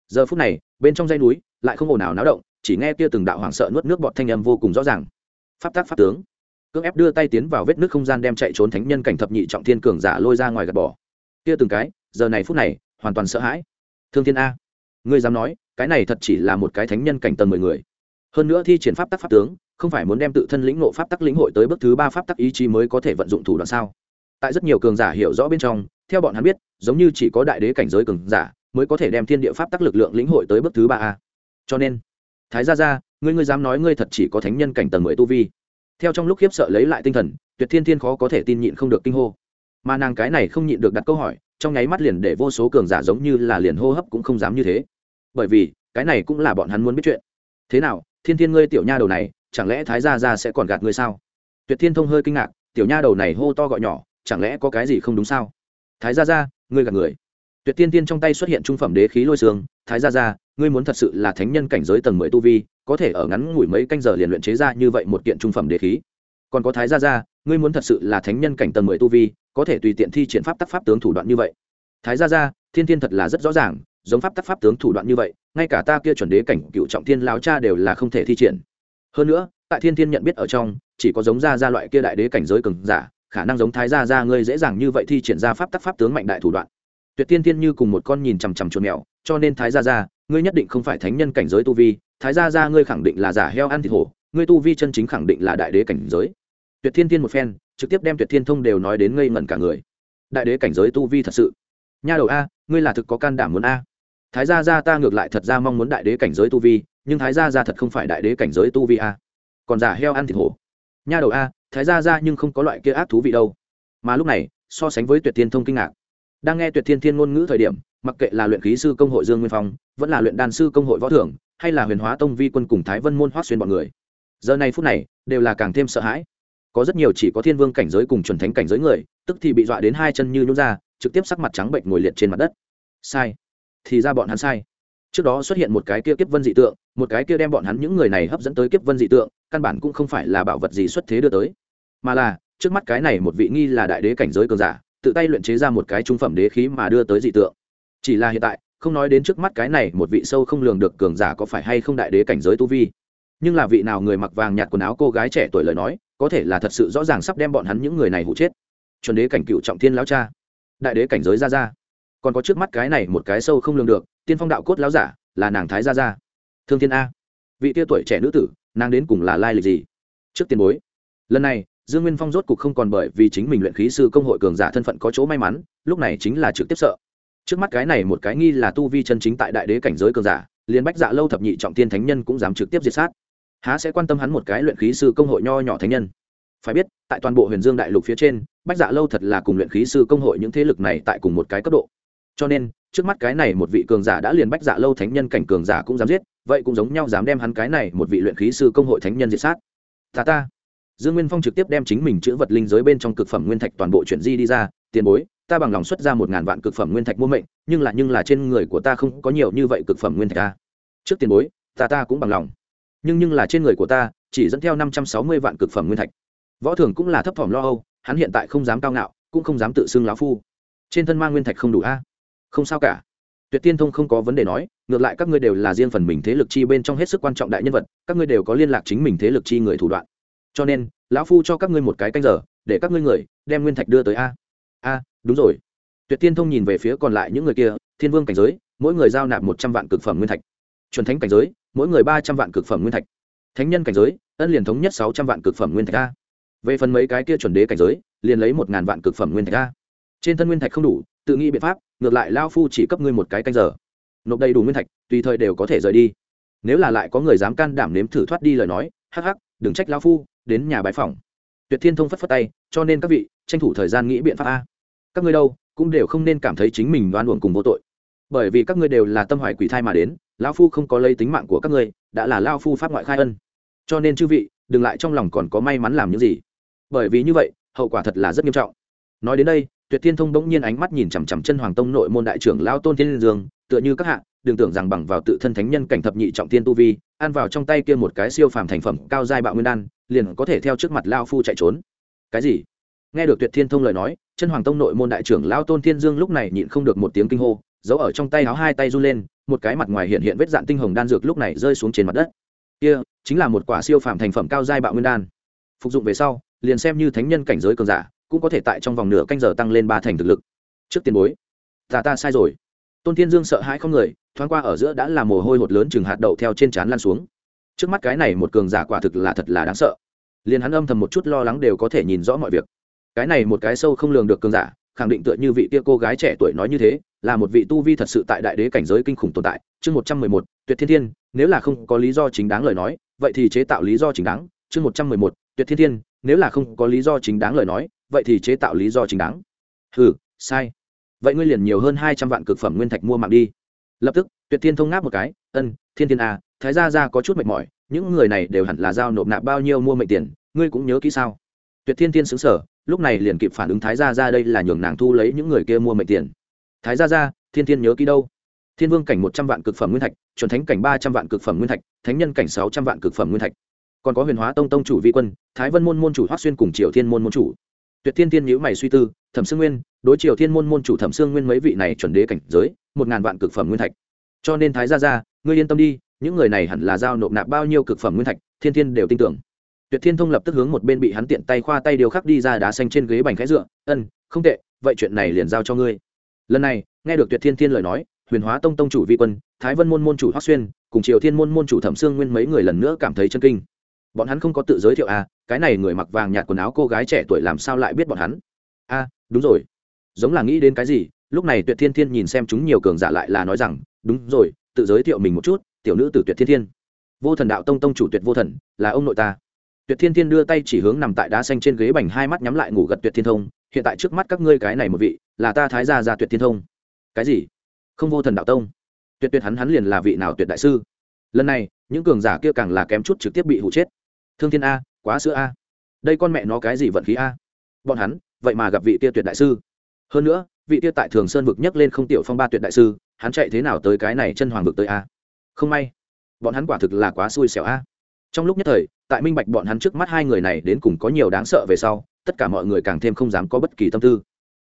Giờ phút này, bên trong dây núi lại không ồn ào náo động, chỉ nghe kia từng đạo hoảng sợ nuốt nước bọt thanh âm vô cùng rõ ràng. Pháp tác pháp tướng. Cưỡng ép đưa tay tiến vào vết nước không gian đem chạy trốn thánh nhân cảnh thập nhị trọng thiên cường giả lôi ra ngoài gạt bỏ. Kia từng cái, giờ này phút này, hoàn toàn sợ hãi. Thương thiên a, ngươi dám nói, cái này thật chỉ là một cái thánh nhân cảnh tầng mười người. Hơn nữa thi triển pháp tắc pháp tướng không phải muốn đem tự thân lĩnh ngộ pháp tắc lĩnh hội tới bước thứ ba pháp tắc ý chí mới có thể vận dụng thủ đoạn sao? Tại rất nhiều cường giả hiểu rõ bên trong, theo bọn hắn biết, giống như chỉ có đại đế cảnh giới cường giả mới có thể đem thiên địa pháp tắc lực lượng lĩnh hội tới bước thứ ba a. Cho nên, thái gia gia, ngươi ngươi dám nói ngươi thật chỉ có thánh nhân cảnh tầng mười tu vi. Theo trong lúc khiếp sợ lấy lại tinh thần, tuyệt thiên thiên khó có thể tin nhịn không được kinh hô. Mà nàng cái này không nhịn được đặt câu hỏi, trong nháy mắt liền để vô số cường giả giống như là liền hô hấp cũng không dám như thế. Bởi vì, cái này cũng là bọn hắn muốn biết chuyện. Thế nào, thiên thiên ngươi tiểu nha đầu này chẳng lẽ thái gia gia sẽ còn gạt ngươi sao? Tuyệt thiên thông hơi kinh ngạc, tiểu nha đầu này hô to gọi nhỏ, chẳng lẽ có cái gì không đúng sao? Thái gia gia, ngươi gạt người. Tuyệt tiên tiên trong tay xuất hiện trung phẩm đế khí lôi xương, thái gia gia, ngươi muốn thật sự là thánh nhân cảnh giới tầng mười tu vi, có thể ở ngắn ngủi mấy canh giờ liền luyện chế ra như vậy một kiện trung phẩm đế khí. Còn có thái gia gia, ngươi muốn thật sự là thánh nhân cảnh tầng mười tu vi, có thể tùy tiện thi triển pháp tắc pháp tướng thủ đoạn như vậy. Thái gia gia, thiên thiên thật là rất rõ ràng, giống pháp tắc pháp tướng thủ đoạn như vậy, ngay cả ta kia chuẩn đế cảnh cựu trọng thiên lao cha đều là không thể thi triển hơn nữa, tại thiên thiên nhận biết ở trong, chỉ có giống gia gia loại kia đại đế cảnh giới cường giả, khả năng giống thái gia gia ngươi dễ dàng như vậy thi triển ra pháp tắc pháp tướng mạnh đại thủ đoạn. Tuyệt tiên thiên như cùng một con nhìn chằm chằm chuột mèo, cho nên thái gia gia, ngươi nhất định không phải thánh nhân cảnh giới tu vi, thái gia gia ngươi khẳng định là giả heo ăn thịt hổ, ngươi tu vi chân chính khẳng định là đại đế cảnh giới. Tuyệt thiên thiên một phen, trực tiếp đem tuyệt thiên thông đều nói đến ngây ngẩn cả người. Đại đế cảnh giới tu vi thật sự. Nha đầu a, ngươi là thực có can đảm muốn a. Thái gia gia ta ngược lại thật ra mong muốn đại đế cảnh giới tu vi nhưng thái gia gia thật không phải đại đế cảnh giới tu vi a. Còn giả heo ăn thịt hổ. Nha đầu a, thái gia gia nhưng không có loại kia ác thú vị đâu. Mà lúc này, so sánh với tuyệt thiên thông kinh ngạc. Đang nghe tuyệt thiên thiên ngôn ngữ thời điểm, mặc kệ là luyện khí sư công hội dương nguyên phong, vẫn là luyện đan sư công hội võ thưởng, hay là huyền hóa tông vi quân cùng thái vân môn hoác xuyên bọn người, giờ này phút này, đều là càng thêm sợ hãi. Có rất nhiều chỉ có thiên vương cảnh giới cùng chuẩn thánh cảnh giới người, tức thì bị dọa đến hai chân như nhún ra, trực tiếp sắc mặt trắng bệnh ngồi liệt trên mặt đất. Sai. Thì ra bọn hắn sai trước đó xuất hiện một cái kia kiếp vân dị tượng, một cái kia đem bọn hắn những người này hấp dẫn tới kiếp vân dị tượng, căn bản cũng không phải là bảo vật gì xuất thế đưa tới. Mà là, trước mắt cái này một vị nghi là đại đế cảnh giới cường giả, tự tay luyện chế ra một cái trung phẩm đế khí mà đưa tới dị tượng. Chỉ là hiện tại, không nói đến trước mắt cái này một vị sâu không lường được cường giả có phải hay không đại đế cảnh giới tu vi. Nhưng là vị nào người mặc vàng nhạt quần áo cô gái trẻ tuổi lời nói, có thể là thật sự rõ ràng sắp đem bọn hắn những người này hụ chết. Chuẩn đế cảnh cựu trọng thiên lão cha, đại đế cảnh giới ra ra. Còn có trước mắt cái này một cái sâu không lường được tiên phong đạo cốt lão giả là nàng thái gia gia. Thương thiên a. Vị tia tuổi trẻ nữ tử, nàng đến cùng là lai lịch gì? Trước tiền bối. Lần này, dương nguyên phong rốt cục không còn bởi vì chính mình luyện khí sư công hội cường giả thân phận có chỗ may mắn, lúc này chính là trực tiếp sợ. Trước mắt cái này một cái nghi là tu vi chân chính tại đại đế cảnh giới cường giả, liền bách dạ lâu thập nhị trọng tiên thánh nhân cũng dám trực tiếp diệt sát. Há sẽ quan tâm hắn một cái luyện khí sư công hội nho nhỏ thánh nhân? Phải biết, tại toàn bộ huyền dương đại lục phía trên, bách dạ lâu thật là cùng luyện khí sư công hội những thế lực này tại cùng một cái cấp độ. Cho nên trước mắt cái này một vị cường giả đã liền bách dạ lâu thánh nhân cảnh cường giả cũng dám giết, vậy cũng giống nhau dám đem hắn cái này một vị luyện khí sư công hội thánh nhân diệt sát. Ta ta. Dương nguyên phong trực tiếp đem chính mình chữ vật linh giới bên trong cực phẩm nguyên thạch toàn bộ chuyển di đi ra, tiền bối, ta bằng lòng xuất ra một ngàn vạn cực phẩm nguyên thạch mua mệnh, nhưng là nhưng là trên người của ta không có nhiều như vậy cực phẩm nguyên thạch ta trước tiền bối, ta ta cũng bằng lòng. Nhưng nhưng là trên người của ta chỉ dẫn theo năm trăm sáu mươi vạn cực phẩm nguyên thạch. Võ thường cũng là thấp thỏm lo âu, hắn hiện tại không dám cao ngạo, cũng không dám tự xưng lão phu. Trên thân mang nguyên thạch không đủ a không sao cả. Tuyệt tiên thông không có vấn đề nói ngược lại các ngươi đều là riêng phần mình thế lực chi bên trong hết sức quan trọng đại nhân vật các ngươi đều có liên lạc chính mình thế lực chi người thủ đoạn. Cho nên lão phu cho các ngươi một cái canh giờ để các ngươi người đem nguyên thạch đưa tới a. A đúng rồi. Tuyệt tiên thông nhìn về phía còn lại những người kia thiên vương cảnh giới mỗi người giao nạp một trăm vạn cực phẩm nguyên thạch. Chuẩn thánh cảnh giới mỗi người ba trăm vạn cực phẩm nguyên thạch. Thánh nhân cảnh giới ân liền thống nhất sáu trăm vạn cực phẩm nguyên thạch a. Về phần mấy cái kia chuẩn đế cảnh giới liền lấy một ngàn vạn cực phẩm nguyên thạch a, trên thân nguyên thạch không đủ tự nghĩ biện pháp ngược lại lao phu chỉ cấp ngươi một cái canh giờ. Nộp đầy đủ nguyên thạch, tùy thời đều có thể rời đi. Nếu là lại có người dám can đảm nếm thử thoát đi lời nói, hắc hắc, đừng trách lao phu, đến nhà bãi phòng tuyệt thiên thông phất phất tay, cho nên các vị, tranh thủ thời gian nghĩ biện pháp a. Các ngươi đâu, cũng đều không nên cảm thấy chính mình đoan uổng cùng vô tội. Bởi vì các ngươi đều là tâm hoài quỷ thai mà đến, lão phu không có lấy tính mạng của các ngươi, đã là lao phu pháp ngoại khai ân. Cho nên chư vị, đừng lại trong lòng còn có may mắn làm những gì. Bởi vì như vậy, hậu quả thật là rất nghiêm trọng. Nói đến đây tuyệt thiên thông bỗng nhiên ánh mắt nhìn chằm chằm chân hoàng tông nội môn đại trưởng lao tôn thiên dương, tựa như các hạ, đừng tưởng rằng bằng vào tự thân thánh nhân cảnh thập nhị trọng thiên tu vi, ăn vào trong tay kia một cái siêu phàm thành phẩm cao giai bạo nguyên đan, liền có thể theo trước mặt lao phu chạy trốn. Cái gì? Nghe được tuyệt thiên thông lời nói, chân hoàng tông nội môn đại trưởng lao tôn thiên dương lúc này nhịn không được một tiếng kinh hô, giấu ở trong tay áo hai tay run lên, một cái mặt ngoài hiện hiện vết dạn tinh hồng đan dược lúc này rơi xuống trên mặt đất. Kia, chính là một quả siêu phàm thành phẩm cao giai bạo nguyên đan. Phục dụng về sau, liền xem như thánh nhân cảnh giới cường giả cũng có thể tại trong vòng nửa canh giờ tăng lên ba thành thực lực. Trước tiền bối, ta ta sai rồi. Tôn thiên dương sợ hãi không người, thoáng qua ở giữa đã là mồ hôi hột lớn chừng hạt đậu theo trên trán lan xuống. Trước mắt cái này một cường giả quả thực là thật là đáng sợ. Liền hắn âm thầm một chút lo lắng đều có thể nhìn rõ mọi việc. Cái này một cái sâu không lường được cường giả, khẳng định tựa như vị kia cô gái trẻ tuổi nói như thế, là một vị tu vi thật sự tại đại đế cảnh giới kinh khủng tồn tại. Chương một trăm mười một, tuyệt thiên thiên, nếu là không có lý do chính đáng lời nói, vậy thì chế tạo lý do chính đáng. Chương một trăm mười một, tuyệt thiên thiên, nếu là không có lý do chính đáng lời nói vậy thì chế tạo lý do chính đáng. Ừ sai. Vậy ngươi liền nhiều hơn hai trăm vạn cực phẩm nguyên thạch mua mạng đi. Lập tức tuyệt thiên thông ngáp một cái ân thiên thiên a à, thái gia ra có chút mệt mỏi những người này đều hẳn là giao nộp nạp bao nhiêu mua mệnh tiền ngươi cũng nhớ kỹ sao? Tuyệt thiên thiên xứng sở lúc này liền kịp phản ứng thái gia ra đây là nhường nàng thu lấy những người kia mua mệnh tiền. Thái gia ra thiên thiên nhớ kỹ đâu? Thiên vương cảnh một trăm vạn cực phẩm nguyên thạch chuẩn thánh cảnh ba trăm vạn cực phẩm nguyên thạch thánh nhân cảnh sáu trăm vạn cực phẩm nguyên thạch. Còn có huyền hóa tông tông chủ vi quân thái vân môn môn chủ hoác xuyên cùng triều thiên môn môn chủ tuyệt thiên thiên nhữ mày suy tư, thẩm sương nguyên, đối triều thiên môn môn chủ thẩm sương nguyên mấy vị này chuẩn đế cảnh giới, một ngàn vạn cực phẩm nguyên thạch. Cho nên thái gia ra ngươi yên tâm đi, những người này hẳn là giao nộp nạp bao nhiêu cực phẩm nguyên thạch, thiên thiên đều tin tưởng. Tuyệt thiên thông lập tức hướng một bên bị hắn tiện tay khoa tay điều khắc đi ra đá xanh trên ghế bành khẽ dựa, ân, không tệ, vậy chuyện này liền giao cho ngươi. Lần này, nghe được tuyệt thiên thiên lời nói, huyền hóa tông tông chủ vi quân, thái vân môn môn chủ hoắc xuyên, cùng triều thiên môn môn chủ thẩm sương nguyên mấy người lần nữa cảm thấy chân kinh. Bọn hắn không có tự giới thiệu à cái này người mặc vàng nhạt quần áo cô gái trẻ tuổi làm sao lại biết bọn hắn? A à, đúng rồi. Giống là nghĩ đến cái gì lúc này tuyệt thiên thiên nhìn xem chúng nhiều cường giả lại là nói rằng đúng rồi tự giới thiệu mình một chút tiểu nữ tử tuyệt thiên thiên. Vô thần đạo tông tông chủ tuyệt vô thần là ông nội ta. Tuyệt thiên thiên đưa tay chỉ hướng nằm tại đá xanh trên ghế bành hai mắt nhắm lại ngủ gật tuyệt thiên thông hiện tại trước mắt các ngươi cái này một vị là ta thái gia gia tuyệt thiên thông. Cái gì? Không vô thần đạo tông. Tuyệt tuyệt hắn hắn liền là vị nào tuyệt đại sư? Lần này những cường giả kia càng là kém chút trực tiếp bị hụ chết. Thương thiên a quá sữa a. Đây con mẹ nó cái gì vận khí a? Bọn hắn, vậy mà gặp vị kia tuyệt đại sư. Hơn nữa, vị kia tại thường sơn vực nhấc lên không tiểu phong ba tuyệt đại sư, hắn chạy thế nào tới cái này chân hoàng vực tới a? Không may, bọn hắn quả thực là quá xui xẻo a. Trong lúc nhất thời, tại minh bạch bọn hắn trước mắt hai người này đến cùng có nhiều đáng sợ về sau, tất cả mọi người càng thêm không dám có bất kỳ tâm tư.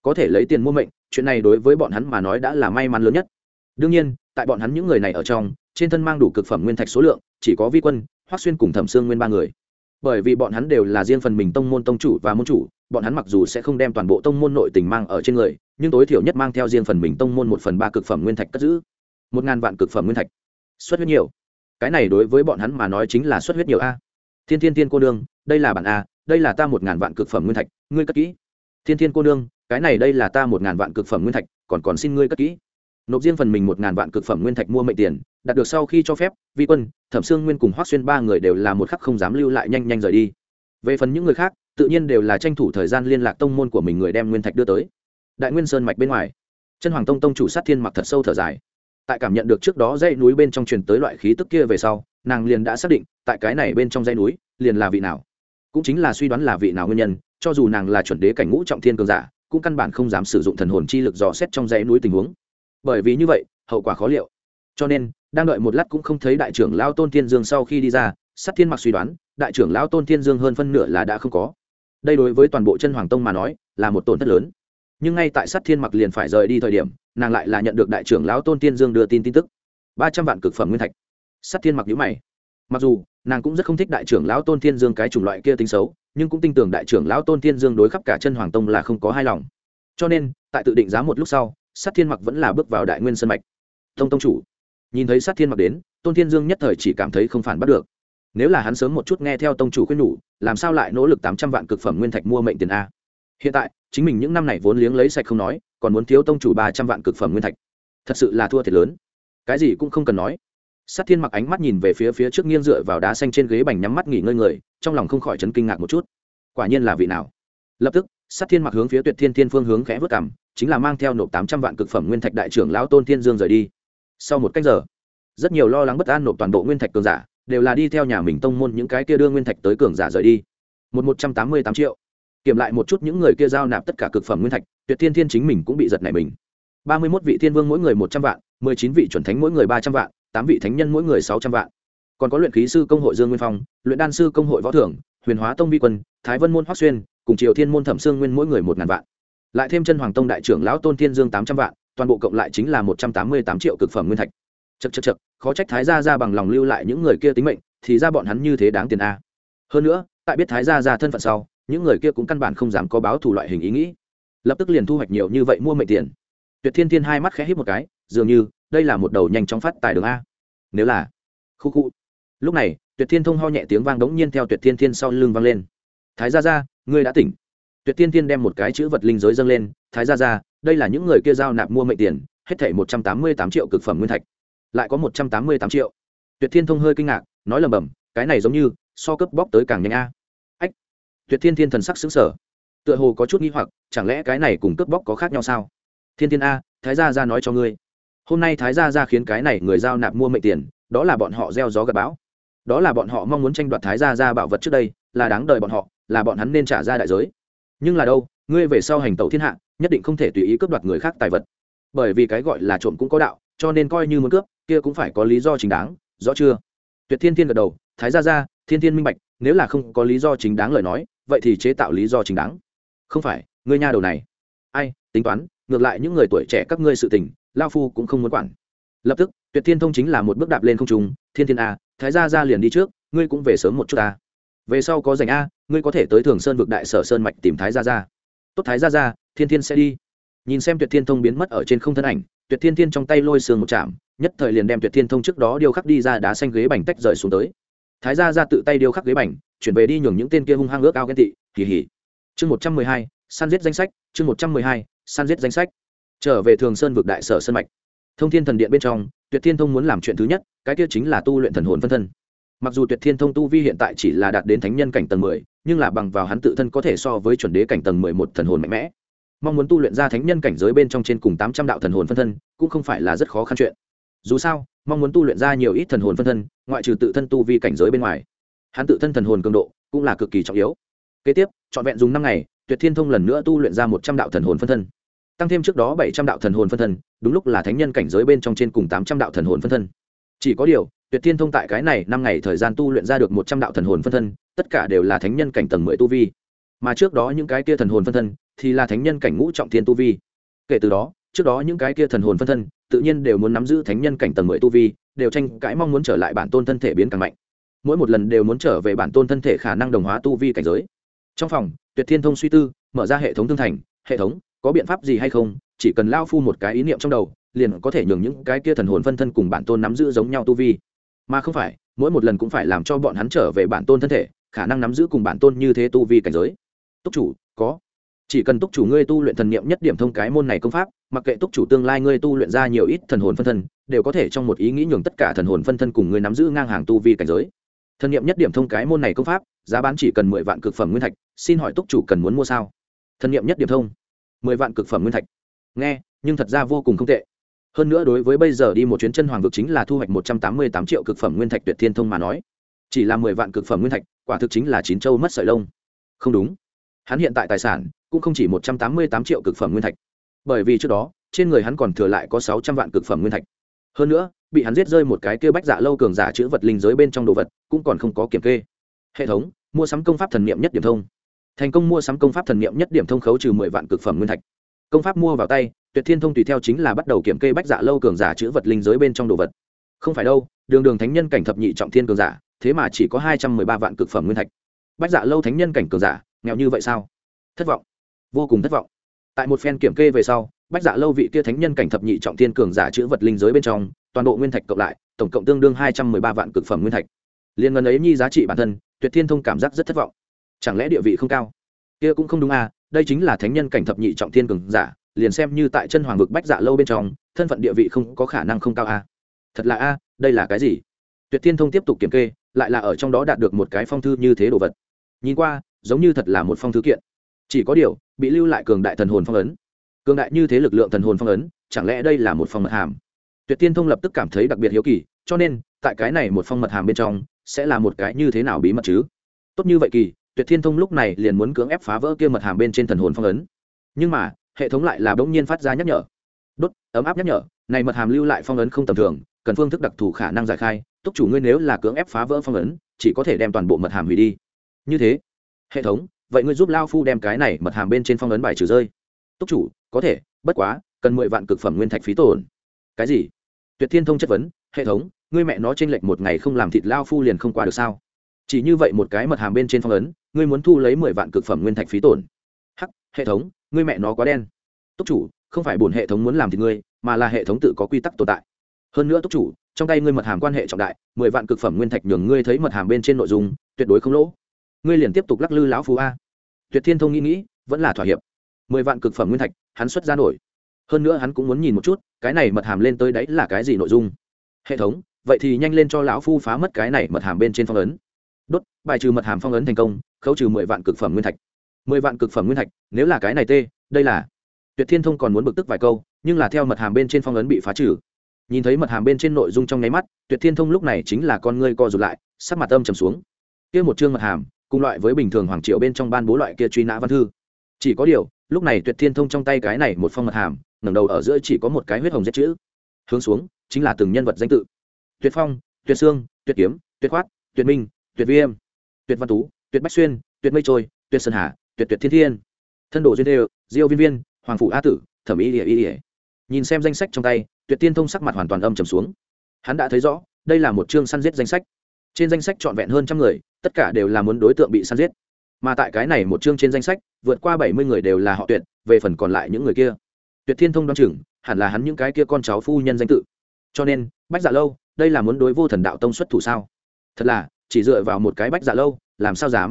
Có thể lấy tiền mua mệnh, chuyện này đối với bọn hắn mà nói đã là may mắn lớn nhất. Đương nhiên, tại bọn hắn những người này ở trong, trên thân mang đủ cực phẩm nguyên thạch số lượng, chỉ có vi quân hoác xuyên cùng thẩm sương nguyên ba người bởi vì bọn hắn đều là riêng phần mình tông môn tông chủ và môn chủ, bọn hắn mặc dù sẽ không đem toàn bộ tông môn nội tình mang ở trên người, nhưng tối thiểu nhất mang theo riêng phần mình tông môn một phần ba cực phẩm nguyên thạch cất giữ. Một ngàn vạn cực phẩm nguyên thạch. Xuất huyết nhiều. Cái này đối với bọn hắn mà nói chính là xuất huyết nhiều a. Thiên thiên thiên cô nương, đây là bản a, đây là ta một ngàn vạn cực phẩm nguyên thạch, ngươi cất kỹ. Thiên thiên cô nương, cái này đây là ta một ngàn vạn cực phẩm nguyên thạch, còn còn xin ngươi cất kỹ nộp riêng phần mình một ngàn vạn cực phẩm nguyên thạch mua mệnh tiền, đạt được sau khi cho phép, vi quân, thẩm sương nguyên cùng hoác xuyên ba người đều là một khắc không dám lưu lại nhanh nhanh rời đi. Về phần những người khác, tự nhiên đều là tranh thủ thời gian liên lạc tông môn của mình người đem nguyên thạch đưa tới. Đại nguyên sơn mạch bên ngoài, chân hoàng tông tông chủ sát thiên mặc thật sâu thở dài. Tại cảm nhận được trước đó dãy núi bên trong truyền tới loại khí tức kia về sau, nàng liền đã xác định, tại cái này bên trong dãy núi, liền là vị nào. Cũng chính là suy đoán là vị nào nguyên nhân, cho dù nàng là chuẩn đế cảnh ngũ trọng thiên cường giả, cũng căn bản không dám sử dụng thần hồn chi lực dò xét trong dãy núi tình huống bởi vì như vậy, hậu quả khó liệu. Cho nên, đang đợi một lát cũng không thấy đại trưởng lao tôn thiên dương sau khi đi ra sắt thiên mặc suy đoán, đại trưởng lão tôn thiên dương hơn phân nửa là đã không có. Đây đối với toàn bộ chân hoàng tông mà nói, là một tổn thất lớn. Nhưng ngay tại sắt thiên mặc liền phải rời đi thời điểm, nàng lại là nhận được đại trưởng lão tôn thiên dương đưa tin tin tức. Ba trăm vạn cực phẩm nguyên thạch. Sắt thiên mặc nhữ mày. Mặc dù, nàng cũng rất không thích đại trưởng lão tôn thiên dương cái chủng loại kia tính xấu, nhưng cũng tin tưởng đại trưởng lão tôn thiên dương đối khắp cả chân hoàng tông là không có hài lòng. Cho nên, tại tự định giá một lúc sau sát thiên mặc vẫn là bước vào đại nguyên sân mạch. Tông tông chủ, nhìn thấy sát thiên mặc đến, tôn thiên dương nhất thời chỉ cảm thấy không phản bắt được. Nếu là hắn sớm một chút nghe theo tông chủ khuyên nhủ, làm sao lại nỗ lực tám trăm vạn cực phẩm nguyên thạch mua mệnh tiền a? Hiện tại, chính mình những năm này vốn liếng lấy sạch không nói, còn muốn thiếu tông chủ ba trăm vạn cực phẩm nguyên thạch. Thật sự là thua thiệt lớn. Cái gì cũng không cần nói. Sát thiên mặc ánh mắt nhìn về phía phía trước nghiêng dựa vào đá xanh trên ghế bành nhắm mắt nghỉ ngơi người, trong lòng không khỏi chấn kinh ngạc một chút. Quả nhiên là vị nào? Lập tức sát thiên mặc hướng phía tuyệt thiên thiên phương hướng khẽ vớt cảm chính là mang theo nộp tám trăm vạn cực phẩm nguyên thạch đại trưởng lão tôn thiên dương rời đi. Sau một cách giờ, rất nhiều lo lắng bất an nộp toàn bộ nguyên thạch cường giả đều là đi theo nhà mình tông môn những cái kia đưa nguyên thạch tới cường giả rời đi. Một một trăm tám mươi tám triệu. Kiểm lại một chút những người kia giao nạp tất cả cực phẩm nguyên thạch, tuyệt thiên thiên chính mình cũng bị giật này mình. ba mươi mốt vị thiên vương mỗi người một trăm vạn, mười chín vị chuẩn thánh mỗi người ba trăm vạn, tám vị thánh nhân mỗi người sáu trăm vạn. Còn có luyện khí sư công hội dương nguyên phong, luyện đan sư công hội võ thưởng, huyền hóa tông vi quân, thái vân môn hoác xuyên cùng triều thiên môn thẩm sương nguyên mỗi người một ngàn vạn. Lại thêm chân hoàng tông đại trưởng lão tôn thiên dương tám trăm vạn, toàn bộ cộng lại chính là một trăm tám mươi tám triệu cực phẩm nguyên thạch. Chật chật chật khó trách thái gia ra bằng lòng lưu lại những người kia tính mệnh, thì ra bọn hắn như thế đáng tiền a. Hơn nữa, tại biết thái gia ra thân phận sau, những người kia cũng căn bản không dám có báo thủ loại hình ý nghĩ. Lập tức liền thu hoạch nhiều như vậy mua mệnh tiền. Tuyệt thiên thiên hai mắt khẽ hít một cái, dường như, đây là một đầu nhanh chóng phát tài đường a. Nếu là, khu khu. Lúc này, tuyệt thiên thông ho nhẹ tiếng vang đống nhiên theo tuyệt thiên thiên sau lưng vang lên. Thái gia ra ngươi đã tỉnh. Tuyệt thiên thiên đem một cái chữ vật linh giới dâng lên, thái gia ra, đây là những người kia giao nạp mua mệnh tiền, hết thảy một trăm tám mươi tám triệu cực phẩm nguyên thạch. Lại có một trăm tám mươi tám triệu. Tuyệt thiên thông hơi kinh ngạc, nói lầm bầm, cái này giống như, so cấp bóc tới càng nhanh a. Ách. Tuyệt thiên thiên thần sắc xứng sở tựa hồ có chút nghi hoặc, chẳng lẽ cái này cùng cướp bóc có khác nhau sao? Thiên thiên a, thái gia ra nói cho ngươi. Hôm nay thái gia ra khiến cái này người giao nạp mua mệnh tiền, đó là bọn họ gieo gió gặp bão. Đó là bọn họ mong muốn tranh đoạt thái gia ra bảo vật trước đây, là đáng đời bọn họ là bọn hắn nên trả ra đại giới. Nhưng là đâu, ngươi về sau hành tẩu thiên hạ, nhất định không thể tùy ý cướp đoạt người khác tài vật. Bởi vì cái gọi là trộm cũng có đạo, cho nên coi như muốn cướp, kia cũng phải có lý do chính đáng, rõ chưa? Tuyệt thiên thiên gật đầu, thái gia ra thiên thiên minh bạch, nếu là không có lý do chính đáng lời nói, vậy thì chế tạo lý do chính đáng. Không phải, ngươi nha đầu này. Ai, tính toán, ngược lại những người tuổi trẻ các ngươi sự tình, lao phu cũng không muốn quản. Lập tức, tuyệt thiên thông chính là một bước đạp lên không trung, thiên thiên a thái gia ra liền đi trước, ngươi cũng về sớm một chút ta. Về sau có dành a ngươi có thể tới thường sơn vực đại sở sơn mạch tìm thái gia Gia. tốt thái gia Gia, thiên thiên sẽ đi. Nhìn xem tuyệt thiên thông biến mất ở trên không thân ảnh tuyệt thiên thiên trong tay lôi sườn một chạm nhất thời liền đem tuyệt thiên thông trước đó điêu khắc đi ra đá xanh ghế bành tách rời xuống tới. Thái gia ra tự tay điêu khắc ghế bành chuyển về đi nhường những tên kia hung hăng ước ao ghen tị kỳ hỉ. Chương một trăm mười hai săn giết danh sách chương một trăm mười hai săn giết danh sách. Trở về thường sơn vực đại sở sơn mạch. Thông thiên thần điện bên trong tuyệt thiên thông muốn làm chuyện thứ nhất cái kia chính là tu luyện thần hồn phân thân. Mặc dù tuyệt thiên thông tu vi hiện tại chỉ là đạt đến thánh nhân cảnh tầng mười nhưng là bằng vào hắn tự thân có thể so với chuẩn đế cảnh tầng mười một thần hồn mạnh mẽ. Mong muốn tu luyện ra thánh nhân cảnh giới bên trong trên cùng tám trăm đạo thần hồn phân thân, cũng không phải là rất khó khăn chuyện. Dù sao, mong muốn tu luyện ra nhiều ít thần hồn phân thân, ngoại trừ tự thân tu vi cảnh giới bên ngoài, hắn tự thân thần hồn cường độ cũng là cực kỳ trọng yếu. Kế tiếp, trọn vẹn dùng năm ngày, tuyệt thiên thông lần nữa tu luyện ra một trăm đạo thần hồn phân thân. Tăng thêm trước đó bảy trăm đạo thần hồn phân thân, đúng lúc là thánh nhân cảnh giới bên trong trên cùng tám trăm đạo thần hồn phân thân. Chỉ có điều, tuyệt thiên thông tại cái này năm ngày thời gian tu luyện ra được một trăm đạo thần hồn phân thân tất cả đều là thánh nhân cảnh tầng mười tu vi. Mà trước đó những cái kia thần hồn phân thân thì là thánh nhân cảnh ngũ trọng thiên tu vi. Kể từ đó, trước đó những cái kia thần hồn phân thân tự nhiên đều muốn nắm giữ thánh nhân cảnh tầng mười tu vi, đều tranh cãi mong muốn trở lại bản tôn thân thể biến càng mạnh. Mỗi một lần đều muốn trở về bản tôn thân thể khả năng đồng hóa tu vi cảnh giới. Trong phòng, tuyệt thiên thông suy tư, mở ra hệ thống thương thành. Hệ thống, có biện pháp gì hay không? Chỉ cần lao phu một cái ý niệm trong đầu, liền có thể nhường những cái kia thần hồn phân thân cùng bản tôn nắm giữ giống nhau tu vi. Mà không phải, mỗi một lần cũng phải làm cho bọn hắn trở về bản tôn thân thể khả năng nắm giữ cùng bản tôn như thế tu vi cảnh giới. Túc chủ, có. Chỉ cần túc chủ ngươi tu luyện thần niệm nhất điểm thông cái môn này công pháp, mặc kệ túc chủ tương lai ngươi tu luyện ra nhiều ít thần hồn phân thân, đều có thể trong một ý nghĩ nhường tất cả thần hồn phân thân cùng ngươi nắm giữ ngang hàng tu vi cảnh giới. Thần niệm nhất điểm thông cái môn này công pháp, giá bán chỉ cần mười vạn cực phẩm nguyên thạch, xin hỏi túc chủ cần muốn mua sao? Thần niệm nhất điểm thông, mười vạn cực phẩm nguyên thạch. Nghe, nhưng thật ra vô cùng không tệ. Hơn nữa đối với bây giờ đi một chuyến chân hoàng vực chính là thu hoạch một trăm tám mươi tám triệu cực phẩm nguyên thạch tuyệt thiên thông mà nói. Chỉ là mười vạn cực phẩm nguyên thạch quả thực chính là chín châu mất sợi lông. Không đúng. Hắn hiện tại tài sản cũng không chỉ một trăm tám mươi tám triệu cực phẩm nguyên thạch. Bởi vì trước đó, trên người hắn còn thừa lại có sáu trăm vạn cực phẩm nguyên thạch. Hơn nữa, bị hắn giết rơi một cái kia bách dạ lâu cường giả chữ vật linh giới bên trong đồ vật, cũng còn không có kiểm kê. Hệ thống, mua sắm công pháp thần niệm nhất điểm thông. Thành công mua sắm công pháp thần niệm nhất điểm thông khấu trừ mười vạn cực phẩm nguyên thạch. Công pháp mua vào tay, tuyệt thiên thông tùy theo chính là bắt đầu kiểm kê bách dạ lâu cường giả chữ vật linh giới bên trong đồ vật. Không phải đâu, đường đường thánh nhân cảnh thập nhị trọng thiên cường giả thế mà chỉ có hai trăm mười ba vạn cực phẩm nguyên thạch. Bách dạ lâu thánh nhân cảnh cường giả, nghèo như vậy sao? Thất vọng. Vô cùng thất vọng. Tại một phen kiểm kê về sau, bách dạ lâu vị kia thánh nhân cảnh thập nhị trọng thiên cường giả chữ vật linh giới bên trong, toàn bộ nguyên thạch cộng lại, tổng cộng tương đương hai trăm mười ba vạn cực phẩm nguyên thạch. Liền ngân ấy nhi giá trị bản thân, tuyệt thiên thông cảm giác rất thất vọng. Chẳng lẽ địa vị không cao? Kia cũng không đúng à đây chính là thánh nhân cảnh thập nhị trọng thiên cường giả, liền xem như tại chân hoàng vực bách dạ lâu bên trong, thân phận địa vị không có khả năng không cao à. thật là a, đây là cái gì? Tuyệt thiên thông tiếp tục kiểm kê lại là ở trong đó đạt được một cái phong thư như thế đồ vật. Nhìn qua, giống như thật là một phong thư kiện. Chỉ có điều, bị lưu lại cường đại thần hồn phong ấn. Cường đại như thế lực lượng thần hồn phong ấn, chẳng lẽ đây là một phong mật hàm? Tuyệt tiên thông lập tức cảm thấy đặc biệt hiếu kỳ, cho nên, tại cái này một phong mật hàm bên trong, sẽ là một cái như thế nào bí mật chứ? Tốt như vậy kỳ, tuyệt thiên thông lúc này liền muốn cưỡng ép phá vỡ kia mật hàm bên trên thần hồn phong ấn. Nhưng mà, hệ thống lại là bỗng nhiên phát ra nhắc nhở. Đốt, ấm áp nhắc nhở, này mật hàm lưu lại phong ấn không tầm thường cần phương thức đặc thù khả năng giải khai, túc chủ ngươi nếu là cưỡng ép phá vỡ phong ấn, chỉ có thể đem toàn bộ mật hàm hủy đi. Như thế, hệ thống, vậy ngươi giúp lao phu đem cái này mật hàm bên trên phong ấn bài trừ rơi. Túc chủ, có thể, bất quá, cần mười vạn cực phẩm nguyên thạch phí tổn. Cái gì? Tuyệt thiên thông chất vấn, hệ thống, ngươi mẹ nó t r ê n lệch một ngày không làm thịt lao phu liền không qua được sao? Chỉ như vậy một cái mật hàm bên trên phong ấn, ngươi muốn thu lấy mười vạn cực phẩm nguyên thạch phí tổn. Hắc, hệ thống, ngươi mẹ nó quá đen. Túc chủ, không phải bổn hệ thống muốn làm thịt ngươi, mà là hệ thống tự có quy tắc tồn tại hơn nữa túc chủ, trong tay ngươi mật hàm quan hệ trọng đại, mười vạn cực phẩm nguyên thạch nhường ngươi thấy mật hàm bên trên nội dung, tuyệt đối không lỗ. Ngươi liền tiếp tục lắc lư lão phú a. Tuyệt thiên thông nghĩ nghĩ, vẫn là thỏa hiệp. Mười vạn cực phẩm nguyên thạch, hắn xuất ra nổi. Hơn nữa hắn cũng muốn nhìn một chút, cái này mật hàm lên tới đấy là cái gì nội dung. Hệ thống, vậy thì nhanh lên cho lão phu phá mất cái này mật hàm bên trên phong ấn. Đốt, bài trừ mật hàm phong ấn thành công, khấu trừ mười vạn cực phẩm nguyên thạch. Mười vạn cực phẩm nguyên thạch, nếu là cái này tê, đây là tuyệt thiên thông còn muốn bực tức vài câu, nhưng là theo mật hàm bên trên phong ấn bị phá trừ nhìn thấy mật hàm bên trên nội dung trong nháy mắt, tuyệt thiên thông lúc này chính là con ngươi co rụt lại, sắc mặt âm trầm xuống. Kia một chương mật hàm, cùng loại với bình thường hoàng triệu bên trong ban bố loại kia truy nã văn thư. Chỉ có điều, lúc này tuyệt thiên thông trong tay cái này một phong mật hàm, ngẩng đầu ở giữa chỉ có một cái huyết hồng giết chữ. Hướng xuống, chính là từng nhân vật danh tự. Tuyệt phong, tuyệt sương, tuyệt kiếm, tuyệt khoát tuyệt minh, tuyệt viêm, tuyệt văn tú, tuyệt bách xuyên, tuyệt mây trôi, tuyệt sơn hà, tuyệt tuyệt thiên thiên. Thân đồ duyên đều diêu viên viên, hoàng phụ a tử, thẩm y ỉa ỉa nhìn xem danh sách trong tay tuyệt tiên thông sắc mặt hoàn toàn âm trầm xuống. Hắn đã thấy rõ, đây là một chương săn giết danh sách. Trên danh sách trọn vẹn hơn trăm người, tất cả đều là muốn đối tượng bị săn giết. Mà tại cái này một chương trên danh sách, vượt qua bảy mươi người đều là họ tuyệt, về phần còn lại những người kia. Tuyệt thiên thông đ o á n chừng, hẳn là hắn những cái kia con cháu phu nhân danh tự. Cho nên, bách dạ lâu, đây là muốn đối vô thần đạo tông xuất thủ sao? Thật là, chỉ dựa vào một cái bách dạ lâu, làm sao dám?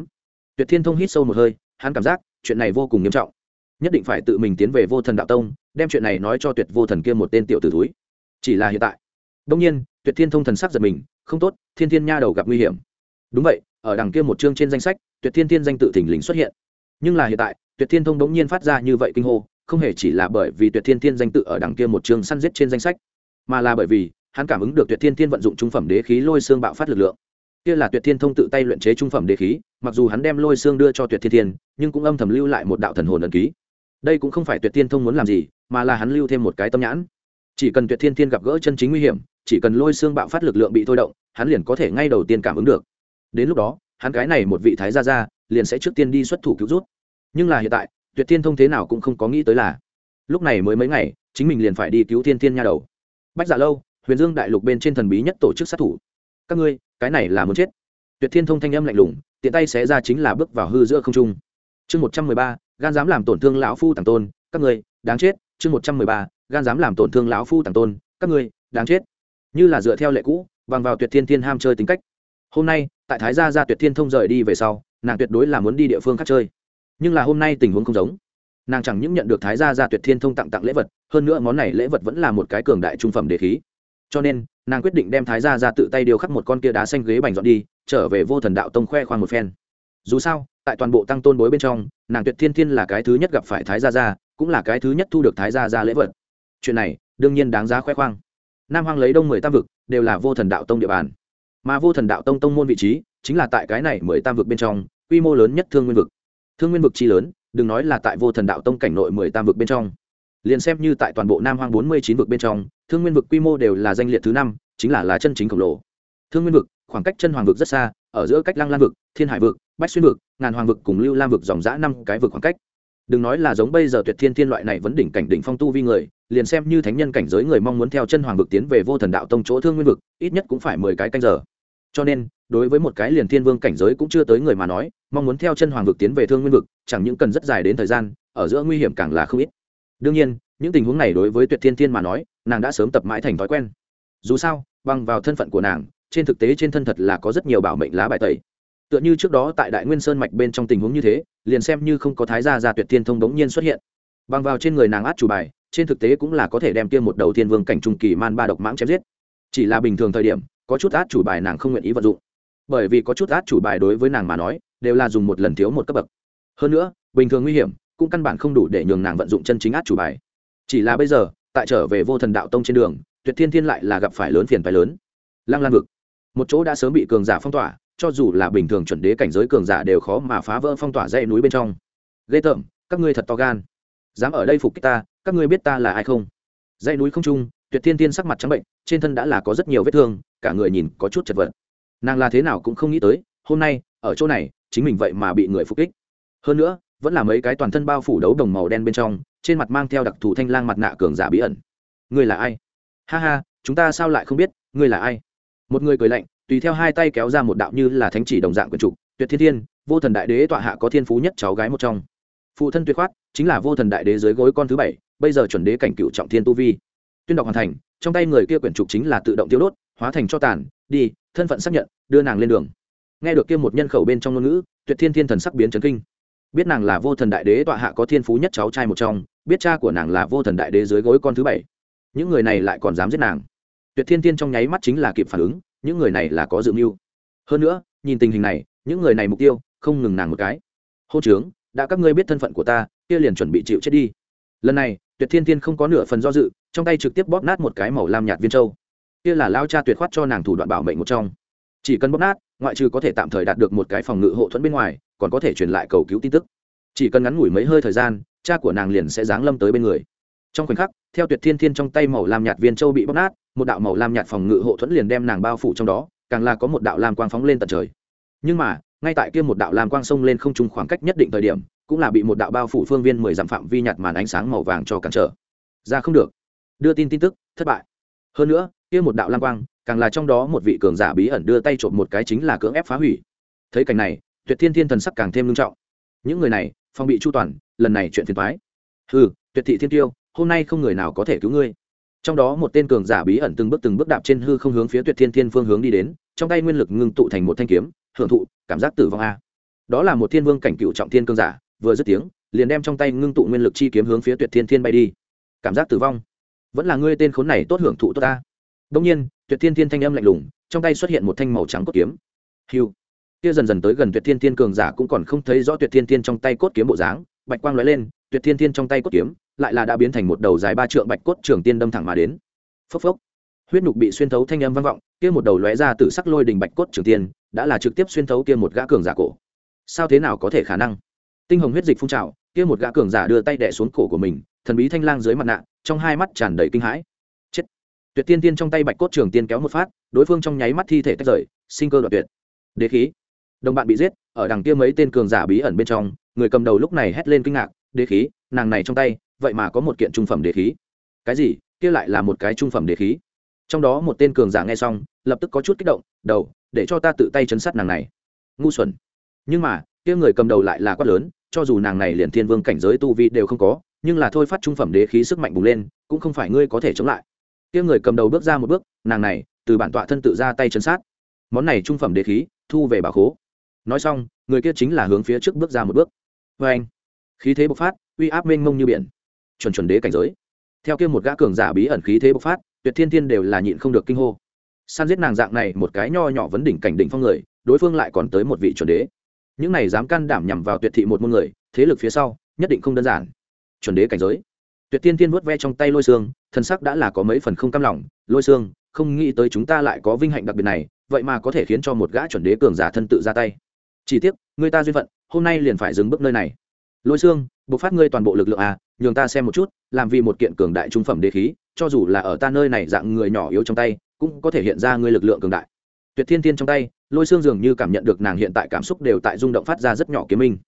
Tuyệt thiên thông hít sâu một hơi, hắn cảm giác, chuyện này vô cùng nghiêm trọng. Nhất định phải tự mình tiến về vô thần đạo tông đem chuyện này nói cho tuyệt vô thần kia một tên tiểu t ử túi chỉ là hiện tại đông nhiên, tuyệt thiên thông thần sắc giật mình, không tốt, thiên thiên nha đầu gặp nguy hiểm. Đúng vậy, ở đằng kia một chương trên danh sách, tuyệt thiên thiên danh tự thỉnh lình xuất hiện. Nhưng là hiện tại, tuyệt thiên thông đống nhiên phát ra như vậy kinh hô, không hề chỉ là bởi vì tuyệt thiên thiên danh tự ở đằng kia một chương săn giết trên danh sách, mà là bởi vì, hắn cảm ứng được tuyệt thiên thiên vận dụng trung phẩm đế khí lôi xương bạo phát lực lượng. Kia là tuyệt thiên thông tự tay luyện chế trung phẩm đế khí, mặc dù hắn đem lôi xương đưa cho tuyệt thiên thiên, nhưng cũng âm thầm lưu lại một đạo thần hồn ẩn ký đây cũng không phải tuyệt thiên thông muốn làm gì, mà là hắn lưu thêm một cái tâm nhãn. Chỉ cần tuyệt thiên thiên gặp gỡ chân chính nguy hiểm, chỉ cần lôi xương bạo phát lực lượng bị thôi động, hắn liền có thể ngay đầu tiên cảm ứng được. Đến lúc đó, hắn cái này một vị thái gia gia, liền sẽ trước tiên đi xuất thủ cứu rút nhưng là hiện tại, tuyệt thiên thông thế nào cũng không có nghĩ tới là, lúc này mới mấy ngày, chính mình liền phải đi cứu thiên thiên nha đầu. Bách giả dạ lâu, huyền dương đại lục bên trên thần bí nhất tổ chức sát thủ. Các ngươi, cái này là muốn chết. Tuyệt thiên thông thanh âm lạnh lùng, tiện tay xé ra chính là bước vào hư giữa không trung. Chương một trăm mười ba gan dám làm tổn thương lão phu tàng tôn, các ngươi, đáng chết, chương một trăm mười ba, gan dám làm tổn thương lão phu tàng tôn, các ngươi, đáng chết. Như là dựa theo lệ cũ, bằng vào tuyệt thiên thiên ham chơi tính cách. Hôm nay, tại thái gia gia tuyệt thiên thông rời đi về sau, nàng tuyệt đối là muốn đi địa phương khác chơi. Nhưng là hôm nay tình huống không giống. Nàng chẳng những nhận được thái gia gia tuyệt thiên thông tặng tặng lễ vật, hơn nữa món này lễ vật vẫn là một cái cường đại trung phẩm đề khí. Cho nên, nàng quyết định đem thái gia gia tự tay điều khắc một con kia đá xanh ghế bành dọn đi, trở về vô thần đạo tông khoe khoang một phen. Dù sao tại toàn bộ tăng tôn bối bên trong, nàng tuyệt thiên thiên là cái thứ nhất gặp phải thái gia gia, cũng là cái thứ nhất thu được thái gia gia lễ vật. Chuyện này, đương nhiên đáng giá khoe khoang. Nam hoang lấy đông mười tam vực, đều là vô thần đạo tông địa bàn. Mà vô thần đạo tông tông môn vị trí, chính là tại cái này mười tam vực bên trong, quy mô lớn nhất thương nguyên vực. Thương nguyên vực chi lớn, đừng nói là tại vô thần đạo tông cảnh nội mười tam vực bên trong. Liền xem như tại toàn bộ nam hoang bốn mươi chín vực bên trong, thương nguyên vực quy mô đều là danh liệt thứ năm, chính là là chân chính khổng lồ. Thương nguyên vực, khoảng cách chân hoàng vực rất xa ở giữa cách lăng lan vực, thiên hải vực, bách xuyên vực, ngàn hoàng vực cùng lưu lam vực dòng giã năm cái vực khoảng cách. Đừng nói là giống bây giờ tuyệt thiên thiên loại này vẫn đỉnh cảnh đỉnh phong tu vi người, liền xem như thánh nhân cảnh giới người mong muốn theo chân hoàng vực tiến về vô thần đạo tông chỗ thương nguyên vực, ít nhất cũng phải mười cái canh giờ. Cho nên, đối với một cái liền thiên vương cảnh giới cũng chưa tới người mà nói, mong muốn theo chân hoàng vực tiến về thương nguyên vực, chẳng những cần rất dài đến thời gian, ở giữa nguy hiểm càng là không ít. Đương nhiên, những tình huống này đối với tuyệt thiên thiên mà nói, nàng đã sớm tập mãi thành thói quen. Dù sao, bằng vào thân phận của nàng trên thực tế trên thân thật là có rất nhiều bảo mệnh lá bài tẩy. Tựa như trước đó tại đại nguyên sơn mạch bên trong tình huống như thế, liền xem như không có thái gia gia tuyệt thiên thông đống nhiên xuất hiện. Bằng vào trên người nàng át chủ bài, trên thực tế cũng là có thể đem tiêm một đầu thiên vương cảnh trung kỳ man ba độc mãng chém giết. Chỉ là bình thường thời điểm, có chút át chủ bài nàng không nguyện ý vận dụng. Bởi vì có chút át chủ bài đối với nàng mà nói, đều là dùng một lần thiếu một cấp bậc. Hơn nữa, bình thường nguy hiểm, cũng căn bản không đủ để nhường nàng vận dụng chân chính át chủ bài. Chỉ là bây giờ, tại trở về vô thần đạo tông trên đường, tuyệt thiên thiên lại là gặp phải lớn phiền phái lớn. Lăng lan vực một chỗ đã sớm bị cường giả phong tỏa, cho dù là bình thường chuẩn đế cảnh giới cường giả đều khó mà phá vỡ phong tỏa dãy núi bên trong. Ghê tởm, các ngươi thật to gan. Dám ở đây phục kích ta, các ngươi biết ta là ai không? Dãy núi không trung, tuyệt thiên tiên sắc mặt trắng bệnh, trên thân đã là có rất nhiều vết thương, cả người nhìn có chút chật vật. Nàng là thế nào cũng không nghĩ tới, hôm nay, ở chỗ này, chính mình vậy mà bị người phục kích. Hơn nữa, vẫn là mấy cái toàn thân bao phủ đấu đồng màu đen bên trong, trên mặt mang theo đặc thù thanh lang mặt nạ cường giả bí ẩn. Ngươi là ai? Ha ha, chúng ta sao lại không biết, ngươi là ai? Một người cười lạnh, tùy theo hai tay kéo ra một đạo như là thánh chỉ đồng dạng quyền trục tuyệt thiên thiên, vô thần đại đế tọa hạ có thiên phú nhất cháu gái một trong. Phụ thân tuyệt khoát, chính là vô thần đại đế dưới gối con thứ bảy, bây giờ chuẩn đế cảnh cựu trọng thiên tu vi. Tuyên đọc hoàn thành, trong tay người kia quyển trục chính là tự động tiêu đốt, hóa thành cho tàn, đi, thân phận xác nhận, đưa nàng lên đường. Nghe được kia một nhân khẩu bên trong ngôn ngữ, tuyệt thiên thiên thần sắc biến chấn kinh. Biết nàng là vô thần đại đế tọa hạ có thiên phú nhất cháu trai một trong, biết cha của nàng là vô thần đại đế dưới gối con thứ bảy. Những người này lại còn dám giết nàng tuyệt thiên thiên trong nháy mắt chính là kịp phản ứng, những người này là có dự mưu. Hơn nữa, nhìn tình hình này, những người này mục tiêu không ngừng nàng một cái. Hô trướng đã các ngươi biết thân phận của ta, kia liền chuẩn bị chịu chết đi. Lần này, tuyệt thiên thiên không có nửa phần do dự, trong tay trực tiếp bóp nát một cái màu lam nhạt viên châu. Kia là lao cha tuyệt khoát cho nàng thủ đoạn bảo mệnh một trong. Chỉ cần bóp nát, ngoại trừ có thể tạm thời đạt được một cái phòng ngự hộ thuẫn bên ngoài, còn có thể truyền lại cầu cứu tin tức. Chỉ cần ngắn ngủi mấy hơi thời gian, cha của nàng liền sẽ giáng lâm tới bên người. Trong khoảnh khắc, theo tuyệt thiên thiên trong tay màu lam nhạt viên châu bị bóp nát một đạo màu lam nhạt phòng ngự hộ thuẫn liền đem nàng bao phủ trong đó, càng là có một đạo lam quang phóng lên tận trời. Nhưng mà, ngay tại kia một đạo lam quang sông lên không trung khoảng cách nhất định thời điểm, cũng là bị một đạo bao phủ phương viên mười dặm phạm vi nhạt màn ánh sáng màu vàng cho cản trở. Ra không được. Đưa tin tin tức, thất bại. Hơn nữa, kia một đạo lam quang, càng là trong đó một vị cường giả bí ẩn đưa tay trộm một cái chính là cưỡng ép phá hủy. Thấy cảnh này, tuyệt thiên thiên thần sắc càng thêm nghiêm trọng. Những người này phong bị chu toàn, lần này chuyện phiền toái. Hừ, tuyệt thị thiên tiêu, hôm nay không người nào có thể cứu ngươi trong đó một tên cường giả bí ẩn từng bước từng bước đạp trên hư không hướng phía tuyệt thiên thiên phương hướng đi đến, trong tay nguyên lực ngưng tụ thành một thanh kiếm, hưởng thụ, cảm giác tử vong a. Đó là một thiên vương cảnh cựu trọng thiên cường giả, vừa dứt tiếng, liền đem trong tay ngưng tụ nguyên lực chi kiếm hướng phía tuyệt thiên thiên bay đi. Cảm giác tử vong. Vẫn là ngươi tên khốn này tốt hưởng thụ tốt ta. Đông nhiên, tuyệt thiên thiên thanh âm lạnh lùng, trong tay xuất hiện một thanh màu trắng cốt kiếm. Hiu kia dần dần tới gần tuyệt thiên thiên cường giả cũng còn không thấy rõ tuyệt thiên thiên trong tay cốt kiếm bộ dáng, bạch quang lóe lên, tuyệt thiên thiên trong tay cốt kiếm lại là đã biến thành một đầu dài ba trượng bạch cốt trường tiên đâm thẳng mà đến. Phốc phốc. Huyết nhục bị xuyên thấu thanh âm vang vọng, kia một đầu lóe ra từ sắc lôi đình bạch cốt trường tiên, đã là trực tiếp xuyên thấu kia một gã cường giả cổ. Sao thế nào có thể khả năng? Tinh hồng huyết dịch phun trào, kia một gã cường giả đưa tay đẻ xuống cổ của mình, thần bí thanh lang dưới mặt nạ, trong hai mắt tràn đầy kinh hãi. Chết. Tuyệt tiên tiên trong tay bạch cốt trường tiên kéo một phát, đối phương trong nháy mắt thi thể tách rời, sinh cơ đoạt tuyệt. Đế khí. Đồng bạn bị giết, ở đằng kia mấy tên cường giả bí ẩn bên trong, người cầm đầu lúc này hét lên kinh ngạc, đế khí, nàng này trong tay vậy mà có một kiện trung phẩm đế khí. Cái gì? Kia lại là một cái trung phẩm đế khí. Trong đó một tên cường giả nghe xong, lập tức có chút kích động, đầu, để cho ta tự tay chấn sát nàng này. Ngu xuẩn. Nhưng mà, kia người cầm đầu lại là quát lớn, cho dù nàng này liền thiên vương cảnh giới tu vi đều không có, nhưng là thôi phát trung phẩm đế khí sức mạnh bùng lên, cũng không phải ngươi có thể chống lại. Kia người cầm đầu bước ra một bước, nàng này, từ bản tọa thân tự ra tay chấn sát. Món này trung phẩm đế khí, thu về bà khố. Nói xong, người kia chính là hướng phía trước bước ra một bước. Vê anh khí thế bộc phát, uy áp mênh mông như biển chuẩn chuẩn đế cảnh giới. Theo kia một gã cường giả bí ẩn khí thế bộc phát, tuyệt thiên thiên đều là nhịn không được kinh hô. San giết nàng dạng này một cái nho nhỏ vấn đỉnh cảnh đỉnh phong người, đối phương lại còn tới một vị chuẩn đế. Những này dám can đảm nhằm vào tuyệt thị một môn người, thế lực phía sau, nhất định không đơn giản. Chuẩn đế cảnh giới. Tuyệt tiên tiên vuốt ve trong tay lôi xương, thân sắc đã là có mấy phần không cam lòng. Lôi xương, không nghĩ tới chúng ta lại có vinh hạnh đặc biệt này, vậy mà có thể khiến cho một gã chuẩn đế cường giả thân tự ra tay. Chỉ tiếc, người ta duyên phận, hôm nay liền phải dừng bước nơi này. Lôi xương buộc phát ngươi toàn bộ lực lượng à nhường ta xem một chút, làm vì một kiện cường đại trung phẩm đế khí, cho dù là ở ta nơi này dạng người nhỏ yếu trong tay, cũng có thể hiện ra ngươi lực lượng cường đại. Tuyệt thiên thiên trong tay, lôi xương dường như cảm nhận được nàng hiện tại cảm xúc đều tại rung động phát ra rất nhỏ kiếm minh.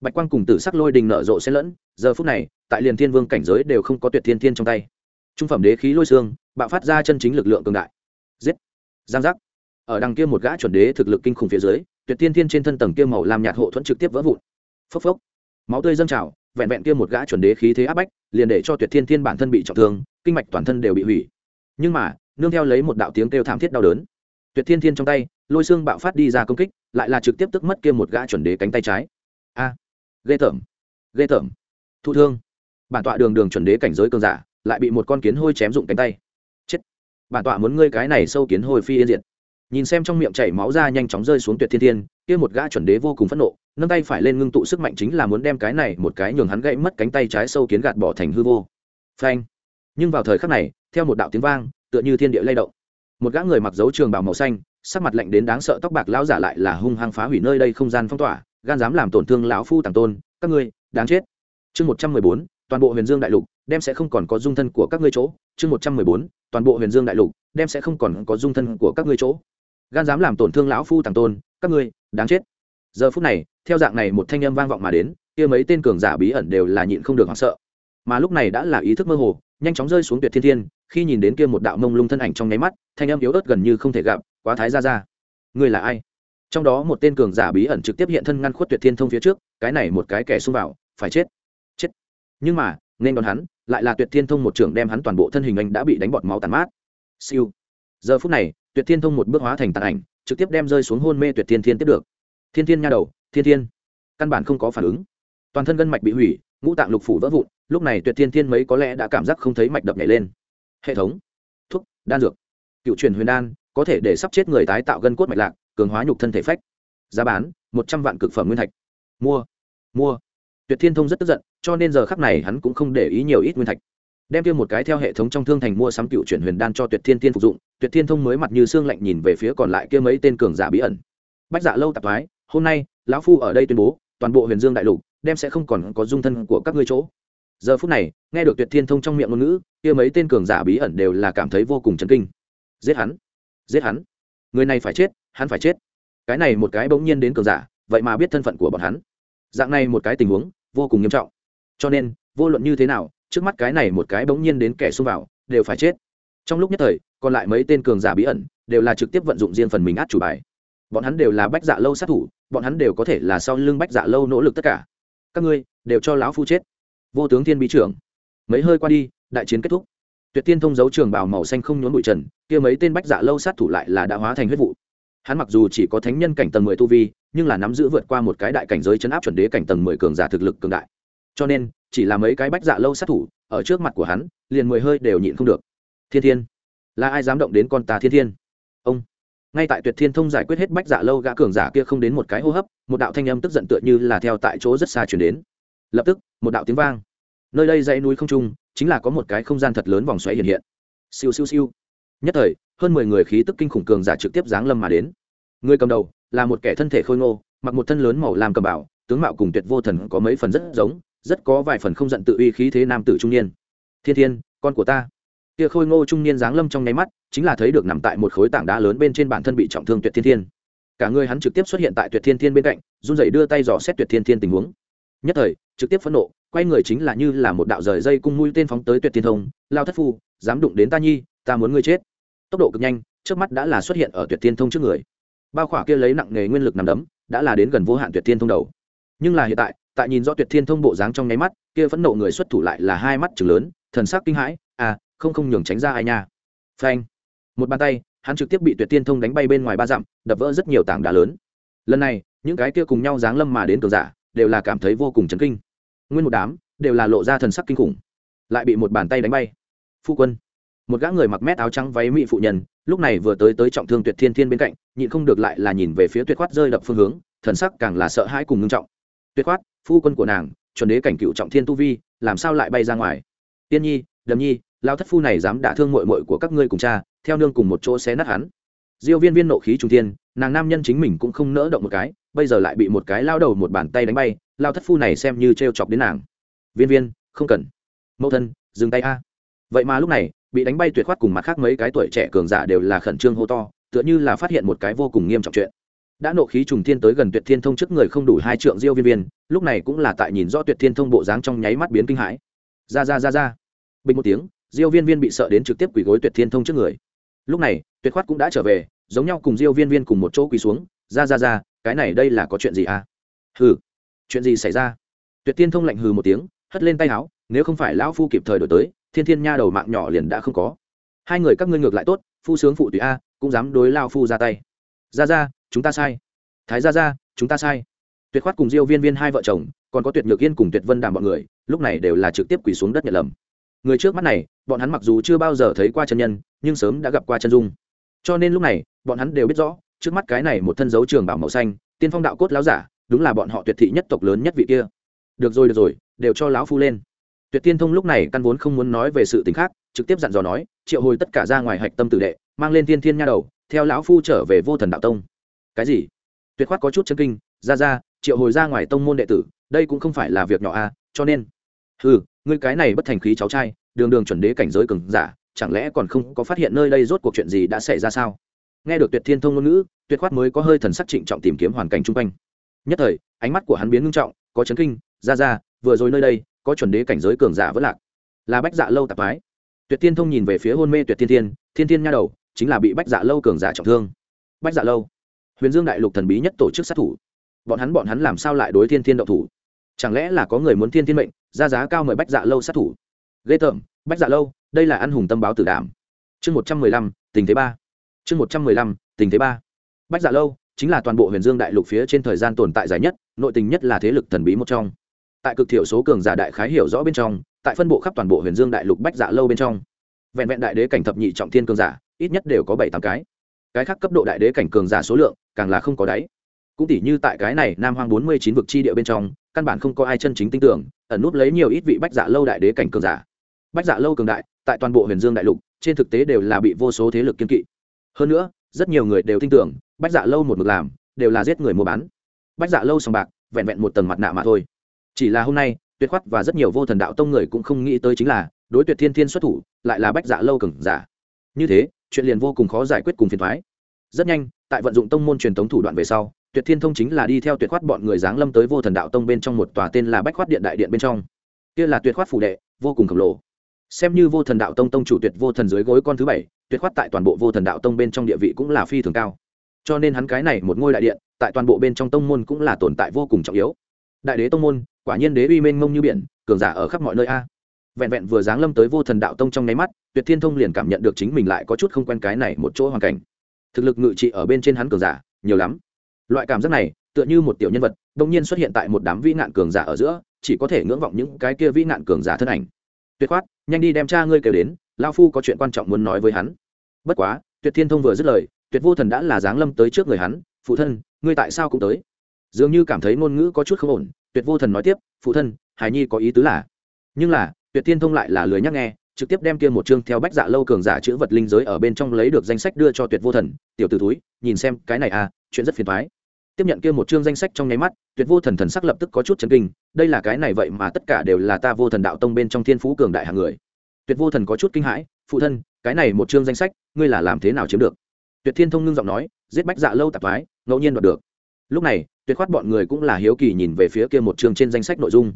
Bạch quang cùng tử sắc lôi đình nở rộ xen lẫn, giờ phút này, tại liền thiên vương cảnh giới đều không có tuyệt thiên thiên trong tay. Trung phẩm đế khí lôi xương, bạo phát ra chân chính lực lượng cường đại. Giết! Giang giác! Ở đằng kia một gã chuẩn đế thực lực kinh khủng phía dưới, tuyệt thiên thiên trên thân tầng kia màu làm nhạt hộ thuẫn trực tiếp vỡ vụn. Phốc phốc! Máu tươi dâng trào vẹn vẹn kia một gã chuẩn đế khí thế áp bách, liền để cho tuyệt thiên thiên bản thân bị trọng thương, kinh mạch toàn thân đều bị hủy. Nhưng mà, nương theo lấy một đạo tiếng kêu thảm thiết đau đớn, tuyệt thiên thiên trong tay, lôi xương bạo phát đi ra công kích, lại là trực tiếp tức mất kia một gã chuẩn đế cánh tay trái. A! Ghê tởm! Ghê tởm! Thụ thương! Bản tọa đường đường chuẩn đế cảnh giới cường giả, lại bị một con kiến hôi chém dụng cánh tay. Chết! Bản tọa muốn ngươi cái này sâu kiến hôi phi yên diệt. Nhìn xem trong miệng chảy máu ra nhanh chóng rơi xuống tuyệt thiên thiên, kia một gã chuẩn đế vô cùng phẫn nộ nâng tay phải lên ngưng tụ sức mạnh chính là muốn đem cái này một cái nhường hắn gãy mất cánh tay trái sâu kiến gạt bỏ thành hư vô. Phanh. Nhưng vào thời khắc này, theo một đạo tiếng vang, tựa như thiên địa lay động. Một gã người mặc dấu trường bào màu xanh, sắc mặt lạnh đến đáng sợ tóc bạc lão giả lại là hung hăng phá hủy nơi đây không gian phong tỏa, gan dám làm tổn thương lão phu tàng tôn, các ngươi, đáng chết. Chương một trăm mười bốn, toàn bộ huyền dương đại lục, đem sẽ không còn có dung thân của các ngươi chỗ. Chương một trăm mười bốn, toàn bộ huyền dương đại lục, đem sẽ không còn có dung thân của các ngươi chỗ. Gan dám làm tổn thương lão phu tàng tôn, các ngươi, đáng chết giờ phút này, theo dạng này một thanh âm vang vọng mà đến, kia mấy tên cường giả bí ẩn đều là nhịn không được hoảng sợ. Mà lúc này đã là ý thức mơ hồ, nhanh chóng rơi xuống tuyệt thiên thiên, khi nhìn đến kia một đạo mông lung thân ảnh trong nháy mắt, thanh âm yếu ớt gần như không thể gặp, quá thái ra ra. Người là ai? Trong đó một tên cường giả bí ẩn trực tiếp hiện thân ngăn khuất tuyệt thiên thông phía trước, cái này một cái kẻ xung vào, phải chết. Chết. Nhưng mà, nên đón hắn, lại là tuyệt thiên thông một trưởng đem hắn toàn bộ thân hình anh đã bị đánh bọt máu tàn mát. Siêu. Giờ phút này, tuyệt thiên thông một bước hóa thành tàn ảnh, trực tiếp đem rơi xuống hôn mê tuyệt thiên thiên tiếp được thiên thiên nha đầu, thiên thiên. Căn bản không có phản ứng. Toàn thân gân mạch bị hủy, ngũ tạng lục phủ vỡ vụn, lúc này tuyệt thiên thiên mấy có lẽ đã cảm giác không thấy mạch đập nhảy lên. Hệ thống. Thuốc, đan dược. Cựu truyền huyền đan, có thể để sắp chết người tái tạo gân cốt mạch lạc, cường hóa nhục thân thể phách. Giá bán, một trăm vạn cực phẩm nguyên thạch. Mua. Mua. Tuyệt thiên thông rất tức giận, cho nên giờ khắc này hắn cũng không để ý nhiều ít nguyên thạch. Đem tiêu một cái theo hệ thống trong thương thành mua sắm cựu chuyển huyền đan cho tuyệt thiên thiên phục dụng, tuyệt thiên thông mới mặt như xương lạnh nhìn về phía còn lại kia mấy tên cường giả bí ẩn. Bách dạ lâu tạp thoái hôm nay, lão phu ở đây tuyên bố, toàn bộ huyền dương đại lục đem sẽ không còn có dung thân của các ngươi chỗ. Giờ phút này, nghe được tuyệt thiên thông trong miệng ngôn ngữ, kia mấy tên cường giả bí ẩn đều là cảm thấy vô cùng chấn kinh. Giết hắn! Giết hắn! Người này phải chết, hắn phải chết. Cái này một cái bỗng nhiên đến cường giả, vậy mà biết thân phận của bọn hắn. Dạng này một cái tình huống, vô cùng nghiêm trọng. Cho nên, vô luận như thế nào, trước mắt cái này một cái bỗng nhiên đến kẻ xông vào, đều phải chết. Trong lúc nhất thời, còn lại mấy tên cường giả bí ẩn, đều là trực tiếp vận dụng riêng phần mình át chủ bài. Bọn hắn đều là bách dạ lâu sát thủ bọn hắn đều có thể là sau lưng bách dạ lâu nỗ lực tất cả. Các ngươi đều cho lão phu chết. Vô tướng thiên bí trưởng, mấy hơi qua đi, đại chiến kết thúc. Tuyệt tiên thông dấu trường bảo màu xanh không nhốn bụi trần, kia mấy tên bách dạ lâu sát thủ lại là đã hóa thành huyết vụ. Hắn mặc dù chỉ có thánh nhân cảnh tầng mười tu vi, nhưng là nắm giữ vượt qua một cái đại cảnh giới chấn áp chuẩn đế cảnh tầng mười cường giả thực lực cường đại. Cho nên, chỉ là mấy cái bách dạ lâu sát thủ, ở trước mặt của hắn, liền mười hơi đều nhịn không được. Thiên thiên, là ai dám động đến con ta thiên thiên? Ông ngay tại tuyệt thiên thông giải quyết hết bách giả lâu, gã cường giả kia không đến một cái hô hấp, một đạo thanh âm tức giận tựa như là theo tại chỗ rất xa chuyển đến. Lập tức, một đạo tiếng vang. Nơi đây dãy núi không trung, chính là có một cái không gian thật lớn vòng xoáy hiện hiện. Siêu siêu siêu. Nhất thời, hơn mười người khí tức kinh khủng cường giả trực tiếp giáng lâm mà đến. Người cầm đầu là một kẻ thân thể khôi ngô, mặc một thân lớn màu làm cầm bảo, tướng mạo cùng tuyệt vô thần có mấy phần rất giống, rất có vài phần không giận tự uy khí thế nam tử trung niên. Thiên thiên, con của ta kia khôi ngô trung niên giáng lâm trong nháy mắt, chính là thấy được nằm tại một khối tảng đá lớn bên trên bản thân bị trọng thương tuyệt thiên thiên. Cả người hắn trực tiếp xuất hiện tại tuyệt thiên thiên bên cạnh, run rẩy đưa tay dò xét tuyệt thiên thiên tình huống. Nhất thời, trực tiếp phẫn nộ, quay người chính là như là một đạo rời dây cung mũi tên phóng tới tuyệt thiên thông, lao thất phu, dám đụng đến ta nhi, ta muốn ngươi chết. Tốc độ cực nhanh, trước mắt đã là xuất hiện ở tuyệt thiên thông trước người. Bao khỏa kia lấy nặng nghề nguyên lực nằm đấm, đã là đến gần vô hạn tuyệt thiên thông đầu. Nhưng là hiện tại tại nhìn rõ tuyệt thiên thông bộ dáng trong nháy mắt, kia phẫn nộ người xuất thủ lại là hai mắt chừng lớn, thần sắc kinh hãi à không không nhường tránh ra ai nha. Phanh. Một bàn tay, hắn trực tiếp bị tuyệt thiên thông đánh bay bên ngoài ba dặm, đập vỡ rất nhiều tảng đá lớn. Lần này, những cái kia cùng nhau giáng lâm mà đến cường giả, đều là cảm thấy vô cùng chấn kinh. Nguyên một đám, đều là lộ ra thần sắc kinh khủng. Lại bị một bàn tay đánh bay. Phu quân. Một gã người mặc mét áo trắng váy mỹ phụ nhân, lúc này vừa tới tới trọng thương tuyệt thiên thiên bên cạnh, nhịn không được lại là nhìn về phía tuyệt khoát rơi đập phương hướng, thần sắc càng là sợ hãi cùng ngưng trọng. Tuyệt khoát phu quân của nàng, chuẩn đế cảnh cựu trọng thiên tu vi, làm sao lại bay ra ngoài? Tiên nhi, đầm nhi lao thất phu này dám đả thương mội mội của các ngươi cùng cha, theo nương cùng một chỗ xé nát hắn. Diêu viên viên nộ khí trung thiên, nàng nam nhân chính mình cũng không nỡ động một cái, bây giờ lại bị một cái lao đầu một bàn tay đánh bay, lao thất phu này xem như treo chọc đến nàng. Viên viên, không cần. Mẫu thân, dừng tay a. Vậy mà lúc này, bị đánh bay tuyệt khoát cùng mặt khác mấy cái tuổi trẻ cường giả đều là khẩn trương hô to, tựa như là phát hiện một cái vô cùng nghiêm trọng chuyện. Đã nộ khí trùng thiên tới gần tuyệt thiên thông trước người không đủ hai trượng diêu viên viên, lúc này cũng là tại nhìn rõ tuyệt thiên thông bộ dáng trong nháy mắt biến kinh hãi. Ra ra ra ra. Bình một tiếng diêu viên viên bị sợ đến trực tiếp quỳ gối tuyệt thiên thông trước người. Lúc này, tuyệt khoát cũng đã trở về, giống nhau cùng diêu viên viên cùng một chỗ quỳ xuống, ra ra ra, cái này đây là có chuyện gì à? Hừ, chuyện gì xảy ra? Tuyệt thiên thông lạnh hừ một tiếng, hất lên tay áo, nếu không phải lão phu kịp thời đổi tới, thiên thiên nha đầu mạng nhỏ liền đã không có. Hai người các ngươi ngược lại tốt, phu sướng phụ tùy a, cũng dám đối lao phu ra tay. Ra ra, chúng ta sai. Thái ra ra, chúng ta sai. Tuyệt khoát cùng diêu viên viên hai vợ chồng, còn có tuyệt nhược yên cùng tuyệt vân đàm bọn người, lúc này đều là trực tiếp quỳ xuống đất nhận lầm người trước mắt này bọn hắn mặc dù chưa bao giờ thấy qua chân nhân, nhưng sớm đã gặp qua chân dung. Cho nên lúc này, bọn hắn đều biết rõ, trước mắt cái này một thân dấu trường bảo màu xanh, tiên phong đạo cốt láo giả, đúng là bọn họ tuyệt thị nhất tộc lớn nhất vị kia. Được rồi được rồi, đều cho lão phu lên. Tuyệt tiên thông lúc này căn vốn không muốn nói về sự t khác, trực tiếp dặn dò nói, triệu hồi tất cả ra ngoài hạch tâm tử đệ, mang lên thiên thiên nha đầu, theo lão phu trở về vô thần đạo tông. Cái gì? Tuyệt khoát có chút chân kinh, ra ra, triệu hồi ra ngoài tông môn đệ tử, đây cũng không phải là việc nhỏ à cho nên. Ừ ngươi cái này bất thành khí cháu trai đường đường chuẩn đế cảnh giới cường giả, chẳng lẽ còn không có phát hiện nơi đây rốt cuộc chuyện gì đã xảy ra sao? Nghe được tuyệt thiên thông ngôn ngữ, tuyệt khoát mới có hơi thần sắc trịnh trọng tìm kiếm hoàn cảnh chung quanh. Nhất thời, ánh mắt của hắn biến ngưng trọng, có chấn kinh, ra ra, vừa rồi nơi đây, có chuẩn đế cảnh giới cường giả vẫn lạc. Là bách dạ lâu tạp ái tuyệt thiên thông nhìn về phía hôn mê tuyệt thiên thiên thiên thiên nha đầu, chính là bị bách dạ lâu cường giả trọng thương. Bách dạ lâu? Huyền dương đại lục thần bí nhất tổ chức sát thủ. Bọn hắn bọn hắn làm sao lại đối thiên thiên động thủ? Chẳng lẽ là có người muốn thiên thiên mệnh, ra giá cao mời bách dạ lâu sát thủ? Ghê tởm, bách dạ lâu, đây là ăn hùng tâm báo tử đảm. Chương một trăm mười lăm, tình thế ba. Chương một trăm mười lăm, tình thế ba. Bách dạ lâu chính là toàn bộ huyền dương đại lục phía trên thời gian tồn tại dài nhất, nội tình nhất là thế lực thần bí một trong. Tại cực thiểu số cường giả đại khái hiểu rõ bên trong, tại phân bộ khắp toàn bộ huyền dương đại lục bách dạ lâu bên trong, vẹn vẹn đại đế cảnh thập nhị trọng thiên cường giả, ít nhất đều có bảy tám cái. Cái khác cấp độ đại đế cảnh cường giả số lượng, càng là không có đáy. Cũng tỉ như tại cái này nam hoang bốn mươi chín vực chi địa bên trong, căn bản không có ai chân chính tin tưởng, ẩn núp lấy nhiều ít vị bách dạ lâu đại đế cảnh cường giả bách dạ lâu cường đại, tại toàn bộ huyền dương đại lục, trên thực tế đều là bị vô số thế lực kiên kỵ. Hơn nữa, rất nhiều người đều tin tưởng, bách dạ lâu một mực làm, đều là giết người mua bán. Bách dạ lâu sòng bạc, vẹn vẹn một tầng mặt nạ mà thôi. Chỉ là hôm nay, tuyệt khoát và rất nhiều vô thần đạo tông người cũng không nghĩ tới chính là, đối tuyệt thiên thiên xuất thủ, lại là bách dạ lâu cường giả. Như thế, chuyện liền vô cùng khó giải quyết cùng phiền thoái rất nhanh, tại vận dụng tông môn truyền thống thủ đoạn về sau, tuyệt thiên thông chính là đi theo tuyệt khoát bọn người giáng lâm tới vô thần đạo tông bên trong một tòa tên là bách khoát điện đại điện bên trong. Kia là tuyệt khoát phủ đệ, vô cùng khổng lồ xem như vô thần đạo tông tông chủ tuyệt vô thần dưới gối con thứ bảy, tuyệt khoát tại toàn bộ vô thần đạo tông bên trong địa vị cũng là phi thường cao. Cho nên hắn cái này một ngôi đại điện, tại toàn bộ bên trong tông môn cũng là tồn tại vô cùng trọng yếu. Đại đế tông môn, quả nhiên đế uy mênh mông như biển, cường giả ở khắp mọi nơi a. Vẹn vẹn vừa giáng lâm tới vô thần đạo tông trong nháy mắt, tuyệt thiên thông liền cảm nhận được chính mình lại có chút không quen cái này một chỗ hoàn cảnh. Thực lực ngự trị ở bên trên hắn cường giả, nhiều lắm. Loại cảm giác này, tựa như một tiểu nhân vật đông nhiên xuất hiện tại một đám vĩ nạn cường giả ở giữa, chỉ có thể ngưỡng vọng những cái kia vĩ nạn cường giả thân ảnh tuyệt khoát, nhanh đi đem cha ngươi kêu đến lao phu có chuyện quan trọng muốn nói với hắn. Bất quá, tuyệt thiên thông vừa dứt lời, tuyệt vô thần đã là giáng lâm tới trước người hắn, phụ thân, ngươi tại sao cũng tới? Dường như cảm thấy ngôn ngữ có chút không ổn, tuyệt vô thần nói tiếp, phụ thân, hải nhi có ý tứ là nhưng là, tuyệt thiên thông lại là lười nhắc nghe, trực tiếp đem kia một chương theo bách dạ lâu cường giả chữ vật linh giới ở bên trong lấy được danh sách đưa cho tuyệt vô thần, tiểu t ử túi nhìn xem cái này à chuyện rất phiền thoái tiếp nhận kia một chương danh sách trong nháy mắt, tuyệt vô thần thần sắc lập tức có chút chấn kinh, đây là cái này vậy mà tất cả đều là ta vô thần đạo tông bên trong thiên phú cường đại hàng người. Tuyệt vô thần có chút kinh hãi, phụ thân, cái này một chương danh sách, ngươi là làm thế nào chiếm được? Tuyệt thiên thông ngưng giọng nói, giết bách dạ lâu tạp thoái, ngẫu nhiên đoạt được. Lúc này, tuyệt khoát bọn người cũng là hiếu kỳ nhìn về phía kia một chương trên danh sách nội dung.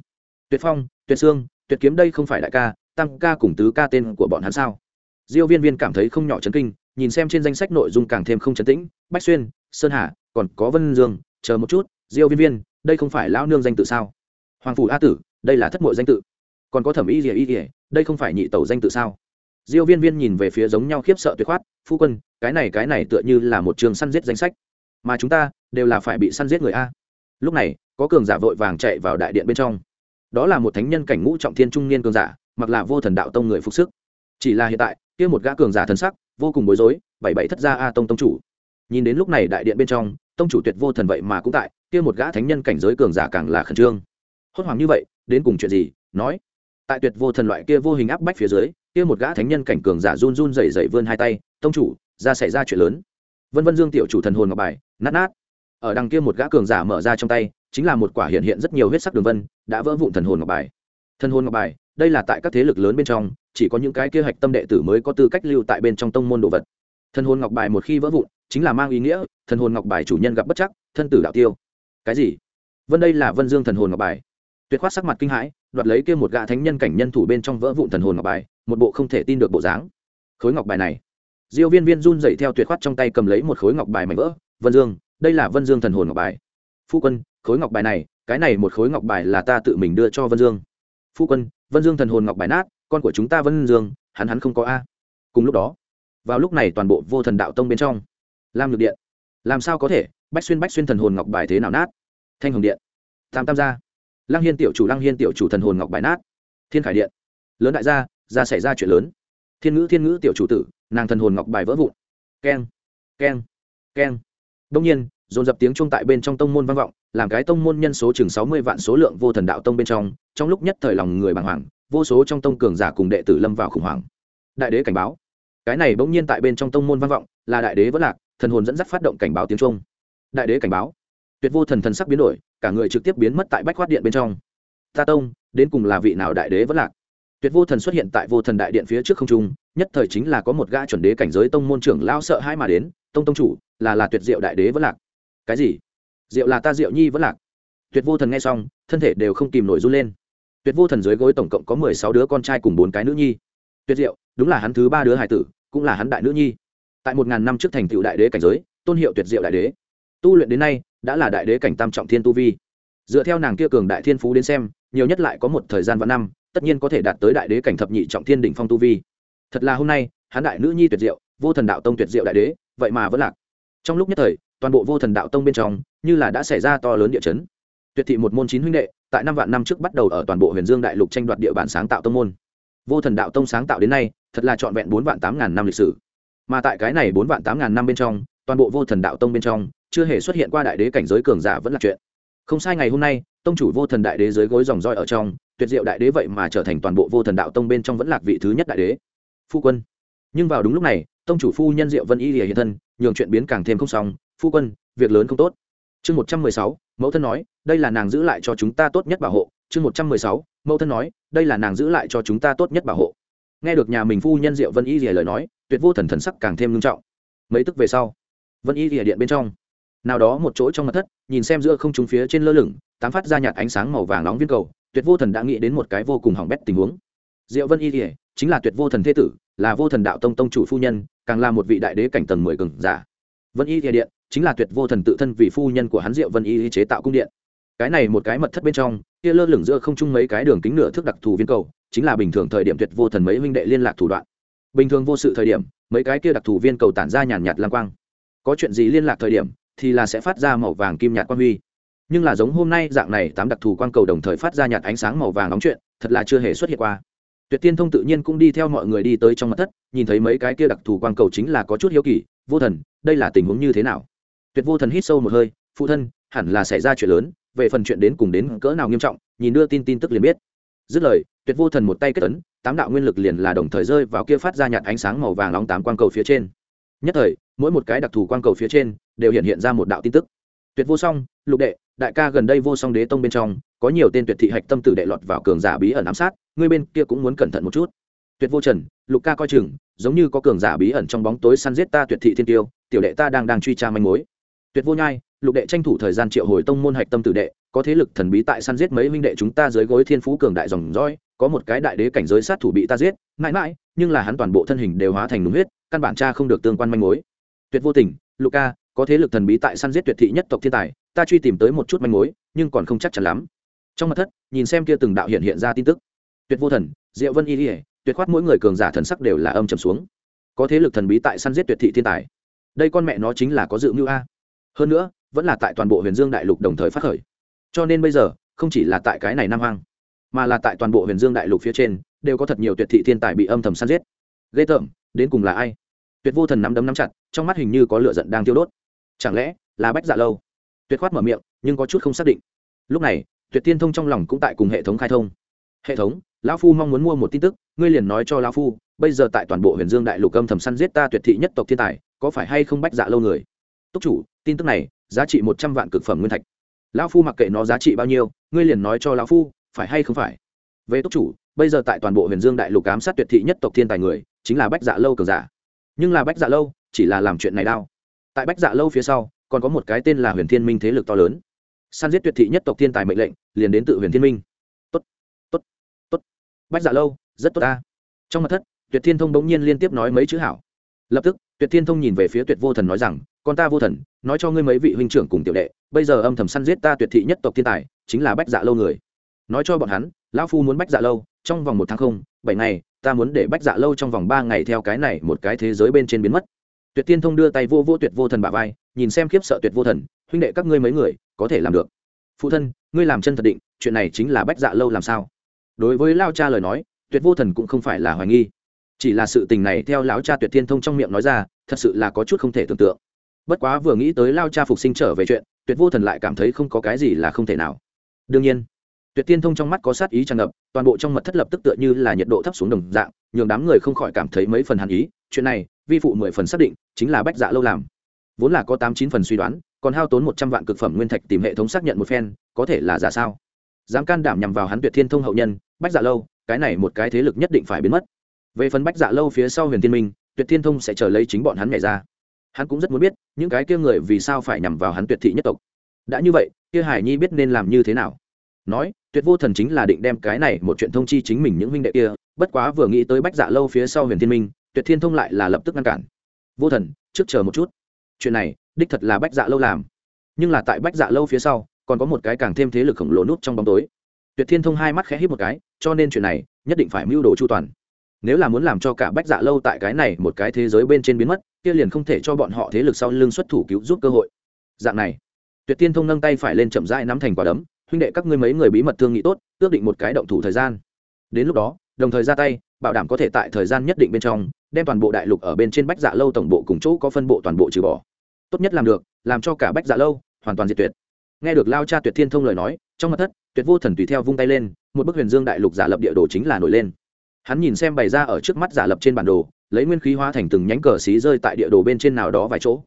Tuyệt phong, tuyệt sương, tuyệt kiếm đây không phải đại ca tăng ca cùng tứ ca tên của bọn hắn sao? Diêu viên viên cảm thấy không nhỏ chấn kinh, nhìn xem trên danh sách nội dung càng thêm không chấn tĩnh, bách xuyên, sơn hà còn có vân dương, chờ một chút, diêu viên viên, đây không phải lão nương danh tự sao? Hoàng phủ a tử, đây là thất muội danh tự. Còn có thẩm y rỉa y rỉa đây không phải nhị tẩu danh tự sao? Diêu viên viên nhìn về phía giống nhau khiếp sợ tuyệt khoát, phu quân, cái này cái này tựa như là một trường săn giết danh sách. Mà chúng ta đều là phải bị săn giết người a. Lúc này, có cường giả vội vàng chạy vào đại điện bên trong. Đó là một thánh nhân cảnh ngũ trọng thiên trung niên cường giả, mặc là vô thần đạo tông người phục sức. Chỉ là hiện tại, kia một gã cường giả thần sắc, vô cùng bối rối, bảy bảy thất gia a tông tông chủ. Nhìn đến lúc này đại điện bên trong tông chủ tuyệt vô thần vậy mà cũng tại, kia một gã thánh nhân cảnh giới cường giả càng là khẩn trương. Hốt hoảng như vậy, đến cùng chuyện gì? Nói. Tại tuyệt vô thần loại kia vô hình áp bách phía dưới, kia một gã thánh nhân cảnh cường giả run run rẩy rẩy vươn hai tay, tông chủ, ra xảy ra chuyện lớn. Vân vân dương tiểu chủ thần hồn ngọc bài, nát nát. Ở đằng kia một gã cường giả mở ra trong tay, chính là một quả hiện hiện rất nhiều huyết sắc đường vân, đã vỡ vụn thần hồn ngọc bài. Thần hồn ngọc bài, đây là tại các thế lực lớn bên trong, chỉ có những cái kia hạch tâm đệ tử mới có tư cách lưu tại bên trong tông môn đồ vật thần hồn ngọc bài một khi vỡ vụn, chính là mang ý nghĩa, thần hồn ngọc bài chủ nhân gặp bất chắc, thân tử đạo tiêu. Cái gì? Vân đây là vân dương thần hồn ngọc bài. Tuyệt khoát sắc mặt kinh hãi, đoạt lấy kia một gã thánh nhân cảnh nhân thủ bên trong vỡ vụn thần hồn ngọc bài, một bộ không thể tin được bộ dáng. Khối ngọc bài này. Diêu viên viên run dậy theo tuyệt khoát trong tay cầm lấy một khối ngọc bài mảnh vỡ. Vân dương, đây là vân dương thần hồn ngọc bài. Phu quân, khối ngọc bài này, cái này một khối ngọc bài là ta tự mình đưa cho vân dương. Phu quân, vân dương thần hồn ngọc bài nát, con của chúng ta vân dương, hắn hắn không có a. Cùng lúc đó vào lúc này toàn bộ vô thần đạo tông bên trong. Lam nhược điện. Làm sao có thể? Bách xuyên bách xuyên thần hồn ngọc bài thế nào nát? Thanh hồng điện. Tam tam gia. Lăng hiên tiểu chủ, lăng hiên tiểu chủ thần hồn ngọc bài nát. Thiên khải điện. Lớn đại gia, ra xảy ra chuyện lớn. Thiên ngữ thiên ngữ tiểu chủ tử, nàng thần hồn ngọc bài vỡ vụn. Keng keng keng. Đông nhiên, dồn dập tiếng trung tại bên trong tông môn vang vọng, làm cái tông môn nhân số chừng sáu mươi vạn số lượng vô thần đạo tông bên trong trong lúc nhất thời lòng người bàng hoàng, vô số trong tông cường giả cùng đệ tử lâm vào khủng hoảng. Đại đế cảnh báo cái này bỗng nhiên tại bên trong tông môn vang vọng, là đại đế vẫn lạc, thần hồn dẫn dắt phát động cảnh báo tiếng trung đại đế cảnh báo. Tuyệt vô thần thần sắc biến đổi, cả người trực tiếp biến mất tại bách khoát điện bên trong. Ta tông, đến cùng là vị nào đại đế vẫn lạc? Tuyệt vô thần xuất hiện tại vô thần đại điện phía trước không trung, nhất thời chính là có một gã chuẩn đế cảnh giới tông môn trưởng lao sợ hai mà đến, tông tông chủ, là là tuyệt diệu đại đế vẫn lạc. Cái gì? Diệu là ta diệu nhi vẫn lạc? Tuyệt vô thần nghe xong, thân thể đều không kìm nổi run lên. Tuyệt vô thần dưới gối tổng cộng có mười sáu đứa con trai cùng bốn cái nữ nhi tuyệt diệu, đúng là hắn thứ ba đứa hải tử, cũng là hắn đại nữ nhi. Tại một ngàn năm trước thành tựu đại đế cảnh giới, tôn hiệu tuyệt diệu đại đế. Tu luyện đến nay, đã là đại đế cảnh tam trọng thiên tu vi. Dựa theo nàng kia cường đại thiên phú đến xem, nhiều nhất lại có một thời gian vạn năm, tất nhiên có thể đạt tới đại đế cảnh thập nhị trọng thiên đỉnh phong tu vi. Thật là hôm nay, hắn đại nữ nhi tuyệt diệu, vô thần đạo tông tuyệt diệu đại đế, vậy mà vẫn lạc. Trong lúc nhất thời, toàn bộ vô thần đạo tông bên trong, như là đã xảy ra to lớn địa chấn. Tuyệt thị một môn chín huynh đệ, tại năm vạn năm trước bắt đầu ở toàn bộ huyền dương đại lục tranh đoạt địa bàn sáng tạo tông môn vô thần đạo tông sáng tạo đến nay, thật là trọn vẹn bốn vạn tám ngàn năm lịch sử. Mà tại cái này bốn vạn tám ngàn năm bên trong, toàn bộ vô thần đạo tông bên trong, chưa hề xuất hiện qua đại đế cảnh giới cường giả vẫn là chuyện. Không sai ngày hôm nay, tông chủ vô thần đại đế dưới gối dòng roi ở trong, tuyệt diệu đại đế vậy mà trở thành toàn bộ vô thần đạo tông bên trong vẫn lạc vị thứ nhất đại đế. Phu quân. Nhưng vào đúng lúc này, tông chủ phu nhân diệu vân y lìa hiện thân, nhường chuyện biến càng thêm không xong. Phu quân, việc lớn không tốt. Chương một trăm mười sáu, mẫu thân nói, đây là nàng giữ lại cho chúng ta tốt nhất bảo hộ. Chương một trăm mười sáu mẫu thân nói, đây là nàng giữ lại cho chúng ta tốt nhất bảo hộ. Nghe được nhà mình phu nhân diệu vân y rìa lời nói, tuyệt vô thần thần sắc càng thêm nghiêm trọng. Mấy tức về sau, vân y rìa điện bên trong, nào đó một chỗ trong mặt thất, nhìn xem giữa không trung phía trên lơ lửng tám phát ra nhạt ánh sáng màu vàng nóng viên cầu, tuyệt vô thần đã nghĩ đến một cái vô cùng hỏng bét tình huống. Diệu vân y rìa chính là tuyệt vô thần thế tử, là vô thần đạo tông tông chủ phu nhân, càng là một vị đại đế cảnh tầng mười cường giả. Vân y rìa điện chính là tuyệt vô thần tự thân vì phu nhân của hắn diệu vân y chế tạo cung điện. Cái này một cái mật thất bên trong kia lơ lửng giữa không trung mấy cái đường kính nửa thước đặc thù viên cầu, chính là bình thường thời điểm tuyệt vô thần mấy huynh đệ liên lạc thủ đoạn. Bình thường vô sự thời điểm, mấy cái kia đặc thù viên cầu tản ra nhàn nhạt lang quang. Có chuyện gì liên lạc thời điểm, thì là sẽ phát ra màu vàng kim nhạt quang huy. Nhưng là giống hôm nay dạng này tám đặc thù quang cầu đồng thời phát ra nhạt ánh sáng màu vàng nóng chuyện, thật là chưa hề xuất hiện qua. Tuyệt tiên thông tự nhiên cũng đi theo mọi người đi tới trong mặt thất, nhìn thấy mấy cái kia đặc thù quang cầu chính là có chút hiếu kỳ, vô thần, đây là tình huống như thế nào? Tuyệt vô thần hít sâu một hơi, phụ thân, hẳn là xảy ra chuyện lớn về phần chuyện đến cùng đến cỡ nào nghiêm trọng, nhìn đưa tin tin tức liền biết. Dứt lời, tuyệt vô thần một tay kết tấn tám đạo nguyên lực liền là đồng thời rơi vào kia phát ra nhạt ánh sáng màu vàng nóng tám quang cầu phía trên. Nhất thời, mỗi một cái đặc thù quang cầu phía trên đều hiện hiện ra một đạo tin tức. Tuyệt vô song, lục đệ, đại ca gần đây vô song đế tông bên trong, có nhiều tên tuyệt thị hạch tâm tử đệ lọt vào cường giả bí ẩn ám sát ngươi bên kia cũng muốn cẩn thận một chút. Tuyệt vô trần, lục ca coi chừng, giống như có cường giả bí ẩn trong bóng tối săn giết ta tuyệt thị thiên tiêu, tiểu đệ ta đang đang truy tra manh mối. Tuyệt vô nhai lục đệ tranh thủ thời gian triệu hồi tông môn hạch tâm tử đệ, có thế lực thần bí tại săn giết mấy huynh đệ chúng ta dưới gối thiên phú cường đại dòng dõi, có một cái đại đế cảnh giới sát thủ bị ta giết, mãi mãi, nhưng là hắn toàn bộ thân hình đều hóa thành đúng huyết, căn bản cha không được tương quan manh mối. Tuyệt vô tình luca có thế lực thần bí tại săn giết tuyệt thị nhất tộc thiên tài, ta truy tìm tới một chút manh mối, nhưng còn không chắc chắn lắm. Trong mặt thất, nhìn xem kia từng đạo hiện hiện ra tin tức. Tuyệt vô thần, diệu vân y ỉa tuyệt khoát mỗi người cường giả thần sắc đều là âm trầm xuống. Có thế lực thần bí tại săn giết tuyệt thị thiên tài. Đây con mẹ nó chính là có dự mưu a. Hơn nữa vẫn là tại toàn bộ huyền dương đại lục đồng thời phát khởi. Cho nên bây giờ, không chỉ là tại cái này nam hoang, mà là tại toàn bộ huyền dương đại lục phía trên, đều có thật nhiều tuyệt thị thiên tài bị âm thầm săn giết. Ghê tởm, đến cùng là ai? Tuyệt vô thần nắm đấm nắm chặt, trong mắt hình như có lửa giận đang tiêu đốt. Chẳng lẽ là bách dạ lâu? Tuyệt khoát mở miệng, nhưng có chút không xác định. Lúc này, tuyệt tiên thông trong lòng cũng tại cùng hệ thống khai thông. Hệ thống, lão phu mong muốn mua một tin tức, ngươi liền nói cho lão phu, bây giờ tại toàn bộ huyền dương đại lục âm thầm săn giết ta tuyệt thị nhất tộc thiên tài, có phải hay không bách dạ lâu người? Túc chủ, tin tức này giá trị một trăm vạn cực phẩm nguyên thạch. Lão phu mặc kệ nó giá trị bao nhiêu, ngươi liền nói cho lão phu, phải hay không phải? Về túc chủ, bây giờ tại toàn bộ huyền dương đại lục ám sát tuyệt thị nhất tộc thiên tài người, chính là bách dạ lâu cường giả. Nhưng là bách dạ lâu chỉ là làm chuyện này đau tại bách dạ lâu phía sau, còn có một cái tên là huyền thiên minh thế lực to lớn. San giết tuyệt thị nhất tộc thiên tài mệnh lệnh, liền đến tự huyền thiên minh. Tốt tốt tốt. Bách dạ lâu, rất tốt ta. Trong mặt thất, tuyệt thiên thông bỗng nhiên liên tiếp nói mấy chữ hảo. Lập tức, tuyệt thiên thông nhìn về phía tuyệt vô thần nói rằng con ta vô thần, nói cho ngươi mấy vị huynh trưởng cùng tiểu đệ, bây giờ âm thầm săn giết ta tuyệt thị nhất tộc thiên tài, chính là bách dạ lâu người. Nói cho bọn hắn, lão phu muốn bách dạ lâu, trong vòng một tháng không, bảy ngày, ta muốn để bách dạ lâu trong vòng ba ngày theo cái này một cái thế giới bên trên biến mất. Tuyệt tiên thông đưa tay vô vô tuyệt vô thần bả vai, nhìn xem khiếp sợ tuyệt vô thần, huynh đệ các ngươi mấy người, có thể làm được. Phụ thân, ngươi làm chân thật định, chuyện này chính là bách dạ lâu làm sao? Đối với lao cha lời nói, tuyệt vô thần cũng không phải là hoài nghi. Chỉ là sự tình này theo lão cha tuyệt tiên thông trong miệng nói ra, thật sự là có chút không thể tưởng tượng bất quá vừa nghĩ tới lao cha phục sinh trở về chuyện, tuyệt vô thần lại cảm thấy không có cái gì là không thể nào. Đương nhiên, tuyệt tiên thông trong mắt có sát ý tràn ngập, toàn bộ trong mật thất lập tức tựa như là nhiệt độ thấp xuống đồng dạng, nhường đám người không khỏi cảm thấy mấy phần hàn ý, chuyện này, vi phụ mười phần xác định, chính là bách dạ lâu làm. Vốn là có tám chín phần suy đoán, còn hao tốn một trăm vạn cực phẩm nguyên thạch tìm hệ thống xác nhận một phen, có thể là giả sao? Dám can đảm nhằm vào hắn tuyệt thiên thông hậu nhân, bách dạ lâu, cái này một cái thế lực nhất định phải biến mất. Về phần bách dạ lâu phía sau huyền thiên minh, tuyệt thiên thông sẽ chờ lấy chính bọn hắn nhảy ra hắn cũng rất muốn biết những cái kia người vì sao phải nhằm vào hắn tuyệt thị nhất tộc. Đã như vậy, kia hải nhi biết nên làm như thế nào? Nói, tuyệt vô thần chính là định đem cái này một chuyện thông chi chính mình những huynh đệ kia, bất quá vừa nghĩ tới bách dạ lâu phía sau huyền thiên minh, tuyệt thiên thông lại là lập tức ngăn cản. Vô thần, trước chờ một chút. Chuyện này, đích thật là bách dạ lâu làm. Nhưng là tại bách dạ lâu phía sau, còn có một cái càng thêm thế lực khổng lồ nút trong bóng tối. Tuyệt thiên thông hai mắt khẽ hít một cái, cho nên chuyện này, nhất định phải mưu đồ chu toàn nếu là muốn làm cho cả bách dạ lâu tại cái này một cái thế giới bên trên biến mất, kia liền không thể cho bọn họ thế lực sau lưng xuất thủ cứu giúp cơ hội. Dạng này, tuyệt tiên thông nâng tay phải lên chậm rãi nắm thành quả đấm, huynh đệ, các ngươi mấy người bí mật thương nghị tốt, ước định một cái động thủ thời gian. Đến lúc đó, đồng thời ra tay, bảo đảm có thể tại thời gian nhất định bên trong, đem toàn bộ đại lục ở bên trên bách dạ lâu tổng bộ cùng chỗ có phân bộ toàn bộ trừ bỏ. Tốt nhất làm được, làm cho cả bách dạ lâu hoàn toàn diệt tuyệt. Nghe được lao cha tuyệt thiên thông lời nói, trong mặt thất, tuyệt vô thần tùy theo vung tay lên, một bức huyền dương đại lục giả lập địa đồ chính là nổi lên hắn nhìn xem bày ra ở trước mắt giả lập trên bản đồ, lấy nguyên khí hóa thành từng nhánh cờ xí rơi tại địa đồ bên trên nào đó vài chỗ.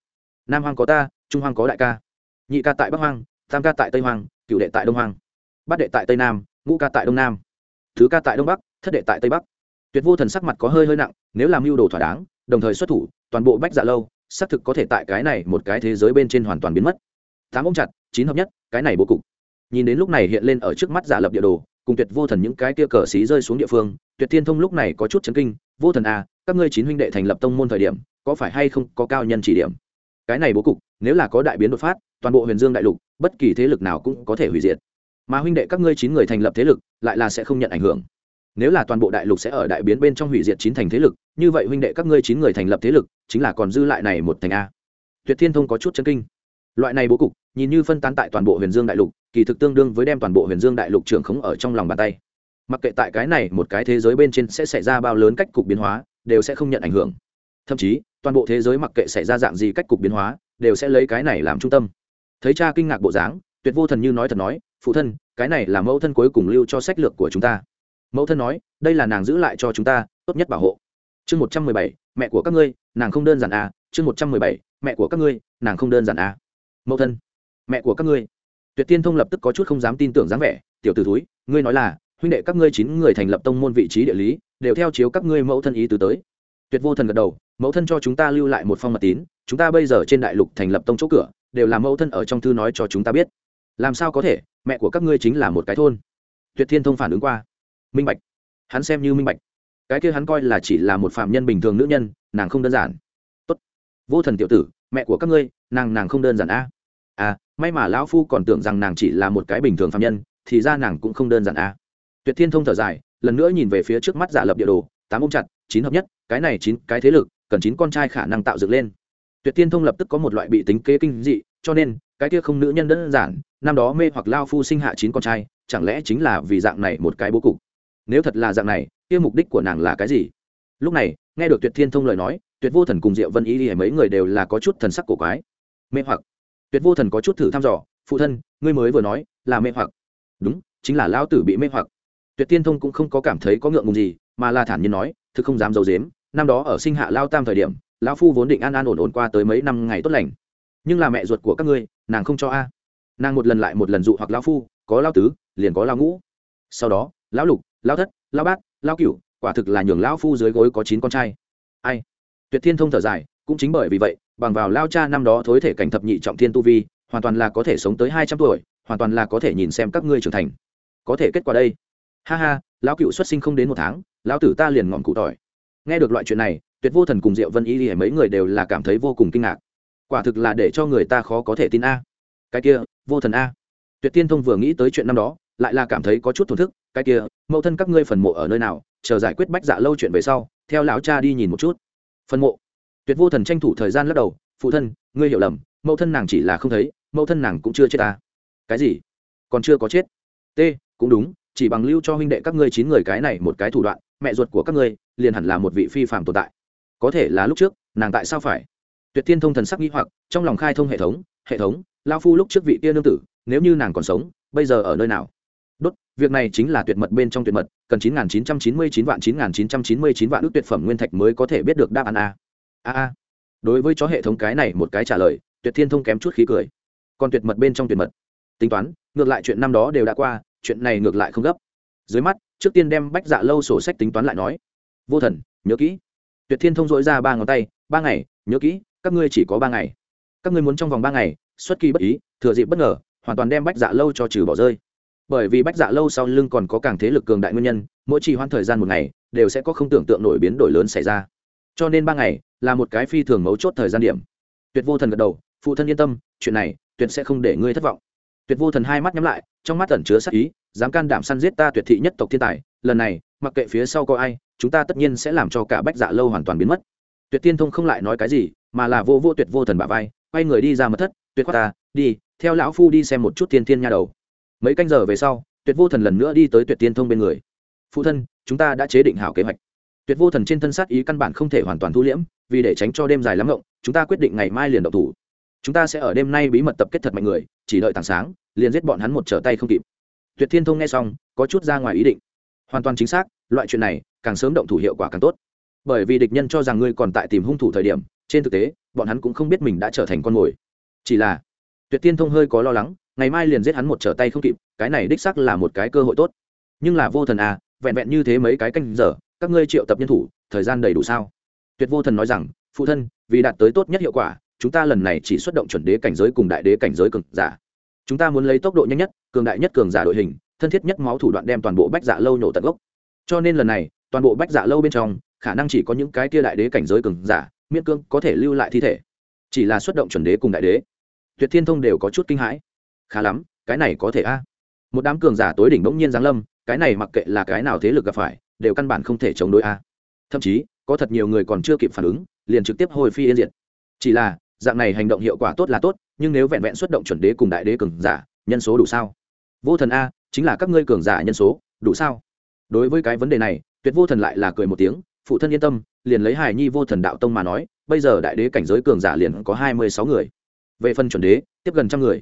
Nam hoang có ta, trung hoang có đại ca. Nhị ca tại bắc hoang, tam ca tại tây hoang, cựu đệ tại đông hoang. Bát đệ tại tây nam, ngũ ca tại đông nam. Thứ ca tại đông bắc, thất đệ tại tây bắc. Tuyệt vô thần sắc mặt có hơi hơi nặng, nếu làm mưu đồ thỏa đáng, đồng thời xuất thủ, toàn bộ bách dạ lâu, xác thực có thể tại cái này một cái thế giới bên trên hoàn toàn biến mất. Tám ông chặt, chín hợp nhất, cái này bố cục. Nhìn đến lúc này hiện lên ở trước mắt giả lập địa đồ cùng tuyệt vô thần những cái kia cờ xí rơi xuống địa phương, tuyệt thiên thông lúc này có chút chấn kinh, vô thần à các ngươi chín huynh đệ thành lập tông môn thời điểm, có phải hay không có cao nhân chỉ điểm? Cái này bố cục, nếu là có đại biến đột phát, toàn bộ huyền dương đại lục, bất kỳ thế lực nào cũng có thể hủy diệt. Mà huynh đệ các ngươi chín người thành lập thế lực, lại là sẽ không nhận ảnh hưởng. Nếu là toàn bộ đại lục sẽ ở đại biến bên trong hủy diệt chín thành thế lực, như vậy huynh đệ các ngươi chín người thành lập thế lực, chính là còn dư lại này một thành a. Tuyệt thiên thông có chút chân kinh loại này bố cục, nhìn như phân tán tại toàn bộ huyền dương đại lục, kỳ thực tương đương với đem toàn bộ huyền dương đại lục trưởng khống ở trong lòng bàn tay. Mặc kệ tại cái này một cái thế giới bên trên sẽ xảy ra bao lớn cách cục biến hóa, đều sẽ không nhận ảnh hưởng. Thậm chí, toàn bộ thế giới mặc kệ xảy ra dạng gì cách cục biến hóa, đều sẽ lấy cái này làm trung tâm. Thấy cha kinh ngạc bộ dáng, tuyệt vô thần như nói thật nói, phụ thân, cái này là mẫu thân cuối cùng lưu cho sách lược của chúng ta. Mẫu thân nói, đây là nàng giữ lại cho chúng ta, tốt nhất bảo hộ. Chương một trăm mười bảy, mẹ của các ngươi, nàng không đơn giản à. Chương một trăm mười bảy, mẹ của các ngươi, nàng không đơn giản à mẫu thân. Mẹ của các ngươi. Tuyệt tiên thông lập tức có chút không dám tin tưởng dáng vẻ, tiểu t ử túi ngươi nói là, huynh đệ các ngươi chín người thành lập tông môn vị trí địa lý, đều theo chiếu các ngươi mẫu thân ý tứ tới. Tuyệt vô thần gật đầu, mẫu thân cho chúng ta lưu lại một phong mật tín, chúng ta bây giờ trên đại lục thành lập tông chỗ cửa, đều là mẫu thân ở trong thư nói cho chúng ta biết. Làm sao có thể, mẹ của các ngươi chính là một cái thôn. Tuyệt thiên thông phản ứng qua, minh bạch. Hắn xem như minh bạch. Cái kia hắn coi là chỉ là một phạm nhân bình thường nữ nhân, nàng không đơn giản. Tốt, vô thần tiểu tử, mẹ của các ngươi, nàng nàng không đơn giản a. à à, may mà lão phu còn tưởng rằng nàng chỉ là một cái bình thường phạm nhân thì ra nàng cũng không đơn giản à. tuyệt thiên thông thở dài lần nữa nhìn về phía trước mắt giả lập địa đồ tám ôm chặt chín hợp nhất cái này chín cái thế lực cần chín con trai khả năng tạo dựng lên. Tuyệt thiên thông lập tức có một loại bị tính kế kinh dị cho nên cái kia không nữ nhân đơn giản năm đó mê hoặc lao phu sinh hạ chín con trai chẳng lẽ chính là vì dạng này một cái bố cục? Nếu thật là dạng này kia mục đích của nàng là cái gì? Lúc này nghe được tuyệt thiên thông lời nói tuyệt vô thần cùng diệu vân ý thì mấy người đều là có chút thần sắc cổ quái. Mê hoặc tuyệt vô thần có chút thử thăm dò, phụ thân, ngươi mới vừa nói là mê hoặc. Đúng, chính là Lão tử bị mê hoặc. Tuyệt thiên thông cũng không có cảm thấy có ngượng ngùng gì, mà là thản nhiên nói, thực không dám d i ấ u dếm năm đó ở sinh hạ lao tam thời điểm, Lão phu vốn định an an ổn ổn qua tới mấy năm ngày tốt lành. Nhưng là mẹ ruột của các ngươi, nàng không cho a. Nàng một lần lại một lần dụ hoặc lao phu, có lao tứ, liền có lao ngũ. Sau đó, lão lục lao thất lao bát lao cửu, quả thực là nhường Lão phu dưới gối có chín con trai. Ai? Tuyệt thiên thông thở dài cũng chính bởi vì vậy, bằng vào lao cha năm đó thối thể cảnh thập nhị trọng thiên tu vi, hoàn toàn là có thể sống tới hai trăm tuổi, hoàn toàn là có thể nhìn xem các ngươi trưởng thành. Có thể kết quả đây. Ha ha, lão cựu xuất sinh không đến một tháng, lão tử ta liền ngọn cụ tỏi. Nghe được loại chuyện này, tuyệt vô thần cùng diệu vân y mấy người đều là cảm thấy vô cùng kinh ngạc. Quả thực là để cho người ta khó có thể tin a. Cái kia, vô thần a. Tuyệt tiên thông vừa nghĩ tới chuyện năm đó, lại là cảm thấy có chút thổn thức. Cái kia, mẫu thân các ngươi phần mộ ở nơi nào? Chờ giải quyết bách dạ lâu chuyện về sau, theo lão cha đi nhìn một chút. Phần mộ tuyệt vô thần tranh thủ thời gian lắc đầu, phụ thân, ngươi hiểu lầm, mẫu thân nàng chỉ là không thấy, mẫu thân nàng cũng chưa chết ta cái gì? Còn chưa có chết? T, cũng đúng, chỉ bằng lưu cho huynh đệ các ngươi chín người cái này một cái thủ đoạn, mẹ ruột của các ngươi liền hẳn là một vị phi phạm tồn tại. Có thể là lúc trước, nàng tại sao phải? Tuyệt thiên thông thần sắc nghĩ hoặc, trong lòng khai thông hệ thống hệ thống lao phu lúc trước vị tiên nương tử, nếu như nàng còn sống, bây giờ ở nơi nào? Đốt, việc này chính là tuyệt mật bên trong tuyệt mật, cần chín nghìn chín trăm chín mươi chín vạn, chín nghìn chín trăm chín mươi chín vạn ước tuyệt phẩm nguyên thạch mới có thể biết được đáp án a a a. Đối với chó hệ thống cái này một cái trả lời, tuyệt thiên thông kém chút khí cười. Còn tuyệt mật bên trong tuyệt mật. Tính toán, ngược lại chuyện năm đó đều đã qua, chuyện này ngược lại không gấp. Dưới mắt, trước tiên đem bách dạ lâu sổ sách tính toán lại nói. Vô thần, nhớ kỹ. Tuyệt thiên thông dội ra ba ngón tay, ba ngày, nhớ kỹ, các ngươi chỉ có ba ngày. Các ngươi muốn trong vòng ba ngày, xuất kỳ bất ý, thừa dịp bất ngờ, hoàn toàn đem bách dạ lâu cho trừ bỏ rơi. Bởi vì bách dạ lâu sau lưng còn có càng thế lực cường đại nguyên nhân, mỗi trì hoãn thời gian một ngày, đều sẽ có không tưởng tượng nổi biến đổi lớn xảy ra. Cho nên ba ngày là một cái phi thường mấu chốt thời gian điểm. Tuyệt vô thần gật đầu, phụ thân yên tâm, chuyện này, tuyệt sẽ không để ngươi thất vọng. Tuyệt vô thần hai mắt nhắm lại, trong mắt ẩn chứa sắc ý, dám can đảm săn giết ta tuyệt thị nhất tộc thiên tài, lần này, mặc kệ phía sau có ai, chúng ta tất nhiên sẽ làm cho cả bách dạ lâu hoàn toàn biến mất. Tuyệt tiên thông không lại nói cái gì, mà là vô vô tuyệt vô thần bả vai, quay người đi ra mật thất, tuyệt khoát ta, đi, theo lão phu đi xem một chút tiên thiên nha đầu. Mấy canh giờ về sau, tuyệt vô thần lần nữa đi tới tuyệt tiên thông bên người. Phụ thân, chúng ta đã chế định hảo kế hoạch tuyệt vô thần trên thân sát ý căn bản không thể hoàn toàn thu liễm, vì để tránh cho đêm dài lắm ngộng, chúng ta quyết định ngày mai liền động thủ. Chúng ta sẽ ở đêm nay bí mật tập kết thật mạnh người, chỉ đợi tảng sáng, liền giết bọn hắn một trở tay không kịp. Tuyệt thiên thông nghe xong, có chút ra ngoài ý định. Hoàn toàn chính xác, loại chuyện này, càng sớm động thủ hiệu quả càng tốt. Bởi vì địch nhân cho rằng ngươi còn tại tìm hung thủ thời điểm, trên thực tế, bọn hắn cũng không biết mình đã trở thành con mồi. Chỉ là, tuyệt tiên thông hơi có lo lắng, ngày mai liền giết hắn một trở tay không kịp, cái này đích sắc là một cái cơ hội tốt. Nhưng là vô thần à vẹn vẹn như thế mấy cái canh giờ các ngươi triệu tập nhân thủ, thời gian đầy đủ sao? Tuyệt vô thần nói rằng, phụ thân, vì đạt tới tốt nhất hiệu quả, chúng ta lần này chỉ xuất động chuẩn đế cảnh giới cùng đại đế cảnh giới cường giả. Chúng ta muốn lấy tốc độ nhanh nhất, cường đại nhất cường giả đội hình, thân thiết nhất máu thủ đoạn đem toàn bộ bách dạ lâu nổ tận gốc. Cho nên lần này, toàn bộ bách dạ lâu bên trong, khả năng chỉ có những cái tia đại đế cảnh giới cường giả, miễn cương có thể lưu lại thi thể. Chỉ là xuất động chuẩn đế cùng đại đế. Tuyệt thiên thông đều có chút kinh hãi. Khá lắm, cái này có thể a. Một đám cường giả tối đỉnh bỗng nhiên giáng lâm, cái này mặc kệ là cái nào thế lực gặp phải đều căn bản không thể chống đối a. Thậm chí, có thật nhiều người còn chưa kịp phản ứng, liền trực tiếp hồi phi yên diệt. Chỉ là, dạng này hành động hiệu quả tốt là tốt, nhưng nếu vẹn vẹn xuất động chuẩn đế cùng đại đế cường giả, nhân số đủ sao? Vô thần a, chính là các ngươi cường giả nhân số, đủ sao? Đối với cái vấn đề này, tuyệt vô thần lại là cười một tiếng, phụ thân yên tâm, liền lấy hài nhi vô thần đạo tông mà nói, bây giờ đại đế cảnh giới cường giả liền có hai mươi sáu người. Về phần chuẩn đế, tiếp gần trăm người.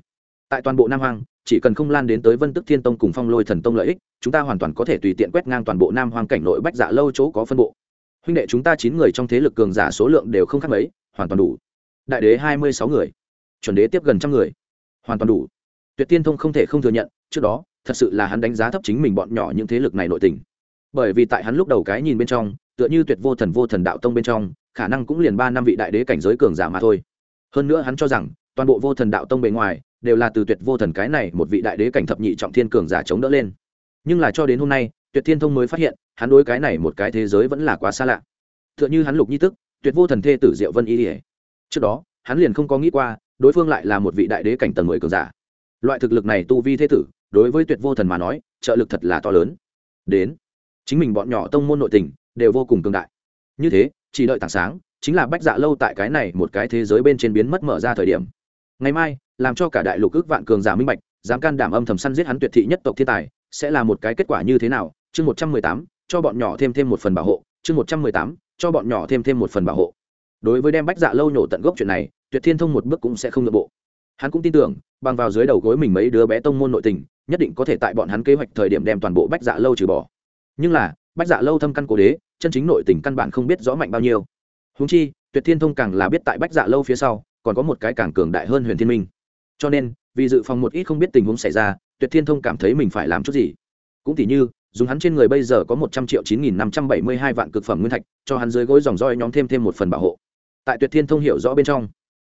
Tại toàn bộ nam hoàng chỉ cần không lan đến tới vân tức thiên tông cùng phong lôi thần tông lợi ích, chúng ta hoàn toàn có thể tùy tiện quét ngang toàn bộ nam hoàng cảnh nội bách dạ lâu chỗ có phân bộ. Huynh đệ chúng ta chín người trong thế lực cường giả số lượng đều không khác mấy, hoàn toàn đủ. Đại đế hai mươi sáu người, chuẩn đế tiếp gần trăm người, hoàn toàn đủ. Tuyệt tiên thông không thể không thừa nhận, trước đó, thật sự là hắn đánh giá thấp chính mình bọn nhỏ những thế lực này nội tình. Bởi vì tại hắn lúc đầu cái nhìn bên trong, tựa như tuyệt vô thần vô thần đạo tông bên trong, khả năng cũng liền ba năm vị đại đế cảnh giới cường giả mà thôi. Hơn nữa hắn cho rằng, toàn bộ vô thần đạo tông bề ngoài đều là từ tuyệt vô thần cái này một vị đại đế cảnh thập nhị trọng thiên cường giả chống đỡ lên. Nhưng là cho đến hôm nay, tuyệt thiên thông mới phát hiện, hắn đối cái này một cái thế giới vẫn là quá xa lạ. T h ư ợ n h ư hắn lục nhi tức, tuyệt vô thần thê tử diệu vân y ỉa trước đó, hắn liền không có nghĩ qua, đối phương lại là một vị đại đế cảnh tầng mười cường giả. Loại thực lực này tu vi thế tử, đối với tuyệt vô thần mà nói, trợ lực thật là to lớn. Đến, chính mình bọn nhỏ tông môn nội tình, đều vô cùng cường đại. Như thế, chỉ đợi tảng sáng, chính là bách dạ lâu tại cái này một cái thế giới bên trên biến mất mở ra thời điểm. Ngày mai làm cho cả đại lục ước vạn cường giả minh bạch, dám can đảm âm thầm săn giết hắn tuyệt thị nhất tộc thiên tài, sẽ là một cái kết quả như thế nào? Chương một trăm mười tám, cho bọn nhỏ thêm thêm một phần bảo hộ. Chương một trăm mười tám, cho bọn nhỏ thêm thêm một phần bảo hộ. Đối với đem bách dạ lâu nhổ tận gốc chuyện này, tuyệt thiên thông một bước cũng sẽ không nội bộ. Hắn cũng tin tưởng, bằng vào dưới đầu gối mình mấy đứa bé tông môn nội tình, nhất định có thể tại bọn hắn kế hoạch thời điểm đem toàn bộ bách dạ lâu trừ bỏ. Nhưng là, bách dạ lâu thâm căn cổ đế, chân chính nội tình căn bản không biết rõ mạnh bao nhiêu. Húng chi, tuyệt thiên thông càng là biết tại bách dạ lâu phía sau, còn có một cái càng cường đại hơn huyền thiên minh cho nên, vì dự phòng một ít không biết tình huống xảy ra, tuyệt thiên thông cảm thấy mình phải làm chút gì. Cũng tỉ như, dùng hắn trên người bây giờ có một trăm triệu chín nghìn năm trăm bảy mươi hai vạn cực phẩm nguyên thạch, cho hắn dưới gối dòng roi nhóm thêm thêm một phần bảo hộ. Tại tuyệt thiên thông hiểu rõ bên trong,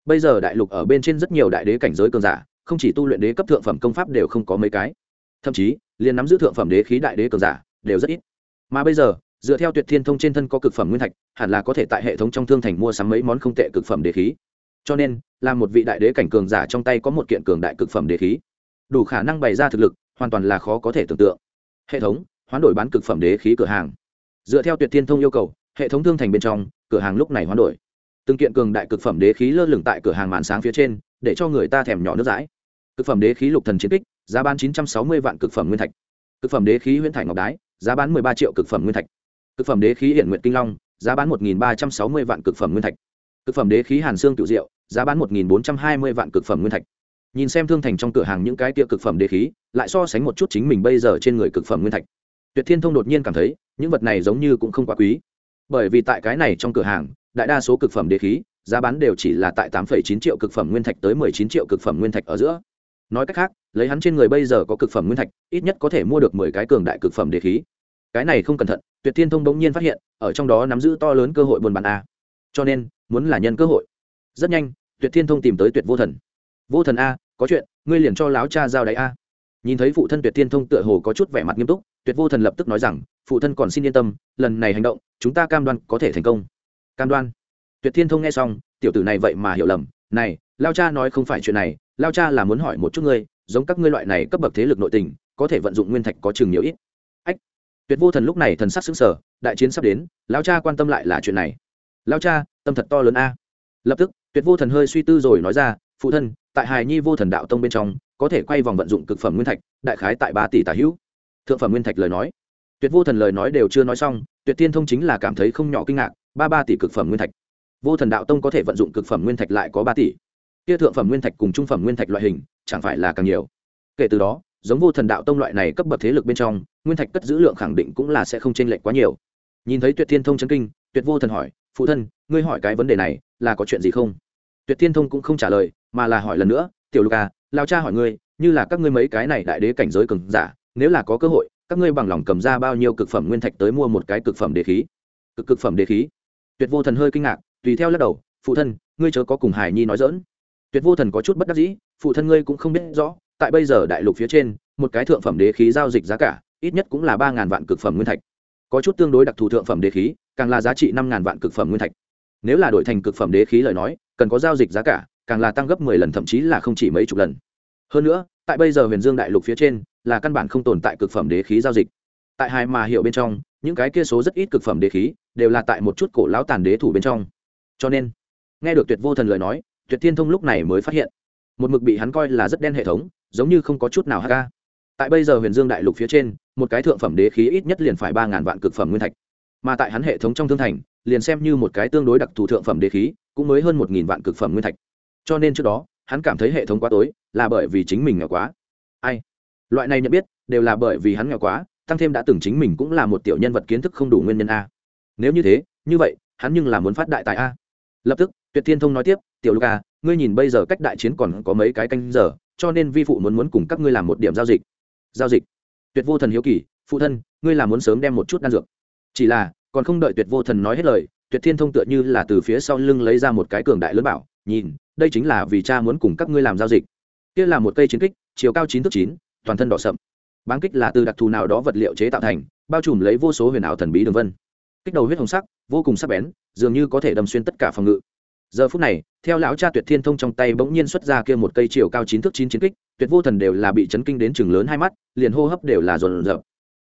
bây giờ đại lục ở bên trên rất nhiều đại đế cảnh giới cường giả, không chỉ tu luyện đế cấp thượng phẩm công pháp đều không có mấy cái. Thậm chí, liền nắm giữ thượng phẩm đế khí đại đế cường giả đều rất ít. Mà bây giờ, dựa theo tuyệt thiên thông trên thân có cực phẩm nguyên thạch, hẳn là có thể tại hệ thống trong thương thành mua sắm mấy món không tệ cực phẩm đế khí cho nên là một vị đại đế cảnh cường giả trong tay có một kiện cường đại cực phẩm đế khí. Đủ khả năng bày ra thực lực, hoàn toàn là khó có thể tưởng tượng. Hệ thống, hoán đổi bán cực phẩm đế khí cửa hàng. Dựa theo tuyệt thiên thông yêu cầu, hệ thống thương thành bên trong, cửa hàng lúc này hoán đổi. Từng kiện cường đại cực phẩm đế khí lơ lửng tại cửa hàng màn sáng phía trên, để cho người ta thèm nhỏ nước rãi cực phẩm đế khí lục thần chiến kích, giá bán chín trăm sáu mươi vạn cực phẩm nguyên thạch. Cực phẩm đế khí huyễn thải ngọc đái, giá bán mười ba triệu cực phẩm nguyên thạch. Cực phẩm đế khí hiện nguyện kinh long, giá bán một nghìn ba trăm sáu mươi vạn cực phẩm nguyên thạch cực phẩm đế khí hàn xương cựu diệu, giá bán một nghìn bốn trăm hai mươi vạn cực phẩm nguyên thạch. Nhìn xem thương thành trong cửa hàng những cái tia cực phẩm đế khí, lại so sánh một chút chính mình bây giờ trên người cực phẩm nguyên thạch. Tuyệt thiên thông đột nhiên cảm thấy, những vật này giống như cũng không quá quý. Bởi vì tại cái này trong cửa hàng, đại đa số cực phẩm đế khí, giá bán đều chỉ là tại tám chín triệu cực phẩm nguyên thạch tới mười chín triệu cực phẩm nguyên thạch ở giữa. Nói cách khác, lấy hắn trên người bây giờ có cực phẩm nguyên thạch, ít nhất có thể mua được mười cái cường đại cực phẩm đế khí. Cái này không cẩn thận, tuyệt thiên thông bỗng nhiên phát hiện, ở trong đó nắm giữ to lớn cơ hội buôn bán a. Cho nên muốn là nhân cơ hội. Rất nhanh, tuyệt thiên thông tìm tới tuyệt vô thần. Vô thần a, có chuyện, ngươi liền cho láo cha giao đáy a. Nhìn thấy phụ thân tuyệt thiên thông tựa hồ có chút vẻ mặt nghiêm túc, tuyệt vô thần lập tức nói rằng, phụ thân còn xin yên tâm, lần này hành động, chúng ta cam đoan có thể thành công. Cam đoan? Tuyệt thiên thông nghe xong, tiểu tử này vậy mà hiểu lầm, này lao cha nói không phải chuyện này lao cha là muốn hỏi một chút ngươi, giống các ngươi loại này cấp bậc thế lực nội tình, có thể vận dụng nguyên thạch có chừng nhiều ít. Ách. Tuyệt vô thần lúc này thần sắc xứng sở đại chiến sắp đến lao cha quan tâm lại là chuyện này lao cha, tâm thật to lớn a. Lập tức, tuyệt vô thần hơi suy tư rồi nói ra, phụ thân, tại hài nhi vô thần đạo tông bên trong, có thể quay vòng vận dụng cực phẩm nguyên thạch, đại khái tại ba tỷ tả hữu. Thượng phẩm nguyên thạch lời nói. Tuyệt vô thần lời nói đều chưa nói xong, tuyệt tiên thông chính là cảm thấy không nhỏ kinh ngạc, ba ba tỷ cực phẩm nguyên thạch. Vô thần đạo tông có thể vận dụng cực phẩm nguyên thạch lại có ba tỷ. Kia thượng phẩm nguyên thạch cùng trung phẩm nguyên thạch loại hình, chẳng phải là càng nhiều. Kể từ đó, giống vô thần đạo tông loại này cấp bậc thế lực bên trong, nguyên thạch cất giữ lượng khẳng định cũng là sẽ không chênh lệch quá nhiều. Nhìn thấy tuyệt thiên thông chân kinh, tuyệt vô thần hỏi phụ thân, ngươi hỏi cái vấn đề này, là có chuyện gì không? Tuyệt thiên thông cũng không trả lời, mà là hỏi lần nữa, tiểu lục à lao cha hỏi ngươi, như là các ngươi mấy cái này đại đế cảnh giới cường giả, nếu là có cơ hội, các ngươi bằng lòng cầm ra bao nhiêu cực phẩm nguyên thạch tới mua một cái cực phẩm đế khí? Cực cực phẩm đế khí? Tuyệt vô thần hơi kinh ngạc, tùy theo lắc đầu, phụ thân, ngươi chớ có cùng hải nhi nói dỡn tuyệt vô thần có chút bất đắc dĩ, phụ thân ngươi cũng không biết rõ, tại bây giờ đại lục phía trên, một cái thượng phẩm đế khí giao dịch giá cả, ít nhất cũng là ba ngàn vạn cực phẩm nguyên thạch. Có chút tương đối đặc thù thượng phẩm đế khí càng là giá trị năm ngàn vạn cực phẩm nguyên thạch. Nếu là đổi thành cực phẩm đế khí lời nói, cần có giao dịch giá cả, càng là tăng gấp mười lần, thậm chí là không chỉ mấy chục lần. Hơn nữa, tại bây giờ huyền dương đại lục phía trên, là căn bản không tồn tại cực phẩm đế khí giao dịch. Tại hai mà hiệu bên trong, những cái kia số rất ít cực phẩm đế khí, đều là tại một chút cổ lão tàn đế thủ bên trong. Cho nên, nghe được tuyệt vô thần lời nói, tuyệt thiên thông lúc này mới phát hiện, một mực bị hắn coi là rất đen hệ thống, giống như không có chút nào hk tại bây giờ huyền dương đại lục phía trên, một cái thượng phẩm đế khí ít nhất liền phải ba ngàn vạn cực phẩm nguyên thạch mà tại hắn hệ thống trong thương thành, liền xem như một cái tương đối đặc thù thượng phẩm đế khí, cũng mới hơn một nghìn vạn cực phẩm nguyên thạch. Cho nên trước đó, hắn cảm thấy hệ thống quá tối, là bởi vì chính mình nghèo quá. Ai? Loại này nhận biết, đều là bởi vì hắn nghèo quá, tăng thêm đã từng chính mình cũng là một tiểu nhân vật kiến thức không đủ nguyên nhân a. Nếu như thế, như vậy, hắn nhưng là muốn phát đại tại a. Lập tức, tuyệt thiên thông nói tiếp, tiểu luca à, ngươi nhìn bây giờ cách đại chiến còn có mấy cái canh giờ, cho nên vi phụ muốn muốn cùng các ngươi làm một điểm giao dịch. Giao dịch? Tuyệt vô thần hiếu kỳ, phụ thân, ngươi là muốn sớm đem một chút đan dược chỉ là, còn không đợi tuyệt vô thần nói hết lời, tuyệt thiên thông tựa như là từ phía sau lưng lấy ra một cái cường đại lớn bảo, nhìn, đây chính là vì cha muốn cùng các ngươi làm giao dịch. Kia là một cây chiến kích, chiều cao chín thước chín, toàn thân đỏ sậm. Bán kích là từ đặc thù nào đó vật liệu chế tạo thành, bao trùm lấy vô số huyền ảo thần bí đường vân. Kích đầu huyết hồng sắc, vô cùng sắc bén, dường như có thể đâm xuyên tất cả phòng ngự. Giờ phút này, theo lão cha tuyệt thiên thông trong tay bỗng nhiên xuất ra kia một cây chiều cao chín thước chín chiến kích, tuyệt vô thần đều là bị chấn kinh đến chừng lớn hai mắt, liền hô hấp đều là rồn rợp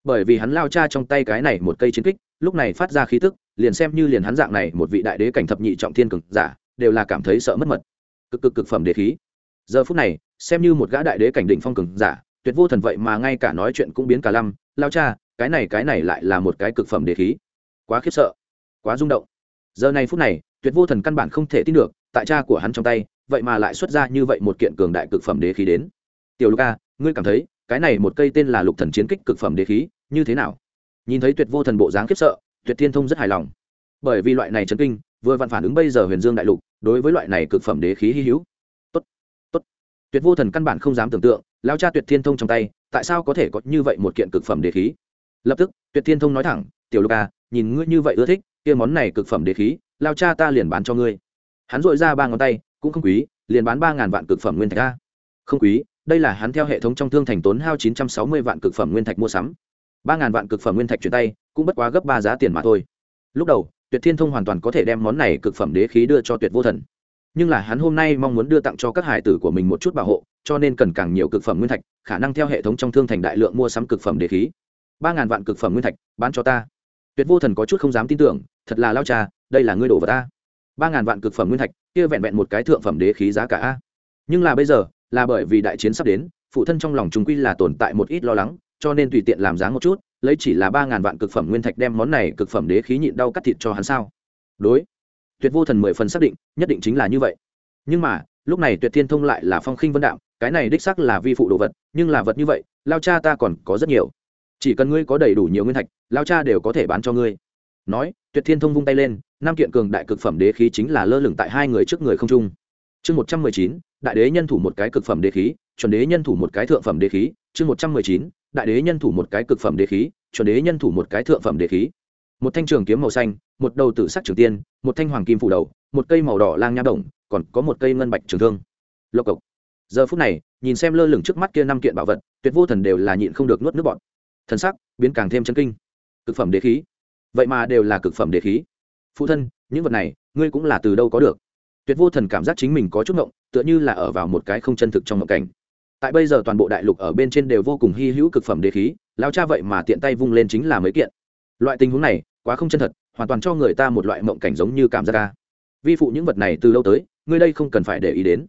bởi vì hắn lao cha trong tay cái này một cây chiến kích, lúc này phát ra khí tức, liền xem như liền hắn dạng này một vị đại đế cảnh thập nhị trọng thiên cực giả, đều là cảm thấy sợ mất mật. Cực cực cực phẩm đế khí. Giờ phút này, xem như một gã đại đế cảnh định phong cường giả, tuyệt vô thần vậy mà ngay cả nói chuyện cũng biến cả lăm, lao cha, cái này cái này lại là một cái cực phẩm đế khí. Quá khiếp sợ, quá rung động. Giờ này phút này, tuyệt vô thần căn bản không thể tin được, tại cha của hắn trong tay, vậy mà lại xuất ra như vậy một kiện cường đại cực phẩm đế khí đến. Tiểu luca ngươi cảm thấy cái này một cây tên là lục thần chiến kích cực phẩm đế khí, như thế nào? Nhìn thấy tuyệt vô thần bộ dáng khiếp sợ, tuyệt thiên thông rất hài lòng. Bởi vì loại này chấn kinh, vừa vặn phản ứng bây giờ huyền dương đại lục, đối với loại này cực phẩm đế khí hy hữu. Tốt tốt. Tuyệt vô thần căn bản không dám tưởng tượng, lao cha tuyệt thiên thông trong tay, tại sao có thể có như vậy một kiện cực phẩm đế khí? Lập tức, tuyệt thiên thông nói thẳng, tiểu lục à nhìn ngươi như vậy ưa thích, kia món này cực phẩm đế khí, lao cha ta liền bán cho ngươi. Hắn dội ra ba ngón tay, cũng không quý, liền bán ba ngàn vạn cực phẩm nguyên thạch a. Không quý đây là hắn theo hệ thống trong thương thành tốn hao chín trăm sáu mươi vạn cực phẩm nguyên thạch mua sắm. 3000 vạn cực phẩm nguyên thạch chuyển tay cũng bất quá gấp ba giá tiền mà thôi. Lúc đầu tuyệt thiên thông hoàn toàn có thể đem món này cực phẩm đế khí đưa cho tuyệt vô thần. Nhưng là hắn hôm nay mong muốn đưa tặng cho các hải tử của mình một chút bảo hộ cho nên cần càng nhiều cực phẩm nguyên thạch khả năng theo hệ thống trong thương thành đại lượng mua sắm cực phẩm đế khí. 3000 vạn cực phẩm nguyên thạch bán cho ta. Tuyệt vô thần có chút không dám tin tưởng thật là lao trà, đây là ngươi đổ vào ta. 3000 vạn cực phẩm nguyên thạch kia vẹn vẹn một cái thượng phẩm đế khí giá cả a. Nhưng là bây giờ là bởi vì đại chiến sắp đến, phụ thân trong lòng chúng quy là tồn tại một ít lo lắng, cho nên tùy tiện làm dáng một chút, lấy chỉ là ba ngàn vạn cực phẩm nguyên thạch đem món này cực phẩm đế khí nhịn đau cắt thịt cho hắn sao? Đối, tuyệt vô thần mười phần xác định, nhất định chính là như vậy. Nhưng mà, lúc này tuyệt thiên thông lại là phong khinh vân đạo cái này đích sắc là vi phụ đồ vật, nhưng là vật như vậy, lao cha ta còn có rất nhiều. Chỉ cần ngươi có đầy đủ nhiều nguyên thạch, lao cha đều có thể bán cho ngươi. Nói, tuyệt thiên thông vung tay lên, năm kiện cường đại cực phẩm đế khí chính là lơ lửng tại hai người trước người không trung. Chương một trăm mười chín đại đế nhân thủ một cái cực phẩm đế khí, chuẩn đế nhân thủ một cái thượng phẩm đế khí, chương một trăm mười chín, đại đế nhân thủ một cái cực phẩm đế khí, chuẩn đế nhân thủ một cái thượng phẩm đế khí. Một thanh trường kiếm màu xanh, một đầu tử sắc trường tiên, một thanh hoàng kim phủ đầu, một cây màu đỏ lang nha đồng, còn có một cây ngân bạch trường thương. Lộc cộc. Giờ phút này, nhìn xem lơ lửng trước mắt kia năm kiện bảo vật, tuyệt vô thần đều là nhịn không được nuốt nước bọn thần sắc biến càng thêm chân kinh. Cực phẩm đế khí. Vậy mà đều là cực phẩm đế khí. Phụ thân, những vật này, ngươi cũng là từ đâu có được? Tuyệt vô thần cảm giác chính mình có chút ngộng tựa như là ở vào một cái không chân thực trong ngộng cảnh. Tại bây giờ toàn bộ đại lục ở bên trên đều vô cùng hy hữu cực phẩm đế khí lao cha vậy mà tiện tay vung lên chính là mấy kiện. Loại tình huống này, quá không chân thật, hoàn toàn cho người ta một loại mộng cảnh giống như cảm giác ca vi phụ những vật này từ lâu tới, ngươi đây không cần phải để ý đến.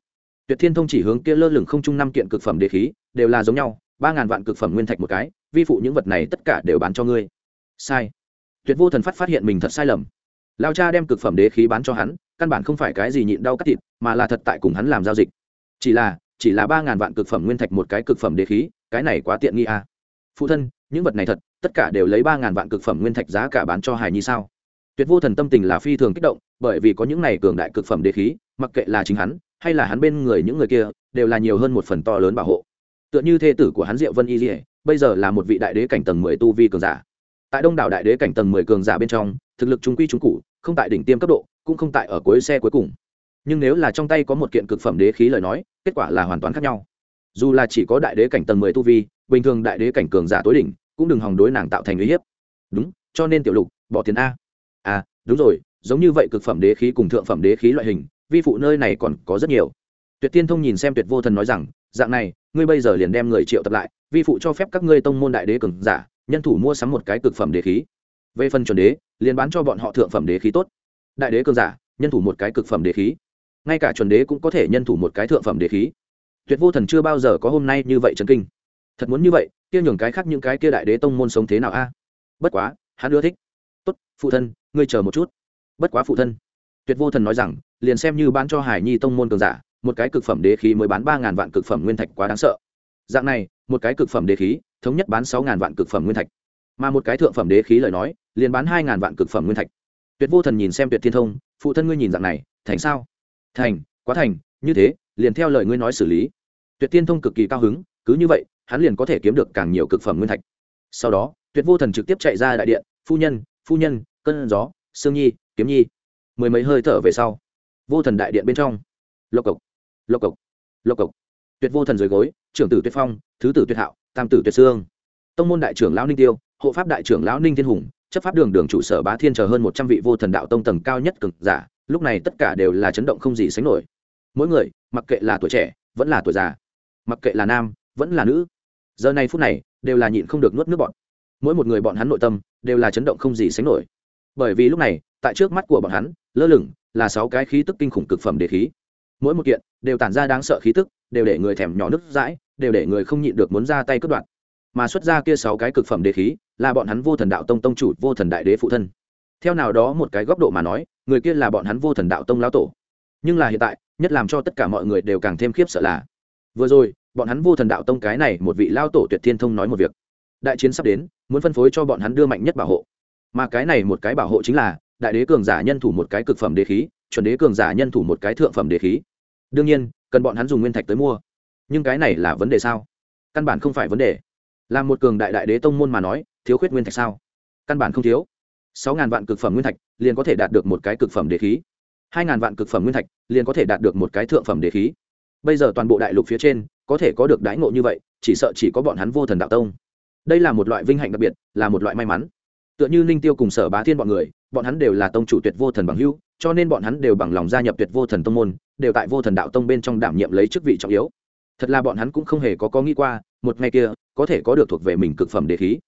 Tuyệt thiên thông chỉ hướng kia lơ lửng không chung năm kiện cực phẩm đế khí, đều là giống nhau, ba ngàn vạn cực phẩm nguyên thạch một cái, vi phụ những vật này tất cả đều bán cho ngươi. Sai. Tuyệt vô thần phát phát hiện mình thật sai lầm. Lao cha đem cực phẩm đế khí bán cho hắn căn bản không phải cái gì nhịn đau cắt thịt, mà là thật tại cùng hắn làm giao dịch. Chỉ là chỉ là ba ngàn vạn cực phẩm nguyên thạch một cái cực phẩm đế khí, cái này quá tiện nghi à. phụ thân, những vật này thật, tất cả đều lấy ba ngàn vạn cực phẩm nguyên thạch giá cả bán cho hải nhi sao? Tuyệt vô thần tâm tình là phi thường kích động, bởi vì có những này cường đại cực phẩm đế khí, mặc kệ là chính hắn, hay là hắn bên người những người kia, đều là nhiều hơn một phần to lớn bảo hộ. Tựa như thê tử của hắn diệu vân y dĩa bây giờ là một vị đại đế cảnh tầng mười tu vi cường giả. Tại đông đảo đại đế cảnh tầng mười cường giả bên trong, thực lực trung quy trung cụ, không tại đỉnh tiêm cấp độ cũng không tại ở cuối xe cuối cùng. Nhưng nếu là trong tay có một kiện cực phẩm đế khí lời nói, kết quả là hoàn toàn khác nhau. Dù là chỉ có đại đế cảnh tầng mười tu vi, bình thường đại đế cảnh cường giả tối đỉnh, cũng đừng hòng đối nàng tạo thành uy hiếp. Đúng, cho nên tiểu lục, bỏ tiền a. À đúng rồi, giống như vậy cực phẩm đế khí cùng thượng phẩm đế khí loại hình, vi phụ nơi này còn có rất nhiều. Tuyệt tiên thông nhìn xem tuyệt vô thần nói rằng, dạng này, ngươi bây giờ liền đem người triệu tập lại, vi phụ cho phép các ngươi tông môn đại đế cường giả, nhân thủ mua sắm một cái cực phẩm đế khí. Về phần chuẩn đế, liền bán cho bọn họ thượng phẩm đế khí tốt đại đế cường giả, nhân thủ một cái cực phẩm đế khí. Ngay cả chuẩn đế cũng có thể nhân thủ một cái thượng phẩm đế khí. Tuyệt vô thần chưa bao giờ có hôm nay như vậy trần kinh. Thật muốn như vậy, kia nhường cái khác những cái kia đại đế tông môn sống thế nào a? Bất quá, hắn ưa thích. Tốt, phụ thân, ngươi chờ một chút. Bất quá phụ thân. Tuyệt vô thần nói rằng, liền xem như bán cho hải nhi tông môn cường giả, một cái cực phẩm đế khí mới bán ba ngàn vạn cực phẩm nguyên thạch quá đáng sợ. Dạng này, một cái cực phẩm đế khí, thống nhất bán sáu ngàn vạn cực phẩm nguyên thạch. Mà một cái thượng phẩm đế khí lời nói, liền bán hai ngàn vạn cực phẩm nguyên thạch tuyệt vô thần nhìn xem tuyệt thiên thông, phụ thân ngươi nhìn dạng này, thành sao? Thành, quá thành, như thế, liền theo lời ngươi nói xử lý. Tuyệt thiên thông cực kỳ cao hứng, cứ như vậy, hắn liền có thể kiếm được càng nhiều cực phẩm nguyên thạch. Sau đó, tuyệt vô thần trực tiếp chạy ra đại điện, phu nhân phu nhân, cơn gió, sương nhi, kiếm nhi. Mười mấy hơi thở về sau, vô thần đại điện bên trong. Lộc cộc lộc cộc lộc cộc. Tuyệt vô thần dưới gối, trưởng tử tuyệt phong, thứ tử tuyệt hạo, tam tử tuyệt sương. Tông môn đại trưởng lão ninh tiêu, hộ pháp đại trưởng lão ninh thiên hùng chấp pháp đường đường trụ sở bá thiên chờ hơn một trăm vị vô thần đạo tông tầng cao nhất cực giả, lúc này tất cả đều là chấn động không gì sánh nổi. Mỗi người, mặc kệ là tuổi trẻ, vẫn là tuổi già, mặc kệ là nam, vẫn là nữ, giờ này phút này, đều là nhịn không được nuốt nước bọn mỗi một người bọn hắn nội tâm, đều là chấn động không gì sánh nổi. Bởi vì lúc này, tại trước mắt của bọn hắn, lơ lửng là sáu cái khí tức kinh khủng cực phẩm đề khí. Mỗi một kiện đều tản ra đáng sợ khí tức, đều để người thèm nhỏ nước dãi đều để người không nhịn được muốn ra tay cướp đoạt. Mà xuất ra kia sáu cái cực phẩm đề khí là bọn hắn vô thần đạo tông tông chủ, vô thần đại đế phụ thân. Theo nào đó một cái góc độ mà nói, người kia là bọn hắn vô thần đạo tông lão tổ. Nhưng là hiện tại, nhất làm cho tất cả mọi người đều càng thêm khiếp sợ là, vừa rồi, bọn hắn vô thần đạo tông cái này một vị lao tổ tuyệt thiên thông nói một việc. Đại chiến sắp đến, muốn phân phối cho bọn hắn đưa mạnh nhất bảo hộ. Mà cái này một cái bảo hộ chính là, đại đế cường giả nhân thủ một cái cực phẩm đế khí, chuẩn đế cường giả nhân thủ một cái thượng phẩm đế khí. Đương nhiên, cần bọn hắn dùng nguyên thạch tới mua. Nhưng cái này là vấn đề sao? Căn bản không phải vấn đề. Là một cường đại đại đế tông môn mà nói thiếu khuyết nguyên thạch sao? Căn bản không thiếu. Sáu ngàn vạn cực phẩm nguyên thạch liền có thể đạt được một cái cực phẩm đế khí. Hai ngàn vạn cực phẩm nguyên thạch liền có thể đạt được một cái thượng phẩm đế khí. Bây giờ toàn bộ đại lục phía trên có thể có được đãi ngộ như vậy, chỉ sợ chỉ có bọn hắn vô thần đạo tông. Đây là một loại vinh hạnh đặc biệt, là một loại may mắn. Tựa như ninh tiêu cùng sở bá thiên bọn người, bọn hắn đều là tông chủ tuyệt vô thần bằng hưu cho nên bọn hắn đều bằng lòng gia nhập tuyệt vô thần tông môn, đều tại vô thần đạo tông bên trong đảm nhiệm lấy chức vị trọng yếu. Thật là bọn hắn cũng không hề có có nghĩ qua, một ngày kia có thể có được thuộc về mình cực phẩm đế khí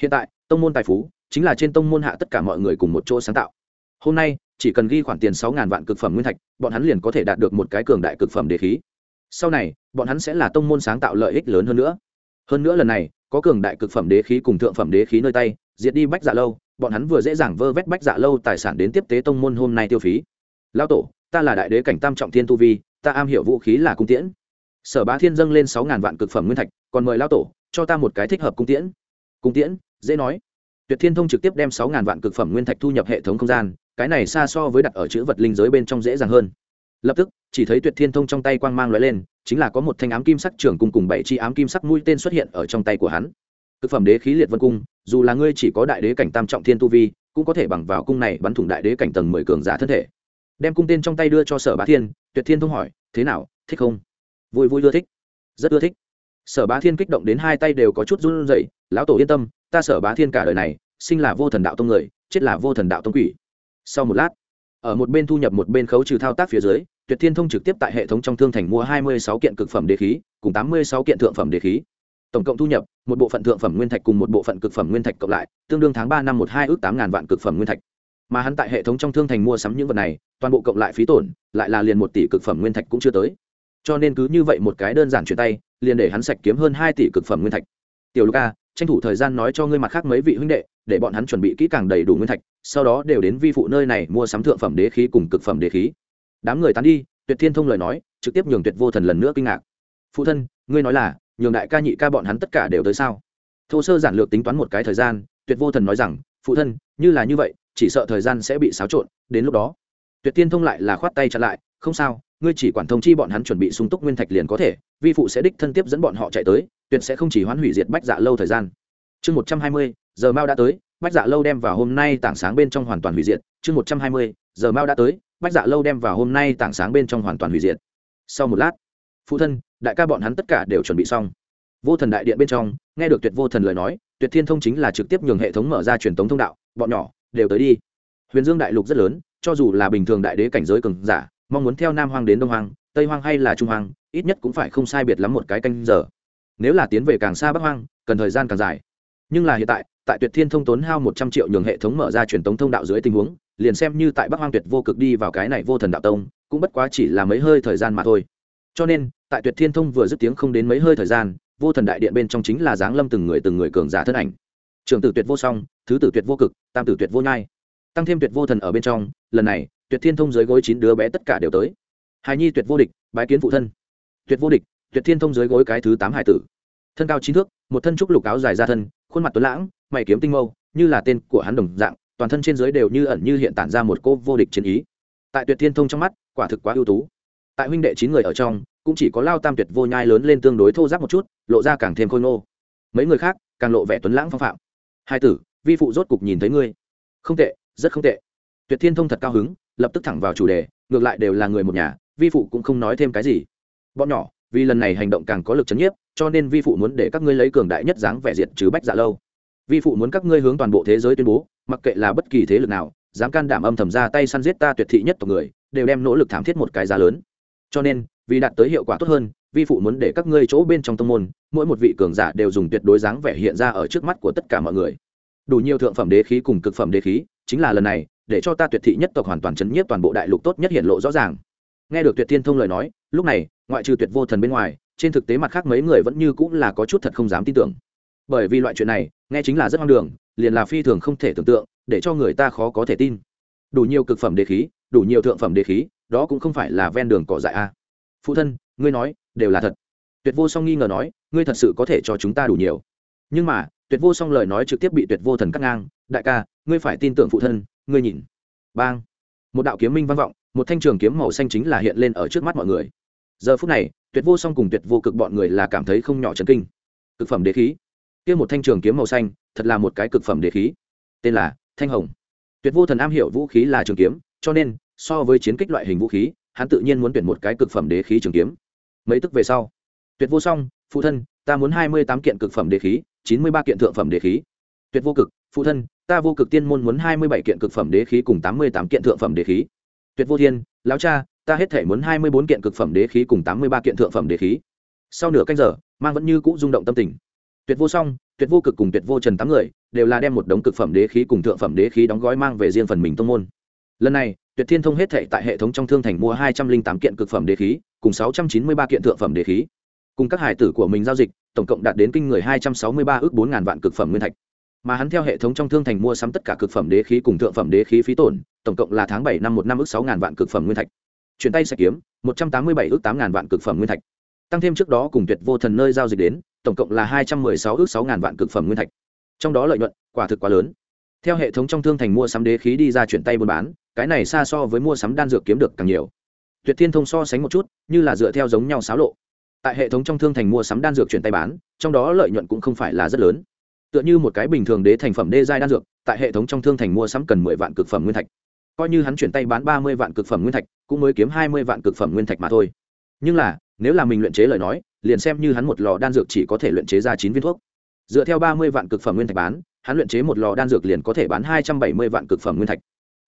hiện tại, tông môn tài phú chính là trên tông môn hạ tất cả mọi người cùng một chỗ sáng tạo. Hôm nay, chỉ cần ghi khoản tiền sáu ngàn vạn cực phẩm nguyên thạch, bọn hắn liền có thể đạt được một cái cường đại cực phẩm đề khí. Sau này, bọn hắn sẽ là tông môn sáng tạo lợi ích lớn hơn nữa. Hơn nữa lần này, có cường đại cực phẩm đế khí cùng thượng phẩm đế khí nơi tay, diệt đi bách dạ lâu, bọn hắn vừa dễ dàng vơ vét bách dạ lâu tài sản đến tiếp tế tông môn hôm nay tiêu phí. Lao tổ, ta là đại đế cảnh tam trọng thiên tu vi, ta am hiểu vũ khí là cung tiễn. Sở bá thiên dâng lên sáu ngàn vạn cực phẩm nguyên thạch, còn mời lao tổ cho ta một cái thích hợp cung tiễn cung tiễn, dễ nói. Tuyệt thiên thông trực tiếp đem sáu ngàn vạn cực phẩm nguyên thạch thu nhập hệ thống không gian, cái này xa so với đặt ở chữ vật linh giới bên trong dễ dàng hơn. Lập tức, chỉ thấy tuyệt thiên thông trong tay quang mang l ó e lên, chính là có một thanh ám kim sắc trường cùng cùng bảy chi ám kim sắc mũi tên xuất hiện ở trong tay của hắn. Cực phẩm đế khí liệt vân cung, dù là ngươi chỉ có đại đế cảnh tam trọng thiên tu vi, cũng có thể bằng vào cung này bắn thủng đại đế cảnh tầng mười cường giả thân thể. Đem cung tên trong tay đưa cho sở bá thiên, tuyệt thiên thông hỏi, thế nào, thích không? Vui vui, ưa thích. Rất ưa thích. Sở bá thiên kích động đến hai tay đều có chút run rẩy lão tổ yên tâm, ta sở bá thiên cả đời này, sinh là vô thần đạo tông người, chết là vô thần đạo tông quỷ. Sau một lát, ở một bên thu nhập một bên khấu trừ thao tác phía dưới, tuyệt thiên thông trực tiếp tại hệ thống trong thương thành mua hai mươi sáu kiện cực phẩm đế khí, cùng tám mươi sáu kiện thượng phẩm đế khí. Tổng cộng thu nhập, một bộ phận thượng phẩm nguyên thạch cùng một bộ phận cực phẩm nguyên thạch cộng lại, tương đương tháng ba năm một hai ước tám ngàn vạn cực phẩm nguyên thạch. Mà hắn tại hệ thống trong thương thành mua sắm những vật này, toàn bộ cộng lại phí tổn, lại là liền một tỷ cực phẩm nguyên thạch cũng chưa tới. Cho nên cứ như vậy một cái đơn giản chuyển tay, liền để hắn sạch kiếm hơn hai tỷ cực phẩm nguyên thạch. Tiểu luka tranh thủ thời gian nói cho ngươi mặt khác mấy vị huynh đệ, để bọn hắn chuẩn bị kỹ càng đầy đủ nguyên thạch, sau đó đều đến vi phụ nơi này mua sắm thượng phẩm đế khí cùng cực phẩm đế khí. Đám người tán đi, tuyệt thiên thông lời nói, trực tiếp nhường tuyệt vô thần lần nữa kinh ngạc. Phụ thân, ngươi nói là, nhường đại ca nhị ca bọn hắn tất cả đều tới sao? Thô sơ giản lược tính toán một cái thời gian, tuyệt vô thần nói rằng, phụ thân, như là như vậy, chỉ sợ thời gian sẽ bị xáo trộn, đến lúc đó. Tuyệt tiên thông lại là khoát tay chặn lại, không sao, ngươi chỉ quản thông chi bọn hắn chuẩn bị sung túc nguyên thạch liền có thể, vi phụ sẽ đích thân tiếp dẫn bọn họ chạy tới tuyệt sẽ không chỉ hoán hủy diệt bách dạ lâu thời gian. Chương một trăm hai mươi, giờ mao đã tới, bách dạ lâu đem vào hôm nay tảng sáng bên trong hoàn toàn hủy diệt. Chương một trăm hai mươi, giờ mao đã tới, bách dạ lâu đem vào hôm nay tảng sáng bên trong hoàn toàn hủy diệt. Sau một lát, phụ thân, đại ca bọn hắn tất cả đều chuẩn bị xong. Vô thần đại điện bên trong, nghe được tuyệt vô thần lời nói, tuyệt thiên thông chính là trực tiếp nhường hệ thống mở ra truyền thống thông đạo, bọn nhỏ, đều tới đi. Huyền dương đại lục rất lớn, cho dù là bình thường đại đế cảnh giới cường giả, mong muốn theo nam hoang đến đông hoang, tây hoang hay là trung hoang, ít nhất cũng phải không sai biệt lắm một cái canh giờ nếu là tiến về càng xa bắc hoang, cần thời gian càng dài. Nhưng là hiện tại tại tuyệt thiên thông tốn hao một trăm triệu nhường hệ thống mở ra truyền tống thông đạo dưới tình huống, liền xem như tại bắc hoang tuyệt vô cực đi vào cái này vô thần đạo tông, cũng bất quá chỉ là mấy hơi thời gian mà thôi. Cho nên, tại tuyệt thiên thông vừa dứt tiếng không đến mấy hơi thời gian, vô thần đại điện bên trong chính là giáng lâm từng người từng người cường giả thân ảnh. Trường tử tuyệt vô song, thứ tử tuyệt vô cực, tam tử tuyệt vô nhai. Tăng thêm tuyệt vô thần ở bên trong, lần này, tuyệt thiên thông dưới gối chín đứa bé tất cả đều tới. Hài nhi tuyệt vô địch, bái kiến phụ thân. Tuyệt vô địch, tuyệt thiên thông dưới gối cái thứ tám hải tử thân cao chín thước, một thân trúc lục áo dài ra thân, khuôn mặt tuấn lãng, mày kiếm tinh mâu, như là tên của hắn đồng dạng, toàn thân trên dưới đều như ẩn như hiện tản ra một cô vô địch chiến ý. Tại tuyệt thiên thông trong mắt, quả thực quá ưu tú. Tại huynh đệ chín người ở trong, cũng chỉ có lao tam tuyệt vô nhai lớn lên tương đối thô giáp một chút, lộ ra càng thêm khôi ngô. Mấy người khác, càng lộ vẻ tuấn lãng phong phạm. Hai tử, vi phụ rốt cục nhìn thấy ngươi. Không tệ, rất không tệ. Tuyệt thiên thông thật cao hứng, lập tức thẳng vào chủ đề, ngược lại đều là người một nhà, vi phụ cũng không nói thêm cái gì. Bọn nhỏ vì lần này hành động càng có lực chấn nhiếp, cho nên vi phụ muốn để các ngươi lấy cường đại nhất dáng vẻ diệt trừ bách dạ lâu. Vi phụ muốn các ngươi hướng toàn bộ thế giới tuyên bố, mặc kệ là bất kỳ thế lực nào, dám can đảm âm thầm ra tay săn giết ta tuyệt thị nhất tộc người, đều đem nỗ lực thảm thiết một cái giá lớn. Cho nên, vì đạt tới hiệu quả tốt hơn, vi phụ muốn để các ngươi chỗ bên trong tông môn, mỗi một vị cường giả đều dùng tuyệt đối dáng vẻ hiện ra ở trước mắt của tất cả mọi người. Đủ nhiều thượng phẩm đế khí cùng cực phẩm đế khí, chính là lần này, để cho ta tuyệt thị nhất tộc hoàn toàn chấn nhiếp toàn bộ đại lục tốt nhất hiện lộ rõ ràng. Nghe được tuyệt thiên thông lời nói lúc này, ngoại trừ tuyệt vô thần bên ngoài, trên thực tế mặt khác mấy người vẫn như cũng là có chút thật không dám tin tưởng. Bởi vì loại chuyện này, nghe chính là rất hoang đường, liền là phi thường không thể tưởng tượng, để cho người ta khó có thể tin. Đủ nhiều cực phẩm đế khí, đủ nhiều thượng phẩm đế khí, đó cũng không phải là ven đường cỏ dại a. À. Phụ thân, ngươi nói, đều là thật. Tuyệt vô song nghi ngờ nói, ngươi thật sự có thể cho chúng ta đủ nhiều. Nhưng mà, tuyệt vô song lời nói trực tiếp bị tuyệt vô thần cắt ngang, đại ca, ngươi phải tin tưởng phụ thân, ngươi nhìn. Bang. Một đạo kiếm minh vang vọng, một thanh trường kiếm màu xanh chính là hiện lên ở trước mắt mọi người giờ phút này, tuyệt vô song cùng tuyệt vô cực bọn người là cảm thấy không nhỏ chấn kinh. Cực phẩm đế khí. Kia một thanh trường kiếm màu xanh, thật là một cái cực phẩm đế khí. Tên là thanh hồng. Tuyệt vô thần am hiểu vũ khí là trường kiếm, cho nên, so với chiến kích loại hình vũ khí, hắn tự nhiên muốn tuyển một cái cực phẩm đế khí trường kiếm. Mấy tức về sau. Tuyệt vô song, phụ thân, ta muốn hai mươi tám kiện cực phẩm đế khí, chín mươi ba kiện thượng phẩm đế khí. Tuyệt vô cực, phụ thân, ta vô cực tiên môn muốn hai mươi bảy kiện cực phẩm đế khí cùng tám mươi tám kiện thượng phẩm đế khí. Tuyệt vô thiên, lão cha ta hết thể muốn hai mươi bốn kiện cực phẩm đế khí cùng tám mươi ba kiện thượng phẩm đế khí. Sau nửa canh giờ, mang vẫn như cũ rung động tâm tình. Tuyệt vô song, tuyệt vô cực cùng tuyệt vô trần tám người đều là đem một đống cực phẩm đế khí cùng thượng phẩm đế khí đóng gói mang về riêng phần mình tông môn. Lần này, tuyệt thiên thông hết thệ tại hệ thống trong thương thành mua hai trăm linh tám kiện cực phẩm đế khí, cùng sáu trăm chín mươi ba kiện thượng phẩm đế khí. Cùng các hải tử của mình giao dịch, tổng cộng đạt đến kinh người hai trăm sáu mươi ba ước bốn ngàn vạn cực phẩm nguyên thạch. Mà hắn theo hệ thống trong thương thành mua sắm tất cả cực phẩm đế khí cùng thượng phẩm đế khí phí tổn, tổng cộng là tháng bảy năm một năm ước sáu ngàn vạn cực phẩm nguyên thạch chuyển tay sẽ kiếm, một trăm tám mươi bảy ước tám ngàn vạn cực phẩm nguyên thạch. Tăng thêm trước đó cùng tuyệt vô thần nơi giao dịch đến, tổng cộng là hai trăm mười sáu ước sáu ngàn vạn cực phẩm nguyên thạch. Trong đó lợi nhuận, quả thực quá lớn. Theo hệ thống trong thương thành mua sắm đế khí đi ra chuyển tay buôn bán, cái này xa so với mua sắm đan dược kiếm được càng nhiều. Tuyệt thiên thông so sánh một chút, như là dựa theo giống nhau xáo lộ. Tại hệ thống trong thương thành mua sắm đan dược chuyển tay bán, trong đó lợi nhuận cũng không phải là rất lớn. Tựa như một cái bình thường đế thành phẩm đê giai đan dược, tại hệ thống trong thương thành mua sắm cần mười vạn cực phẩm nguyên thạch coi như hắn chuyển tay bán ba mươi vạn cực phẩm nguyên thạch, cũng mới kiếm hai mươi vạn cực phẩm nguyên thạch mà thôi. Nhưng là, nếu là mình luyện chế lời nói, liền xem như hắn một lò đan dược chỉ có thể luyện chế ra chín viên thuốc. Dựa theo ba mươi vạn cực phẩm nguyên thạch bán, hắn luyện chế một lò đan dược liền có thể bán hai trăm bảy mươi vạn cực phẩm nguyên thạch.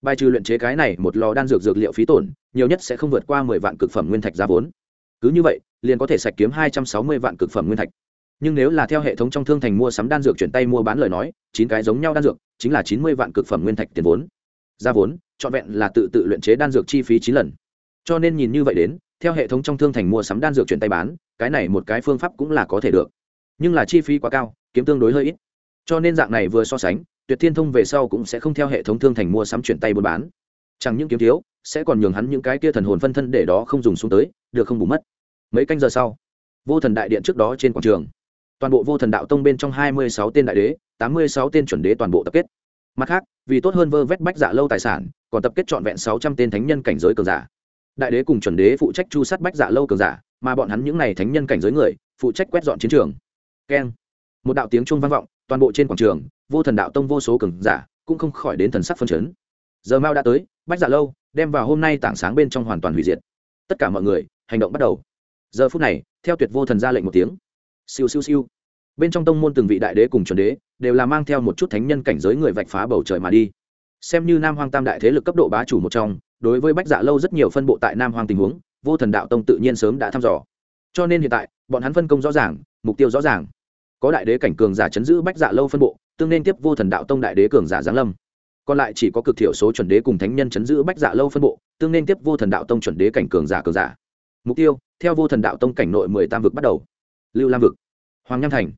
Bài trừ luyện chế cái này một lò đan dược dược liệu phí tổn, nhiều nhất sẽ không vượt qua mười vạn cực phẩm nguyên thạch ra vốn. Cứ như vậy, liền có thể sạch kiếm hai trăm sáu mươi vạn cực phẩm nguyên thạch. Nhưng nếu là theo hệ thống trong thương thành mua sắm đan dược chuyển tay mua bán lời nói, chín cái giống nhau đan dược, chính là chín mươi vạn cực phẩm nguyên thạch tiền vốn ra vốn, trọn vẹn là tự tự luyện chế đan dược chi phí chín lần. Cho nên nhìn như vậy đến, theo hệ thống trong thương thành mua sắm đan dược chuyển tay bán, cái này một cái phương pháp cũng là có thể được. Nhưng là chi phí quá cao, kiếm tương đối hơi ít. Cho nên dạng này vừa so sánh, tuyệt thiên thông về sau cũng sẽ không theo hệ thống thương thành mua sắm chuyển tay buôn bán. Chẳng những kiếm thiếu, sẽ còn nhường hắn những cái kia thần hồn phân thân để đó không dùng xuống tới, được không bù mất. Mấy canh giờ sau, vô thần đại điện trước đó trên quảng trường. Toàn bộ vô thần đạo tông bên trong hai mươi sáu tên đại đế, tám mươi sáu tên chuẩn đế toàn bộ tập kết mặt khác, vì tốt hơn vơ vét bách dạ lâu tài sản, còn tập kết trọn vẹn sáu trăm tên thánh nhân cảnh giới cường giả. Đại đế cùng chuẩn đế phụ trách chu sát bách dạ lâu cường giả, mà bọn hắn những n à y thánh nhân cảnh giới người, phụ trách quét dọn chiến trường. Keng. Một đạo tiếng chuông vang vọng, toàn bộ trên quảng trường, vô thần đạo tông vô số cường giả, cũng không khỏi đến thần sắc phân chấn. Giờ mao đã tới, bách dạ lâu, đem vào hôm nay tảng sáng bên trong hoàn toàn hủy diệt. Tất cả mọi người, hành động bắt đầu. Giờ phút này, theo tuyệt vô thần ra lệnh một tiếng. Siêu siêu siêu. Bên trong tông môn từng vị đại đế cùng chuẩn đế đều là mang theo một chút thánh nhân cảnh giới người vạch phá bầu trời mà đi. Xem như nam hoang tam đại thế lực cấp độ bá chủ một trong, đối với bách dạ lâu rất nhiều phân bộ tại nam hoang tình huống, vô thần đạo tông tự nhiên sớm đã thăm dò. Cho nên hiện tại, bọn hắn phân công rõ ràng, mục tiêu rõ ràng. Có đại đế cảnh cường giả chấn giữ bách dạ lâu phân bộ, tương nên tiếp vô thần đạo tông đại đế cường giả giáng lâm. Còn lại chỉ có cực thiểu số chuẩn đế cùng thánh nhân chấn giữ bách dạ lâu phân bộ, tương nên tiếp vô thần đạo tông chuẩn đế cảnh cường giả cường giả. Mục tiêu, theo vô thần đạo tông cảnh nội mười tam vực bắt đầu. Lưu lam vực. Hoàng nham thành.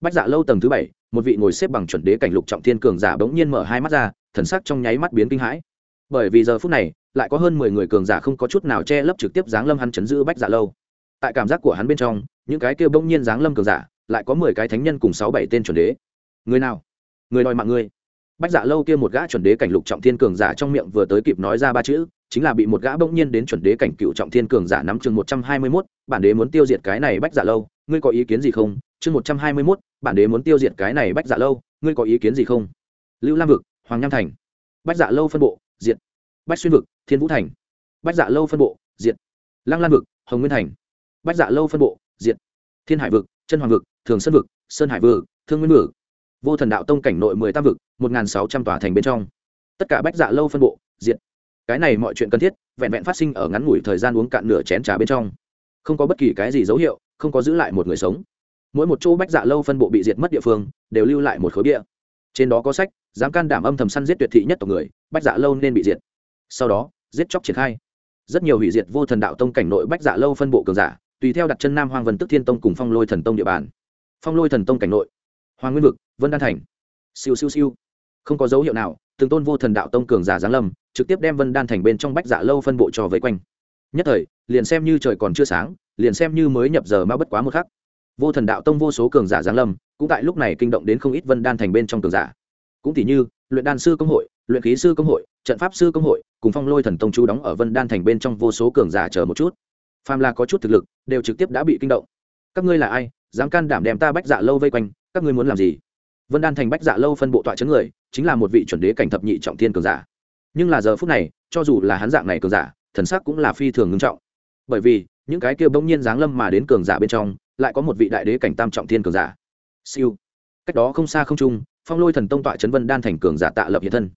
Bách dạ lâu tầng thứ bảy một vị ngồi xếp bằng chuẩn đế cảnh lục trọng thiên cường giả bỗng nhiên mở hai mắt ra, thần sắc trong nháy mắt biến kinh hãi. Bởi vì giờ phút này, lại có hơn mười người cường giả không có chút nào che lấp trực tiếp giáng lâm hắn chấn giữ bách giả lâu. Tại cảm giác của hắn bên trong, những cái kêu bỗng nhiên giáng lâm cường giả, lại có mười cái thánh nhân cùng sáu bảy tên chuẩn đế. Người nào? Người đòi mạng ngươi. Bách dạ lâu kia một gã chuẩn đế cảnh lục trọng thiên cường giả trong miệng vừa tới kịp nói ra ba chữ, chính là bị một gã bỗng nhiên đến chuẩn đế cảnh cựu trọng thiên cường giả nắm chừng một trăm hai mươi mốt, bản đế muốn tiêu diệt cái này bách dạ lâu, ngươi có ý kiến gì không? Chương một trăm hai mươi mốt bản đế muốn tiêu diệt cái này bách dạ lâu, ngươi có ý kiến gì không? Lưu lam vực, hoàng nham thành. Bách dạ lâu phân bộ, diệt. Bách xuyên vực, thiên vũ thành. Bách dạ lâu phân bộ, diệt. Lăng lan vực, hồng nguyên thành. Bách dạ lâu phân bộ, diệt. Thiên hải vực, chân hoàng vực, thường sơn vực, sơn hải vực, thương nguyên vực. Vô thần đạo tông cảnh nội mười tam vực, một nghìn sáu trăm tòa thành bên trong. Tất cả bách dạ lâu phân bộ, diệt. Cái này mọi chuyện cần thiết, vẹn vẹn phát sinh ở ngắn ngủi thời gian uống cạn nửa chén trà bên trong. Không có bất kỳ cái gì dấu hiệu, không có giữ lại một người sống mỗi một chỗ bách dạ lâu phân bộ bị diệt mất địa phương, đều lưu lại một khối bia. Trên đó có sách, dám can đảm âm thầm săn giết tuyệt thị nhất tộc người, bách dạ lâu nên bị diệt. Sau đó, giết chóc triển khai. Rất nhiều hủy diệt vô thần đạo tông cảnh nội bách dạ lâu phân bộ cường giả, tùy theo đặt chân nam hoàng vân tức thiên tông cùng phong lôi thần tông địa bàn. Phong lôi thần tông cảnh nội, hoàng nguyên vực, vân đan thành. Siêu siêu siêu. Không có dấu hiệu nào, từng tôn vô thần đạo tông cường giả giáng lâm, trực tiếp đem vân đan thành bên trong bách dạ lâu phân bộ trò vây quanh. Nhất thời, liền xem như trời còn chưa sáng, liền xem như mới nhập giờ mà bất quá một khắc vô thần đạo tông vô số cường giả giáng lâm, cũng tại lúc này kinh động đến không ít vân đan thành bên trong cường giả. Cũng tỷ như, luyện đan sư công hội, luyện khí sư công hội, trận pháp sư công hội, cùng phong lôi thần tông chú đóng ở vân đan thành bên trong vô số cường giả chờ một chút. Phàm là có chút thực lực, đều trực tiếp đã bị kinh động. Các ngươi là ai? Dám can đảm đem ta bách dạ lâu vây quanh, các ngươi muốn làm gì? Vân đan thành bách dạ lâu phân bộ tọa chấn người, chính là một vị chuẩn đế cảnh thập nhị trọng thiên cường giả. Nhưng là giờ phút này, cho dù là hắn dạng này cường giả, thần sắc cũng là phi thường ngưng trọng. Bởi vì, những cái kia bỗng nhiên giáng lâm mà đến cường giả bên trong lại có một vị đại đế cảnh tam trọng thiên cường giả. Siêu. Cách đó không xa không trung, phong lôi thần tông tọa trấn vân đan thành cường giả tạ lập hiện thân.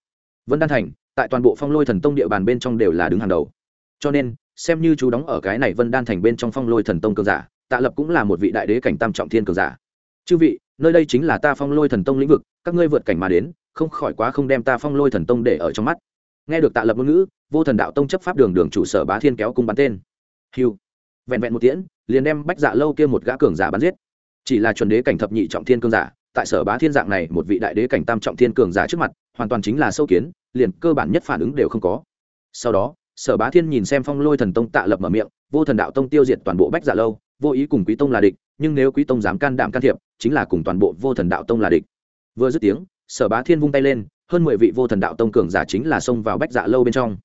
Vân đan thành, tại toàn bộ phong lôi thần tông địa bàn bên trong đều là đứng hàng đầu. Cho nên, xem như chú đóng ở cái này vân đan thành bên trong phong lôi thần tông cường giả, tạ lập cũng là một vị đại đế cảnh tam trọng thiên cường giả. Chư vị, nơi đây chính là ta phong lôi thần tông lĩnh vực, các ngươi vượt cảnh mà đến, không khỏi quá không đem ta phong lôi thần tông để ở trong mắt. Nghe được tạ lập ngôn ngữ, vô thần đạo tông chấp pháp đường đường chủ sở bá thiên kéo cung bắn tên. Hiu vẹn vẹn một tiễn liền đem bách dạ lâu kia một gã cường giả bắn giết. Chỉ là chuẩn đế cảnh thập nhị trọng thiên cường giả, tại sở bá thiên dạng này một vị đại đế cảnh tam trọng thiên cường giả trước mặt, hoàn toàn chính là sâu kiến, liền cơ bản nhất phản ứng đều không có. Sau đó, sở bá thiên nhìn xem phong lôi thần tông tạ lập mở miệng, vô thần đạo tông tiêu diệt toàn bộ bách dạ lâu, vô ý cùng quý tông là địch, nhưng nếu quý tông dám can đảm can thiệp, chính là cùng toàn bộ vô thần đạo tông là địch. Vừa dứt tiếng, sở bá thiên vung tay lên, hơn mười vị vô thần đạo tông cường giả chính là xông vào bách dạ lâu bên trong.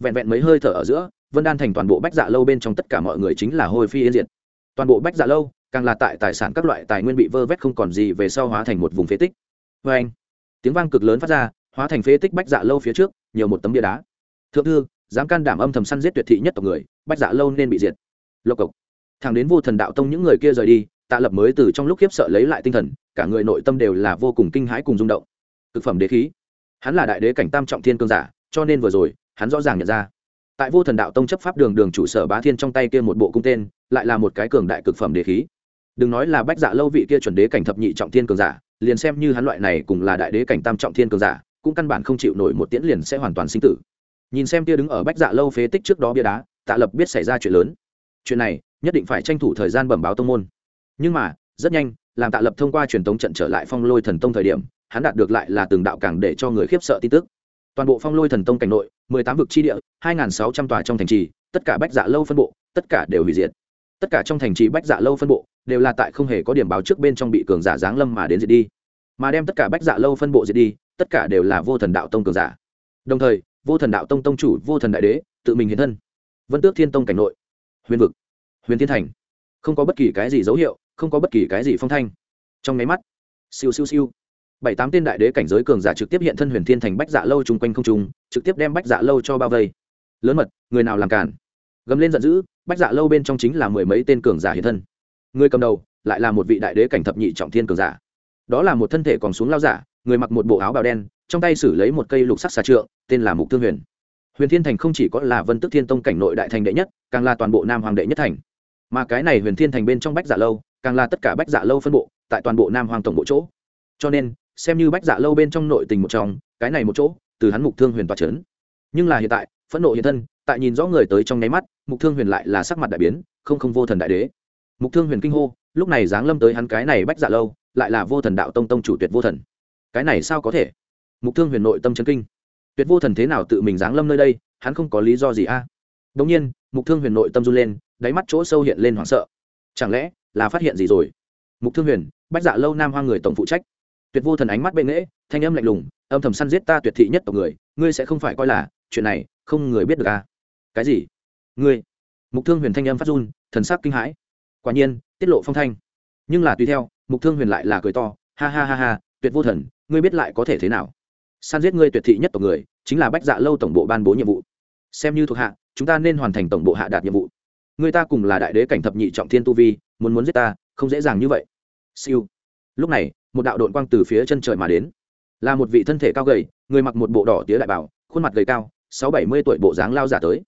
Vẹn vẹn mấy hơi thở ở giữa vân đan thành toàn bộ bách dạ lâu bên trong tất cả mọi người chính là hôi phi yên diệt. Toàn bộ bách dạ lâu, càng là tại tài sản các loại tài nguyên bị vơ vét không còn gì về sau hóa thành một vùng phế tích. Vê anh. Tiếng vang cực lớn phát ra, hóa thành phế tích bách dạ lâu phía trước, nhiều một tấm bia đá. Thượng thư, dám can đảm âm thầm săn giết tuyệt thị nhất tộc người, bách dạ lâu nên bị diệt. Lộc cộc. Thằng đến vô thần đạo tông những người kia rời đi, tạ lập mới từ trong lúc khiếp sợ lấy lại tinh thần, cả người nội tâm đều là vô cùng kinh hãi cùng rung động. Thực phẩm đế khí. Hắn là đại đế cảnh tam trọng thiên cương giả, cho nên vừa rồi, hắn rõ ràng nhận ra tại vô thần đạo tông chấp pháp đường đường chủ sở bá thiên trong tay kia một bộ cung tên, lại là một cái cường đại cực phẩm đề khí. Đừng nói là bách dạ lâu vị kia chuẩn đế cảnh thập nhị trọng thiên cường giả, liền xem như hắn loại này cùng là đại đế cảnh tam trọng thiên cường giả, cũng căn bản không chịu nổi một tiễn liền sẽ hoàn toàn sinh tử. Nhìn xem kia đứng ở bách dạ lâu phế tích trước đó bia đá, tạ lập biết xảy ra chuyện lớn. Chuyện này, nhất định phải tranh thủ thời gian bẩm báo tông môn. Nhưng mà, rất nhanh, làm tạ lập thông qua truyền tống trận trở lại phong lôi thần tông thời điểm, hắn đạt được lại là từng đạo càng để cho người khiếp sợ tin tức toàn bộ phong lôi thần tông cảnh nội, mười tám vực chi địa, hai nghìn sáu trăm tòa trong thành trì, tất cả bách dạ lâu phân bộ, tất cả đều hủy diệt. Tất cả trong thành trì bách dạ lâu phân bộ đều là tại không hề có điểm báo trước bên trong bị cường giả giáng lâm mà đến diệt đi. Mà đem tất cả bách dạ lâu phân bộ diệt đi, tất cả đều là vô thần đạo tông cường giả. Đồng thời, vô thần đạo tông tông chủ, vô thần đại đế, tự mình hiện thân. Vân tước thiên tông cảnh nội, huyền vực, huyền thiên thành. Không có bất kỳ cái gì dấu hiệu, không có bất kỳ cái gì phong thanh. Trong máy mắt, siêu siêu siêu bảy tám tên đại đế cảnh giới cường giả trực tiếp hiện thân huyền thiên thành bách dạ lâu chung quanh không trung, trực tiếp đem bách dạ lâu cho bao vây. Lớn mật, người nào làm cản? Gầm lên giận dữ, bách dạ lâu bên trong chính là mười mấy tên cường giả hiện thân. Người cầm đầu, lại là một vị đại đế cảnh thập nhị trọng thiên cường giả. Đó là một thân thể còn xuống lao giả, người mặc một bộ áo bào đen, trong tay xử lấy một cây lục sắc xà trượng, tên là mục thương huyền. Huyền thiên thành không chỉ có là vân tức thiên tông cảnh nội đại thành đệ nhất, càng là toàn bộ nam hoàng đệ nhất thành. Mà cái này huyền thiên thành bên trong bách dạ lâu, càng là tất cả bách dạ lâu phân bộ, tại toàn bộ nam hoàng tổng bộ chỗ. Cho nên xem như bách dạ lâu bên trong nội tình một trong, cái này một chỗ, từ hắn mục thương huyền toa trấn nhưng là hiện tại, phẫn nộ hiện thân, tại nhìn rõ người tới trong nháy mắt, mục thương huyền lại là sắc mặt đại biến, không không vô thần đại đế. Mục thương huyền kinh hô, lúc này giáng lâm tới hắn cái này bách dạ lâu, lại là vô thần đạo tông tông chủ tuyệt vô thần. Cái này sao có thể? Mục thương huyền nội tâm chấn kinh. Tuyệt vô thần thế nào tự mình giáng lâm nơi đây, hắn không có lý do gì a. À? nhiên, mục thương huyền nội tâm run lên, đáy mắt chỗ sâu hiện lên hoảng sợ. Chẳng lẽ là phát hiện gì rồi? Mục thương huyền, bách dạ lâu nam hoa người tổng phụ trách tuyệt vô thần ánh mắt bệ nghễ, thanh âm lạnh lùng, âm thầm săn giết ta tuyệt thị nhất tộc người, ngươi sẽ không phải coi là, chuyện này, không người biết được à? Cái gì? Ngươi? Mục thương huyền thanh âm phát run, thần sắc kinh hãi. Quả nhiên, tiết lộ phong thanh. Nhưng là tùy theo, mục thương huyền lại là cười to, ha ha ha ha, tuyệt vô thần, ngươi biết lại có thể thế nào? Săn giết ngươi tuyệt thị nhất tộc người, chính là bách dạ lâu tổng bộ ban bố nhiệm vụ. Xem như thuộc hạ, chúng ta nên hoàn thành tổng bộ hạ đạt nhiệm vụ. Người ta cùng là đại đế cảnh thập nhị trọng thiên tu vi, muốn muốn giết ta, không dễ dàng như vậy. Siêu. Lúc này một đạo đội quang từ phía chân trời mà đến. Là một vị thân thể cao gầy, người mặc một bộ đỏ tía đại bảo, khuôn mặt gầy cao, sáu bảy mươi tuổi bộ dáng lao giả tới.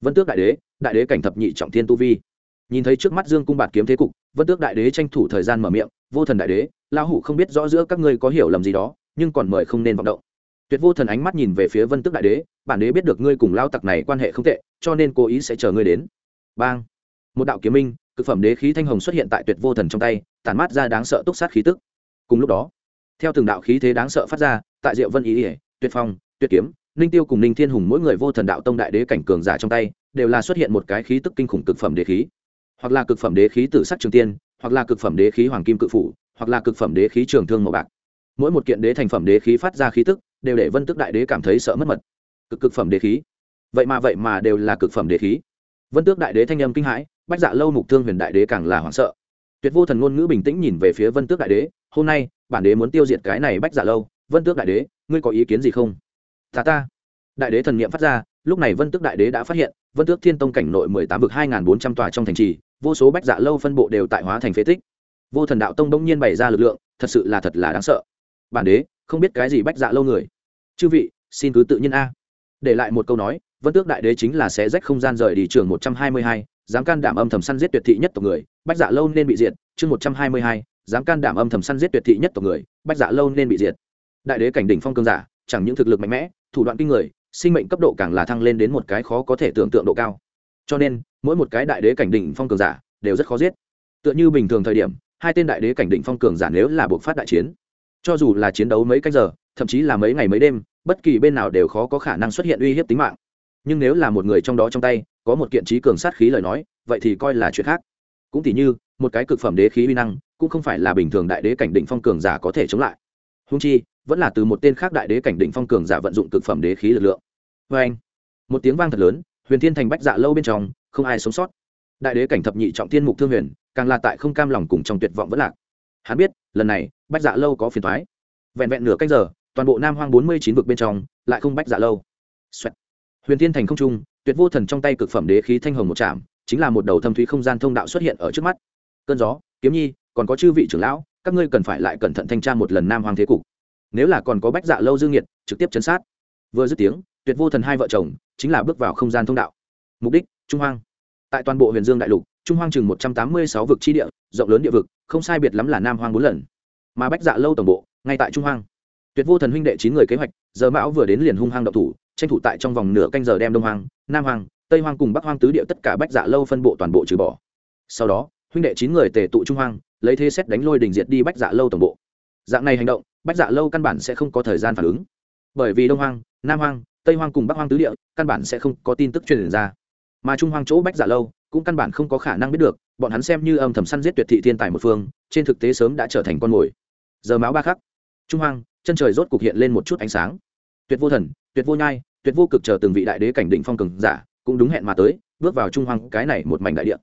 Vân tước đại đế đại đế cảnh thập nhị trọng thiên tu vi. Nhìn thấy trước mắt dương cung bạt kiếm thế cục, vân tước đại đế tranh thủ thời gian mở miệng, vô thần đại đế lao hủ không biết rõ giữa các ngươi có hiểu lầm gì đó, nhưng còn mời không nên vọng động. Tuyệt vô thần ánh mắt nhìn về phía vân tước đại đế, bản đế biết được ngươi cùng lao tặc này quan hệ không tệ, cho nên cố ý sẽ chờ ngươi đến. Bang! Một đạo kiếm minh, cực phẩm đế khí thanh hồng xuất hiện tại tuyệt vô thần trong tay, tản mát ra đáng sợ túc sát khí tức cùng lúc đó, theo từng đạo khí thế đáng sợ phát ra, tại diệu vân ý ỉa tuyệt phong, tuyệt kiếm, ninh tiêu cùng ninh thiên hùng mỗi người vô thần đạo tông đại đế cảnh cường giả trong tay, đều là xuất hiện một cái khí tức kinh khủng cực phẩm đế khí. Hoặc là cực phẩm đế khí tử sắc trường tiên, hoặc là cực phẩm đế khí hoàng kim cự phủ, hoặc là cực phẩm đế khí trường thương màu bạc. Mỗi một kiện đế thành phẩm đế khí phát ra khí tức, đều để vân tức đại đế cảm thấy sợ mất mật. Cực cực phẩm đế khí. Vậy mà vậy mà đều là cực phẩm đế khí. Vân tước đại đế thanh âm kinh hãi, bách dạ lâu mục thương huyền đại đế càng là hoảng sợ. Tuyệt vô thần ngôn ngữ bình tĩnh nhìn về phía vân tước đại đế hôm nay, bản đế muốn tiêu diệt cái này bách dạ lâu, vân tước đại đế, ngươi có ý kiến gì không? Ta ta. Đại đế thần n i ệ m phát ra, lúc này vân tước đại đế đã phát hiện, vân tước thiên tông cảnh nội mười tám vực hai n g h n bốn trăm tòa trong thành trì, vô số bách dạ lâu phân bộ đều tại hóa thành phế tích. Vô thần đạo tông đông nhiên bày ra lực lượng, thật sự là thật là đáng sợ. Bản đế, không biết cái gì bách dạ lâu người? Chư vị, xin cứ tự nhiên a. Để lại một câu nói, vân tước đại đế chính là sẽ rách không gian rời đi trường một trăm hai mươi hai, dám can đảm âm thầm săn giết tuyệt thị nhất tộc người, bách dạ lâu nên bị diệt, chương một trăm hai mươi hai dám can đảm âm thầm săn giết tuyệt thị nhất tộc người, bách dạ lâu nên bị diệt. Đại đế cảnh đỉnh phong cường giả, chẳng những thực lực mạnh mẽ, thủ đoạn kinh người, sinh mệnh cấp độ càng là thăng lên đến một cái khó có thể tưởng tượng độ cao. Cho nên, mỗi một cái đại đế cảnh đỉnh phong cường giả đều rất khó giết. Tựa như bình thường thời điểm, hai tên đại đế cảnh đỉnh phong cường giả nếu là buộc phát đại chiến, cho dù là chiến đấu mấy cách giờ, thậm chí là mấy ngày mấy đêm, bất kỳ bên nào đều khó có khả năng xuất hiện uy hiếp tính mạng. Nhưng nếu là một người trong đó trong tay, có một kiện trí cường sát khí lời nói, vậy thì coi là chuyện khác. Cũng tỉ như, một cái cực phẩm đế khí uy năng cũng không phải là bình thường đại đế cảnh đỉnh phong cường giả có thể chống lại. Húng chi, vẫn là từ một tên khác đại đế cảnh đỉnh phong cường giả vận dụng cực phẩm đế khí lực lượng. Vê anh, một tiếng vang thật lớn, huyền thiên thành bách dạ lâu bên trong, không ai sống sót. Đại đế cảnh thập nhị trọng thiên mục thương huyền, càng là tại không cam lòng cùng trong tuyệt vọng vẫn lạc. Hắn biết, lần này, bách dạ lâu có phiền thoái vẹn vẹn nửa cách giờ, toàn bộ nam hoang bốn mươi chín vực bên trong, lại không bách dạ lâu、Xoẹt. huyền thiên thành không trung, tuyệt vô thần trong tay cực phẩm đế khí thanh hồng một chạm chính là một đầu thâm thúy không gian thông đạo xuất hiện ở trước mắt. Cơn gió, kiếm nhi còn có chư vị trưởng lão, các ngươi cần phải lại cẩn thận thanh tra một lần nam hoàng thế cục. Nếu là còn có bách dạ lâu dương nhiệt trực tiếp chấn sát. Vừa dứt tiếng, tuyệt vô thần hai vợ chồng, chính là bước vào không gian thông đạo. Mục đích, trung hoang. Tại toàn bộ huyền dương đại lục, trung hoang chừng một trăm tám mươi sáu vực chi địa, rộng lớn địa vực, không sai biệt lắm là nam hoang bốn lần. Mà bách dạ lâu tổng bộ, ngay tại trung hoang. Tuyệt vô thần huynh đệ chín người kế hoạch, giờ mão vừa đến liền hung hăng độc thủ, tranh thủ tại trong vòng nửa canh giờ đem đông hoang, nam hoang, tây hoang cùng bắc hoang tứ địa tất cả bách dạ lâu phân bộ toàn bộ trừ bỏ. Sau đó, huynh đệ chín người tề tụ trung hoang lấy thế xét đánh lôi đình diệt đi bách dạ lâu tổng bộ. Dạng này hành động, bách dạ lâu căn bản sẽ không có thời gian phản ứng. Bởi vì đông hoang, nam hoang, tây hoang cùng bắc hoang tứ địa, căn bản sẽ không có tin tức truyền ra. Mà trung hoang chỗ bách dạ lâu, cũng căn bản không có khả năng biết được, bọn hắn xem như âm thầm săn giết tuyệt thị thiên tài một phương, trên thực tế sớm đã trở thành con mồi. Giờ máu ba khắc, trung hoang, chân trời rốt cục hiện lên một chút ánh sáng. Tuyệt vô thần, tuyệt vô nhai, tuyệt vô cực chờ từng vị đại đế cảnh định phong cường giả, cũng đúng hẹn mà tới, bước vào trung hoang cái này một mảnh đại địa.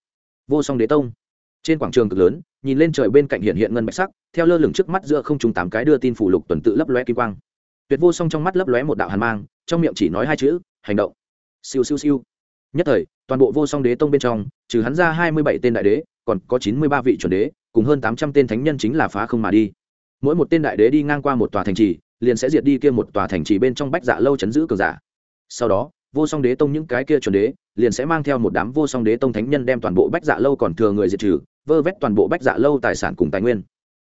Vô song đế tông, trên quảng trường cực lớn nhìn lên trời bên cạnh hiện hiện ngân bạch sắc, theo lơ lửng trước mắt giữa không trung tám cái đưa tin phủ lục tuần tự lấp lóe kim quang. Tuyệt vô song trong mắt lấp lóe một đạo hàn mang, trong miệng chỉ nói hai chữ, hành động. Siêu siêu siêu. Nhất thời, toàn bộ vô song đế tông bên trong, trừ hắn ra hai mươi bảy tên đại đế, còn có chín mươi ba vị chuẩn đế, cùng hơn tám trăm tên thánh nhân chính là phá không mà đi. Mỗi một tên đại đế đi ngang qua một tòa thành trì, liền sẽ diệt đi kia một tòa thành trì bên trong bách dạ lâu chấn giữ cường giả. Sau đó, vô song đế tông những cái kia chuẩn đế, liền sẽ mang theo một đám vô song đế tông thánh nhân đem toàn bộ bách dạ lâu còn thừa người diệt trừ vơ vét toàn bộ bách dạ lâu tài sản cùng tài nguyên.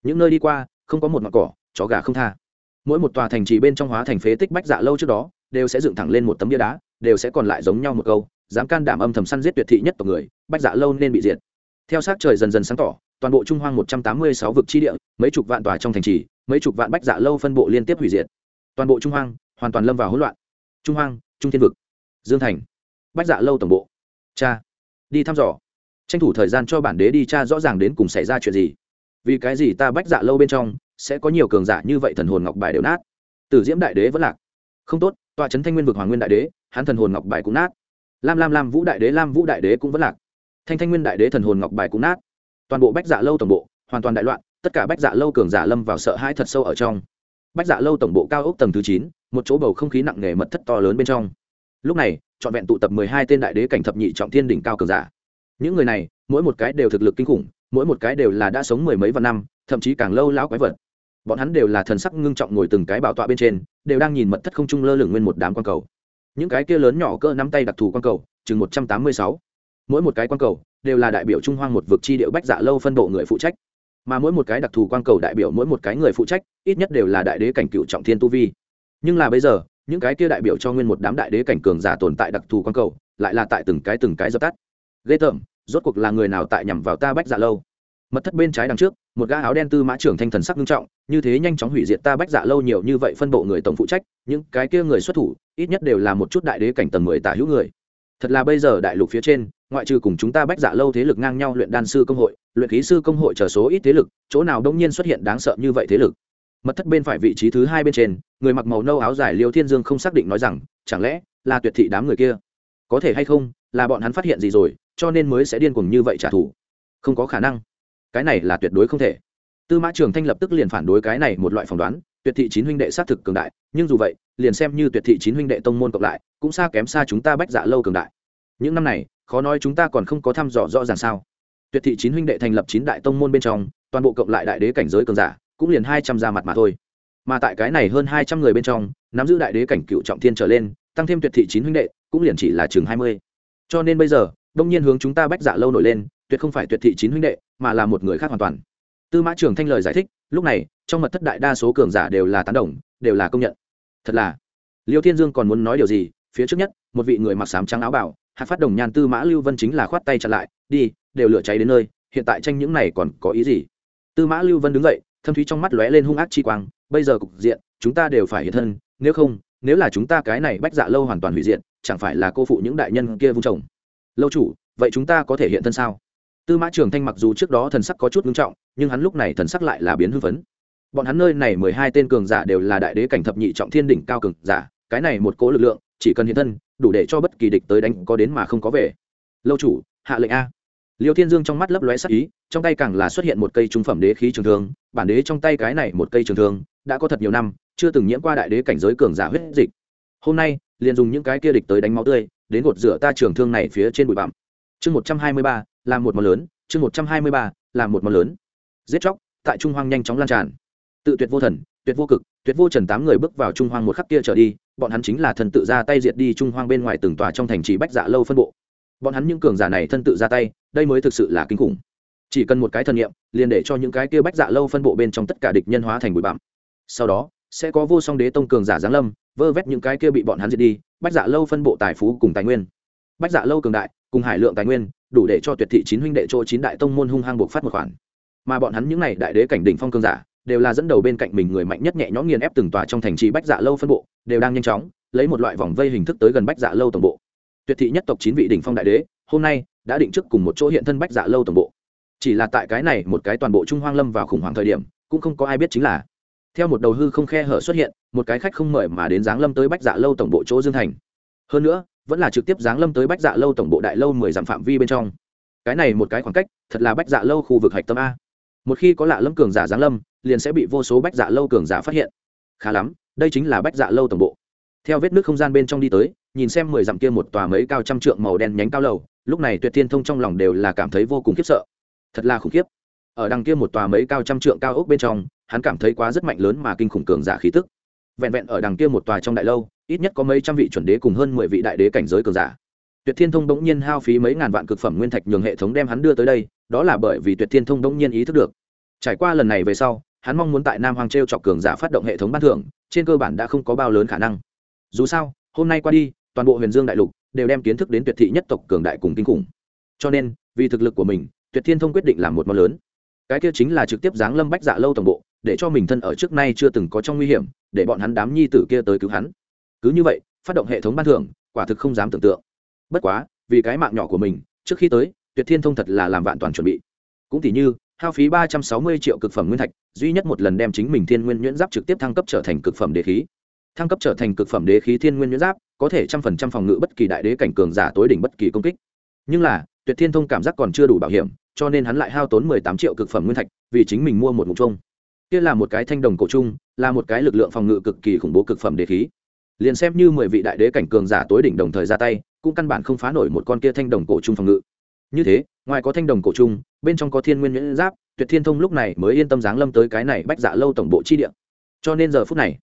Những nơi đi qua, không có một mặt cỏ, chó gà không tha. Mỗi một tòa thành trì bên trong hóa thành phế tích bách dạ lâu trước đó, đều sẽ dựng thẳng lên một tấm bia đá, đều sẽ còn lại giống nhau một câu, dám can đảm âm thầm săn giết tuyệt thị nhất tộc người, bách dạ lâu nên bị diệt. Theo sát trời dần dần sáng tỏ, toàn bộ trung hoang một trăm tám mươi sáu vực chi địa, mấy chục vạn tòa trong thành trì, mấy chục vạn bách dạ lâu phân bộ liên tiếp hủy diệt. Toàn bộ trung hoang hoàn toàn lâm vào hỗn loạn. Trung hoang, trung thiên vực, dương thành, bách dạ lâu tổng bộ. Cha, đi thăm dò tranh thủ thời gian cho bản đế đi cha rõ ràng đến cùng xảy ra chuyện gì. Vì cái gì ta bách dạ lâu bên trong sẽ có nhiều cường giả như vậy thần hồn ngọc bài đều nát? Tử diễm đại đế vẫn lạc. Không tốt, tọa trấn thanh nguyên vực hoàng nguyên đại đế, hắn thần hồn ngọc bài cũng nát. Lam lam lam vũ đại đế, lam vũ đại đế cũng vẫn lạc. Thanh thanh nguyên đại đế thần hồn ngọc bài cũng nát. Toàn bộ bách dạ lâu tổng bộ, hoàn toàn đại loạn, tất cả bách dạ lâu cường giả lâm vào sợ hãi thật sâu ở trong. Bách dạ lâu tổng bộ cao ốc tầng thứ chín, một chỗ bầu không khí nặng nề mật thất to lớn bên trong. Lúc này, trọn vẹn tụ tập mười hai tên đại đế cảnh thập nhị trọng thiên đỉnh cao cường giả những người này, mỗi một cái đều thực lực kinh khủng, mỗi một cái đều là đã sống mười mấy vạn năm, thậm chí càng lâu lão quái vật. Bọn hắn đều là thần sắc ngưng trọng ngồi từng cái bảo tọa bên trên, đều đang nhìn mật thất không trung lơ lửng nguyên một đám quan cầu. Những cái kia lớn nhỏ cỡ nắm tay đặc thù quan cầu, chừng một trăm tám mươi sáu. Mỗi một cái quan cầu đều là đại biểu trung hoang một vực chi điệu bách dạ lâu phân bộ người phụ trách. Mà mỗi một cái đặc thù quan cầu đại biểu mỗi một cái người phụ trách, ít nhất đều là đại đế cảnh cựu trọng thiên tu vi. Nhưng là bây giờ, những cái kia đại biểu cho nguyên một đám đại đế cảnh cường giả tồn tại đặc thù quan cầu, lại là tại từng cái từng cái dập tắt ghê tởm, rốt cuộc là người nào tại nhằm vào ta bách dạ lâu? Mật thất bên trái đằng trước, một gã áo đen tư mã trưởng thanh thần sắc nghiêm trọng, như thế nhanh chóng hủy diệt ta bách dạ lâu nhiều như vậy phân bộ người tổng phụ trách, những cái kia người xuất thủ, ít nhất đều là một chút đại đế cảnh tầng mười tả hữu người. Thật là bây giờ đại lục phía trên, ngoại trừ cùng chúng ta bách dạ lâu thế lực ngang nhau luyện đan sư công hội, luyện khí sư công hội trở số ít thế lực, chỗ nào đông nhiên xuất hiện đáng sợ như vậy thế lực? Mật thất bên phải vị trí thứ hai bên trên, người mặc màu nâu áo dài liêu thiên dương không xác định nói rằng, chẳng lẽ là tuyệt thị đám người kia? Có thể hay không, là bọn hắn phát hiện gì rồi? Cho nên mới sẽ điên cuồng như vậy trả thù. Không có khả năng. Cái này là tuyệt đối không thể. Tư mã trường thanh lập tức liền phản đối cái này một loại phỏng đoán, tuyệt thị chín huynh đệ xác thực cường đại, nhưng dù vậy, liền xem như tuyệt thị chín huynh đệ tông môn cộng lại, cũng xa kém xa chúng ta bách dạ lâu cường đại. Những năm này, khó nói chúng ta còn không có thăm dò rõ ràng sao. Tuyệt thị chín huynh đệ thành lập chín đại tông môn bên trong, toàn bộ cộng lại đại đế cảnh giới cường giả, cũng liền hai trăm ra mặt mà thôi. Mà tại cái này hơn hai trăm người bên trong, nắm giữ đại đế cảnh cựu trọng thiên trở lên, tăng thêm tuyệt thị chín huynh đệ, cũng liền chỉ là chừng hai mươi. Cho nên bây giờ đông nhiên hướng chúng ta bách dạ lâu nổi lên, tuyệt không phải tuyệt thị chín huynh đệ, mà là một người khác hoàn toàn. Tư mã trường thanh lời giải thích, lúc này, trong mật thất đại đa số cường giả đều là tán đồng, đều là công nhận. Thật là, liêu thiên dương còn muốn nói điều gì? Phía trước nhất, một vị người mặc sám trắng áo bảo hạt phát đồng nhàn tư mã lưu vân chính là khoát tay chặn lại, đi, đều lửa cháy đến nơi, hiện tại tranh những này còn có ý gì? Tư mã lưu vân đứng dậy, thâm thúy trong mắt lóe lên hung ác chi quang, bây giờ cục diện, chúng ta đều phải hiện thân, nếu không, nếu là chúng ta cái này bách dạ lâu hoàn toàn hủy diện chẳng phải là cô phụ những đại nhân kia vung chồng? Lâu chủ, vậy chúng ta có thể hiện thân sao? Tư mã trường thanh mặc dù trước đó thần sắc có chút nghiêm trọng, nhưng hắn lúc này thần sắc lại là biến hưng phấn. Bọn hắn nơi này mười hai tên cường giả đều là đại đế cảnh thập nhị trọng thiên đỉnh cao cường giả, cái này một cố lực lượng, chỉ cần hiện thân, đủ để cho bất kỳ địch tới đánh có đến mà không có về. Lâu chủ, hạ lệnh a. Liêu thiên dương trong mắt lấp lóe sắc ý, trong tay càng là xuất hiện một cây trung phẩm đế khí trường thương, bản đế trong tay cái này một cây trường thương, đã có thật nhiều năm, chưa từng nhiễm qua đại đế cảnh giới cường giả huyết dịch. Hôm nay, liền dùng những cái kia địch tới đánh máu tươi đến gột rửa ta trường thương này phía trên bụi bặm. Chương một trăm hai mươi ba, làm một món lớn. Chương một trăm hai mươi ba, làm một món lớn. Giết chóc, tại trung hoang nhanh chóng lan tràn. Tự tuyệt vô thần, tuyệt vô cực, tuyệt vô trần tám người bước vào trung hoang một khắc kia trở đi, bọn hắn chính là thần tự ra tay diệt đi trung hoang bên ngoài từng tòa trong thành trì bách dạ lâu phân bộ. Bọn hắn những cường giả này thân tự ra tay, đây mới thực sự là kinh khủng. Chỉ cần một cái thần nghiệm liền để cho những cái kia bách dạ lâu phân bộ bên trong tất cả địch nhân hóa thành bụi bặm. Sau đó sẽ có vô song đế tông cường giả giáng lâm, vơ vét những cái kia bị bọn hắn diệt đi, bách dạ lâu phân bộ tài phú cùng tài nguyên. Bách dạ lâu cường đại, cùng hải lượng tài nguyên, đủ để cho tuyệt thị chín huynh đệ chỗ chín đại tông môn hung hăng buộc phát một khoản. Mà bọn hắn những n à y đại đế cảnh đỉnh phong cường giả, đều là dẫn đầu bên cạnh mình người mạnh nhất nhẹ nhõm nghiền ép từng tòa trong thành trì bách dạ lâu phân bộ, đều đang nhanh chóng lấy một loại vòng vây hình thức tới gần bách dạ lâu tổng bộ. Tuyệt thị nhất tộc chín vị đỉnh phong đại đế, hôm nay đã định trước cùng một chỗ hiện thân bách dạ lâu tổng bộ. Chỉ là tại cái này một cái toàn bộ trung hoang lâm vào khủng hoảng thời điểm, cũng không có ai biết chính là theo một đầu hư không khe hở xuất hiện, một cái khách không mời mà đến giáng lâm tới bách dạ lâu tổng bộ chỗ dương thành. Hơn nữa, vẫn là trực tiếp giáng lâm tới bách dạ lâu tổng bộ đại lâu mười dặm phạm vi bên trong. Cái này một cái khoảng cách, thật là bách dạ lâu khu vực hạch tâm a. Một khi có lạ lâm cường giả giáng lâm, liền sẽ bị vô số bách dạ lâu cường giả phát hiện. Khá lắm, đây chính là bách dạ lâu tổng bộ. Theo vết nước không gian bên trong đi tới, nhìn xem mười dặm kia một tòa mấy cao trăm trượng màu đen nhánh cao lầu, lúc này tuyệt thiên thông trong lòng đều là cảm thấy vô cùng khiếp sợ. Thật là khủng khiếp. Ở đằng kia một tòa mấy cao trăm trượng cao ốc bên trong hắn cảm thấy quá rất mạnh lớn mà kinh khủng cường giả khí tức. Vẹn vẹn ở đằng kia một tòa trong đại lâu, ít nhất có mấy trăm vị chuẩn đế cùng hơn mười vị đại đế cảnh giới cường giả. Tuyệt thiên thông đống nhiên hao phí mấy ngàn vạn cực phẩm nguyên thạch nhường hệ thống đem hắn đưa tới đây, đó là bởi vì tuyệt thiên thông đống nhiên ý thức được. Trải qua lần này về sau, hắn mong muốn tại nam hoàng t r e o chọc cường giả phát động hệ thống ban thưởng, trên cơ bản đã không có bao lớn khả năng. Dù sao, hôm nay qua đi, toàn bộ huyền dương đại lục đều đem kiến thức đến tuyệt thị nhất tộc cường đại cùng kinh khủng. Cho nên, vì thực lực của mình, tuyệt thiên thông quyết định làm một món lớn. Cái kia chính là trực tiếp giáng lâm bách dạ lâu tổng bộ để cho mình thân ở trước nay chưa từng có trong nguy hiểm, để bọn hắn đám nhi tử kia tới cứu hắn. Cứ như vậy, phát động hệ thống ban thưởng, quả thực không dám tưởng tượng. Bất quá, vì cái mạng nhỏ của mình, trước khi tới, tuyệt thiên thông thật là làm vạn toàn chuẩn bị. Cũng tỷ như, hao phí ba trăm sáu mươi triệu cực phẩm nguyên thạch, duy nhất một lần đem chính mình thiên nguyên nhuyễn giáp trực tiếp thăng cấp trở thành cực phẩm đế khí. Thăng cấp trở thành cực phẩm đế khí thiên nguyên nhuyễn giáp, có thể trăm phần trăm phòng ngự bất kỳ đại đế cảnh cường giả tối đỉnh bất kỳ công kích. Nhưng là, tuyệt thiên thông cảm giác còn chưa đủ bảo hiểm, cho nên hắn lại hao tốn mười tám triệu cực phẩm nguyên thạch, vì chính mình mua một mục trông kia là một cái thanh đồng cổ trung, là một cái lực lượng phòng ngự cực kỳ khủng bố cực phẩm đế khí. Liền xem như mười vị đại đế cảnh cường giả tối đỉnh đồng thời ra tay, cũng căn bản không phá nổi một con kia thanh đồng cổ trung phòng ngự. Như thế, ngoài có thanh đồng cổ trung, bên trong có thiên nguyên nhuyễn giáp, tuyệt thiên thông lúc này mới yên tâm giáng lâm tới cái này bách dạ lâu tổng bộ chi địa. Cho nên giờ phút này,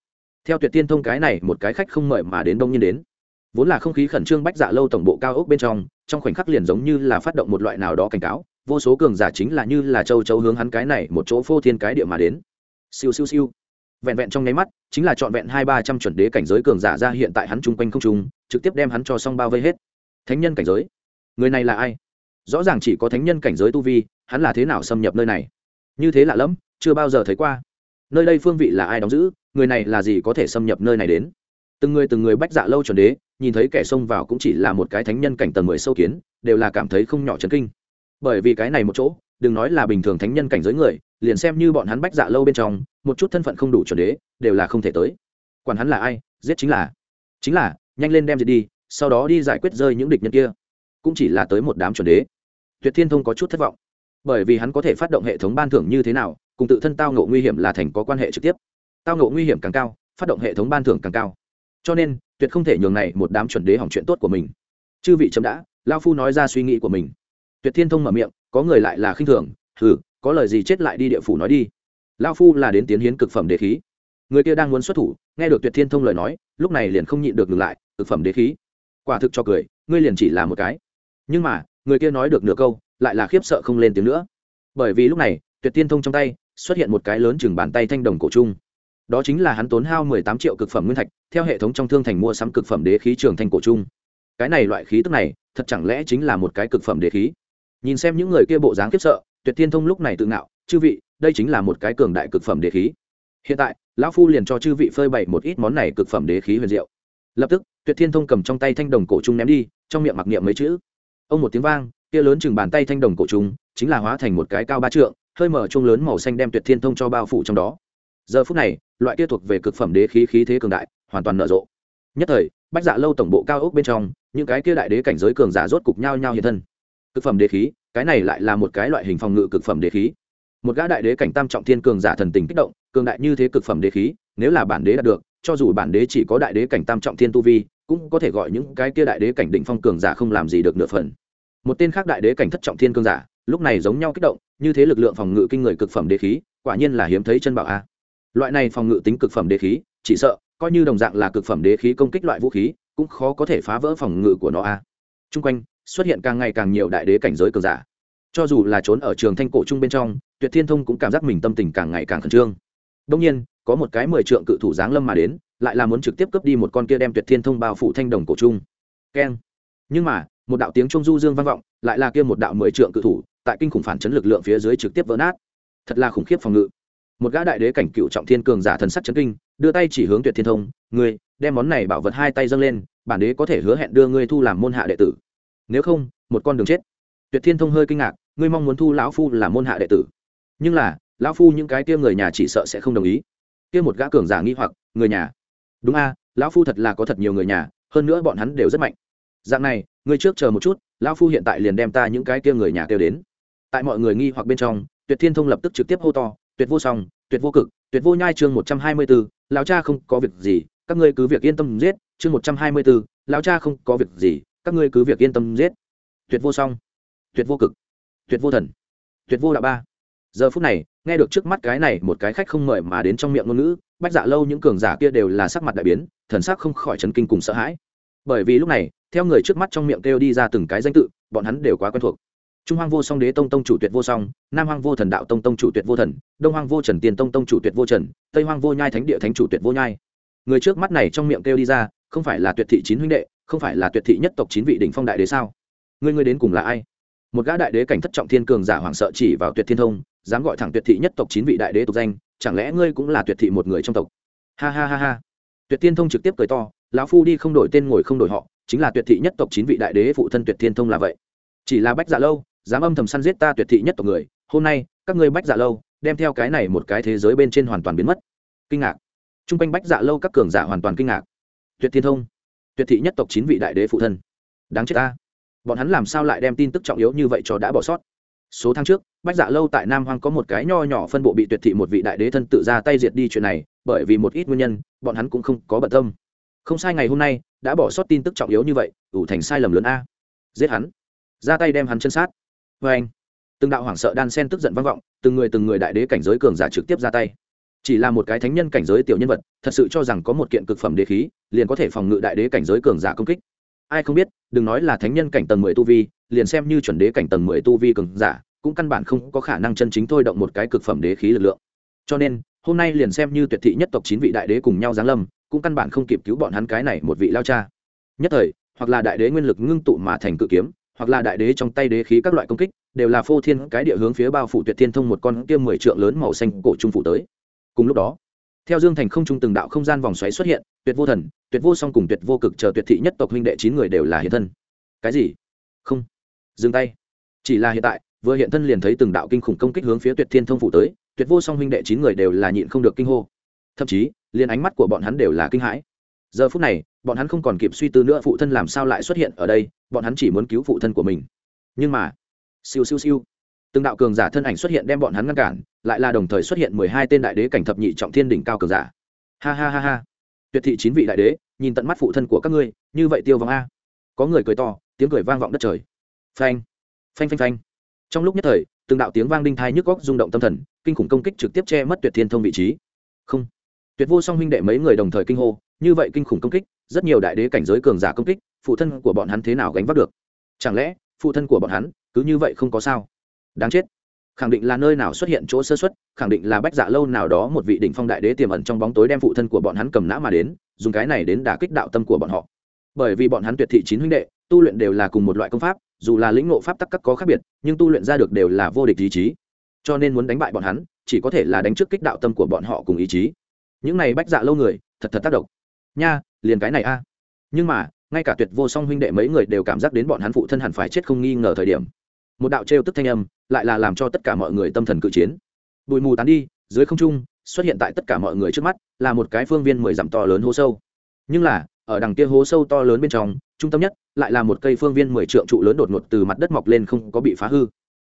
theo tuyệt thiên thông cái này một cái khách không mời mà đến đông nhiên đến. Vốn là không khí khẩn trương bách dạ lâu tổng bộ cao ốc bên trong trong khoảnh khắc liền giống như là phát động một loại nào đó cảnh cáo, vô số cường giả chính là như là châu châu hướng hắn cái này một chỗ phô thiên cái địa mà đến siêu siêu siêu. Vẹn vẹn trong nháy mắt, chính là trọn vẹn hai ba trăm chuẩn đế cảnh giới cường giả ra hiện tại hắn chung quanh không trung, trực tiếp đem hắn cho xong bao vây hết. Thánh nhân cảnh giới? Người này là ai? Rõ ràng chỉ có thánh nhân cảnh giới tu vi, hắn là thế nào xâm nhập nơi này? Như thế lạ lẫm, chưa bao giờ thấy qua. Nơi đây phương vị là ai đóng giữ, người này là gì có thể xâm nhập nơi này đến? Từng người từng người bách dạ lâu chuẩn đế, nhìn thấy kẻ xông vào cũng chỉ là một cái thánh nhân cảnh tầng mười sâu kiến, đều là cảm thấy không nhỏ chấn kinh. Bởi vì cái này một chỗ đừng nói là bình thường thánh nhân cảnh giới người, liền xem như bọn hắn bách dạ lâu bên trong, một chút thân phận không đủ chuẩn đế, đều là không thể tới. Quản hắn là ai, giết chính là. Chính là, nhanh lên đem diệt đi, sau đó đi giải quyết rơi những địch nhân kia. Cũng chỉ là tới một đám chuẩn đế. Tuyệt thiên thông có chút thất vọng. Bởi vì hắn có thể phát động hệ thống ban thưởng như thế nào, cùng tự thân tao ngộ nguy hiểm là thành có quan hệ trực tiếp. Tao ngộ nguy hiểm càng cao, phát động hệ thống ban thưởng càng cao. Cho nên, tuyệt không thể nhường này một đám chuẩn đế hỏng chuyện tốt của mình. Chư vị chấm đã, lao phu nói ra suy nghĩ của mình. Tuyệt thiên thông mở miệng có người lại là khinh thường ừ có lời gì chết lại đi địa phủ nói đi. Lao phu là đến tiến hiến cực phẩm đế khí. Người kia đang muốn xuất thủ, nghe được tuyệt thiên thông lời nói, lúc này liền không nhịn được ngừng lại, cực phẩm đế khí? Quả thực cho cười, ngươi liền chỉ là một cái. Nhưng mà, người kia nói được nửa câu, lại là khiếp sợ không lên tiếng nữa. Bởi vì lúc này, tuyệt thiên thông trong tay xuất hiện một cái lớn chừng bàn tay thanh đồng cổ trung. Đó chính là hắn tốn hao mười tám triệu cực phẩm nguyên thạch, theo hệ thống trong thương thành mua sắm cực phẩm đế khí trường thanh cổ trung. Cái này loại khí tức này, thật chẳng lẽ chính là một cái cực phẩm đế khí? Nhìn xem những người kia bộ dáng khiếp sợ, tuyệt thiên thông lúc này tự ngạo, chư vị, đây chính là một cái cường đại cực phẩm đế khí. Hiện tại, lão phu liền cho chư vị phơi bày một ít món này cực phẩm đế khí huyền diệu. Lập tức, tuyệt thiên thông cầm trong tay thanh đồng cổ trung ném đi, trong miệng mặc niệm mấy chữ. Ông một tiếng vang, kia lớn chừng bàn tay thanh đồng cổ trung chính là hóa thành một cái cao ba trượng, hơi mở chung lớn màu xanh đem tuyệt thiên thông cho bao phủ trong đó. Giờ phút này, loại kia thuộc về cực phẩm đế khí khí thế cường đại, hoàn toàn nở rộ. Nhất thời, bách dạ lâu tổng bộ cao ốc bên trong, những cái kia đại đế cảnh giới cường giả rốt cục nhau nhau hiện thân cực phẩm đế khí, cái này lại là một cái loại hình phòng ngự cực phẩm đế khí. Một gã đại đế cảnh tam trọng thiên cường giả thần tình kích động, cường đại như thế cực phẩm đế khí, nếu là bản đế đạt được, cho dù bản đế chỉ có đại đế cảnh tam trọng thiên tu vi, cũng có thể gọi những cái kia đại đế cảnh định phong cường giả không làm gì được nửa phần. Một tên khác đại đế cảnh thất trọng thiên cường giả, lúc này giống nhau kích động, như thế lực lượng phòng ngự kinh người cực phẩm đế khí, quả nhiên là hiếm thấy chân bảo a. Loại này phòng ngự tính cực phẩm đế khí, chỉ sợ, coi như đồng dạng là cực phẩm đế khí công kích loại vũ khí, cũng khó có thể phá vỡ phòng ngự của nó a. À. chung quanh xuất hiện càng ngày càng nhiều đại đế cảnh giới cường giả. Cho dù là trốn ở trường thanh cổ trung bên trong, tuyệt thiên thông cũng cảm giác mình tâm tình càng ngày càng khẩn trương. Đông nhiên, có một cái mười trượng cự thủ giáng lâm mà đến, lại là muốn trực tiếp cướp đi một con kia đem tuyệt thiên thông bao phủ thanh đồng cổ trung. Keng. Nhưng mà, một đạo tiếng trung du dương vang vọng, lại là kia một đạo mười trượng cự thủ, tại kinh khủng phản chấn lực lượng phía dưới trực tiếp vỡ nát. Thật là khủng khiếp phòng ngự. Một gã đại đế cảnh cựu trọng thiên cường giả thần sắc chấn kinh, đưa tay chỉ hướng tuyệt thiên thông, ngươi, đem món này bảo vật hai tay dâng lên, bản đế có thể hứa hẹn đưa ngươi thu làm môn hạ đệ tử nếu không, một con đường chết. Tuyệt thiên thông hơi kinh ngạc, ngươi mong muốn thu lão phu làm môn hạ đệ tử. Nhưng là, lão phu những cái kia người nhà chỉ sợ sẽ không đồng ý. Kia một gã cường giả nghi hoặc, người nhà. Đúng a, lão phu thật là có thật nhiều người nhà, hơn nữa bọn hắn đều rất mạnh. Dạng này, ngươi trước chờ một chút, lão phu hiện tại liền đem ta những cái kia người nhà kêu đến. Tại mọi người nghi hoặc bên trong, tuyệt thiên thông lập tức trực tiếp hô to, tuyệt vô song, tuyệt vô cực, tuyệt vô nhai chương một trăm hai mươi bốn lão cha không có việc gì, các ngươi cứ việc yên tâm giết, chương một trăm hai mươi bốn lão cha không có việc gì các ngươi cứ việc yên tâm giết. Tuyệt vô song, tuyệt vô cực, tuyệt vô thần, tuyệt vô đạo ba. Giờ phút này, nghe được trước mắt cái này một cái khách không mời mà đến trong miệng ngôn ngữ, bách dạ lâu những cường giả kia đều là sắc mặt đại biến, thần sắc không khỏi chấn kinh cùng sợ hãi. Bởi vì lúc này, theo người trước mắt trong miệng kêu đi ra từng cái danh tự, bọn hắn đều quá quen thuộc. Trung hoang vô song đế tông tông chủ tuyệt vô song, nam hoang vô thần đạo tông tông chủ tuyệt vô thần, đông hoang vô trần tiền tông tông chủ tuyệt vô trần, tây hoang vô nhai thánh địa thánh chủ tuyệt vô nhai. Người trước mắt này trong miệng kêu đi ra, không phải là tuyệt thị chín huynh đệ không phải là tuyệt thị nhất tộc chín vị đỉnh phong đại đế sao? Ngươi ngươi đến cùng là ai? Một gã đại đế cảnh thất trọng thiên cường giả hoảng sợ chỉ vào tuyệt thiên thông, dám gọi thẳng tuyệt thị nhất tộc chín vị đại đế tục danh, chẳng lẽ ngươi cũng là tuyệt thị một người trong tộc? Ha ha ha ha. Tuyệt thiên thông trực tiếp cười to, lão phu đi không đổi tên ngồi không đổi họ, chính là tuyệt thị nhất tộc chín vị đại đế phụ thân tuyệt thiên thông là vậy. Chỉ là bách dạ lâu, dám âm thầm săn giết ta tuyệt thị nhất tộc người, hôm nay, các ngươi bách dạ lâu, đem theo cái này một cái thế giới bên trên hoàn toàn biến mất. Kinh ngạc. T r u n g quanh bách dạ lâu các cường giả hoàn toàn kinh ngạc. Tuyệt thiên thông tuyệt thị nhất tộc chín vị đại đế phụ thân. Đáng chết ta. Bọn hắn làm sao lại đem tin tức trọng yếu như vậy cho đã bỏ sót? Số tháng trước, bách dạ lâu tại nam hoang có một cái nho nhỏ phân bộ bị tuyệt thị một vị đại đế thân tự ra tay diệt đi chuyện này, bởi vì một ít nguyên nhân, bọn hắn cũng không có bận tâm. Không sai ngày hôm nay, đã bỏ sót tin tức trọng yếu như vậy, ủ thành sai lầm lớn a. Giết hắn. Ra tay đem hắn chân sát. Vê anh, từng đạo hoảng sợ đan sen tức giận vang vọng, từng người từng người đại đế cảnh giới cường giả trực tiếp ra tay chỉ là một cái thánh nhân cảnh giới tiểu nhân vật, thật sự cho rằng có một kiện cực phẩm đế khí, liền có thể phòng ngự đại đế cảnh giới cường giả công kích. Ai không biết, đừng nói là thánh nhân cảnh tầng mười tu vi, liền xem như chuẩn đế cảnh tầng mười tu vi cường giả, cũng căn bản không có khả năng chân chính thôi động một cái cực phẩm đế khí lực lượng. Cho nên, hôm nay liền xem như tuyệt thị nhất tộc chín vị đại đế cùng nhau giáng lâm, cũng căn bản không kịp cứu bọn hắn cái này một vị lao cha. Nhất thời, hoặc là đại đế nguyên lực ngưng tụ mà thành cự kiếm, hoặc là đại đế trong tay đế khí các loại công kích, đều là phô thiên cái địa hướng phía bao phủ tuyệt thiên thông một con kia mười trượng lớn màu xanh cổ trung phủ tới cùng lúc đó, theo dương thành không trung từng đạo không gian vòng xoáy xuất hiện, tuyệt vô thần, tuyệt vô song cùng tuyệt vô cực chờ tuyệt thị nhất tộc huynh đệ chín người đều là hiện thân. Cái gì? Không. Dừng tay. Chỉ là hiện tại, vừa hiện thân liền thấy từng đạo kinh khủng công kích hướng phía tuyệt thiên thông phủ tới, tuyệt vô song huynh đệ chín người đều là nhịn không được kinh hô. Thậm chí, liền ánh mắt của bọn hắn đều là kinh hãi. Giờ phút này, bọn hắn không còn kịp suy tư nữa phụ thân làm sao lại xuất hiện ở đây, bọn hắn chỉ muốn cứu phụ thân của mình. Nhưng mà, siêu siêu siêu từng đạo cường giả thân ảnh xuất hiện đem bọn hắn ngăn cản, lại là đồng thời xuất hiện mười hai tên đại đế cảnh thập nhị trọng thiên đỉnh cao cường giả. Ha ha ha ha. Tuyệt thị chín vị đại đế, nhìn tận mắt phụ thân của các ngươi, như vậy tiêu vong a. Có người cười to, tiếng cười vang vọng đất trời. Phanh phanh phanh phanh. Trong lúc nhất thời, từng đạo tiếng vang đinh thai nhức góc rung động tâm thần, kinh khủng công kích trực tiếp che mất tuyệt thiên thông vị trí. Không. Tuyệt vô song huynh đệ mấy người đồng thời kinh hô, như vậy kinh khủng công kích, rất nhiều đại đế cảnh giới cường giả công kích, phụ thân của bọn hắn thế nào gánh vác được? Chẳng lẽ, phụ thân của bọn hắn, cứ như vậy không có sao? Đáng chết. Khẳng định là nơi nào xuất hiện chỗ sơ xuất, khẳng định là bách dạ lâu nào đó một vị đỉnh phong đại đế tiềm ẩn trong bóng tối đem phụ thân của bọn hắn cầm nã mà đến, dùng cái này đến đả kích đạo tâm của bọn họ. Bởi vì bọn hắn tuyệt thị chín huynh đệ, tu luyện đều là cùng một loại công pháp, dù là lĩnh ngộ pháp tắc các có khác biệt, nhưng tu luyện ra được đều là vô địch ý chí. Cho nên muốn đánh bại bọn hắn, chỉ có thể là đánh trước kích đạo tâm của bọn họ cùng ý chí. Những này bách dạ lâu người, thật thật tác động. Nha, liền cái này a. Nhưng mà, ngay cả tuyệt vô song huynh đệ mấy người đều cảm giác đến bọn hắn phụ thân hẳn phải chết không nghi ngờ thời điểm. Một đạo trêu tức thanh âm lại là làm cho tất cả mọi người tâm thần cự chiến. Bụi mù tán đi, dưới không trung, xuất hiện tại tất cả mọi người trước mắt, là một cái phương viên mười dặm to lớn hố sâu. Nhưng là, ở đằng kia hố sâu to lớn bên trong, trung tâm nhất, lại là một cây phương viên mười trượng trụ lớn đột ngột từ mặt đất mọc lên không có bị phá hư.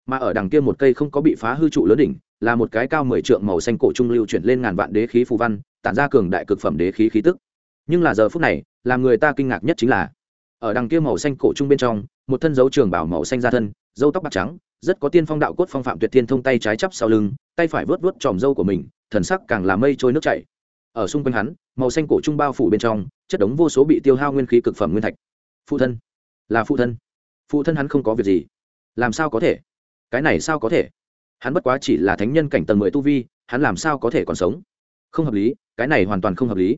Mà ở đằng kia một cây không có bị phá hư trụ lớn đỉnh, là một cái cao mười trượng màu xanh cổ trung lưu chuyển lên ngàn vạn đế khí phù văn, tản ra cường đại cực phẩm đế khí khí tức. Nhưng là giờ phút này, làm người ta kinh ngạc nhất chính là, ở đằng kia màu xanh cổ trung bên trong một thân dấu trường bảo màu xanh ra thân dâu tóc bạc trắng, rất có tiên phong đạo cốt phong phạm tuyệt thiên thông tay trái chắp sau lưng, tay phải vớt vớt tròm dâu của mình, thần sắc càng là mây trôi nước chảy. Ở xung quanh hắn, màu xanh cổ trung bao phủ bên trong, chất đống vô số bị tiêu hao nguyên khí cực phẩm nguyên thạch. Phụ thân, là phụ thân. Phụ thân hắn không có việc gì. Làm sao có thể? Cái này sao có thể? Hắn bất quá chỉ là thánh nhân cảnh tầng mười tu vi, hắn làm sao có thể còn sống? Không hợp lý, cái này hoàn toàn không hợp lý.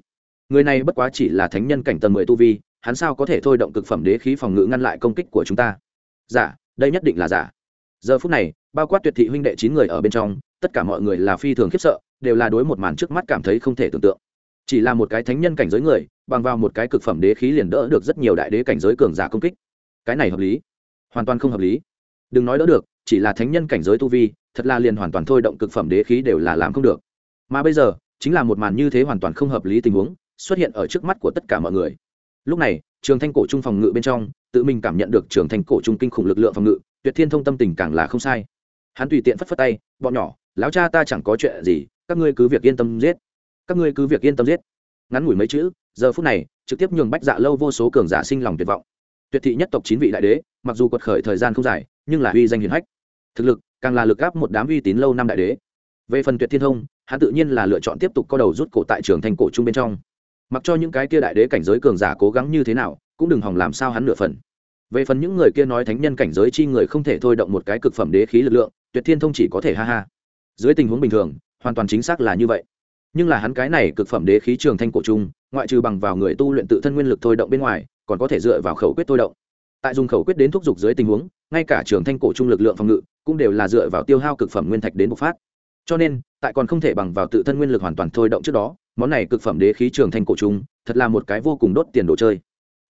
Người này bất quá chỉ là thánh nhân cảnh tầng mười tu vi hắn sao có thể thôi động cực phẩm đế khí phòng ngự ngăn lại công kích của chúng ta? Giả, đây nhất định là giả. Giờ phút này, bao quát tuyệt thị huynh đệ chín người ở bên trong, tất cả mọi người là phi thường khiếp sợ, đều là đối một màn trước mắt cảm thấy không thể tưởng tượng. Chỉ là một cái thánh nhân cảnh giới người, bằng vào một cái cực phẩm đế khí liền đỡ được rất nhiều đại đế cảnh giới cường giả công kích. Cái này hợp lý. Hoàn toàn không hợp lý. Đừng nói đỡ được, chỉ là thánh nhân cảnh giới tu vi, thật là liền hoàn toàn thôi động cực phẩm đế khí đều là làm không được. Mà bây giờ, chính là một màn như thế hoàn toàn không hợp lý tình huống, xuất hiện ở trước mắt của tất cả mọi người lúc này, trường thanh cổ trung phòng ngự bên trong, tự mình cảm nhận được trường thanh cổ trung kinh khủng lực lượng phòng ngự, tuyệt thiên thông tâm tình càng là không sai. Hắn tùy tiện phất phất tay, bọn nhỏ, lão cha ta chẳng có chuyện gì, các ngươi cứ việc yên tâm giết. Các ngươi cứ việc yên tâm giết. Ngắn ngủi mấy chữ, giờ phút này, trực tiếp nhường bách dạ lâu vô số cường giả sinh lòng tuyệt vọng. Tuyệt thị nhất tộc chín vị đại đế, mặc dù quật khởi thời gian không dài, nhưng là uy danh hiền hách. Thực lực, càng là lực áp một đám uy tín lâu năm đại đế. Về phần tuyệt thiên thông, hắn tự nhiên là lựa chọn tiếp tục co đầu rút cổ tại trường thành cổ trung bên trong mặc cho những cái kia đại đế cảnh giới cường giả cố gắng như thế nào, cũng đừng hòng làm sao hắn nửa phần. Về phần những người kia nói thánh nhân cảnh giới chi người không thể thôi động một cái cực phẩm đế khí lực lượng, tuyệt thiên thông chỉ có thể ha ha. Dưới tình huống bình thường, hoàn toàn chính xác là như vậy. Nhưng là hắn cái này cực phẩm đế khí trường thanh cổ trung, ngoại trừ bằng vào người tu luyện tự thân nguyên lực thôi động bên ngoài, còn có thể dựa vào khẩu quyết thôi động. Tại dùng khẩu quyết đến thúc giục dưới tình huống, ngay cả trường thanh cổ trung lực lượng phòng ngự cũng đều là dựa vào tiêu hao cực phẩm nguyên thạch đến bộc phát. Cho nên, tại còn không thể bằng vào tự thân nguyên lực hoàn toàn thôi động trước đó món này cực phẩm đế khí trường thanh cổ trung thật là một cái vô cùng đốt tiền đồ chơi.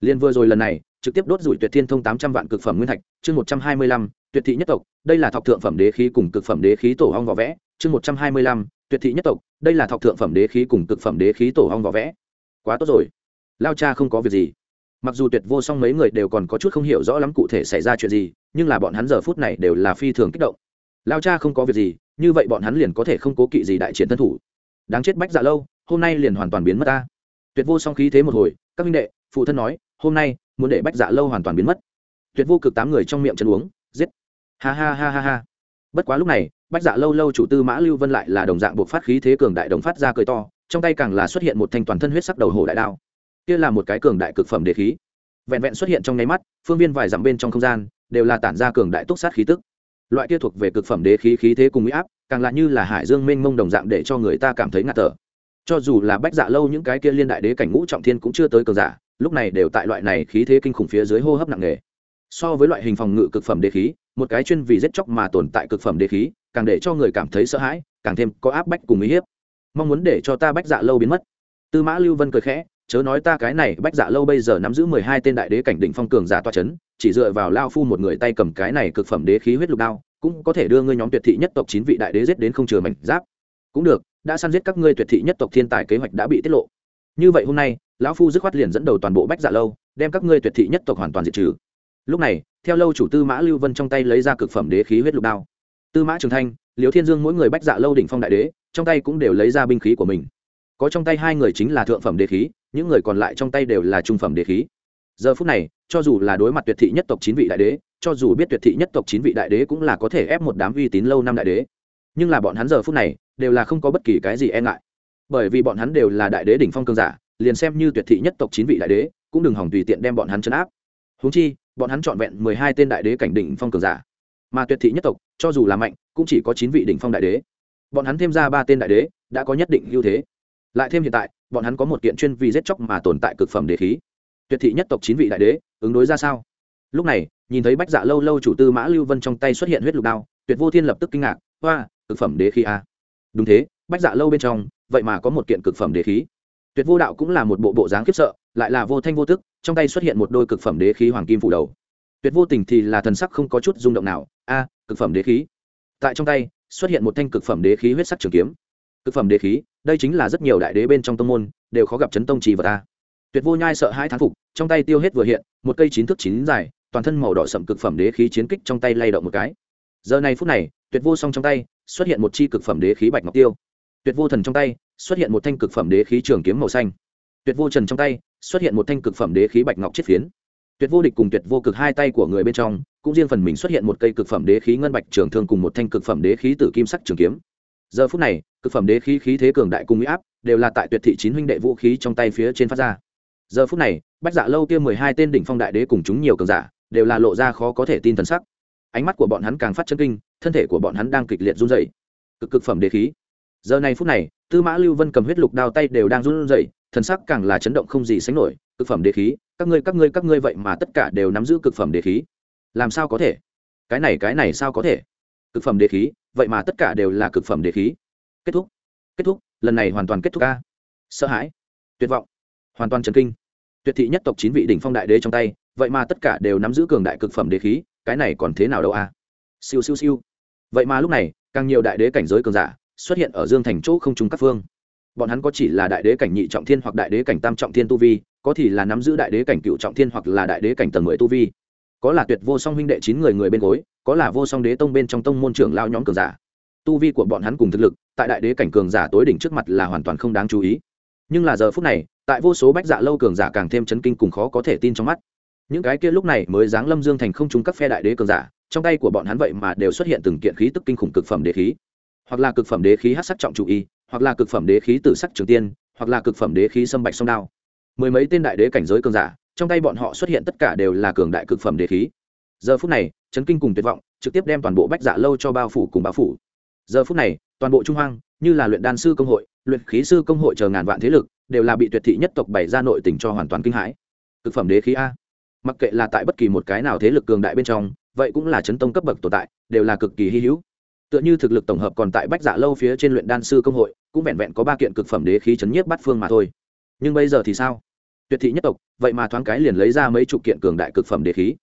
Liên vừa rồi lần này, trực tiếp đốt rủi tuyệt thiên thông tám trăm vạn cực phẩm nguyên thạch, chương một trăm hai mươi lăm, tuyệt thị nhất tộc, đây là thọc thượng phẩm đế khí cùng cực phẩm đế khí tổ hong võ vẽ, chương một trăm hai mươi lăm, tuyệt thị nhất tộc, đây là thọc thượng phẩm đế khí cùng cực phẩm đế khí tổ hong võ vẽ. Quá tốt rồi. Lao cha không có việc gì. Mặc dù tuyệt vô song mấy người đều còn có chút không hiểu rõ lắm cụ thể xảy ra chuyện gì, nhưng là bọn hắn giờ phút này đều là phi thường kích động. Lao cha không có việc gì, như vậy bọn hắn liền có thể không cố kỵ gì đại chiến thân thủ. Đáng chết bách dạ lâu hôm nay liền hoàn toàn biến mất ta. Tuyệt vô song khí thế một hồi, các minh đệ, phụ thân nói, hôm nay, muốn để bách dạ lâu hoàn toàn biến mất. Tuyệt vô cực tám người trong miệng chân uống, giết. Ha ha ha ha ha. Bất quá lúc này, bách dạ lâu lâu chủ tư mã lưu vân lại là đồng dạng buộc phát khí thế cường đại đồng phát ra cười to, trong tay càng là xuất hiện một thanh toàn thân huyết sắc đầu hổ đại đao. Kia là một cái cường đại cực phẩm đế khí. Vẹn vẹn xuất hiện trong nháy mắt, phương viên vài dặm bên trong không gian, đều là tản ra cường đại túc sát khí tức. Loại kia thuộc về cực phẩm đế khí khí thế cùng huy áp, càng là như là hải dương mênh mông đồng dạng để cho người ta cảm thấy ngạt thở cho dù là bách dạ lâu những cái kia liên đại đế cảnh ngũ trọng thiên cũng chưa tới cường giả, lúc này đều tại loại này khí thế kinh khủng phía dưới hô hấp nặng nề. So với loại hình phòng ngự cực phẩm đế khí, một cái chuyên vì giết chóc mà tồn tại cực phẩm đế khí, càng để cho người cảm thấy sợ hãi, càng thêm có áp bách cùng uy hiếp. Mong muốn để cho ta bách dạ lâu biến mất. Tư mã lưu vân cười khẽ, chớ nói ta cái này bách dạ lâu bây giờ nắm giữ mười hai tên đại đế cảnh đỉnh phong cường giả toa c h ấ n chỉ dựa vào lao phu một người tay cầm cái này cực phẩm đế khí huyết lục đao, cũng có thể đưa ngươi nhóm tuyệt thị nhất tộc chín vị đại đế giết đến không chừa mảnh giáp cũng được, đã săn giết các ngươi tuyệt thị nhất tộc thiên tài kế hoạch đã bị tiết lộ. Như vậy hôm nay, lão phu dứt khoát liền dẫn đầu toàn bộ bách dạ lâu, đem các ngươi tuyệt thị nhất tộc hoàn toàn diệt trừ. Lúc này, theo lâu chủ tư mã lưu vân trong tay lấy ra cực phẩm đế khí huyết lục đao. Tư mã trường thanh liều thiên dương mỗi người bách dạ lâu đỉnh phong đại đế, trong tay cũng đều lấy ra binh khí của mình. Có trong tay hai người chính là thượng phẩm đế khí, những người còn lại trong tay đều là trung phẩm đế khí. Giờ phút này, cho dù là đối mặt tuyệt thị nhất tộc chín vị đại đế, cho dù biết tuyệt thị nhất tộc chín vị đại đế cũng là có thể ép một đám uy tín lâu năm đại đế. Nhưng là bọn hắn giờ phút này đều là không có bất kỳ cái gì e ngại. Bởi vì bọn hắn đều là đại đế đỉnh phong cương giả, liền xem như tuyệt thị nhất tộc chín vị đại đế, cũng đừng hỏng tùy tiện đem bọn hắn chấn áp. Húng chi, bọn hắn trọn vẹn mười hai tên đại đế cảnh đỉnh phong cường giả. Mà tuyệt thị nhất tộc, cho dù là mạnh, cũng chỉ có chín vị đỉnh phong đại đế. Bọn hắn thêm ra ba tên đại đế, đã có nhất định ưu thế. Lại thêm hiện tại, bọn hắn có một kiện chuyên vì giết chóc mà tồn tại cực phẩm đế khí. Tuyệt thị nhất tộc chín vị đại đế, ứng đối ra sao? Lúc này, nhìn thấy bách dạ lâu lâu chủ tư mã lưu vân trong tay xuất hiện huyết lục đao, tuyệt vô thiên lập tức kinh ngạc hoa cực phẩm đế khí a đúng thế, bách dạ lâu bên trong, vậy mà có một kiện cực phẩm đế khí. Tuyệt vô đạo cũng là một bộ bộ dáng khiếp sợ, lại là vô thanh vô tức, trong tay xuất hiện một đôi cực phẩm đế khí hoàng kim phủ đầu. Tuyệt vô tình thì là thần sắc không có chút rung động nào. A, cực phẩm đế khí. Tại trong tay, xuất hiện một thanh cực phẩm đế khí huyết sắc trường kiếm. Cực phẩm đế khí, đây chính là rất nhiều đại đế bên trong tông môn, đều khó gặp chấn tông trì vật ta tuyệt vô nhai sợ hai thán phục, trong tay tiêu hết vừa hiện, một cây chín thước chín dài, toàn thân màu đỏ sậm cực phẩm đế khí chiến kích trong tay lay động một cái. Giờ này phút này, tuyệt vô song trong tay xuất hiện một chi cực phẩm đế khí bạch ngọc tiêu. Tuyệt vô thần trong tay, xuất hiện một thanh cực phẩm đế khí trường kiếm màu xanh. Tuyệt vô trần trong tay, xuất hiện một thanh cực phẩm đế khí bạch ngọc chiết phiến. Tuyệt vô địch cùng tuyệt vô cực hai tay của người bên trong, cũng riêng phần mình xuất hiện một cây cực phẩm đế khí ngân bạch trường thương cùng một thanh cực phẩm đế khí tử kim sắc trường kiếm. Giờ phút này, cực phẩm đế khí khí thế cường đại cùng mỹ áp, đều là tại tuyệt thị chín huynh đệ vũ khí trong tay phía trên phát ra. Giờ phút này, bách dạ lâu kia mười hai tên đỉnh phong đại đế cùng chúng nhiều cường giả, đều là lộ ra khó có thể tin thần sắc. Ánh mắt của bọn hắn càng phát chân kinh thân thể của bọn hắn đang kịch liệt run dày cực cực phẩm đế khí. Giờ này phút này, tư mã lưu vân cầm huyết lục đao tay đều đang run rẩy, thần sắc càng là chấn động không gì sánh nổi. Cực phẩm đế khí, các ngươi các ngươi các ngươi vậy mà tất cả đều nắm giữ cực phẩm đế khí. Làm sao có thể? Cái này cái này sao có thể? Cực phẩm đế khí, vậy mà tất cả đều là cực phẩm đế khí. Kết thúc. Kết thúc, lần này hoàn toàn kết thúc ca sợ hãi. Tuyệt vọng. Hoàn toàn chấn kinh. Tuyệt thị nhất tộc chín vị đỉnh phong đại đế trong tay, vậy mà tất cả đều nắm giữ cường đại cực phẩm đế khí, cái này còn thế nào đâu a? Siêu siêu siêu vậy mà lúc này, càng nhiều đại đế cảnh giới cường giả xuất hiện ở dương thành chỗ không trung các phương. Bọn hắn có chỉ là đại đế cảnh nhị trọng thiên hoặc đại đế cảnh tam trọng thiên tu vi, có thì là nắm giữ đại đế cảnh cựu trọng thiên hoặc là đại đế cảnh tầng mười tu vi. Có là tuyệt vô song huynh đệ chín người người bên gối, có là vô song đế tông bên trong tông môn trưởng lao nhóm cường giả. Tu vi của bọn hắn cùng thực lực, tại đại đế cảnh cường giả tối đỉnh trước mặt là hoàn toàn không đáng chú ý. Nhưng là giờ phút này, tại vô số bách dạ lâu cường giả càng thêm chấn kinh cùng khó có thể tin trong mắt. Những cái kia lúc này mới giáng lâm dương thành không trúng các phe đại đế cường giả trong tay của bọn hắn vậy mà đều xuất hiện từng kiện khí tức kinh khủng cực phẩm đế khí. Hoặc là cực phẩm đế khí hát sắc trọng chủ y, hoặc là cực phẩm đế khí tử sắc trường tiên, hoặc là cực phẩm đế khí sâm bạch sông đao. Mười mấy tên đại đế cảnh giới cường giả, trong tay bọn họ xuất hiện tất cả đều là cường đại cực phẩm đế khí. Giờ phút này, chấn kinh cùng tuyệt vọng, trực tiếp đem toàn bộ bách dạ lâu cho bao phủ cùng bao phủ. Giờ phút này, toàn bộ trung hoang, như là luyện đan sư công hội, luyện khí sư công hội chờ ngàn vạn thế lực, đều là bị tuyệt thị nhất tộc bày ra nội tình cho hoàn toàn kinh hãi. Cực phẩm đế khí a. Mặc kệ là tại bất kỳ một cái nào thế lực cường đại bên trong vậy cũng là chấn tông cấp bậc tồn tại, đều là cực kỳ hy hữu. Tựa như thực lực tổng hợp còn tại bách dạ lâu phía trên luyện đan sư công hội, cũng vẹn vẹn có ba kiện cực phẩm đế khí chấn nhiếp bắt phương mà thôi. Nhưng bây giờ thì sao? Tuyệt thị nhất tộc, vậy mà thoáng cái liền lấy ra mấy chục kiện cường đại cực phẩm đế khí.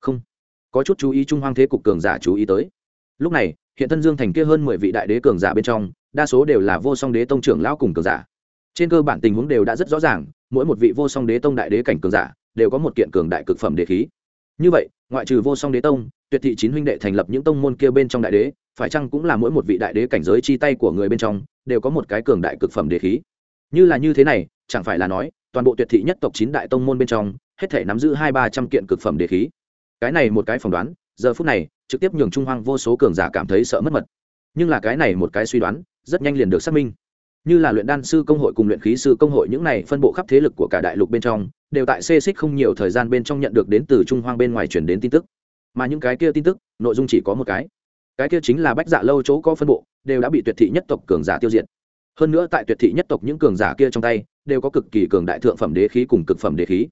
Không. Có chút chú ý trung hoang thế cục cường giả chú ý tới. Lúc này, hiện thân dương thành kia hơn mười vị đại đế cường giả bên trong, đa số đều là vô song đế tông trưởng lão cùng cường giả. Trên cơ bản tình huống đều đã rất rõ ràng, mỗi một vị vô song đế tông đại đế cảnh cường giả, đều có một kiện cường đại cực phẩm đế khí. Như vậy ngoại trừ vô song đế tông, tuyệt thị chín huynh đệ thành lập những tông môn kia bên trong đại đế, phải chăng cũng là mỗi một vị đại đế cảnh giới chi tay của người bên trong, đều có một cái cường đại cực phẩm đế khí? Như là như thế này, chẳng phải là nói, toàn bộ tuyệt thị nhất tộc chín đại tông môn bên trong, hết thể nắm giữ hai ba trăm kiện cực phẩm đế khí. Cái này một cái phỏng đoán, giờ phút này, trực tiếp nhường trung hoang vô số cường giả cảm thấy sợ mất mật. Nhưng là cái này một cái suy đoán, rất nhanh liền được xác minh như là luyện đan sư công hội cùng luyện khí sư công hội, những này phân bộ khắp thế lực của cả đại lục bên trong, đều tại xê xích không nhiều thời gian bên trong nhận được đến từ trung hoang bên ngoài chuyển đến tin tức. Mà những cái kia tin tức, nội dung chỉ có một cái. Cái kia chính là bách dạ lâu chỗ có phân bộ, đều đã bị tuyệt thị nhất tộc cường giả tiêu diệt. Hơn nữa tại tuyệt thị nhất tộc những cường giả kia trong tay, đều có cực kỳ cường đại thượng phẩm đế khí cùng cực phẩm đế khí.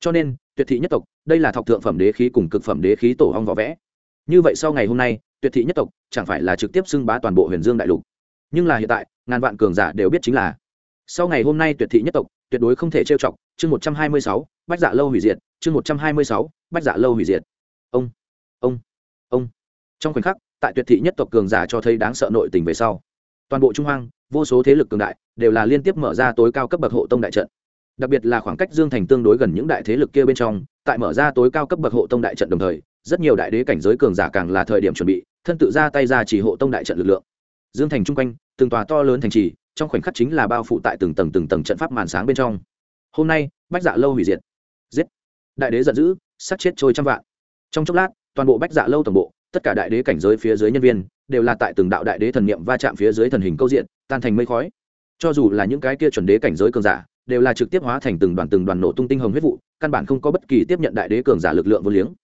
Cho nên, tuyệt thị nhất tộc, đây là thọc thượng phẩm đế khí cùng cực phẩm đế khí tổ hong võ vẽ. Như vậy sau ngày hôm nay, tuyệt thị nhất tộc, chẳng phải là trực tiếp xưng bá toàn bộ huyền dương đại lục. Nhưng là hiện tại ngàn vạn cường giả đều biết chính là. Sau ngày hôm nay tuyệt thị nhất tộc, tuyệt đối không thể trêu chọc. Chương một trăm hai mươi sáu, bách dạ lâu hủy diệt. Chương một trăm hai mươi sáu, bách dạ lâu hủy diệt. Ông ông ông. Trong khoảnh khắc, tại tuyệt thị nhất tộc cường giả cho thấy đáng sợ nội tình về sau, toàn bộ trung hoang, vô số thế lực cường đại, đều là liên tiếp mở ra tối cao cấp bậc hộ tông đại trận. Đặc biệt là khoảng cách dương thành tương đối gần những đại thế lực kia bên trong, tại mở ra tối cao cấp bậc hộ tông đại trận đồng thời, rất nhiều đại đế cảnh giới cường giả càng là thời điểm chuẩn bị, thân tự ra tay ra chỉ hộ tông đại trận lực lượng. Dương thành chung quanh từng tòa to lớn thành trì, trong khoảnh khắc chính là bao phủ tại từng tầng từng tầng trận pháp màn sáng bên trong. Hôm nay, bách dạ lâu hủy diệt. Giết. Đại đế giận dữ sát chết trôi trăm vạn. Trong chốc lát, toàn bộ bách dạ lâu tổng bộ, tất cả đại đế cảnh giới phía dưới nhân viên, đều là tại từng đạo đại đế thần niệm va chạm phía dưới thần hình câu diện, tan thành mây khói. Cho dù là những cái kia chuẩn đế cảnh giới cường giả, đều là trực tiếp hóa thành từng đoàn từng đoàn nổ tung tinh hồng huyết vụ, căn bản không có bất kỳ tiếp nhận đại đế cường giả lực lượng vô liếng.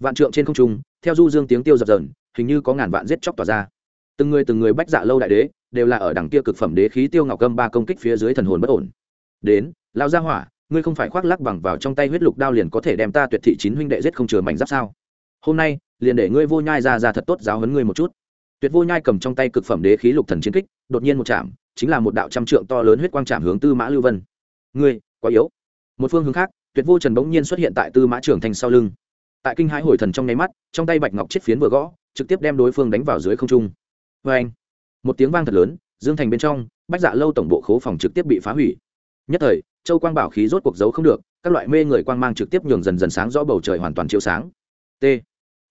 Vạn trượng trên không trung, theo du dương tiếng tiêu dập dần hình như có ngàn vạn giết chóc tỏa ra. Từng người từng người bách dạ lâu đại đế đều là ở đằng kia cực phẩm đế khí tiêu ngọc gâm ba công kích phía dưới thần hồn bất ổn. Đến lao gia hỏa, ngươi không phải khoác lắc bằng vào trong tay huyết lục đao liền có thể đem ta tuyệt thị chín huynh đệ giết không chừa mảnh giáp sao? Hôm nay, liền để ngươi vô nhai ra ra thật tốt giáo huấn ngươi một chút. Tuyệt vô nhai cầm trong tay cực phẩm đế khí lục thần chiến kích, đột nhiên một chạm, chính là một đạo trăm trượng to lớn huyết quang chạm hướng tư mã lưu vân. Ngươi, quá yếu. Một phương hướng khác, tuyệt vô trần bỗng nhiên xuất hiện tại tư mã trưởng thành sau lưng. Tại kinh hãi hồi thần trong nháy mắt, trong tay bạch ngọc chiết phiến vừa gõ, trực tiếp đem đối phương đánh vào dưới không trung. Vê anh một tiếng vang thật lớn, dương thành bên trong, bách dạ lâu tổng bộ khố phòng trực tiếp bị phá hủy. Nhất thời, châu quang bảo khí rốt cuộc giấu không được, các loại mê người quang mang trực tiếp nhường dần dần sáng rõ bầu trời hoàn toàn chiếu sáng. T.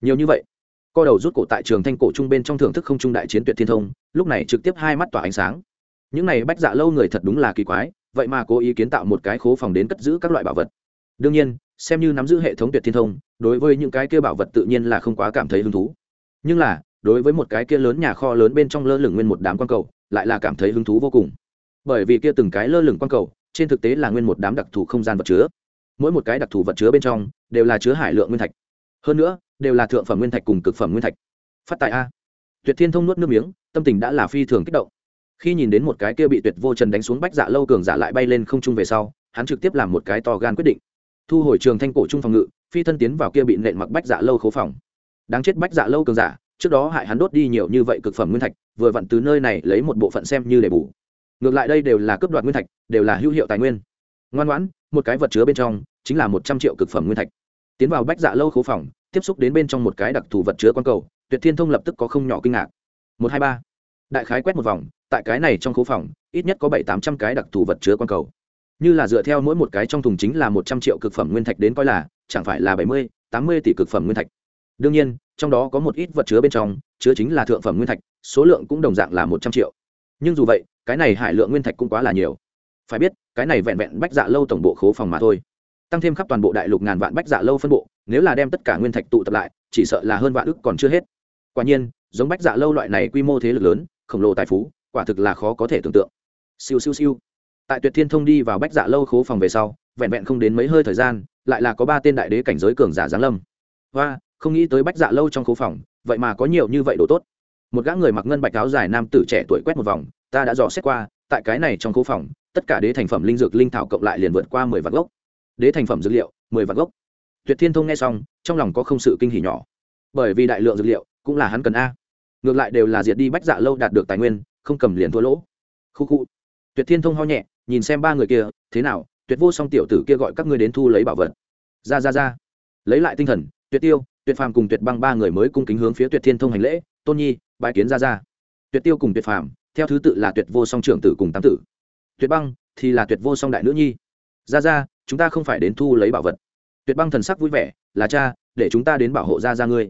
Nhiều như vậy, co đầu rút cổ tại trường thanh cổ trung bên trong thưởng thức không trung đại chiến tuyệt thiên thông, lúc này trực tiếp hai mắt tỏa ánh sáng. Những này bách dạ lâu người thật đúng là kỳ quái, vậy mà cố ý kiến tạo một cái khố phòng đến cất giữ các loại bảo vật. Đương nhiên, xem như nắm giữ hệ thống tuyệt thiên thông, đối với những cái kia bảo vật tự nhiên là không quá cảm thấy hứng thú. Nhưng là đối với một cái kia lớn nhà kho lớn bên trong lơ lửng nguyên một đám quan cầu, lại là cảm thấy hứng thú vô cùng. Bởi vì kia từng cái lơ lửng quan cầu, trên thực tế là nguyên một đám đặc thù không gian vật chứa. Mỗi một cái đặc thù vật chứa bên trong, đều là chứa hải lượng nguyên thạch. Hơn nữa, đều là thượng phẩm nguyên thạch cùng cực phẩm nguyên thạch. Phát tại a. Tuyệt thiên thông nuốt nước miếng, tâm tình đã là phi thường kích động. Khi nhìn đến một cái kia bị tuyệt vô trần đánh xuống bách dạ lâu cường giả lại bay lên không trung về sau, hắn trực tiếp làm một cái to gan quyết định. Thu hồi trường thanh cổ trung phòng ngự, phi thân tiến vào kia bị nện mặc bách dạ lâu khố phòng. Đáng chết bách dạ lâu cường giả trước đó hại hắn đốt đi nhiều như vậy cực phẩm nguyên thạch, vừa vặn từ nơi này lấy một bộ phận xem như để bù. Ngược lại đây đều là cướp đoạt nguyên thạch, đều là hữu hiệu tài nguyên. Ngoan ngoãn, một cái vật chứa bên trong chính là một trăm triệu cực phẩm nguyên thạch. Tiến vào bách dạ lâu khố phòng, tiếp xúc đến bên trong một cái đặc thù vật chứa quan cầu, tuyệt thiên thông lập tức có không nhỏ kinh ngạc. Một, hai, ba. Đại khái quét một vòng, tại cái này trong khố phòng, ít nhất có bảy, tám trăm cái đặc thù vật chứa quan cầu. Như là dựa theo mỗi một cái trong thùng chính là một trăm triệu cực phẩm nguyên thạch đến coi là, chẳng phải là bảy mươi, tám mươi tỷ cực phẩm nguyên thạch đương nhiên, trong đó có một ít vật chứa bên trong, chứa chính là thượng phẩm nguyên thạch, số lượng cũng đồng dạng là một trăm triệu. Nhưng dù vậy, cái này hải lượng nguyên thạch cũng quá là nhiều. Phải biết, cái này vẹn vẹn bách dạ lâu tổng bộ khố phòng mà thôi. Tăng thêm khắp toàn bộ đại lục ngàn vạn bách dạ lâu phân bộ, nếu là đem tất cả nguyên thạch tụ tập lại, chỉ sợ là hơn vạn ức còn chưa hết. Quả nhiên, giống bách dạ lâu loại này quy mô thế lực lớn, khổng lồ tài phú, quả thực là khó có thể tưởng tượng. Siêu siêu siêu. Tại tuyệt thiên thông đi vào bách dạ lâu khố phòng về sau, vẹn vẹn không đến mấy hơi thời gian, lại là có ba tên đại đế cảnh giới cường giả giáng lâm. Và không nghĩ tới bách dạ lâu trong khu phòng, vậy mà có nhiều như vậy đồ tốt. Một gã người mặc ngân bạch áo dài nam tử trẻ tuổi quét một vòng, ta đã dò xét qua, tại cái này trong khu phòng, tất cả đế thành phẩm linh dược linh thảo cộng lại liền vượt qua mười vạn gốc. Đế thành phẩm dược liệu, mười vạn gốc. Tuyệt thiên thông nghe xong, trong lòng có không sự kinh hỉ nhỏ. Bởi vì đại lượng dược liệu, cũng là hắn cần a. Ngược lại đều là diệt đi bách dạ lâu đạt được tài nguyên, không cầm liền thua lỗ. Khu khu. Tuyệt thiên thông ho nhẹ, nhìn xem ba người kia, thế nào, tuyệt vô song tiểu tử kia gọi các ngươi đến thu lấy bảo vật. Ra ra ra. Lấy lại tinh thần, tuyệt tiêu tuyệt phàm cùng tuyệt băng ba người mới cung kính hướng phía tuyệt thiên thông hành lễ, tôn nhi bãi kiến ra ra tuyệt tiêu cùng tuyệt phàm, theo thứ tự là tuyệt vô song trưởng tử cùng tám tử. Tuyệt băng thì là tuyệt vô song đại nữ nhi. Ra ra chúng ta không phải đến thu lấy bảo vật. Tuyệt băng thần sắc vui vẻ, là cha, để chúng ta đến bảo hộ ra ra ngươi.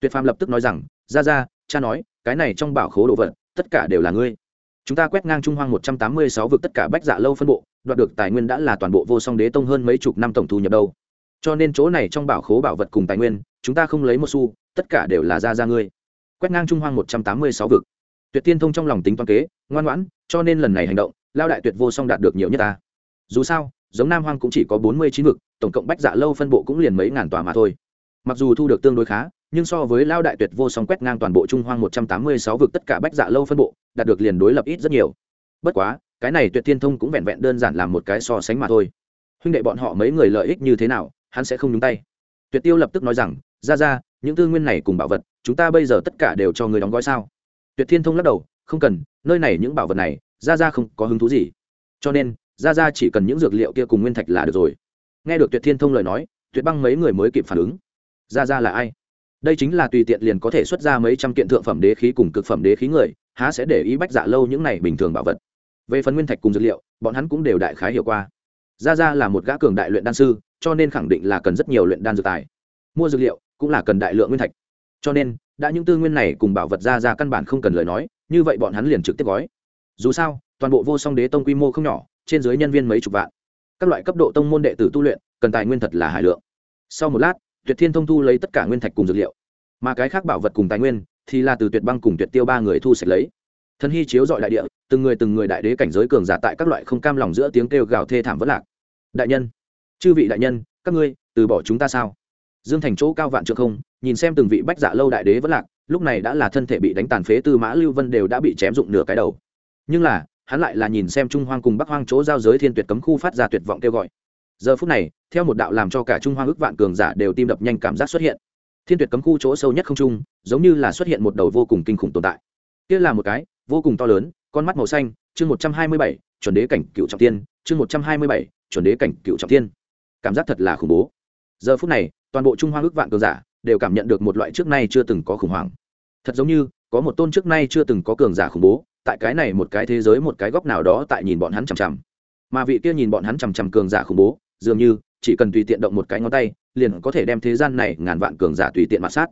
Tuyệt phàm lập tức nói rằng ra ra cha nói, cái này trong bảo khố đồ vật, tất cả đều là ngươi. Chúng ta quét ngang trung hoang một trăm tám mươi sáu vực tất cả bách dạ lâu phân bộ, đoạt được tài nguyên đã là toàn bộ vô song đế tông hơn mấy chục năm tổng thu nhập đâu cho nên chỗ này trong bảo khố bảo vật cùng tài nguyên, chúng ta không lấy một xu, tất cả đều là ra ra ngươi. Quét ngang trung hoang một trăm tám mươi sáu vực. Tuyệt tiên thông trong lòng tính toán kế, ngoan ngoãn, cho nên lần này hành động, lao đại tuyệt vô song đạt được nhiều nhất ta. Dù sao, giống nam hoang cũng chỉ có bốn mươi chín vực, tổng cộng bách dạ lâu phân bộ cũng liền mấy ngàn tòa mà thôi. Mặc dù thu được tương đối khá, nhưng so với lao đại tuyệt vô song quét ngang toàn bộ trung hoang một trăm tám mươi sáu vực tất cả bách dạ lâu phân bộ, đạt được liền đối lập ít rất nhiều. Bất quá, cái này tuyệt thiên thông cũng vẹn vẹn đơn giản làm một cái so sánh mà thôi. Huynh đệ bọn họ mấy người lợi ích như thế nào hắn sẽ không nhúng tay. Tuyệt tiêu lập tức nói rằng, ra ra, những tư nguyên này cùng bảo vật, chúng ta bây giờ tất cả đều cho người đóng gói sao? Tuyệt thiên thông lắc đầu, không cần, nơi này những bảo vật này, ra ra không có hứng thú gì. Cho nên, ra ra chỉ cần những dược liệu kia cùng nguyên thạch là được rồi. Nghe được tuyệt thiên thông lời nói, tuyệt băng mấy người mới kịp phản ứng. Ra ra là ai? Đây chính là tùy tiện liền có thể xuất ra mấy trăm kiện thượng phẩm đế khí cùng cực phẩm đế khí người, há sẽ để ý bách dạ lâu những này bình thường bảo vật. Về phần nguyên thạch cùng dược liệu, bọn hắn cũng đều đại khái hiểu qua. Ra ra là một gã cường đại luyện đan sư cho nên khẳng định là cần rất nhiều luyện đan dược tài. Mua dược liệu cũng là cần đại lượng nguyên thạch. Cho nên, đã những tư nguyên này cùng bảo vật ra ra căn bản không cần lời nói, như vậy bọn hắn liền trực tiếp gói. Dù sao, toàn bộ vô song đế tông quy mô không nhỏ, trên dưới nhân viên mấy chục vạn. Các loại cấp độ tông môn đệ tử tu luyện, cần tài nguyên thật là hải lượng. Sau một lát, tuyệt thiên thông thu lấy tất cả nguyên thạch cùng dược liệu. Mà cái khác bảo vật cùng tài nguyên thì là từ tuyệt băng cùng tuyệt tiêu ba người thu sạch lấy. Thân hy chiếu dọi đại địa, từng người từng người đại đế cảnh giới cường giả tại các loại không cam lòng giữa tiếng kêu gào thê thảm vất lạc. Đại nhân chư vị đại nhân, các ngươi, từ bỏ chúng ta sao? Dương thành chỗ cao vạn trượng không, nhìn xem từng vị bách dạ lâu đại đế vẫn lạc, lúc này đã là thân thể bị đánh tàn phế, tư mã lưu vân đều đã bị chém dụng nửa cái đầu. Nhưng là, hắn lại là nhìn xem trung hoang cùng bắc hoang chỗ giao giới thiên tuyệt cấm khu phát ra tuyệt vọng kêu gọi. Giờ phút này, theo một đạo làm cho cả trung hoang ước vạn cường giả đều tim đập nhanh cảm giác xuất hiện. Thiên tuyệt cấm khu chỗ sâu nhất không trung, giống như là xuất hiện một đầu vô cùng kinh khủng tồn tại. Kia là một cái, vô cùng to lớn, con mắt màu xanh, chương một trăm hai mươi bảy, chuẩn đế cảnh cựu trọng tiên, chương một trăm hai mươi bảy, chuẩn đế cảnh cựu trọng tiên cảm giác thật là khủng bố. Giờ phút này, toàn bộ trung hoa ước vạn cường giả đều cảm nhận được một loại trước nay chưa từng có khủng hoảng. Thật giống như, có một tôn trước nay chưa từng có cường giả khủng bố, tại cái này một cái thế giới một cái góc nào đó tại nhìn bọn hắn chằm chằm. Mà vị kia nhìn bọn hắn chằm chằm cường giả khủng bố, dường như, chỉ cần tùy tiện động một cái ngón tay, liền có thể đem thế gian này ngàn vạn cường giả tùy tiện mạt sát.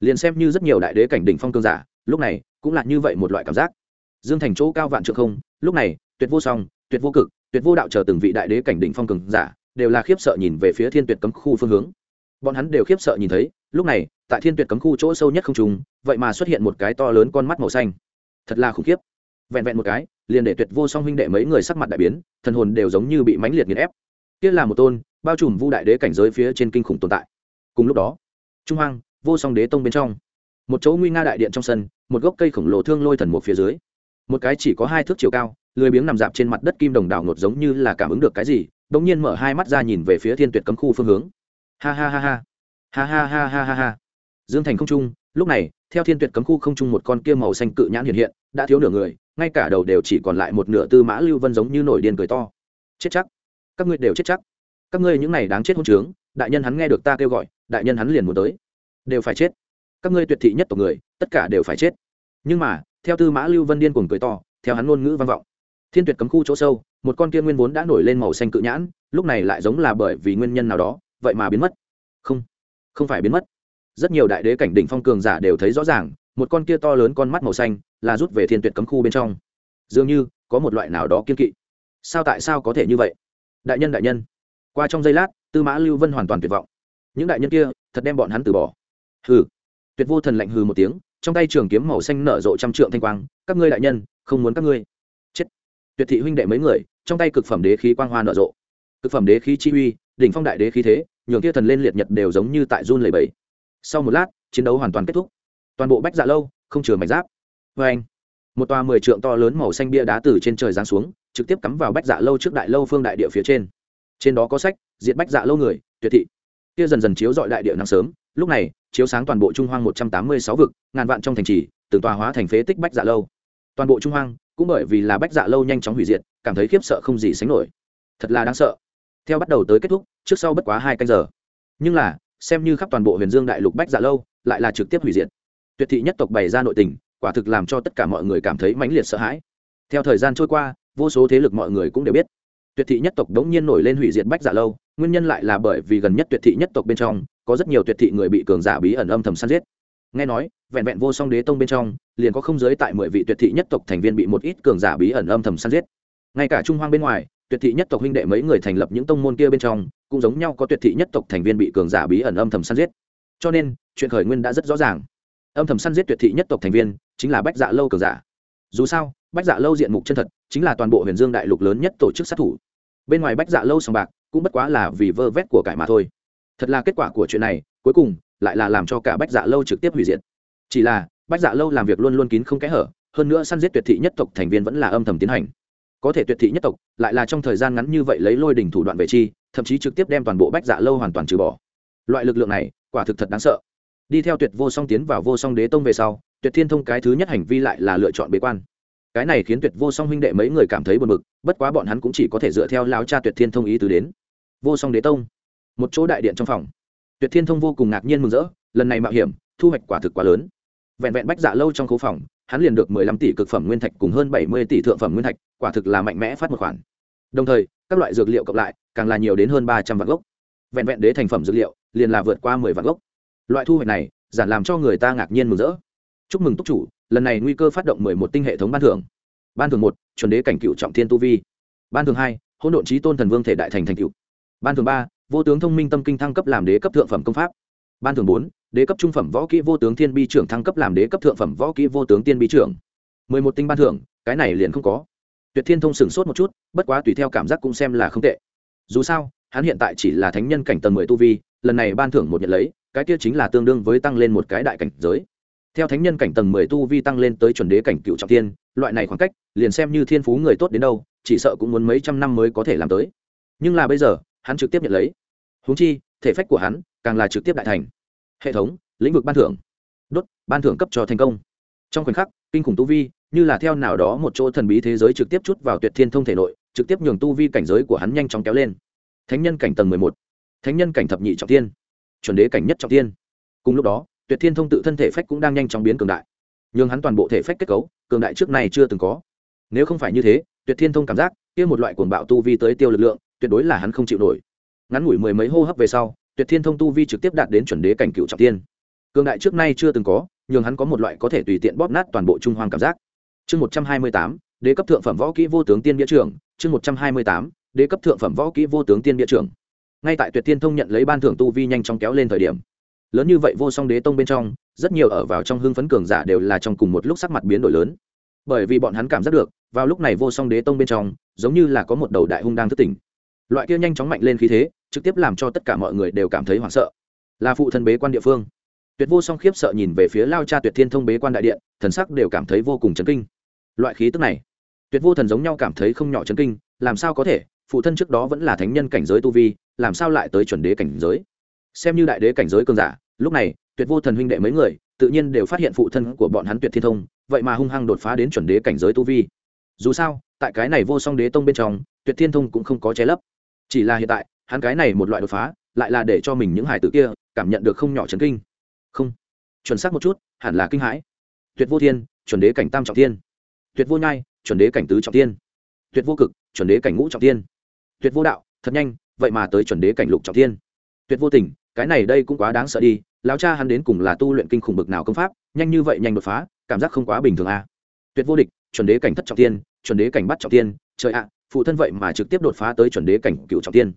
Liền xem như rất nhiều đại đế cảnh đỉnh phong cường giả, lúc này, cũng là như vậy một loại cảm giác. Dương thành chỗ cao vạn trượng không, lúc này, tuyệt vô song, tuyệt vô cực, tuyệt vô đạo chờ từng vị đại đế cảnh đỉnh phong cường giả đều là khiếp sợ nhìn về phía thiên tuyệt cấm khu phương hướng. Bọn hắn đều khiếp sợ nhìn thấy, lúc này, tại thiên tuyệt cấm khu chỗ sâu nhất không trùng vậy mà xuất hiện một cái to lớn con mắt màu xanh. Thật là khủng khiếp. Vẹn vẹn một cái, liền để tuyệt vô song huynh đệ mấy người sắc mặt đại biến, thần hồn đều giống như bị mãnh liệt nghiền ép. Kia là một tôn, bao trùm vu đại đế cảnh giới phía trên kinh khủng tồn tại. Cùng lúc đó, trung hoang, vô song đế tông bên trong, một chỗ nguy nga đại điện trong sân, một gốc cây khổng lồ thương lôi thần một phía dưới. Một cái chỉ có hai thước chiều cao, lười biếng nằm dạp trên mặt đất kim đồng đảo ngột giống như là cảm ứng được cái gì đ nhiên mở hai mắt ra nhìn về phía thiên tuyệt cấm khu phương hướng. Ha ha ha ha. Ha ha ha ha ha ha. Dương thành không trung, lúc này, theo thiên tuyệt cấm khu không trung một con kia màu xanh cự nhãn hiện hiện, đã thiếu nửa người, ngay cả đầu đều chỉ còn lại một nửa tư mã lưu vân giống như nổi điên cười to. Chết chắc. Các ngươi đều chết chắc. Các ngươi những này đáng chết hôn trướng, đại nhân hắn nghe được ta kêu gọi, đại nhân hắn liền muốn tới. Đều phải chết. Các ngươi tuyệt thị nhất tộc người, tất cả đều phải chết. Nhưng mà, theo tư mã lưu vân điên cuồng cười to, theo hắn ngôn ngữ vang vọng thiên tuyệt cấm khu chỗ sâu, một con kia nguyên vốn đã nổi lên màu xanh cự nhãn, lúc này lại giống là bởi vì nguyên nhân nào đó, vậy mà biến mất. Không không phải biến mất. Rất nhiều đại đế cảnh đỉnh phong cường giả đều thấy rõ ràng, một con kia to lớn con mắt màu xanh là rút về thiên tuyệt cấm khu bên trong. Dường như, có một loại nào đó kiên kỵ. Sao tại sao có thể như vậy? Đại nhân đại nhân. Qua trong giây lát, tư mã lưu vân hoàn toàn tuyệt vọng. Những đại nhân kia, thật đem bọn hắn từ bỏ. Hừ. Tuyệt vô thần lạnh hừ một tiếng, trong tay trường kiếm màu xanh nở rộ trăm trượng thanh quang. Các ngươi đại nhân, không muốn các ngươi tuyệt thị huynh đệ mấy người, trong tay cực phẩm đế khí quang hoa nở rộ. Cực phẩm đế khí chi uy, đỉnh phong đại đế khí thế, nhường kia thần lên liệt nhật đều giống như tại run lầy bẫy sau một lát, chiến đấu hoàn toàn kết thúc. Toàn bộ bách dạ lâu, không chừa mảnh giáp. Vê anh, một tòa mười trượng to lớn màu xanh bia đá từ trên trời giáng xuống, trực tiếp cắm vào bách dạ lâu trước đại lâu phương đại địa phía trên. Trên đó có sách, diệt bách dạ lâu người, tuyệt thị. Kia dần dần chiếu dọi đại địa nắng sớm, lúc này, chiếu sáng toàn bộ trung hoang một trăm tám mươi sáu vực, ngàn vạn trong thành trì, từng tòa hóa thành phế tích bách dạ lâu. Toàn bộ trung hoang cũng bởi vì là bách dạ lâu nhanh chóng hủy diệt, cảm thấy khiếp sợ không gì sánh nổi. Thật là đáng sợ. Theo bắt đầu tới kết thúc, trước sau bất quá hai canh giờ. Nhưng là, xem như khắp toàn bộ huyền dương đại lục bách dạ lâu, lại là trực tiếp hủy diệt. Tuyệt thị nhất tộc bày ra nội tình, quả thực làm cho tất cả mọi người cảm thấy mãnh liệt sợ hãi. Theo thời gian trôi qua, vô số thế lực mọi người cũng đều biết, tuyệt thị nhất tộc đống nhiên nổi lên hủy diệt bách dạ lâu, nguyên nhân lại là bởi vì gần nhất tuyệt thị nhất tộc bên trong, có rất nhiều tuyệt thị người bị cường giả bí ẩn âm thầm săn giết nghe nói, vẹn vẹn vô song đế tông bên trong, liền có không giới tại mười vị tuyệt thị nhất tộc thành viên bị một ít cường giả bí ẩn âm thầm săn giết. Ngay cả trung hoang bên ngoài, tuyệt thị nhất tộc huynh đệ mấy người thành lập những tông môn kia bên trong, cũng giống nhau có tuyệt thị nhất tộc thành viên bị cường giả bí ẩn âm thầm săn giết. Cho nên, chuyện khởi nguyên đã rất rõ ràng. Âm thầm săn giết tuyệt thị nhất tộc thành viên, chính là bách dạ lâu cường giả. Dù sao, bách dạ lâu diện mục chân thật, chính là toàn bộ huyền dương đại lục lớn nhất tổ chức sát thủ. Bên ngoài bách dạ lâu sòng bạc, cũng bất quá là vì vơ vét của cải mà thôi. Thật là kết quả của chuyện này, cuối cùng lại là làm cho cả bách dạ lâu trực tiếp hủy diệt. Chỉ là, bách dạ lâu làm việc luôn luôn kín không kẽ hở, hơn nữa săn giết tuyệt thị nhất tộc thành viên vẫn là âm thầm tiến hành. Có thể tuyệt thị nhất tộc, lại là trong thời gian ngắn như vậy lấy lôi đỉnh thủ đoạn về chi, thậm chí trực tiếp đem toàn bộ bách dạ lâu hoàn toàn trừ bỏ. Loại lực lượng này, quả thực thật đáng sợ. Đi theo tuyệt vô song tiến vào vô song đế tông về sau, tuyệt thiên thông cái thứ nhất hành vi lại là lựa chọn bế quan. Cái này khiến tuyệt vô song huynh đệ mấy người cảm thấy buồn bực, bất quá bọn hắn cũng chỉ có thể dựa theo lao cha tuyệt thiên thông ý tứ đến. Vô song đế tông, một chỗ đại điện trong phòng tuyệt thiên thông vô cùng ngạc nhiên mừng rỡ, lần này mạo hiểm, thu hoạch quả thực quá lớn. Vẹn vẹn bách dạ lâu trong khấu phòng, hắn liền được mười lăm tỷ cực phẩm nguyên thạch cùng hơn bảy mươi tỷ thượng phẩm nguyên thạch, quả thực là mạnh mẽ phát một khoản. Đồng thời, các loại dược liệu cộng lại, càng là nhiều đến hơn ba trăm vạn gốc. Vẹn vẹn đế thành phẩm dược liệu, liền là vượt qua mười vạn gốc. Loại thu hoạch này, giản làm cho người ta ngạc nhiên mừng rỡ. Chúc mừng túc chủ, lần này nguy cơ phát động mười một tinh hệ thống ban thưởng. Ban thưởng một, chuẩn đế cảnh cựu trọng thiên tu vi. Ban thưởng hai, hỗn độn trí tôn thần vương thể đại thành thành cựu. Ban thưởng ba vô tướng thông minh tâm kinh thăng cấp làm đế cấp thượng phẩm công pháp. Ban thưởng bốn, đế cấp trung phẩm võ kỹ vô tướng thiên bi trưởng thăng cấp làm đế cấp thượng phẩm võ kỹ vô tướng tiên bi trưởng. Mười một tinh ban thưởng, cái này liền không có. Tuyệt thiên thông sửng sốt một chút, bất quá tùy theo cảm giác cũng xem là không tệ. Dù sao, hắn hiện tại chỉ là thánh nhân cảnh tầng mười tu vi, lần này ban thưởng một nhận lấy, cái kia chính là tương đương với tăng lên một cái đại cảnh giới. Theo thánh nhân cảnh tầng mười tu vi tăng lên tới chuẩn đế cảnh cựu trọng thiên, loại này khoảng cách, liền xem như thiên phú người tốt đến đâu, chỉ sợ cũng muốn mấy trăm năm mới có thể làm tới. Nhưng là bây giờ, hắn trực tiếp nhận lấy húng chi, thể phách của hắn càng là trực tiếp đại thành. Hệ thống, lĩnh vực ban thưởng. Đốt, ban thưởng cấp cho thành công. Trong khoảnh khắc, kinh khủng tu vi như là theo nào đó một chỗ thần bí thế giới trực tiếp chút vào tuyệt thiên thông thể nội, trực tiếp nhường tu vi cảnh giới của hắn nhanh chóng kéo lên. Thánh nhân cảnh tầng mười một. Thánh nhân cảnh thập nhị trọng thiên. Chuẩn đế cảnh nhất trọng thiên. Cùng lúc đó, tuyệt thiên thông tự thân thể phách cũng đang nhanh chóng biến cường đại. Nhường hắn toàn bộ thể phách kết cấu, cường đại trước này chưa từng có. Nếu không phải như thế, tuyệt thiên thông cảm giác, kia một loại cuồng bạo tu vi tới tiêu lực lượng, tuyệt đối là hắn không chịu nổi ngắn ngủi mười mấy hô hấp về sau, tuyệt thiên thông tu vi trực tiếp đạt đến chuẩn đế cảnh cựu trọng thiên cường đại trước nay chưa từng có, nhường hắn có một loại có thể tùy tiện bóp nát toàn bộ trung hoang cảm giác. Chương một trăm hai mươi tám, đế cấp thượng phẩm võ kỹ vô tướng tiên địa trưởng. Chương một trăm hai mươi tám, đế cấp thượng phẩm võ kỹ vô tướng tiên địa trưởng. Ngay tại tuyệt thiên thông nhận lấy ban thưởng tu vi nhanh chóng kéo lên thời điểm, lớn như vậy vô song đế tông bên trong, rất nhiều ở vào trong hưng phấn cường giả đều là trong cùng một lúc sắc mặt biến đổi lớn. Bởi vì bọn hắn cảm giác được, vào lúc này vô song đế tông bên trong, giống như là có một đầu đại hung đang thức tỉnh. Loại kia nhanh chóng mạnh lên khí thế trực tiếp làm cho tất cả mọi người đều cảm thấy hoảng sợ. Là phụ thân bế quan địa phương. Tuyệt vô song khiếp sợ nhìn về phía lao cha tuyệt thiên thông bế quan đại điện, thần sắc đều cảm thấy vô cùng chấn kinh. Loại khí tức này, tuyệt vô thần giống nhau cảm thấy không nhỏ chấn kinh, làm sao có thể, phụ thân trước đó vẫn là thánh nhân cảnh giới tu vi, làm sao lại tới chuẩn đế cảnh giới? Xem như đại đế cảnh giới cường giả, lúc này, tuyệt vô thần huynh đệ mấy người, tự nhiên đều phát hiện phụ thân của bọn hắn tuyệt thiên thông, vậy mà hung hăng đột phá đến chuẩn đế cảnh giới tu vi. Dù sao, tại cái này vô song đế tông bên trong, tuyệt thiên thông cũng không có che lấp. Chỉ là hiện tại hắn cái này một loại đột phá, lại là để cho mình những hải tử kia cảm nhận được không nhỏ chấn kinh. Không, chuẩn xác một chút, hẳn là kinh hãi. Tuyệt vô thiên, chuẩn đế cảnh tam trọng thiên. Tuyệt vô nhai, chuẩn đế cảnh tứ trọng thiên. Tuyệt vô cực, chuẩn đế cảnh ngũ trọng thiên. Tuyệt vô đạo, thật nhanh, vậy mà tới chuẩn đế cảnh lục trọng thiên. Tuyệt vô tình, cái này đây cũng quá đáng sợ đi, lão cha hắn đến cùng là tu luyện kinh khủng bực nào công pháp, nhanh như vậy nhanh đột phá, cảm giác không quá bình thường à. tuyệt vô địch, chuẩn đế cảnh thất trọng tiên chuẩn đế cảnh bắt trọng tiên trời ạ, phụ thân vậy mà trực tiếp đột phá tới chuẩn đế cảnh cựu trọng tiên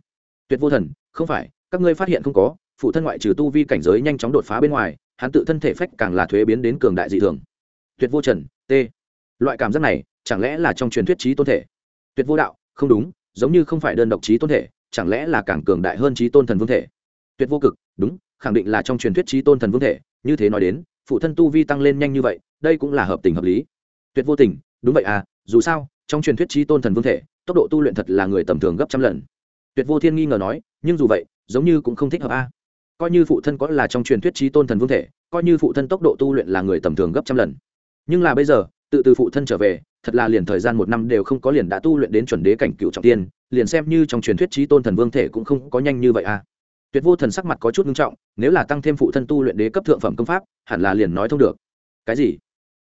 tuyệt vô thần, không phải, các ngươi phát hiện không có, phụ thân ngoại trừ tu vi cảnh giới nhanh chóng đột phá bên ngoài, hắn tự thân thể phách càng là thuế biến đến cường đại dị thường. Tuyệt vô trần, t. Loại cảm giác này, chẳng lẽ là trong truyền thuyết trí tôn thể? Tuyệt vô đạo, không đúng, giống như không phải đơn độc trí tôn thể, chẳng lẽ là càng cường đại hơn trí tôn thần vương thể? Tuyệt vô cực, đúng, khẳng định là trong truyền thuyết trí tôn thần vương thể, như thế nói đến, phụ thân tu vi tăng lên nhanh như vậy, đây cũng là hợp tình hợp lý. Tuyệt vô tình, đúng vậy à dù sao, trong truyền thuyết trí tôn thần vương thể, tốc độ tu luyện thật là người tầm thường gấp trăm lần tuyệt vô thiên nghi ngờ nói, nhưng dù vậy, giống như cũng không thích hợp a. Coi như phụ thân có là trong truyền thuyết trí tôn thần vương thể, coi như phụ thân tốc độ tu luyện là người tầm thường gấp trăm lần. Nhưng là bây giờ, tự từ phụ thân trở về, thật là liền thời gian một năm đều không có liền đã tu luyện đến chuẩn đế cảnh cựu trọng tiên, liền xem như trong truyền thuyết trí tôn thần vương thể cũng không có nhanh như vậy a. Tuyệt vô thần sắc mặt có chút nghiêm trọng, nếu là tăng thêm phụ thân tu luyện đế cấp thượng phẩm công pháp, hẳn là liền nói thông được. Cái gì?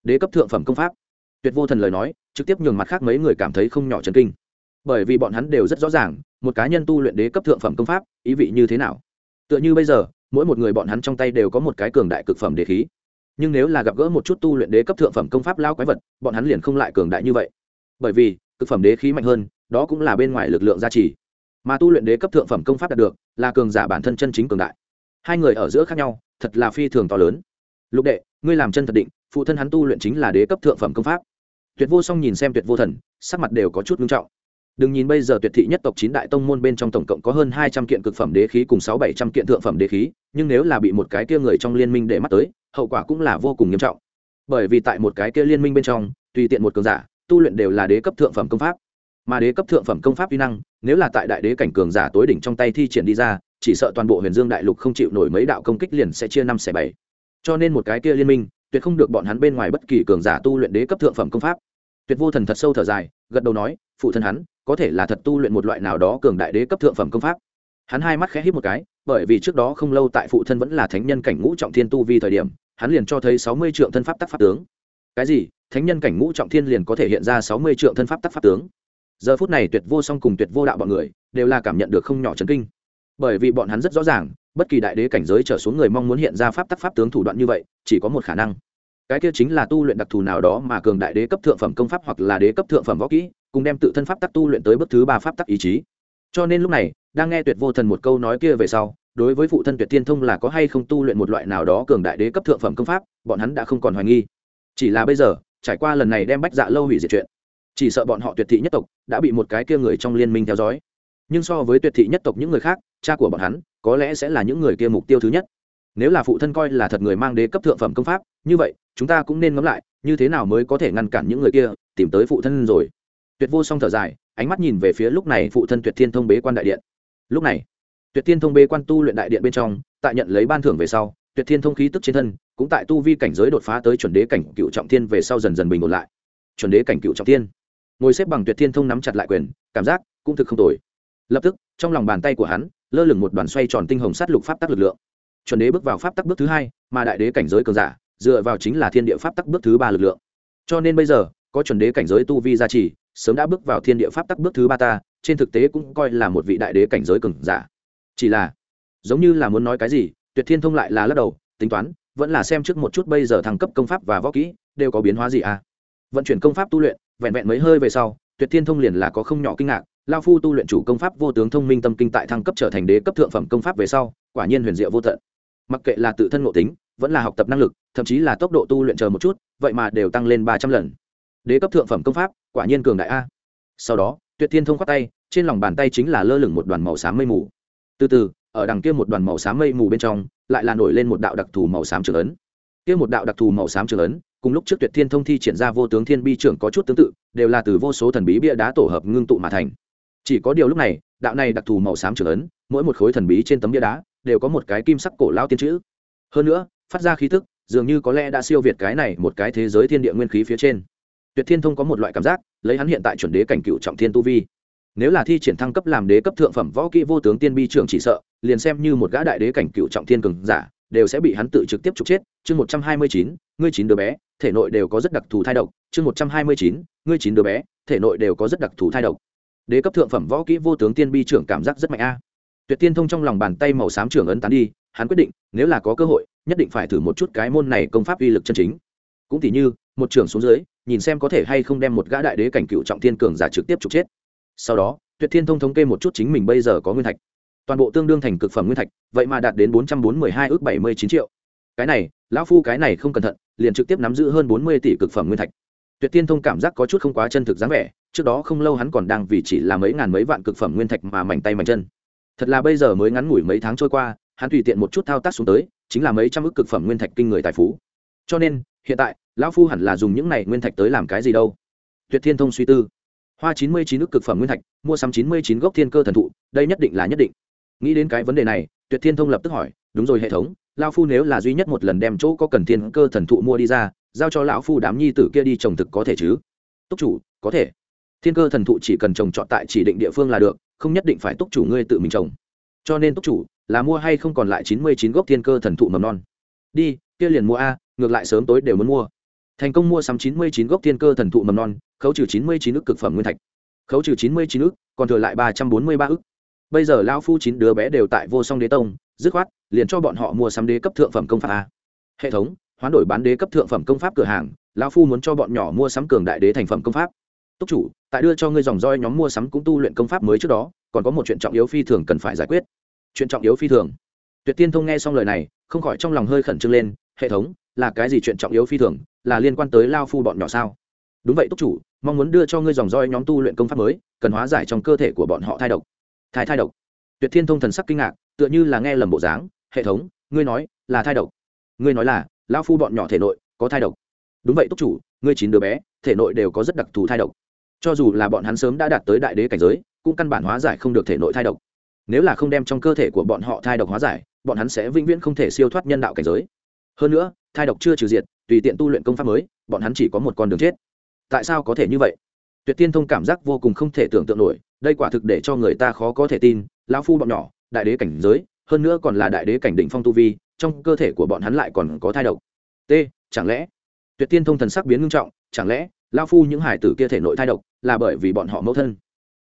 Đế cấp thượng phẩm công pháp? Tuyệt vô thần lời nói, trực tiếp nhường mặt khác mấy người cảm thấy không nhỏ chấn kinh bởi vì bọn hắn đều rất rõ ràng, một cá nhân tu luyện đế cấp thượng phẩm công pháp, ý vị như thế nào. Tựa như bây giờ, mỗi một người bọn hắn trong tay đều có một cái cường đại cực phẩm đế khí. Nhưng nếu là gặp gỡ một chút tu luyện đế cấp thượng phẩm công pháp lao quái vật, bọn hắn liền không lại cường đại như vậy. Bởi vì, cực phẩm đế khí mạnh hơn, đó cũng là bên ngoài lực lượng gia trì. Mà tu luyện đế cấp thượng phẩm công pháp đạt được, là cường giả bản thân chân chính cường đại. Hai người ở giữa khác nhau, thật là phi thường to lớn. Lục đệ, ngươi làm chân thật định, phụ thân hắn tu luyện chính là đế cấp thượng phẩm công pháp. Tuyệt vô song nhìn xem tuyệt vô thần, sắc mặt đều có chút nghiêm trọng đừng nhìn bây giờ tuyệt thị nhất tộc chín đại tông môn bên trong tổng cộng có hơn hai trăm kiện cực phẩm đế khí cùng sáu bảy trăm kiện thượng phẩm đế khí, nhưng nếu là bị một cái kia người trong liên minh để mắt tới, hậu quả cũng là vô cùng nghiêm trọng. Bởi vì tại một cái kia liên minh bên trong, tùy tiện một cường giả, tu luyện đều là đế cấp thượng phẩm công pháp. Mà đế cấp thượng phẩm công pháp uy năng, nếu là tại đại đế cảnh cường giả tối đỉnh trong tay thi triển đi ra, chỉ sợ toàn bộ huyền dương đại lục không chịu nổi mấy đạo công kích liền sẽ chia năm xẻ bảy. Cho nên một cái kia liên minh, tuyệt không được bọn hắn bên ngoài bất kỳ cường giả tu luyện đế cấp thượng phẩm công pháp. Tuyệt vô thần thật sâu thở dài, gật đầu nói, phụ thân hắn có thể là thật tu luyện một loại nào đó cường đại đế cấp thượng phẩm công pháp. Hắn hai mắt khẽ hít một cái, bởi vì trước đó không lâu tại phụ thân vẫn là thánh nhân cảnh ngũ trọng thiên tu vi thời điểm, hắn liền cho thấy sáu mươi trượng thân pháp tác pháp tướng. Cái gì? Thánh nhân cảnh ngũ trọng thiên liền có thể hiện ra sáu mươi trượng thân pháp tác pháp tướng? Giờ phút này tuyệt vô song cùng tuyệt vô đạo bọn người đều là cảm nhận được không nhỏ chấn kinh. Bởi vì bọn hắn rất rõ ràng, bất kỳ đại đế cảnh giới trở xuống người mong muốn hiện ra pháp tắc pháp tướng thủ đoạn như vậy, chỉ có một khả năng. Cái kia chính là tu luyện đặc thù nào đó mà cường đại đế cấp thượng phẩm công pháp hoặc là đế cấp thượng phẩm võ kỹ cùng đem tự thân pháp tắc tu luyện tới bước thứ ba pháp tắc ý chí. Cho nên lúc này, đang nghe tuyệt vô thần một câu nói kia về sau, đối với phụ thân tuyệt tiên thông là có hay không tu luyện một loại nào đó cường đại đế cấp thượng phẩm công pháp, bọn hắn đã không còn hoài nghi. Chỉ là bây giờ, trải qua lần này đem bách dạ lâu hủy diệt chuyện, chỉ sợ bọn họ tuyệt thị nhất tộc đã bị một cái kia người trong liên minh theo dõi. Nhưng so với tuyệt thị nhất tộc những người khác, cha của bọn hắn có lẽ sẽ là những người kia mục tiêu thứ nhất. Nếu là phụ thân coi là thật người mang đế cấp thượng phẩm công pháp, như vậy, chúng ta cũng nên ngẫm lại, như thế nào mới có thể ngăn cản những người kia tìm tới phụ thân rồi tuyệt vô song thở dài, ánh mắt nhìn về phía lúc này phụ thân tuyệt thiên thông bế quan đại điện. Lúc này, tuyệt thiên thông bế quan tu luyện đại điện bên trong, tại nhận lấy ban thưởng về sau, tuyệt thiên thông khí tức trên thân cũng tại tu vi cảnh giới đột phá tới chuẩn đế cảnh cựu trọng thiên về sau dần dần bình ổn lại. Chuẩn đế cảnh cựu trọng thiên. Ngồi xếp bằng tuyệt thiên thông nắm chặt lại quyền, cảm giác cũng thực không tồi. Lập tức, trong lòng bàn tay của hắn, lơ lửng một đoàn xoay tròn tinh hồng sát lục pháp tắc lực lượng. Chuẩn đế bước vào pháp tắc bước thứ hai, mà đại đế cảnh giới cường giả, dựa vào chính là thiên địa pháp tắc bước thứ ba lực lượng. Cho nên bây giờ, có chuẩn đế cảnh giới tu vi gia trì sớm đã bước vào thiên địa pháp tắc bước thứ ba ta, trên thực tế cũng coi là một vị đại đế cảnh giới cường giả. Chỉ là, giống như là muốn nói cái gì, tuyệt thiên thông lại là lắc đầu, tính toán, vẫn là xem trước một chút bây giờ thăng cấp công pháp và võ kỹ, đều có biến hóa gì à? Vận chuyển công pháp tu luyện, vẹn vẹn mấy hơi về sau, tuyệt thiên thông liền là có không nhỏ kinh ngạc, lao phu tu luyện chủ công pháp vô tướng thông minh tâm kinh tại thăng cấp trở thành đế cấp thượng phẩm công pháp về sau, quả nhiên huyền diệu vô tận. Mặc kệ là tự thân ngộ tính, vẫn là học tập năng lực, thậm chí là tốc độ tu luyện chờ một chút, vậy mà đều tăng lên ba trăm lần đế cấp thượng phẩm công pháp, quả nhiên cường đại a. Sau đó, tuyệt thiên thông khoát tay, trên lòng bàn tay chính là lơ lửng một đoàn màu xám mây mù. Từ từ, ở đằng kia một đoàn màu xám mây mù bên trong, lại là nổi lên một đạo đặc thù màu xám trường ấn. Kia một đạo đặc thù màu xám trường ấn, cùng lúc trước tuyệt thiên thông thi triển ra vô tướng thiên bi trưởng có chút tương tự, đều là từ vô số thần bí bia đá tổ hợp ngưng tụ mà thành. Chỉ có điều lúc này, đạo này đặc thù màu xám trường ấn, mỗi một khối thần bí trên tấm bia đá, đều có một cái kim sắc cổ lao tiên chữ. Hơn nữa, phát ra khí tức, dường như có lẽ đã siêu việt cái này một cái thế giới thiên địa nguyên khí phía trên tuyệt thiên thông có một loại cảm giác, lấy hắn hiện tại chuẩn đế cảnh cựu trọng thiên tu vi. Nếu là thi triển thăng cấp làm đế cấp thượng phẩm võ kỹ vô tướng tiên bi trưởng chỉ sợ, liền xem như một gã đại đế cảnh cựu trọng thiên cường giả, đều sẽ bị hắn tự trực tiếp trục chết. Chương một trăm hai mươi chín, ngươi chín đứa bé, thể nội đều có rất đặc thù thai độc. Chương một trăm hai mươi chín, ngươi chín đứa bé, thể nội đều có rất đặc thù thai độc. Đế cấp thượng phẩm võ kỹ vô tướng tiên bi trưởng cảm giác rất mạnh a. Tuyệt tiên thông trong lòng bàn tay màu xám trưởng ấn tán đi, hắn quyết định, nếu là có cơ hội, nhất định phải thử một chút cái môn này công pháp uy lực chân chính. Cũng tỉ như, một trưởng xuống dưới nhìn xem có thể hay không đem một gã đại đế cảnh cựu trọng thiên cường giả trực tiếp trục chết. Sau đó, tuyệt thiên thông thống kê một chút chính mình bây giờ có nguyên thạch. Toàn bộ tương đương thành cực phẩm nguyên thạch, vậy mà đạt đến bốn trăm bốn mươi hai ước bảy mươi chín triệu. Cái này, lão phu cái này không cẩn thận, liền trực tiếp nắm giữ hơn bốn mươi tỷ cực phẩm nguyên thạch. Tuyệt thiên thông cảm giác có chút không quá chân thực dáng vẻ, trước đó không lâu hắn còn đang vì chỉ là mấy ngàn mấy vạn cực phẩm nguyên thạch mà mảnh tay mảnh chân. Thật là bây giờ mới ngắn ngủi mấy tháng trôi qua, hắn tùy tiện một chút thao tác xuống tới, chính là mấy trăm ước cực phẩm nguyên thạch kinh người tài phú. Cho nên hiện tại, lão phu hẳn là dùng những này nguyên thạch tới làm cái gì đâu? Tuyệt thiên thông suy tư. Hoa chín mươi chín nước cực phẩm nguyên thạch, mua sắm chín mươi chín gốc thiên cơ thần thụ, đây nhất định là nhất định. Nghĩ đến cái vấn đề này, tuyệt thiên thông lập tức hỏi, đúng rồi hệ thống lao phu nếu là duy nhất một lần đem chỗ có cần thiên cơ thần thụ mua đi ra, giao cho lão phu đám nhi tử kia đi trồng thực có thể chứ? Túc chủ, có thể. Thiên cơ thần thụ chỉ cần trồng trọt tại chỉ định địa phương là được, không nhất định phải túc chủ ngươi tự mình trồng. Cho nên túc chủ, là mua hay không còn lại chín mươi chín gốc thiên cơ thần thụ mầm non? Đi, kia liền mua a ngược lại sớm tối đều muốn mua. Thành công mua sắm chín mươi chín gốc thiên cơ thần thụ mầm non, khấu trừ chín mươi chín ức cực phẩm nguyên thạch. Khấu trừ chín mươi chín ức, còn thừa lại ba trăm bốn mươi ba ức. Bây giờ lao phu chín đứa bé đều tại vô song đế tông, dứt khoát, liền cho bọn họ mua sắm đế cấp thượng phẩm công pháp a. Hệ thống, hoán đổi bán đế cấp thượng phẩm công pháp cửa hàng lao phu muốn cho bọn nhỏ mua sắm cường đại đế thành phẩm công pháp. Túc chủ, tại đưa cho ngươi dòng roi nhóm mua sắm cũng tu luyện công pháp mới trước đó, còn có một chuyện trọng yếu phi thường cần phải giải quyết. Chuyện trọng yếu phi thường. Tuyệt tiên thông nghe xong lời này, không khỏi trong lòng hơi khẩn trương lên, hệ thống là cái gì chuyện trọng yếu phi thường, là liên quan tới lao phu bọn nhỏ sao? Đúng vậy, túc chủ, mong muốn đưa cho ngươi dòng roi nhóm tu luyện công pháp mới, cần hóa giải trong cơ thể của bọn họ thai độc. Thai thai độc. Tuyệt thiên thông thần sắc kinh ngạc, tựa như là nghe lầm bộ dáng, hệ thống, ngươi nói là thai độc. Ngươi nói là lao phu bọn nhỏ thể nội có thai độc. Đúng vậy, túc chủ, ngươi chín đứa bé, thể nội đều có rất đặc thù thai độc. Cho dù là bọn hắn sớm đã đạt tới đại đế cảnh giới, cũng căn bản hóa giải không được thể nội thai độc. Nếu là không đem trong cơ thể của bọn họ thai độc hóa giải, bọn hắn sẽ vĩnh viễn không thể siêu thoát nhân đạo cảnh giới. Hơn nữa thai độc chưa trừ diệt, tùy tiện tu luyện công pháp mới, bọn hắn chỉ có một con đường chết. Tại sao có thể như vậy? Tuyệt tiên thông cảm giác vô cùng không thể tưởng tượng nổi, đây quả thực để cho người ta khó có thể tin, lão phu bọn nhỏ, đại đế cảnh giới, hơn nữa còn là đại đế cảnh đỉnh phong tu vi, trong cơ thể của bọn hắn lại còn có thai độc. T, chẳng lẽ? Tuyệt tiên thông thần sắc biến ngưng trọng, chẳng lẽ lao phu những hải tử kia thể nội thai độc là bởi vì bọn họ mẫu thân?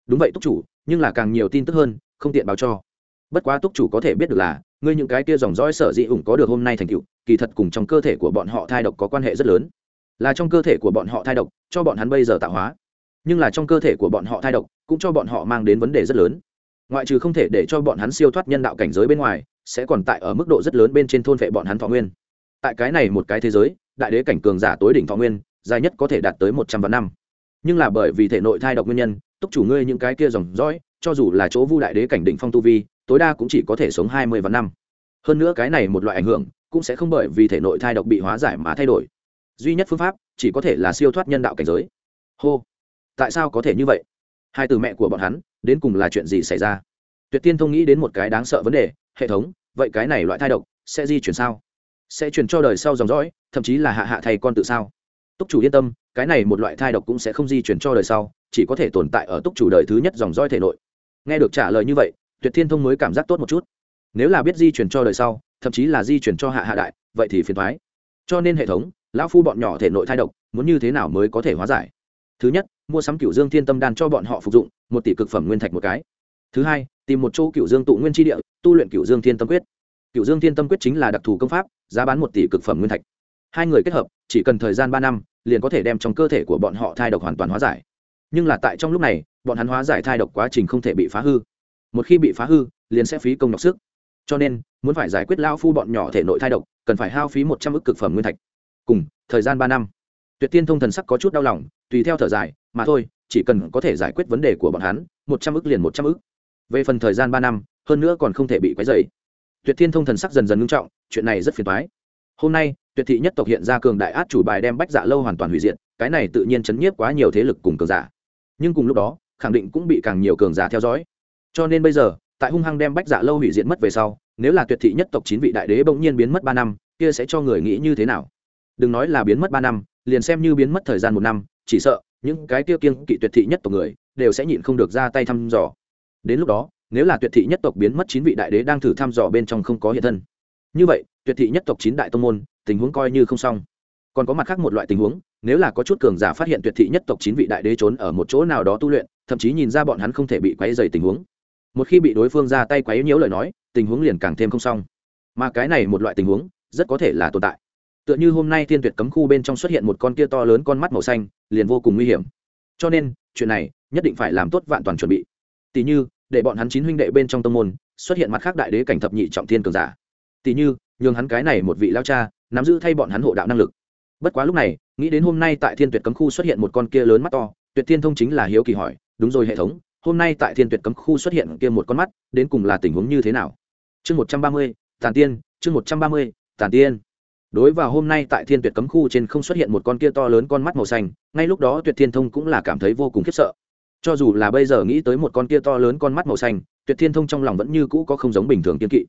Đúng vậy, túc chủ, nhưng là càng nhiều tin tức hơn, không tiện báo cho. Bất quá túc chủ có thể biết được là ngươi những cái kia dòng dõi sở dĩ ủng có được hôm nay thành tựu, kỳ thật cùng trong cơ thể của bọn họ thai độc có quan hệ rất lớn. Là trong cơ thể của bọn họ thai độc, cho bọn hắn bây giờ tạo hóa. Nhưng là trong cơ thể của bọn họ thai độc, cũng cho bọn họ mang đến vấn đề rất lớn. Ngoại trừ không thể để cho bọn hắn siêu thoát nhân đạo cảnh giới bên ngoài, sẽ còn tại ở mức độ rất lớn bên trên thôn vệ bọn hắn thọ nguyên. Tại cái này một cái thế giới, đại đế cảnh cường giả tối đỉnh thọ nguyên, dài nhất có thể đạt tới một trăm vạn năm. Nhưng là bởi vì thể nội thai độc nguyên nhân, túc chủ ngươi những cái kia dòng dõi, cho dù là chỗ vu đại đế cảnh đỉnh phong tu vi tối đa cũng chỉ có thể sống hai mươi vạn năm. Hơn nữa cái này một loại ảnh hưởng cũng sẽ không bởi vì thể nội thai độc bị hóa giải mà thay đổi. Duy nhất phương pháp chỉ có thể là siêu thoát nhân đạo cảnh giới. Hô, tại sao có thể như vậy? Hai từ mẹ của bọn hắn, đến cùng là chuyện gì xảy ra? Tuyệt tiên thông nghĩ đến một cái đáng sợ vấn đề, hệ thống, vậy cái này loại thai độc sẽ di chuyển sao? Sẽ chuyển cho đời sau dòng dõi, thậm chí là hạ hạ thầy con tự sao? Túc chủ yên tâm, cái này một loại thai độc cũng sẽ không di chuyển cho đời sau, chỉ có thể tồn tại ở túc chủ đời thứ nhất dòng dõi thể nội. Nghe được trả lời như vậy tuyệt thiên thông mới cảm giác tốt một chút. Nếu là biết di chuyển cho đời sau, thậm chí là di chuyển cho hạ hạ đại, vậy thì phiền thoái cho nên hệ thống, lão phu bọn nhỏ thể nội thai độc, muốn như thế nào mới có thể hóa giải? Thứ nhất, mua sắm cựu dương thiên tâm đan cho bọn họ phục dụng, một tỷ cực phẩm nguyên thạch một cái. Thứ hai, tìm một chỗ cựu dương tụ nguyên tri địa, tu luyện cựu dương thiên tâm quyết. Cựu dương thiên tâm quyết chính là đặc thù công pháp, giá bán một tỷ cực phẩm nguyên thạch. Hai người kết hợp, chỉ cần thời gian ba năm, liền có thể đem trong cơ thể của bọn họ thai độc hoàn toàn hóa giải. Nhưng là tại trong lúc này, bọn hắn hóa giải thai độc quá trình không thể bị phá hư một khi bị phá hư, liền sẽ phí công nhọc sức. Cho nên, muốn phải giải quyết lao phu bọn nhỏ thể nội thai độc, cần phải hao phí một trăm ức cực phẩm nguyên thạch. Cùng, thời gian ba năm. Tuyệt tiên thông thần sắc có chút đau lòng, tùy theo thở dài, mà thôi, chỉ cần có thể giải quyết vấn đề của bọn hắn, một trăm ức liền một trăm ức. Về phần thời gian ba năm, hơn nữa còn không thể bị quấy dày tuyệt thiên thông thần sắc dần dần ngưng trọng, chuyện này rất phiền toái. Hôm nay, tuyệt thị nhất tộc hiện ra cường đại át chủ bài đem bách dạ lâu hoàn toàn hủy diệt, cái này tự nhiên chấn nhiếp quá nhiều thế lực cùng cường giả. Nhưng cùng lúc đó, khẳng định cũng bị càng nhiều cường giả theo dõi cho nên bây giờ, tại hung hăng đem bách dạ lâu hủy diệt mất về sau, nếu là tuyệt thị nhất tộc chín vị đại đế bỗng nhiên biến mất ba năm, kia sẽ cho người nghĩ như thế nào? Đừng nói là biến mất ba năm, liền xem như biến mất thời gian một năm, chỉ sợ, những cái tiêu kiêng kỵ tuyệt thị nhất tộc người, đều sẽ nhịn không được ra tay thăm dò. Đến lúc đó, nếu là tuyệt thị nhất tộc biến mất chín vị đại đế đang thử thăm dò bên trong không có hiện thân. Như vậy, tuyệt thị nhất tộc chín đại tông môn, tình huống coi như không xong. Còn có mặt khác một loại tình huống, nếu là có chút cường giả phát hiện tuyệt thị nhất tộc chín vị đại đế trốn ở một chỗ nào đó tu luyện, thậm chí nhìn ra bọn hắn không thể bị quấy dày tình huống một khi bị đối phương ra tay quấy nhiễu lời nói, tình huống liền càng thêm không xong. Mà cái này một loại tình huống, rất có thể là tồn tại. Tựa như hôm nay thiên tuyệt cấm khu bên trong xuất hiện một con kia to lớn con mắt màu xanh, liền vô cùng nguy hiểm. Cho nên, chuyện này nhất định phải làm tốt vạn toàn chuẩn bị. Tỷ như, để bọn hắn chín huynh đệ bên trong tông môn xuất hiện mặt khác đại đế cảnh thập nhị trọng thiên cường giả. Tỷ như, nhường hắn cái này một vị lao cha nắm giữ thay bọn hắn hộ đạo năng lực. Bất quá lúc này, nghĩ đến hôm nay tại thiên tuyệt cấm khu xuất hiện một con kia lớn mắt to, tuyệt thiên thông chính là hiếu kỳ hỏi, đúng rồi hệ thống hôm nay tại thiên tuyệt cấm khu xuất hiện kia một con mắt, đến cùng là tình huống như thế nào? Chương một trăm ba mươi, tàn tiên, chương một trăm ba mươi, tàn tiên. Đối vào hôm nay tại thiên tuyệt cấm khu trên không xuất hiện một con kia to lớn con mắt màu xanh, ngay lúc đó tuyệt thiên thông cũng là cảm thấy vô cùng khiếp sợ. Cho dù là bây giờ nghĩ tới một con kia to lớn con mắt màu xanh, tuyệt thiên thông trong lòng vẫn như cũ có không giống bình thường kiên kỵ.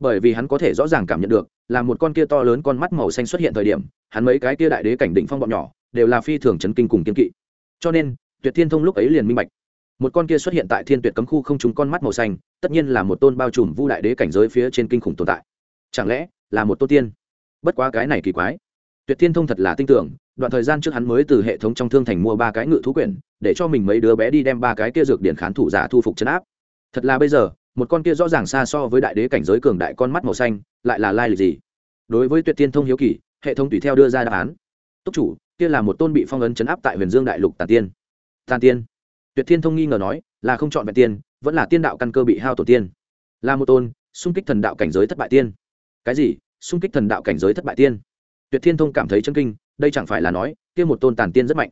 Bởi vì hắn có thể rõ ràng cảm nhận được, là một con kia to lớn con mắt màu xanh xuất hiện thời điểm, hắn mấy cái kia đại đế cảnh đỉnh phong bọn nhỏ, đều là phi thường chấn kinh cùng kiên kỵ. Cho nên, tuyệt thiên thông lúc ấy liền minh bạch một con kia xuất hiện tại thiên tuyệt cấm khu không trúng con mắt màu xanh, tất nhiên là một tôn bao trùm vu đại đế cảnh giới phía trên kinh khủng tồn tại. Chẳng lẽ là một tô tiên? Bất quá cái này kỳ quái. Tuyệt thiên thông thật là tin tưởng, đoạn thời gian trước hắn mới từ hệ thống trong thương thành mua ba cái ngự thú quyển, để cho mình mấy đứa bé đi đem ba cái kia dược điển khán thủ giả thu phục chấn áp. Thật là bây giờ, một con kia rõ ràng xa so với đại đế cảnh giới cường đại con mắt màu xanh, lại là lai lịch gì? Đối với tuyệt thiên thông hiếu kỳ, hệ thống tùy theo đưa ra đáp án. Túc chủ, kia là một tôn bị phong ấn chấn áp tại huyền dương đại lục tàn tiên. Tàn tiên tuyệt thiên thông nghi ngờ nói, là không chọn vẹn tiên, vẫn là tiên đạo căn cơ bị hao tổ tiên. Là một tôn, xung kích thần đạo cảnh giới thất bại tiên. Cái gì? Xung kích thần đạo cảnh giới thất bại tiên? Tuyệt thiên thông cảm thấy chân kinh, đây chẳng phải là nói, kia một tôn tàn tiên rất mạnh.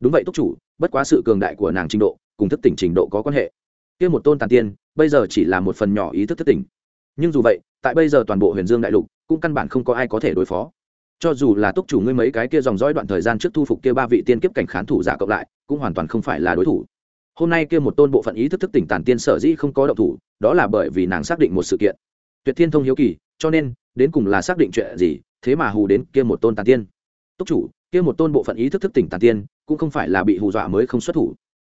Đúng vậy túc chủ, bất quá sự cường đại của nàng trình độ, cùng thức tỉnh trình độ có quan hệ. Kia một tôn tàn tiên, bây giờ chỉ là một phần nhỏ ý thức thức tỉnh. Nhưng dù vậy, tại bây giờ toàn bộ huyền dương đại lục, cũng căn bản không có ai có thể đối phó. Cho dù là túc chủ ngươi mấy cái kia dòng dõi đoạn thời gian trước thu phục kia ba vị tiên kiếp cảnh khán thủ giả cộng lại, cũng hoàn toàn không phải là đối thủ hôm nay kia một tôn bộ phận ý thức thức tỉnh tản tiên sở dĩ không có động thủ, đó là bởi vì nàng xác định một sự kiện. Tuyệt thiên thông hiếu kỳ, cho nên, đến cùng là xác định chuyện gì, thế mà hù đến kia một tôn tản tiên. Túc chủ, kia một tôn bộ phận ý thức thức tỉnh tản tiên, cũng không phải là bị hù dọa mới không xuất thủ.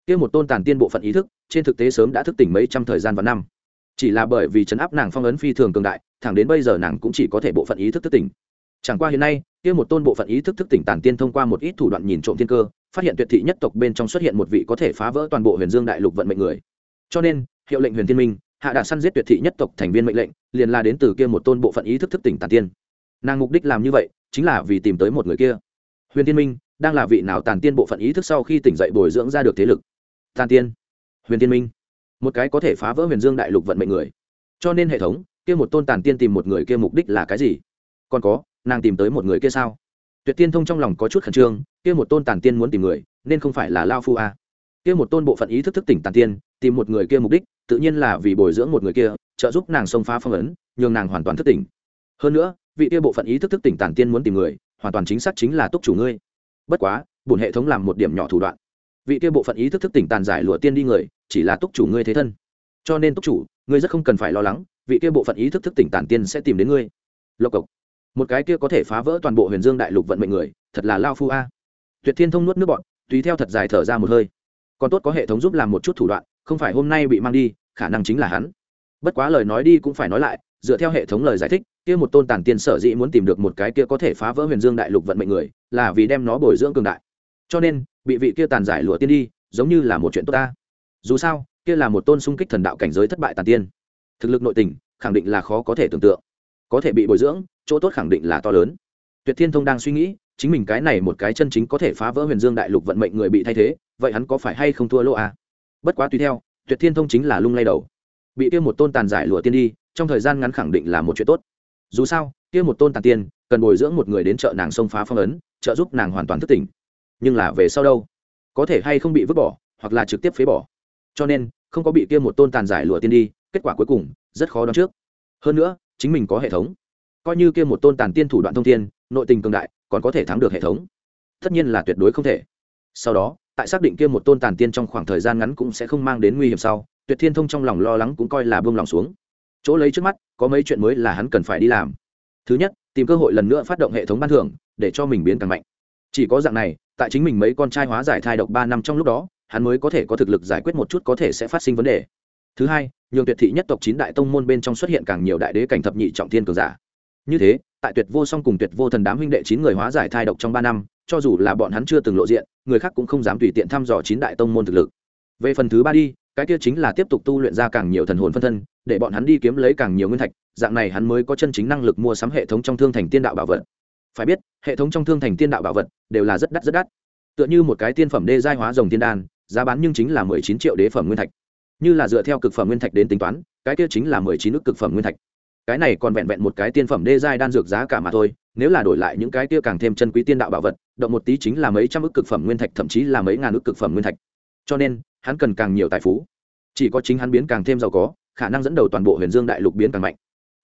Kia một tôn tản tiên bộ phận ý thức, trên thực tế sớm đã thức tỉnh mấy trăm thời gian và năm. Chỉ là bởi vì chấn áp nàng phong ấn phi thường cường đại, thẳng đến bây giờ nàng cũng chỉ có thể bộ phận ý thức thức tỉnh chẳng qua hiện nay, kia một tôn bộ phận ý thức thức tỉnh tàn tiên thông qua một ít thủ đoạn nhìn trộm thiên cơ, phát hiện tuyệt thị nhất tộc bên trong xuất hiện một vị có thể phá vỡ toàn bộ huyền dương đại lục vận mệnh người. Cho nên, hiệu lệnh huyền thiên minh, hạ đạt săn giết tuyệt thị nhất tộc thành viên mệnh lệnh, liền là đến từ kia một tôn bộ phận ý thức thức tỉnh tàn tiên. Nàng mục đích làm như vậy, chính là vì tìm tới một người kia. Huyền thiên minh, đang là vị nào tàn tiên bộ phận ý thức sau khi tỉnh dậy bồi dưỡng ra được thế lực? Tàn tiên. Huyền thiên minh. Một cái có thể phá vỡ huyền dương đại lục vận mệnh người. Cho nên hệ thống, kia một tôn tàn tiên tìm một người kia mục đích là cái gì? Còn có nàng tìm tới một người kia sao? Tuyệt tiên thông trong lòng có chút khẩn trương, kia một tôn tàn tiên muốn tìm người, nên không phải là lao phu a kia một tôn bộ phận ý thức thức tỉnh tàn tiên, tìm một người kia mục đích, tự nhiên là vì bồi dưỡng một người kia, trợ giúp nàng xông phá phong ấn, nhường nàng hoàn toàn thức tỉnh. Hơn nữa, vị kia bộ phận ý thức thức tỉnh tản tiên muốn tìm người, hoàn toàn chính xác chính là túc chủ ngươi. Bất quá, bổn hệ thống làm một điểm nhỏ thủ đoạn. Vị kia bộ phận ý thức thức tỉnh tàn giải lụa tiên đi người, chỉ là túc chủ ngươi thế thân. Cho nên túc chủ, ngươi rất không cần phải lo lắng, vị kia bộ phận ý thức thức tỉnh tàn tiên sẽ tìm đến ngươi. Lộc cộc một cái kia có thể phá vỡ toàn bộ huyền dương đại lục vận mệnh người, thật là lao phu a. Tuyệt thiên thông nuốt nước bọn tùy theo thật dài thở ra một hơi. Còn tốt có hệ thống giúp làm một chút thủ đoạn, không phải hôm nay bị mang đi, khả năng chính là hắn. Bất quá lời nói đi cũng phải nói lại, dựa theo hệ thống lời giải thích, kia một tôn tàn tiên sở dĩ muốn tìm được một cái kia có thể phá vỡ huyền dương đại lục vận mệnh người, là vì đem nó bồi dưỡng cường đại. Cho nên, bị vị kia tàn giải lụa tiên đi, giống như là một chuyện tốt ta. Dù sao, kia là một tôn xung kích thần đạo cảnh giới thất bại tàn tiên. Thực lực nội tình, khẳng định là khó có thể tưởng tượng có thể bị bồi dưỡng, chỗ tốt khẳng định là to lớn. Tuyệt thiên thông đang suy nghĩ, chính mình cái này một cái chân chính có thể phá vỡ huyền dương đại lục vận mệnh người bị thay thế, vậy hắn có phải hay không thua lỗ à? bất quá tùy theo, tuyệt thiên thông chính là lung lay đầu. Bị kia một tôn tàn giải lụa tiên đi, trong thời gian ngắn khẳng định là một chuyện tốt. Dù sao, kia một tôn tàn tiên, cần bồi dưỡng một người đến chợ nàng xông phá phong ấn, trợ giúp nàng hoàn toàn thức tỉnh. Nhưng là về sau đâu? Có thể hay không bị vứt bỏ, hoặc là trực tiếp phế bỏ. Cho nên, không có bị kia một tôn tàn giải lụa tiên đi, kết quả cuối cùng, rất khó đoán trước. Hơn nữa chính mình có hệ thống. Coi như kia một tôn tàn tiên thủ đoạn thông tiên nội tình cường đại, còn có thể thắng được hệ thống. Tất nhiên là tuyệt đối không thể. Sau đó, tại xác định kia một tôn tàn tiên trong khoảng thời gian ngắn cũng sẽ không mang đến nguy hiểm sau, tuyệt thiên thông trong lòng lo lắng cũng coi là buông lòng xuống. Chỗ lấy trước mắt, có mấy chuyện mới là hắn cần phải đi làm. Thứ nhất, tìm cơ hội lần nữa phát động hệ thống ban thưởng, để cho mình biến càng mạnh. Chỉ có dạng này, tại chính mình mấy con trai hóa giải thai độc ba năm trong lúc đó, hắn mới có thể có thực lực giải quyết một chút có thể sẽ phát sinh vấn đề. Thứ hai nhường tuyệt thị nhất tộc chín đại tông môn bên trong xuất hiện càng nhiều đại đế cảnh thập nhị trọng thiên cường giả. Như thế, tại tuyệt vô song cùng tuyệt vô thần đám huynh đệ chín người hóa giải thai độc trong ba năm, cho dù là bọn hắn chưa từng lộ diện, người khác cũng không dám tùy tiện thăm dò chín đại tông môn thực lực. Về phần thứ ba đi, cái kia chính là tiếp tục tu luyện ra càng nhiều thần hồn phân thân, để bọn hắn đi kiếm lấy càng nhiều nguyên thạch, dạng này hắn mới có chân chính năng lực mua sắm hệ thống trong thương thành tiên đạo bảo vật. Phải biết, hệ thống trong thương thành tiên đạo bảo vật đều là rất đắt rất đắt. Tựa như một cái tiên phẩm đê giai hóa rồng tiên đan, giá bán nhưng chính là mười chín triệu đế phẩm nguyên thạch như là dựa theo cực phẩm nguyên thạch đến tính toán, cái kia chính là mười chín nước cực phẩm nguyên thạch. Cái này còn vẹn vẹn một cái tiên phẩm đê giai đan dược giá cả mà thôi, nếu là đổi lại những cái kia càng thêm chân quý tiên đạo bảo vật, động một tí chính là mấy trăm ức cực phẩm nguyên thạch, thậm chí là mấy ngàn ức cực phẩm nguyên thạch. Cho nên, hắn cần càng nhiều tài phú. Chỉ có chính hắn biến càng thêm giàu có, khả năng dẫn đầu toàn bộ huyền dương đại lục biến càng mạnh.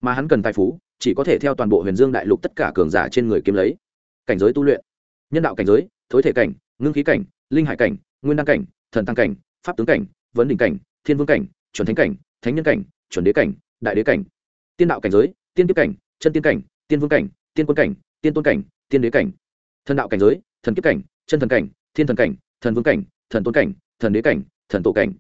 Mà hắn cần tài phú, chỉ có thể theo toàn bộ huyền dương đại lục tất cả cường giả trên người kiếm lấy. Cảnh giới tu luyện, nhân đạo cảnh giới, thối thể cảnh, ngưng khí cảnh, linh hải cảnh, nguyên đăng cảnh, thần tăng cảnh, pháp tướng cảnh, vấn đỉnh cảnh thiên vương cảnh, chuẩn thánh cảnh, thánh nhân cảnh, chuẩn đế cảnh, đại đế cảnh. Tiên đạo cảnh giới, tiên tiếp cảnh, chân tiên cảnh, tiên vương cảnh, tiên quân cảnh, tiên tôn cảnh, tiên đế cảnh. Thần đạo cảnh giới, thần kiếp cảnh, chân thần cảnh, thiên thần cảnh, thần vương cảnh, thần tôn cảnh, thần đế cảnh, thần tổ cảnh.